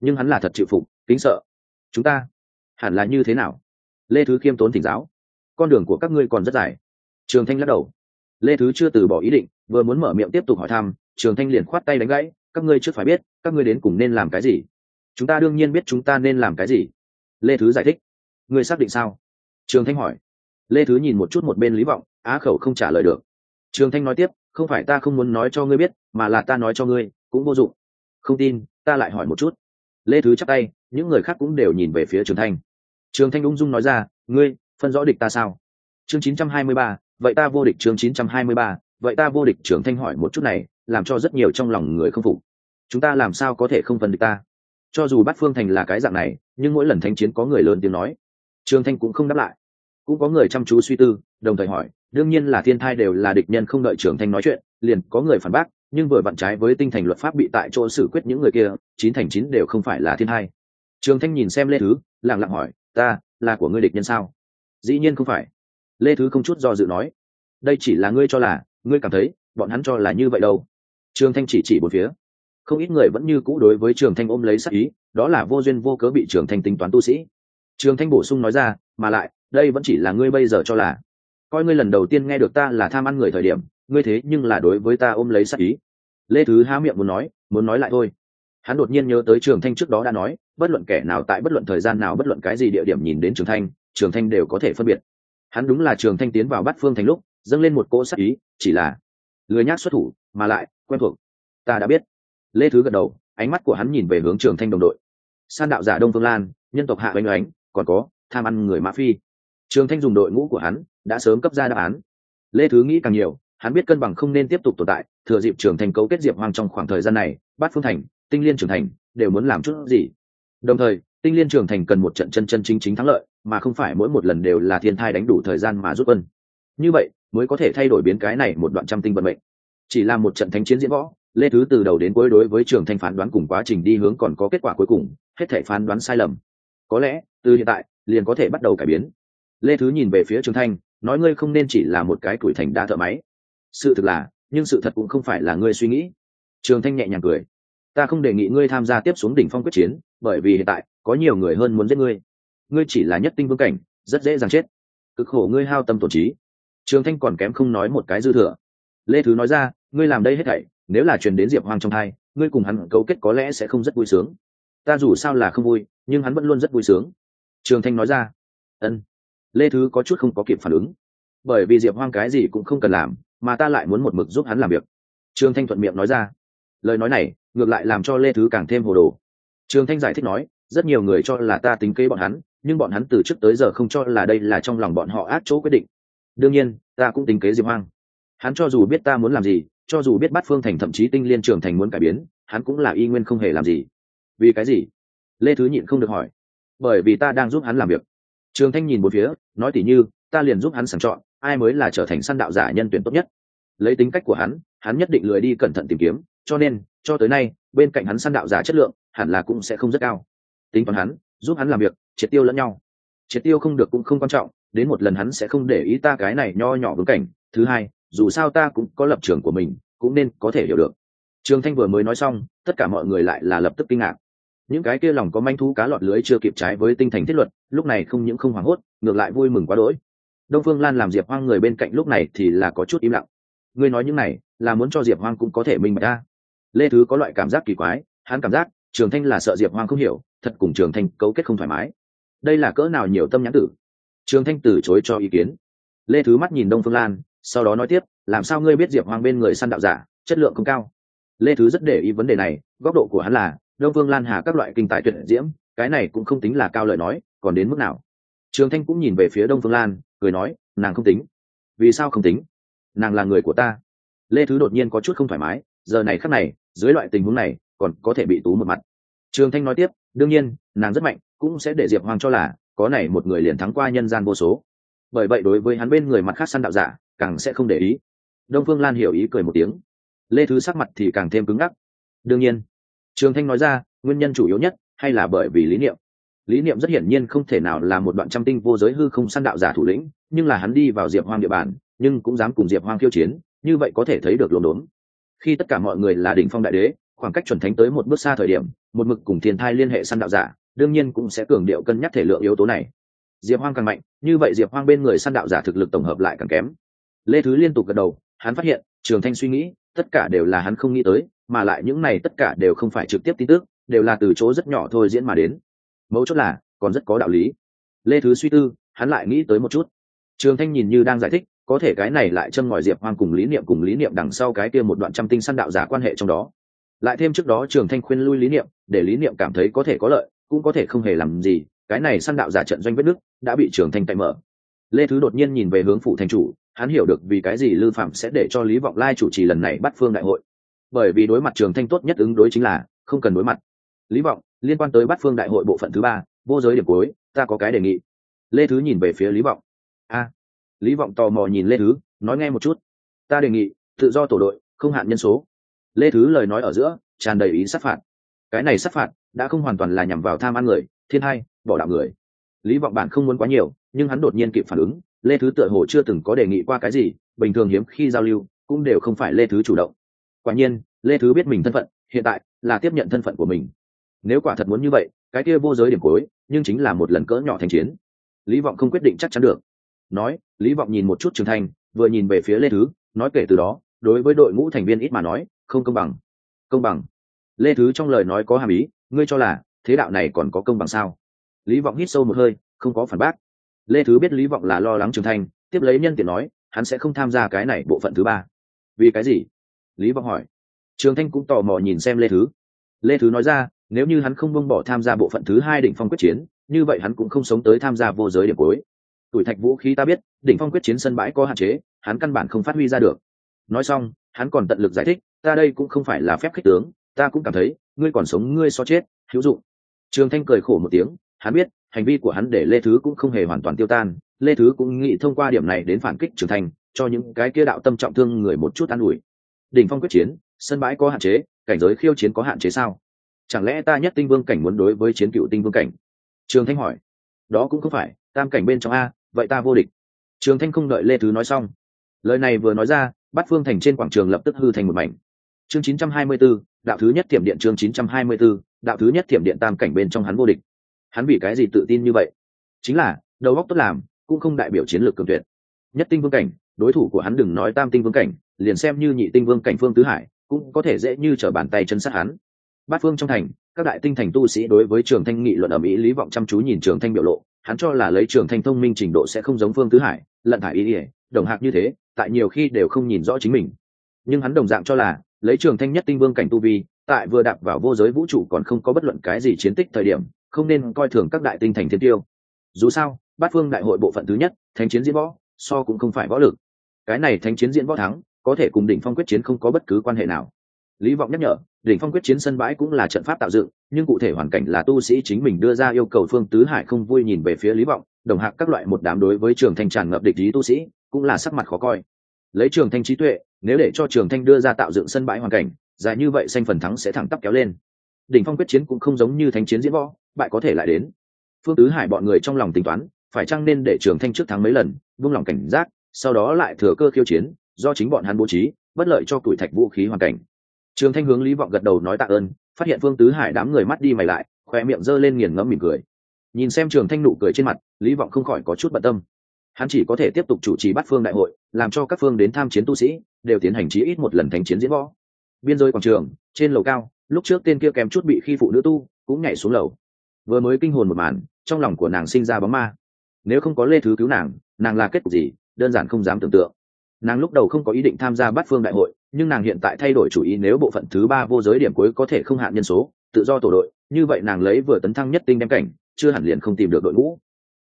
Nhưng hắn là thật chịu phục, kính sợ. Chúng ta, hẳn là như thế nào? Lê thứ khiêm tốn thỉnh giáo. Con đường của các ngươi còn rất dài. Trường thanh lắc đầu. Lê thứ chưa từ bỏ ý định, vừa muốn mở miệng tiếp tục hỏi thăm, trường thanh liền khoát tay đánh gãy các ngươi trước phải biết các ngươi đến cùng nên làm cái gì? Chúng ta đương nhiên biết chúng ta nên làm cái gì. Lê thứ giải thích. Ngươi xác định sao? Trường thanh hỏi. Lê thứ nhìn một chút một bên lý vọng á khẩu không trả lời được. Trường thanh nói tiếp không phải ta không muốn nói cho ngươi biết mà là ta nói cho ngươi cũng vô dụng. Không tin ta lại hỏi một chút. Lê thứ chắc tay những người khác cũng đều nhìn về phía trường thanh. Trường thanh ung dung nói ra ngươi phân rõ địch ta sao? Chương 923, vậy ta vô địch chương 923, vậy ta vô địch trường thanh hỏi một chút này làm cho rất nhiều trong lòng người không phục. Chúng ta làm sao có thể không phân địch ta? Cho dù Bát phương thành là cái dạng này, nhưng mỗi lần thanh chiến có người lớn tiếng nói. Trường thanh cũng không đáp lại. Cũng có người chăm chú suy tư, đồng thời hỏi, đương nhiên là thiên thai đều là địch nhân không đợi trường thanh nói chuyện, liền có người phản bác, nhưng vừa vặn trái với tinh thành luật pháp bị tại chỗ xử quyết những người kia, chín thành chín đều không phải là thiên thai. Trường thanh nhìn xem lê thứ lẳng lặng hỏi, ta, là của ngươi địch nhân sao? Dĩ nhiên không phải. Lê thứ không chút do dự nói, đây chỉ là ngươi cho là, ngươi cảm thấy, bọn hắn cho là như vậy đâu trường thanh chỉ chỉ một phía. Không ít người vẫn như cũ đối với trường thanh ôm lấy sắc ý, đó là vô duyên vô cớ bị trường thanh tính toán tu sĩ. Trường thanh bổ sung nói ra, mà lại, đây vẫn chỉ là ngươi bây giờ cho là, coi ngươi lần đầu tiên nghe được ta là tham ăn người thời điểm, ngươi thế nhưng là đối với ta ôm lấy sắc ý. Lê thứ há miệng muốn nói muốn nói lại thôi. Hắn đột nhiên nhớ tới trường thanh trước đó đã nói, bất luận kẻ nào tại bất luận thời gian nào bất luận cái gì địa điểm nhìn đến trường thanh trường thanh đều có thể phân biệt. Hắn đúng là trường thanh tiến vào bắt phương thành lúc, dâng lên một cỗ sắc ý, chỉ là lười nhác xuất thủ, mà lại quen thuộc. Ta đã biết. Lê thứ gật đầu, ánh mắt của hắn nhìn về hướng trường thanh đồng đội. San đạo giả đông phương lan, nhân tộc hạ oanh oánh, còn có tham ăn người mã phi. Trường thanh dùng đội ngũ của hắn đã sớm cấp ra đáp án. Lê thứ nghĩ càng nhiều, hắn biết cân bằng không nên tiếp tục tồn tại, thừa dịp trường thành cấu kết diệp hoang trong khoảng thời gian này bát phương thành, tinh liên trưởng thành, đều muốn làm chút gì. Đồng thời, tinh liên trưởng thành cần một trận chân chân chính chính thắng lợi, mà không phải mỗi một lần đều là thiên thai đánh đủ thời gian mà rút quân như vậy, mới có thể thay đổi biến cái này một đoạn trăm tinh vận mệnh. Chỉ là một trận thánh chiến diễn võ, lê thứ từ đầu đến cuối đối với trường thanh phán đoán cùng quá trình đi hướng còn có kết quả cuối cùng, hết thể phán đoán sai lầm. Có lẽ, từ hiện tại, liền có thể bắt đầu cải biến. Lê thứ nhìn về phía trường thanh, nói ngươi không nên chỉ là một cái tuổi thành đa thợ máy. Sự thực là, nhưng sự thật cũng không phải là ngươi suy nghĩ. Trường thanh nhẹ nhàng cười. Ta không đề nghị ngươi tham gia tiếp xuống đỉnh phong quyết chiến, bởi vì hiện tại, có nhiều người hơn muốn giết ngươi. Ngươi chỉ là nhất tinh vương cảnh, rất dễ dàng chết. Cực khổ ngươi hao tâm tổn trí trường thanh còn kém không nói một cái dư thừa. Lê thứ nói ra, ngươi làm đây hết thảy, nếu là truyền đến diệp hoang trong thai, ngươi cùng hắn cấu kết có lẽ sẽ không rất vui sướng. Ta dù sao là không vui, nhưng hắn vẫn luôn rất vui sướng. Trường thanh nói ra, ân. Lê thứ có chút không có kịp phản ứng. Bởi vì diệp hoang cái gì cũng không cần làm, mà ta lại muốn một mực giúp hắn làm việc. Trường thanh thuận miệng nói ra, lời nói này, ngược lại làm cho lê thứ càng thêm hồ đồ. Trường thanh giải thích nói, rất nhiều người cho là ta tính kế bọn hắn, nhưng bọn hắn từ trước tới giờ không cho là đây là trong lòng bọn họ ác chỗ quyết định đương nhiên, ta cũng tính kế diệp hoang. Hắn cho dù biết ta muốn làm gì, cho dù biết bắt phương thành thậm chí tinh liên trường thành muốn cải biến, hắn cũng là y nguyên không hề làm gì. Vì cái gì? Lê thứ nhịn không được hỏi. Bởi vì ta đang giúp hắn làm việc. Trường thanh nhìn một phía, nói tỉ như, ta liền giúp hắn sàng chọn, ai mới là trở thành săn đạo giả nhân tuyển tốt nhất. Lấy tính cách của hắn hắn nhất định lười đi cẩn thận tìm kiếm, cho nên, cho tới nay, bên cạnh hắn săn đạo giả chất lượng, hẳn là cũng sẽ không rất cao. Tính toán hắn, giúp hắn làm việc, triệt tiêu lẫn nhau. Triệt tiêu không được cũng không quan trọng đến một lần hắn sẽ không để ý ta cái này nho nhỏ vững cảnh. Thứ hai, dù sao ta cũng có lập trường của mình, cũng nên có thể hiểu được. Trường thanh vừa mới nói xong, tất cả mọi người lại là lập tức kinh ngạc. Những cái kia lòng có manh thú cá lọt lưới chưa kịp trái với tinh thành thiết luật, lúc này không những không hoảng hốt, ngược lại vui mừng quá đỗi. Đông phương lan làm diệp hoang người bên cạnh lúc này thì là có chút im lặng. Ngươi nói những này, là muốn cho diệp hoang cũng có thể minh bạch ta. Lê thứ có loại cảm giác kỳ quái, hắn cảm giác trường thanh là sợ diệp hoang không hiểu, thật cùng trường thanh cấu kết không thoải mái. Đây là cỡ nào nhiều tâm nhãn tử trường thanh từ chối cho ý kiến. Lê thứ mắt nhìn đông phương lan, sau đó nói tiếp, làm sao ngươi biết diệp hoang bên người săn đạo giả, chất lượng không cao? Lê thứ rất để ý vấn đề này, góc độ của hắn là, đông phương lan hà các loại kinh tài tuyệt diễm, cái này cũng không tính là cao lời nói, còn đến mức nào? Trường thanh cũng nhìn về phía đông phương lan, cười nói, nàng không tính. Vì sao không tính? Nàng là người của ta. Lê thứ đột nhiên có chút không thoải mái, giờ này khắc này, dưới loại tình huống này, còn có thể bị tú một mặt. Trường thanh nói tiếp, đương nhiên, nàng rất mạnh, cũng sẽ để diệp hoàng cho là có này một người liền thắng qua nhân gian vô số. Bởi vậy đối với hắn bên người mặt khác săn đạo giả, càng sẽ không để ý. Đông phương lan hiểu ý cười một tiếng. Lê thứ sắc mặt thì càng thêm cứng ngắc. Đương nhiên, trường thanh nói ra, nguyên nhân chủ yếu nhất hay là bởi vì lý niệm. Lý niệm rất hiển nhiên không thể nào là một đoạn trăm tinh vô giới hư không săn đạo giả thủ lĩnh, nhưng là hắn đi vào diệp hoang địa bàn, nhưng cũng dám cùng diệp hoang khiêu chiến, như vậy có thể thấy được lồn đốn. Khi tất cả mọi người là đỉnh phong đại đế, khoảng cách chuẩn thánh tới một bước xa thời điểm, một mực cùng thiên thai liên hệ săn đạo giả đương nhiên cũng sẽ cường điệu cân nhắc thể lượng yếu tố này. Diệp hoang càng mạnh, như vậy diệp hoang bên người săn đạo giả thực lực tổng hợp lại càng kém. Lê thứ liên tục gật đầu, hắn phát hiện, trường thanh suy nghĩ, tất cả đều là hắn không nghĩ tới, mà lại những này tất cả đều không phải trực tiếp tin tức, đều là từ chỗ rất nhỏ thôi diễn mà đến. Mấu chốt là, còn rất có đạo lý. Lê thứ suy tư, hắn lại nghĩ tới một chút. Trường thanh nhìn như đang giải thích, có thể cái này lại châm ngòi diệp hoang cùng lý niệm cùng lý niệm đằng sau cái kia một đoạn trăm tinh săn đạo giả quan hệ trong đó. Lại thêm trước đó trường thanh khuyên lui lý niệm, để lý niệm cảm thấy có thể có lợi cũng có thể không hề làm gì, cái này săn đạo giả trận doanh vết đức đã bị trường thanh cậy mở. Lê thứ đột nhiên nhìn về hướng phụ thành chủ, hắn hiểu được vì cái gì lư phạm sẽ để cho lý vọng lai chủ trì lần này bắt phương đại hội. Bởi vì đối mặt trường thanh tốt nhất ứng đối chính là không cần đối mặt. Lý vọng, liên quan tới bắt phương đại hội bộ phận thứ ba, vô giới điểm cuối, ta có cái đề nghị. Lê thứ nhìn về phía lý vọng. A. Lý vọng tò mò nhìn lê thứ, nói nghe một chút. Ta đề nghị, tự do tổ đội, không hạn nhân số. Lê thứ lời nói ở giữa, tràn đầy ý sát phạt. Cái này sát phạt đã không hoàn toàn là nhằm vào tham ăn người, thiên hai, bỏ đạo người. Lý vọng bản không muốn quá nhiều, nhưng hắn đột nhiên kịp phản ứng, lê thứ tựa hồ chưa từng có đề nghị qua cái gì, bình thường hiếm khi giao lưu, cũng đều không phải lê thứ chủ động. Quả nhiên, lê thứ biết mình thân phận, hiện tại là tiếp nhận thân phận của mình. Nếu quả thật muốn như vậy, cái kia vô giới điểm cuối, nhưng chính là một lần cỡ nhỏ thành chiến. Lý vọng không quyết định chắc chắn được. Nói, lý vọng nhìn một chút trưởng thành vừa nhìn về phía lê thứ, nói kể từ đó, đối với đội ngũ thành viên ít mà nói, không công bằng. Công bằng. Lê thứ trong lời nói có hàm ý ngươi cho là thế đạo này còn có công bằng sao? Lý vọng hít sâu một hơi, không có phản bác. Lê thứ biết lý vọng là lo lắng trưởng thành tiếp lấy nhân tiện nói, hắn sẽ không tham gia cái này bộ phận thứ ba. Vì cái gì? Lý vọng hỏi. Trường thanh cũng tò mò nhìn xem lê thứ. Lê thứ nói ra, nếu như hắn không bông bỏ tham gia bộ phận thứ hai đỉnh phong quyết chiến, như vậy hắn cũng không sống tới tham gia vô giới điểm cuối. Tuổi thạch vũ khí ta biết, đỉnh phong quyết chiến sân bãi có hạn chế, hắn căn bản không phát huy ra được. Nói xong, hắn còn tận lực giải thích, ta đây cũng không phải là phép khích tướng ta cũng cảm thấy, ngươi còn sống, ngươi so chết, hữu dụng. Trường thanh cười khổ một tiếng, hắn biết, hành vi của hắn để lê thứ cũng không hề hoàn toàn tiêu tan. Lê thứ cũng nghĩ thông qua điểm này đến phản kích trường thanh, cho những cái kia đạo tâm trọng thương người một chút an ủi. Đỉnh phong quyết chiến, sân bãi có hạn chế, cảnh giới khiêu chiến có hạn chế sao? Chẳng lẽ ta nhất tinh vương cảnh muốn đối với chiến cựu tinh vương cảnh? Trường thanh hỏi. Đó cũng không phải, tam cảnh bên trong a, vậy ta vô địch. Trường thanh không đợi lê thứ nói xong. Lời này vừa nói ra bắt phương thành trên quảng trường lập tức hư thành một mảnh chương 924, đạo thứ nhất thiểm điện chương 924, đạo thứ nhất thiểm điện tam cảnh bên trong hắn vô địch. Hắn vì cái gì tự tin như vậy? Chính là đầu óc tốt làm cũng không đại biểu chiến lược cường tuyệt. Nhất tinh vương cảnh đối thủ của hắn đừng nói tam tinh vương cảnh liền xem như nhị tinh vương cảnh phương tứ hải cũng có thể dễ như trở bàn tay chân sát hắn. Bát phương trong thành các đại tinh thành tu sĩ đối với trường thanh nghị luận ở mỹ lý vọng chăm chú nhìn trường thanh biểu lộ hắn cho là lấy trường thanh thông minh trình độ sẽ không giống phương tứ hải lận thải ý ỉa đồng hạc như thế tại nhiều khi đều không nhìn rõ chính mình. Nhưng hắn đồng dạng cho là lấy trường thanh nhất tinh vương cảnh tu vi, tại vừa đạp vào vô giới vũ trụ còn không có bất luận cái gì chiến tích thời điểm, không nên coi thường các đại tinh thành thiên tiêu. Dù sao, bát phương đại hội bộ phận thứ nhất, thánh chiến diễn võ, so cũng không phải võ lực. Cái này thánh chiến diễn võ thắng, có thể cùng đỉnh phong quyết chiến không có bất cứ quan hệ nào. Lý vọng nhắc nhở, đỉnh phong quyết chiến sân bãi cũng là trận pháp tạo dựng, nhưng cụ thể hoàn cảnh là tu sĩ chính mình đưa ra yêu cầu phương tứ hải không vui nhìn về phía lý vọng, đồng hạc các loại một đám đối với trường thanh tràn ngập địch lý tu sĩ, cũng là sắc mặt khó coi. Lấy trường thanh trí tuệ nếu để cho trường thanh đưa ra tạo dựng sân bãi hoàn cảnh, dài như vậy xanh phần thắng sẽ thẳng tắp kéo lên. Đỉnh phong quyết chiến cũng không giống như thánh chiến diễn võ, bại có thể lại đến. Phương tứ hải bọn người trong lòng tính toán, phải chăng nên để trường thanh trước thắng mấy lần, vung lòng cảnh giác, sau đó lại thừa cơ khiêu chiến, do chính bọn hắn bố trí, bất lợi cho tuổi thạch vũ khí hoàn cảnh. Trường thanh hướng lý vọng gật đầu nói tạ ơn, phát hiện phương tứ hải đám người mắt đi mày lại, khoe miệng giơ lên nghiền ngẫm mỉm cười. Nhìn xem trường thanh nụ cười trên mặt, lý vọng không khỏi có chút bận tâm hắn chỉ có thể tiếp tục chủ trì bắt phương đại hội, làm cho các phương đến tham chiến tu sĩ, đều tiến hành chí ít một lần thành chiến diễn võ. Biên giới quảng trường, trên lầu cao, lúc trước tên kia kèm chút bị khi phụ nữ tu, cũng nhảy xuống lầu. Vừa mới kinh hồn một màn, trong lòng của nàng sinh ra bóng ma. Nếu không có lê thứ cứu nàng nàng là kết cục gì, đơn giản không dám tưởng tượng. Nàng lúc đầu không có ý định tham gia bắt phương đại hội, nhưng nàng hiện tại thay đổi chủ ý nếu bộ phận thứ ba vô giới điểm cuối có thể không hạn nhân số, tự do tổ đội, như vậy nàng lấy vừa tấn thăng nhất tinh đem cảnh, chưa hẳn liền không tìm được đội ngũ.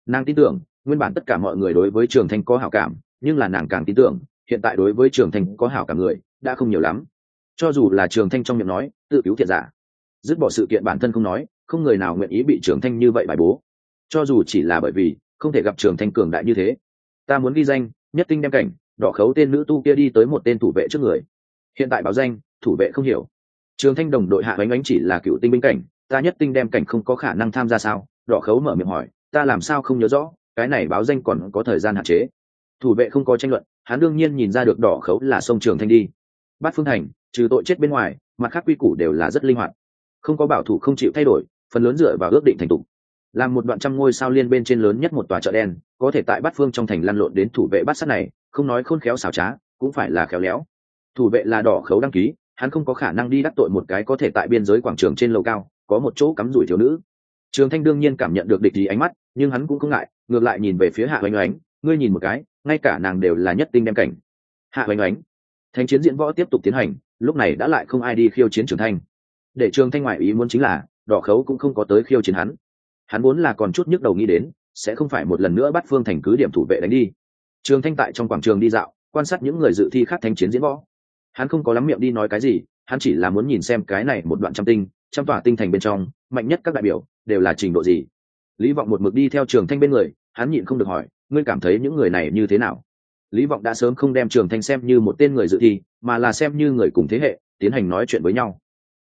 Nàng tin tưởng nguyên bản tất cả mọi người đối với trường thanh có hảo cảm, nhưng là nàng càng tin tưởng, hiện tại đối với trường thanh có hảo cảm người, đã không nhiều lắm. Cho dù là trường thanh trong miệng nói, tự cứu thiệt giả. Dứt bỏ sự kiện bản thân không nói, không người nào nguyện ý bị trường thanh như vậy bài bố. Cho dù chỉ là bởi vì, không thể gặp trường thanh cường đại như thế. Ta muốn ghi danh, nhất tinh đem cảnh, đỏ khấu tên nữ tu kia đi tới một tên thủ vệ trước người. Hiện tại báo danh, thủ vệ không hiểu. Trường thanh đồng đội hạ bánh ánh chỉ là cựu tinh binh cảnh, ta nhất tinh đem cảnh không có khả năng tham gia sao? Đỏ khấu mở miệng hỏi, ta làm sao không nhớ rõ? Cái này báo danh còn có thời gian hạn chế. Thủ vệ không có tranh luận, hắn đương nhiên nhìn ra được đỏ khấu là sông trường thanh đi. Bát phương thành, trừ tội chết bên ngoài, mặt khác quy củ đều là rất linh hoạt. Không có bảo thủ không chịu thay đổi, phần lớn dựa vào ước định thành tục làm một đoạn trăm ngôi sao liên bên trên lớn nhất một tòa chợ đen, có thể tại bát phương trong thành lăn lộn đến thủ vệ bát sát này, không nói khôn khéo xảo trá, cũng phải là khéo léo. Thủ vệ là đỏ khấu đăng ký, hắn không có khả năng đi đắc tội một cái có thể tại biên giới quảng trường trên lầu cao, có một chỗ cắm rủi thiếu nữ trường thanh đương nhiên cảm nhận được địch ý ánh mắt, nhưng hắn cũng không ngại, ngược lại nhìn về phía hạ oanh oánh, ngươi nhìn một cái, ngay cả nàng đều là nhất tinh đem cảnh. Hạ oanh oánh, thanh chiến diễn võ tiếp tục tiến hành, lúc này đã lại không ai đi khiêu chiến trường thanh. Để trường thanh ngoại ý muốn chính là, đỏ khấu cũng không có tới khiêu chiến hắn. Hắn muốn là còn chút nhức đầu nghĩ đến, sẽ không phải một lần nữa bắt phương thành cứ điểm thủ vệ đánh đi. Trường thanh tại trong quảng trường đi dạo, quan sát những người dự thi khác thanh chiến diễn võ. Hắn không có lắm miệng đi nói cái gì, hắn chỉ là muốn nhìn xem cái này một đoạn trăm tinh, trăm tỏa tinh thành bên trong mạnh nhất các đại biểu đều là trình độ gì? Lý vọng một mực đi theo trường thanh bên người, hắn nhịn không được hỏi, ngươi cảm thấy những người này như thế nào? Lý vọng đã sớm không đem trường thanh xem như một tên người dự thi, mà là xem như người cùng thế hệ, tiến hành nói chuyện với nhau.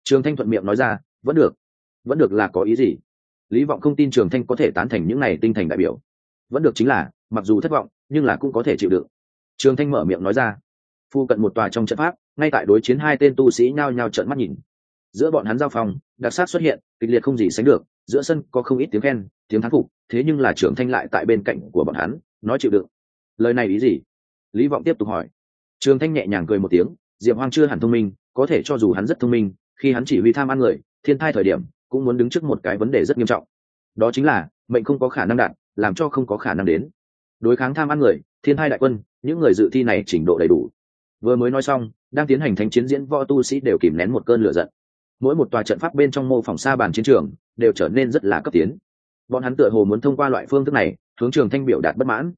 Trường thanh thuận miệng nói ra, vẫn được vẫn được là có ý gì? Lý vọng không tin trường thanh có thể tán thành những này tinh thành đại biểu. Vẫn được chính là, mặc dù thất vọng, nhưng là cũng có thể chịu đựng. Trường thanh mở miệng nói ra, phu cận một tòa trong trận pháp, ngay tại đối chiến hai tên tu sĩ nhao nhao trợn mắt nhìn giữa bọn hắn giao phòng đặc sát xuất hiện, kịch liệt không gì sánh được, giữa sân có không ít tiếng khen, tiếng thán phục, thế nhưng là trưởng thanh lại tại bên cạnh của bọn hắn, nói chịu đựng. Lời này ý gì? Lý vọng tiếp tục hỏi. Trường thanh nhẹ nhàng cười một tiếng, diệp hoang chưa hẳn thông minh, có thể cho dù hắn rất thông minh, khi hắn chỉ huy tham ăn người, thiên thai thời điểm, cũng muốn đứng trước một cái vấn đề rất nghiêm trọng. Đó chính là, mệnh không có khả năng đạt, làm cho không có khả năng đến. Đối kháng tham ăn người, thiên thai đại quân, những người dự thi này trình độ đầy đủ. Vừa mới nói xong, đang tiến hành thánh chiến diễn võ tu sĩ đều kìm nén một cơn lửa giận mỗi một tòa trận pháp bên trong mô phỏng xa bàn chiến trường đều trở nên rất là cấp tiến. Bọn hắn tựa hồ muốn thông qua loại phương thức này, hướng trường thanh biểu đạt bất mãn.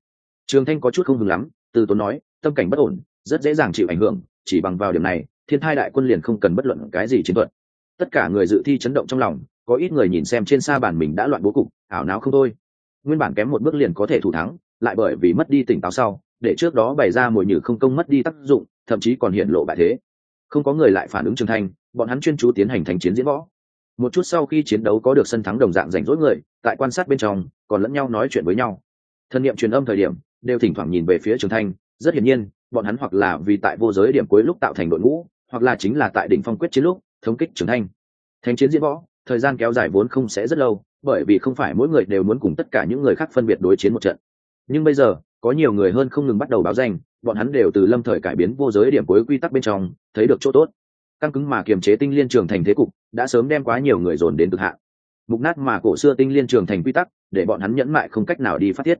Trường thanh có chút không hứng lắm, từ tốn nói, tâm cảnh bất ổn, rất dễ dàng chịu ảnh hưởng, chỉ bằng vào điểm này, thiên thai đại quân liền không cần bất luận cái gì chiến thuật. Tất cả người dự thi chấn động trong lòng, có ít người nhìn xem trên xa bàn mình đã loạn bố cục, ảo não không thôi. Nguyên bản kém một bước liền có thể thủ thắng, lại bởi vì mất đi tỉnh táo sau, để trước đó bày ra mùi nhử không công mất đi tác dụng, thậm chí còn hiện lộ bại thế. Không có người lại phản ứng trường thanh bọn hắn chuyên chú tiến hành thành chiến diễn võ. Một chút sau khi chiến đấu có được sân thắng đồng dạng rảnh rỗi người, tại quan sát bên trong, còn lẫn nhau nói chuyện với nhau. Thân nhiệm truyền âm thời điểm, đều thỉnh thoảng nhìn về phía trường thanh, rất hiển nhiên, bọn hắn hoặc là vì tại vô giới điểm cuối lúc tạo thành đội ngũ, hoặc là chính là tại đỉnh phong quyết chiến lúc, thống kích trường thanh. Thành chiến diễn võ, thời gian kéo dài vốn không sẽ rất lâu, bởi vì không phải mỗi người đều muốn cùng tất cả những người khác phân biệt đối chiến một trận. Nhưng bây giờ, có nhiều người hơn không ngừng bắt đầu báo danh, bọn hắn đều từ lâm thời cải biến vô giới điểm cuối quy tắc bên trong, thấy được chỗ tốt căng cứng mà kiềm chế tinh liên trường thành thế cục, đã sớm đem quá nhiều người dồn đến cực hạn. Mục nát mà cổ xưa tinh liên trường thành quy tắc, để bọn hắn nhẫn mại không cách nào đi phát thiết.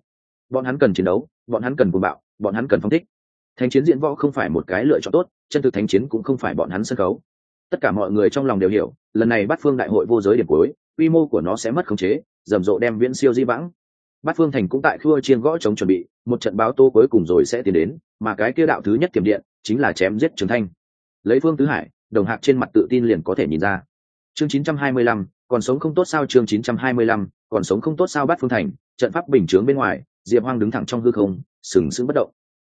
Bọn hắn cần chiến đấu, bọn hắn cần cuồng bạo, bọn hắn cần phong thích. Thánh chiến diễn võ không phải một cái lựa chọn tốt, chân thực thánh chiến cũng không phải bọn hắn sân khấu. Tất cả mọi người trong lòng đều hiểu, lần này bắt phương đại hội vô giới điểm cuối, quy mô của nó sẽ mất khống chế, rầm rộ đem viễn siêu di vãng. Bát phương thành cũng tại khua chiên gõ chống chuẩn bị, một trận báo tô cuối cùng rồi sẽ tiến đến, mà cái kia đạo thứ nhất tiềm điện chính là chém giết trường thanh. Lấy phương tứ hải đồng hạc trên mặt tự tin liền có thể nhìn ra. Chương 925, còn sống không tốt sao? Chương 925, còn sống không tốt sao? Bát phương thành trận pháp bình chướng bên ngoài diệp hoang đứng thẳng trong hư không sừng sững bất động.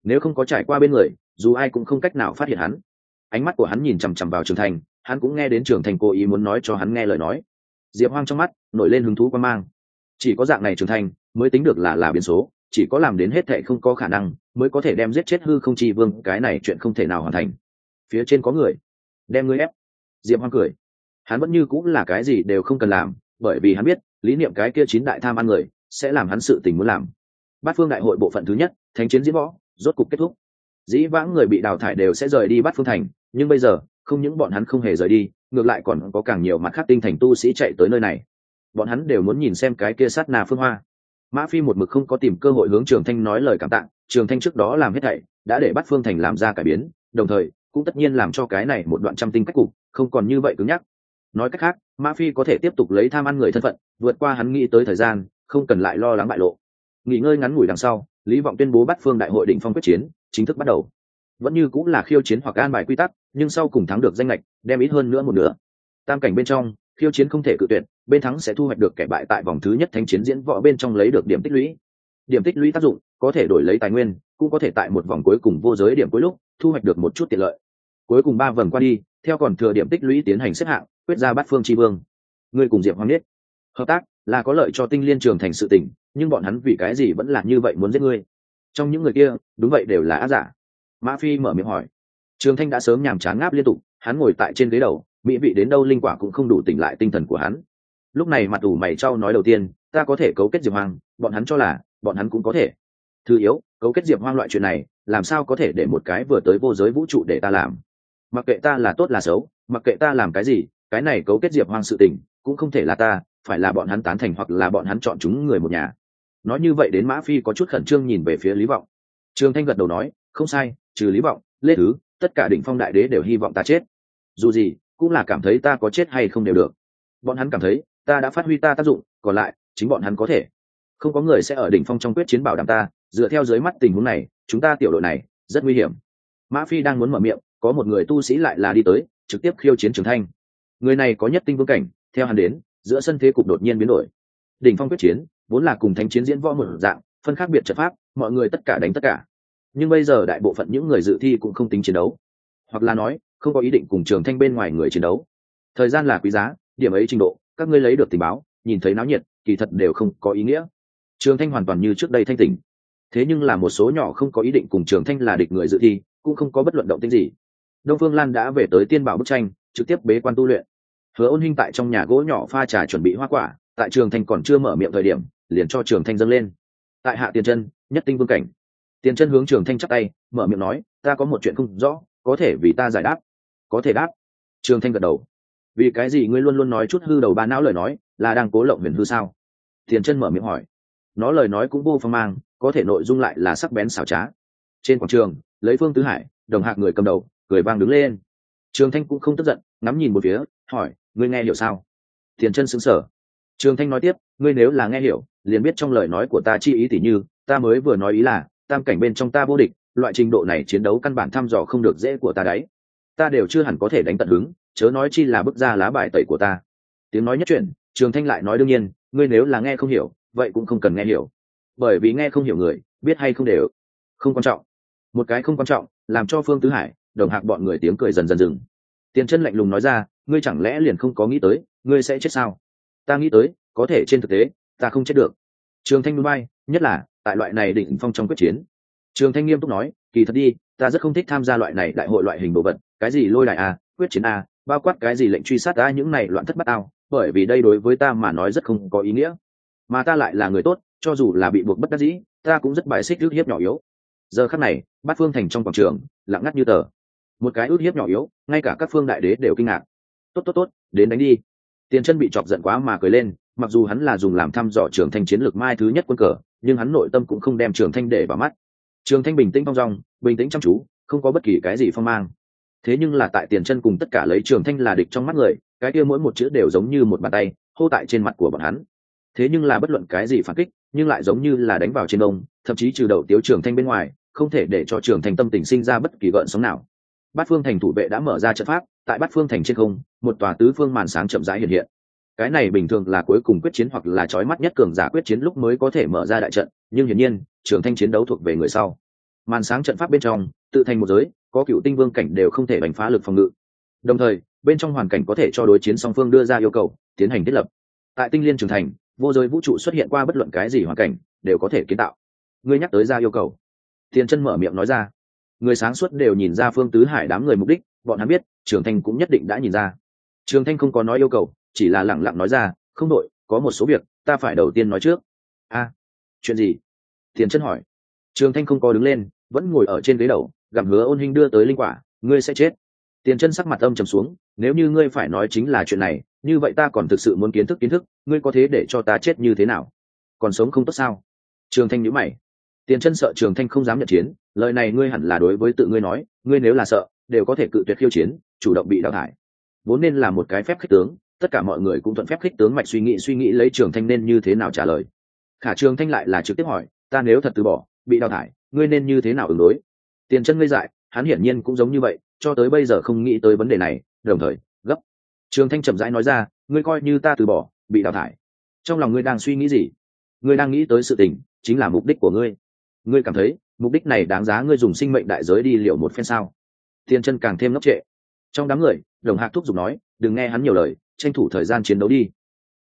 Nếu không có trải qua bên người dù ai cũng không cách nào phát hiện hắn. Ánh mắt của hắn nhìn chằm chằm vào trường thành hắn cũng nghe đến trường thành cố ý muốn nói cho hắn nghe lời nói. Diệp hoang trong mắt nổi lên hứng thú quan mang. Chỉ có dạng này trường thành mới tính được là là biến số chỉ có làm đến hết thệ không có khả năng mới có thể đem giết chết hư không chi vương cái này chuyện không thể nào hoàn thành. Phía trên có người đem ngươi ép. Diệp hoang cười. Hắn vẫn như cũng là cái gì đều không cần làm, bởi vì hắn biết, lý niệm cái kia chín đại tham ăn người, sẽ làm hắn sự tình muốn làm. Bát phương đại hội bộ phận thứ nhất, thánh chiến diễn võ, rốt cục kết thúc. Dĩ vãng người bị đào thải đều sẽ rời đi bát phương thành, nhưng bây giờ, không những bọn hắn không hề rời đi, ngược lại còn có càng nhiều mặt khác tinh thành tu sĩ chạy tới nơi này. Bọn hắn đều muốn nhìn xem cái kia sát nà phương hoa. Mã phi một mực không có tìm cơ hội hướng trường thanh nói lời cảm tạ, trường thanh trước đó làm hết thảy, đã để bắt phương thành làm ra cải biến, đồng thời cũng tất nhiên làm cho cái này một đoạn trăm tinh cách cục, không còn như vậy cứng nhắc. Nói cách khác mã phi có thể tiếp tục lấy tham ăn người thân phận, vượt qua hắn nghĩ tới thời gian, không cần lại lo lắng bại lộ. Nghỉ ngơi ngắn ngủi đằng sau, lý vọng tuyên bố bắt phương đại hội định phong quyết chiến, chính thức bắt đầu. Vẫn như cũng là khiêu chiến hoặc an bài quy tắc, nhưng sau cùng thắng được danh lệch đem ít hơn nữa một nửa. Tam cảnh bên trong, khiêu chiến không thể cự tuyệt, bên thắng sẽ thu hoạch được kẻ bại tại vòng thứ nhất thánh chiến diễn võ bên trong lấy được điểm tích lũy. Điểm tích lũy tác dụng, có thể đổi lấy tài nguyên, cũng có thể tại một vòng cuối cùng vô giới điểm cuối lúc, thu hoạch được một chút tiện lợi cuối cùng ba vầng qua đi, theo còn thừa điểm tích lũy tiến hành xếp hạng, quyết ra bắt phương tri vương. Người cùng diệp hoàng nhất hợp tác là có lợi cho tinh liên trường thành sự tỉnh nhưng bọn hắn vì cái gì vẫn là như vậy muốn giết ngươi? Trong những người kia, đúng vậy đều là ác giả. Mã phi mở miệng hỏi. Trường thanh đã sớm nhàm chán ngáp liên tục, hắn ngồi tại trên ghế đầu, mỹ vị đến đâu linh quả cũng không đủ tỉnh lại tinh thần của hắn. Lúc này mặt ủ mày trao nói đầu tiên, ta có thể cấu kết diệp hoang bọn hắn cho là, bọn hắn cũng có thể. Thứ yếu, cấu kết diệp hoang loại chuyện này, làm sao có thể để một cái vừa tới vô giới vũ trụ để ta làm? Mặc kệ ta là tốt là xấu, mặc kệ ta làm cái gì, cái này cấu kết diệp hoang sự tình, cũng không thể là ta, phải là bọn hắn tán thành hoặc là bọn hắn chọn chúng người một nhà. Nói như vậy đến mã phi có chút khẩn trương nhìn về phía lý vọng. Trương thanh gật đầu nói, không sai, trừ lý vọng, lê thứ, tất cả đỉnh phong đại đế đều hy vọng ta chết. Dù gì, cũng là cảm thấy ta có chết hay không đều được. Bọn hắn cảm thấy, ta đã phát huy ta tác dụng, còn lại, chính bọn hắn có thể. Không có người sẽ ở đỉnh phong trong quyết chiến bảo đảm ta, dựa theo dưới mắt tình huống này, chúng ta tiểu đội này, rất nguy hiểm. Mã phi đang muốn mở miệng có một người tu sĩ lại là đi tới, trực tiếp khiêu chiến trường thanh. Người này có nhất tinh vương cảnh, theo hắn đến, giữa sân thế cục đột nhiên biến đổi. Đỉnh phong quyết chiến, vốn là cùng thánh chiến diễn võ một dạng, phân khác biệt trận pháp, mọi người tất cả đánh tất cả. Nhưng bây giờ đại bộ phận những người dự thi cũng không tính chiến đấu. Hoặc là nói, không có ý định cùng trường thanh bên ngoài người chiến đấu. Thời gian là quý giá, điểm ấy trình độ, các ngươi lấy được tình báo, nhìn thấy náo nhiệt, kỳ thật đều không có ý nghĩa. Trường thanh hoàn toàn như trước đây thanh tỉnh. Thế nhưng là một số nhỏ không có ý định cùng trường thanh là địch người dự thi, cũng không có bất luận động tính gì đông phương lan đã về tới tiên bảo bức tranh, trực tiếp bế quan tu luyện. Hứa ôn hinh tại trong nhà gỗ nhỏ pha trà chuẩn bị hoa quả, tại trường thanh còn chưa mở miệng thời điểm, liền cho trường thanh dâng lên. Tại hạ tiền chân nhất tinh vương cảnh. Tiền chân hướng trường thanh chắc tay, mở miệng nói, ta có một chuyện không rõ, có thể vì ta giải đáp. Có thể đáp. Trường thanh gật đầu. Vì cái gì ngươi luôn luôn nói chút hư đầu ba não lời nói, là đang cố lộng huyền hư sao? Tiền chân mở miệng hỏi. Nó lời nói cũng vô phong mang, có thể nội dung lại là sắc bén xảo trá. Trên quảng trường, lấy phương tứ hải, đồng hạc người cầm đầu cười vang đứng lên. Trường thanh cũng không tức giận, ngắm nhìn một phía, hỏi, ngươi nghe hiểu sao? Tiền chân xứng sở trường thanh nói tiếp, ngươi nếu là nghe hiểu, liền biết trong lời nói của ta chi ý tỉ như, ta mới vừa nói ý là, tam cảnh bên trong ta vô địch, loại trình độ này chiến đấu căn bản thăm dò không được dễ của ta đấy. Ta đều chưa hẳn có thể đánh tận hứng, chớ nói chi là bức ra lá bài tẩy của ta. Tiếng nói nhất chuyện trường thanh lại nói đương nhiên, ngươi nếu là nghe không hiểu, vậy cũng không cần nghe hiểu. Bởi vì nghe không hiểu người, biết hay không đều, không quan trọng. Một cái không quan trọng, làm cho phương tứ hải đồng hạc bọn người tiếng cười dần dần dừng. Tiền chân lạnh lùng nói ra, ngươi chẳng lẽ liền không có nghĩ tới, ngươi sẽ chết sao? Ta nghĩ tới, có thể trên thực tế, ta không chết được. Trường thanh núi bay, nhất là, tại loại này định phong trong quyết chiến. Trường thanh nghiêm túc nói, kỳ thật đi, ta rất không thích tham gia loại này đại hội loại hình đồ vật, cái gì lôi đại a, quyết chiến a, bao quát cái gì lệnh truy sát ta những này loạn thất bát ao, bởi vì đây đối với ta mà nói rất không có ý nghĩa. Mà ta lại là người tốt, cho dù là bị buộc bất đắc dĩ, ta cũng rất bài xích ước hiếp nhỏ yếu. Giờ khắc này, bát phương thành trong quảng trường, lặng ngắt như tờ một cái ước hiếp nhỏ yếu, ngay cả các phương đại đế đều kinh ngạc. Tốt tốt tốt, đến đánh đi. Tiền chân bị chọc giận quá mà cười lên, mặc dù hắn là dùng làm thăm dò trường thanh chiến lược mai thứ nhất quân cờ, nhưng hắn nội tâm cũng không đem trường thanh để vào mắt. Trường thanh bình tĩnh phong dong, bình tĩnh chăm chú, không có bất kỳ cái gì phong mang. Thế nhưng là tại tiền chân cùng tất cả lấy trường thanh là địch trong mắt người, cái kia mỗi một chữ đều giống như một bàn tay, hô tại trên mặt của bọn hắn. Thế nhưng là bất luận cái gì phản kích, nhưng lại giống như là đánh vào trên ông thậm chí trừ đầu tiếu trường thanh bên ngoài, không thể để cho trường thanh tâm tình sinh ra bất kỳ gợn sóng nào bát phương thành thủ vệ đã mở ra trận pháp, tại bát phương thành trên không, một tòa tứ phương màn sáng chậm rãi hiện hiện. Cái này bình thường là cuối cùng quyết chiến hoặc là trói mắt nhất cường giả quyết chiến lúc mới có thể mở ra đại trận, nhưng hiển nhiên trường thanh chiến đấu thuộc về người sau. Màn sáng trận pháp bên trong, tự thành một giới, có cựu tinh vương cảnh đều không thể đánh phá lực phòng ngự. Đồng thời, bên trong hoàn cảnh có thể cho đối chiến song phương đưa ra yêu cầu, tiến hành thiết lập. Tại tinh liên Trường thành, vô giới vũ trụ xuất hiện qua bất luận cái gì hoàn cảnh, đều có thể kiến tạo. Ngươi nhắc tới ra yêu cầu. Tiền chân mở miệng nói ra người sáng suốt đều nhìn ra phương tứ hải đám người mục đích, bọn hắn biết, trường thanh cũng nhất định đã nhìn ra. Trường thanh không có nói yêu cầu, chỉ là lẳng lặng nói ra, không đội, có một số việc, ta phải đầu tiên nói trước. A, chuyện gì? Tiền chân hỏi. Trường thanh không có đứng lên, vẫn ngồi ở trên ghế đầu gặm hứa ôn hình đưa tới linh quả, ngươi sẽ chết. Tiền chân sắc mặt âm trầm xuống, nếu như ngươi phải nói chính là chuyện này, như vậy ta còn thực sự muốn kiến thức kiến thức, ngươi có thế để cho ta chết như thế nào? Còn sống không tốt sao? Trường thanh nhữ mày tiền chân sợ trường thanh không dám nhận chiến, lời này ngươi hẳn là đối với tự ngươi nói, ngươi nếu là sợ, đều có thể cự tuyệt khiêu chiến, chủ động bị đào thải. Vốn nên là một cái phép khích tướng, tất cả mọi người cũng thuận phép khích tướng mạch suy nghĩ suy nghĩ lấy trường thanh nên như thế nào trả lời. Khả trường thanh lại là trực tiếp hỏi, ta nếu thật từ bỏ, bị đào thải, ngươi nên như thế nào ứng đối? Tiền chân ngây dại, hắn hiển nhiên cũng giống như vậy, cho tới bây giờ không nghĩ tới vấn đề này, đồng thời, gấp. Trường thanh chậm rãi nói ra, ngươi coi như ta từ bỏ, bị đào thải. Trong lòng ngươi đang suy nghĩ gì? Ngươi đang nghĩ tới sự tình, chính là mục đích của ngươi ngươi cảm thấy mục đích này đáng giá ngươi dùng sinh mệnh đại giới đi liệu một phen sao? Thiên chân càng thêm ngốc trệ. Trong đám người, đồng hạc thúc giục nói, đừng nghe hắn nhiều lời, tranh thủ thời gian chiến đấu đi.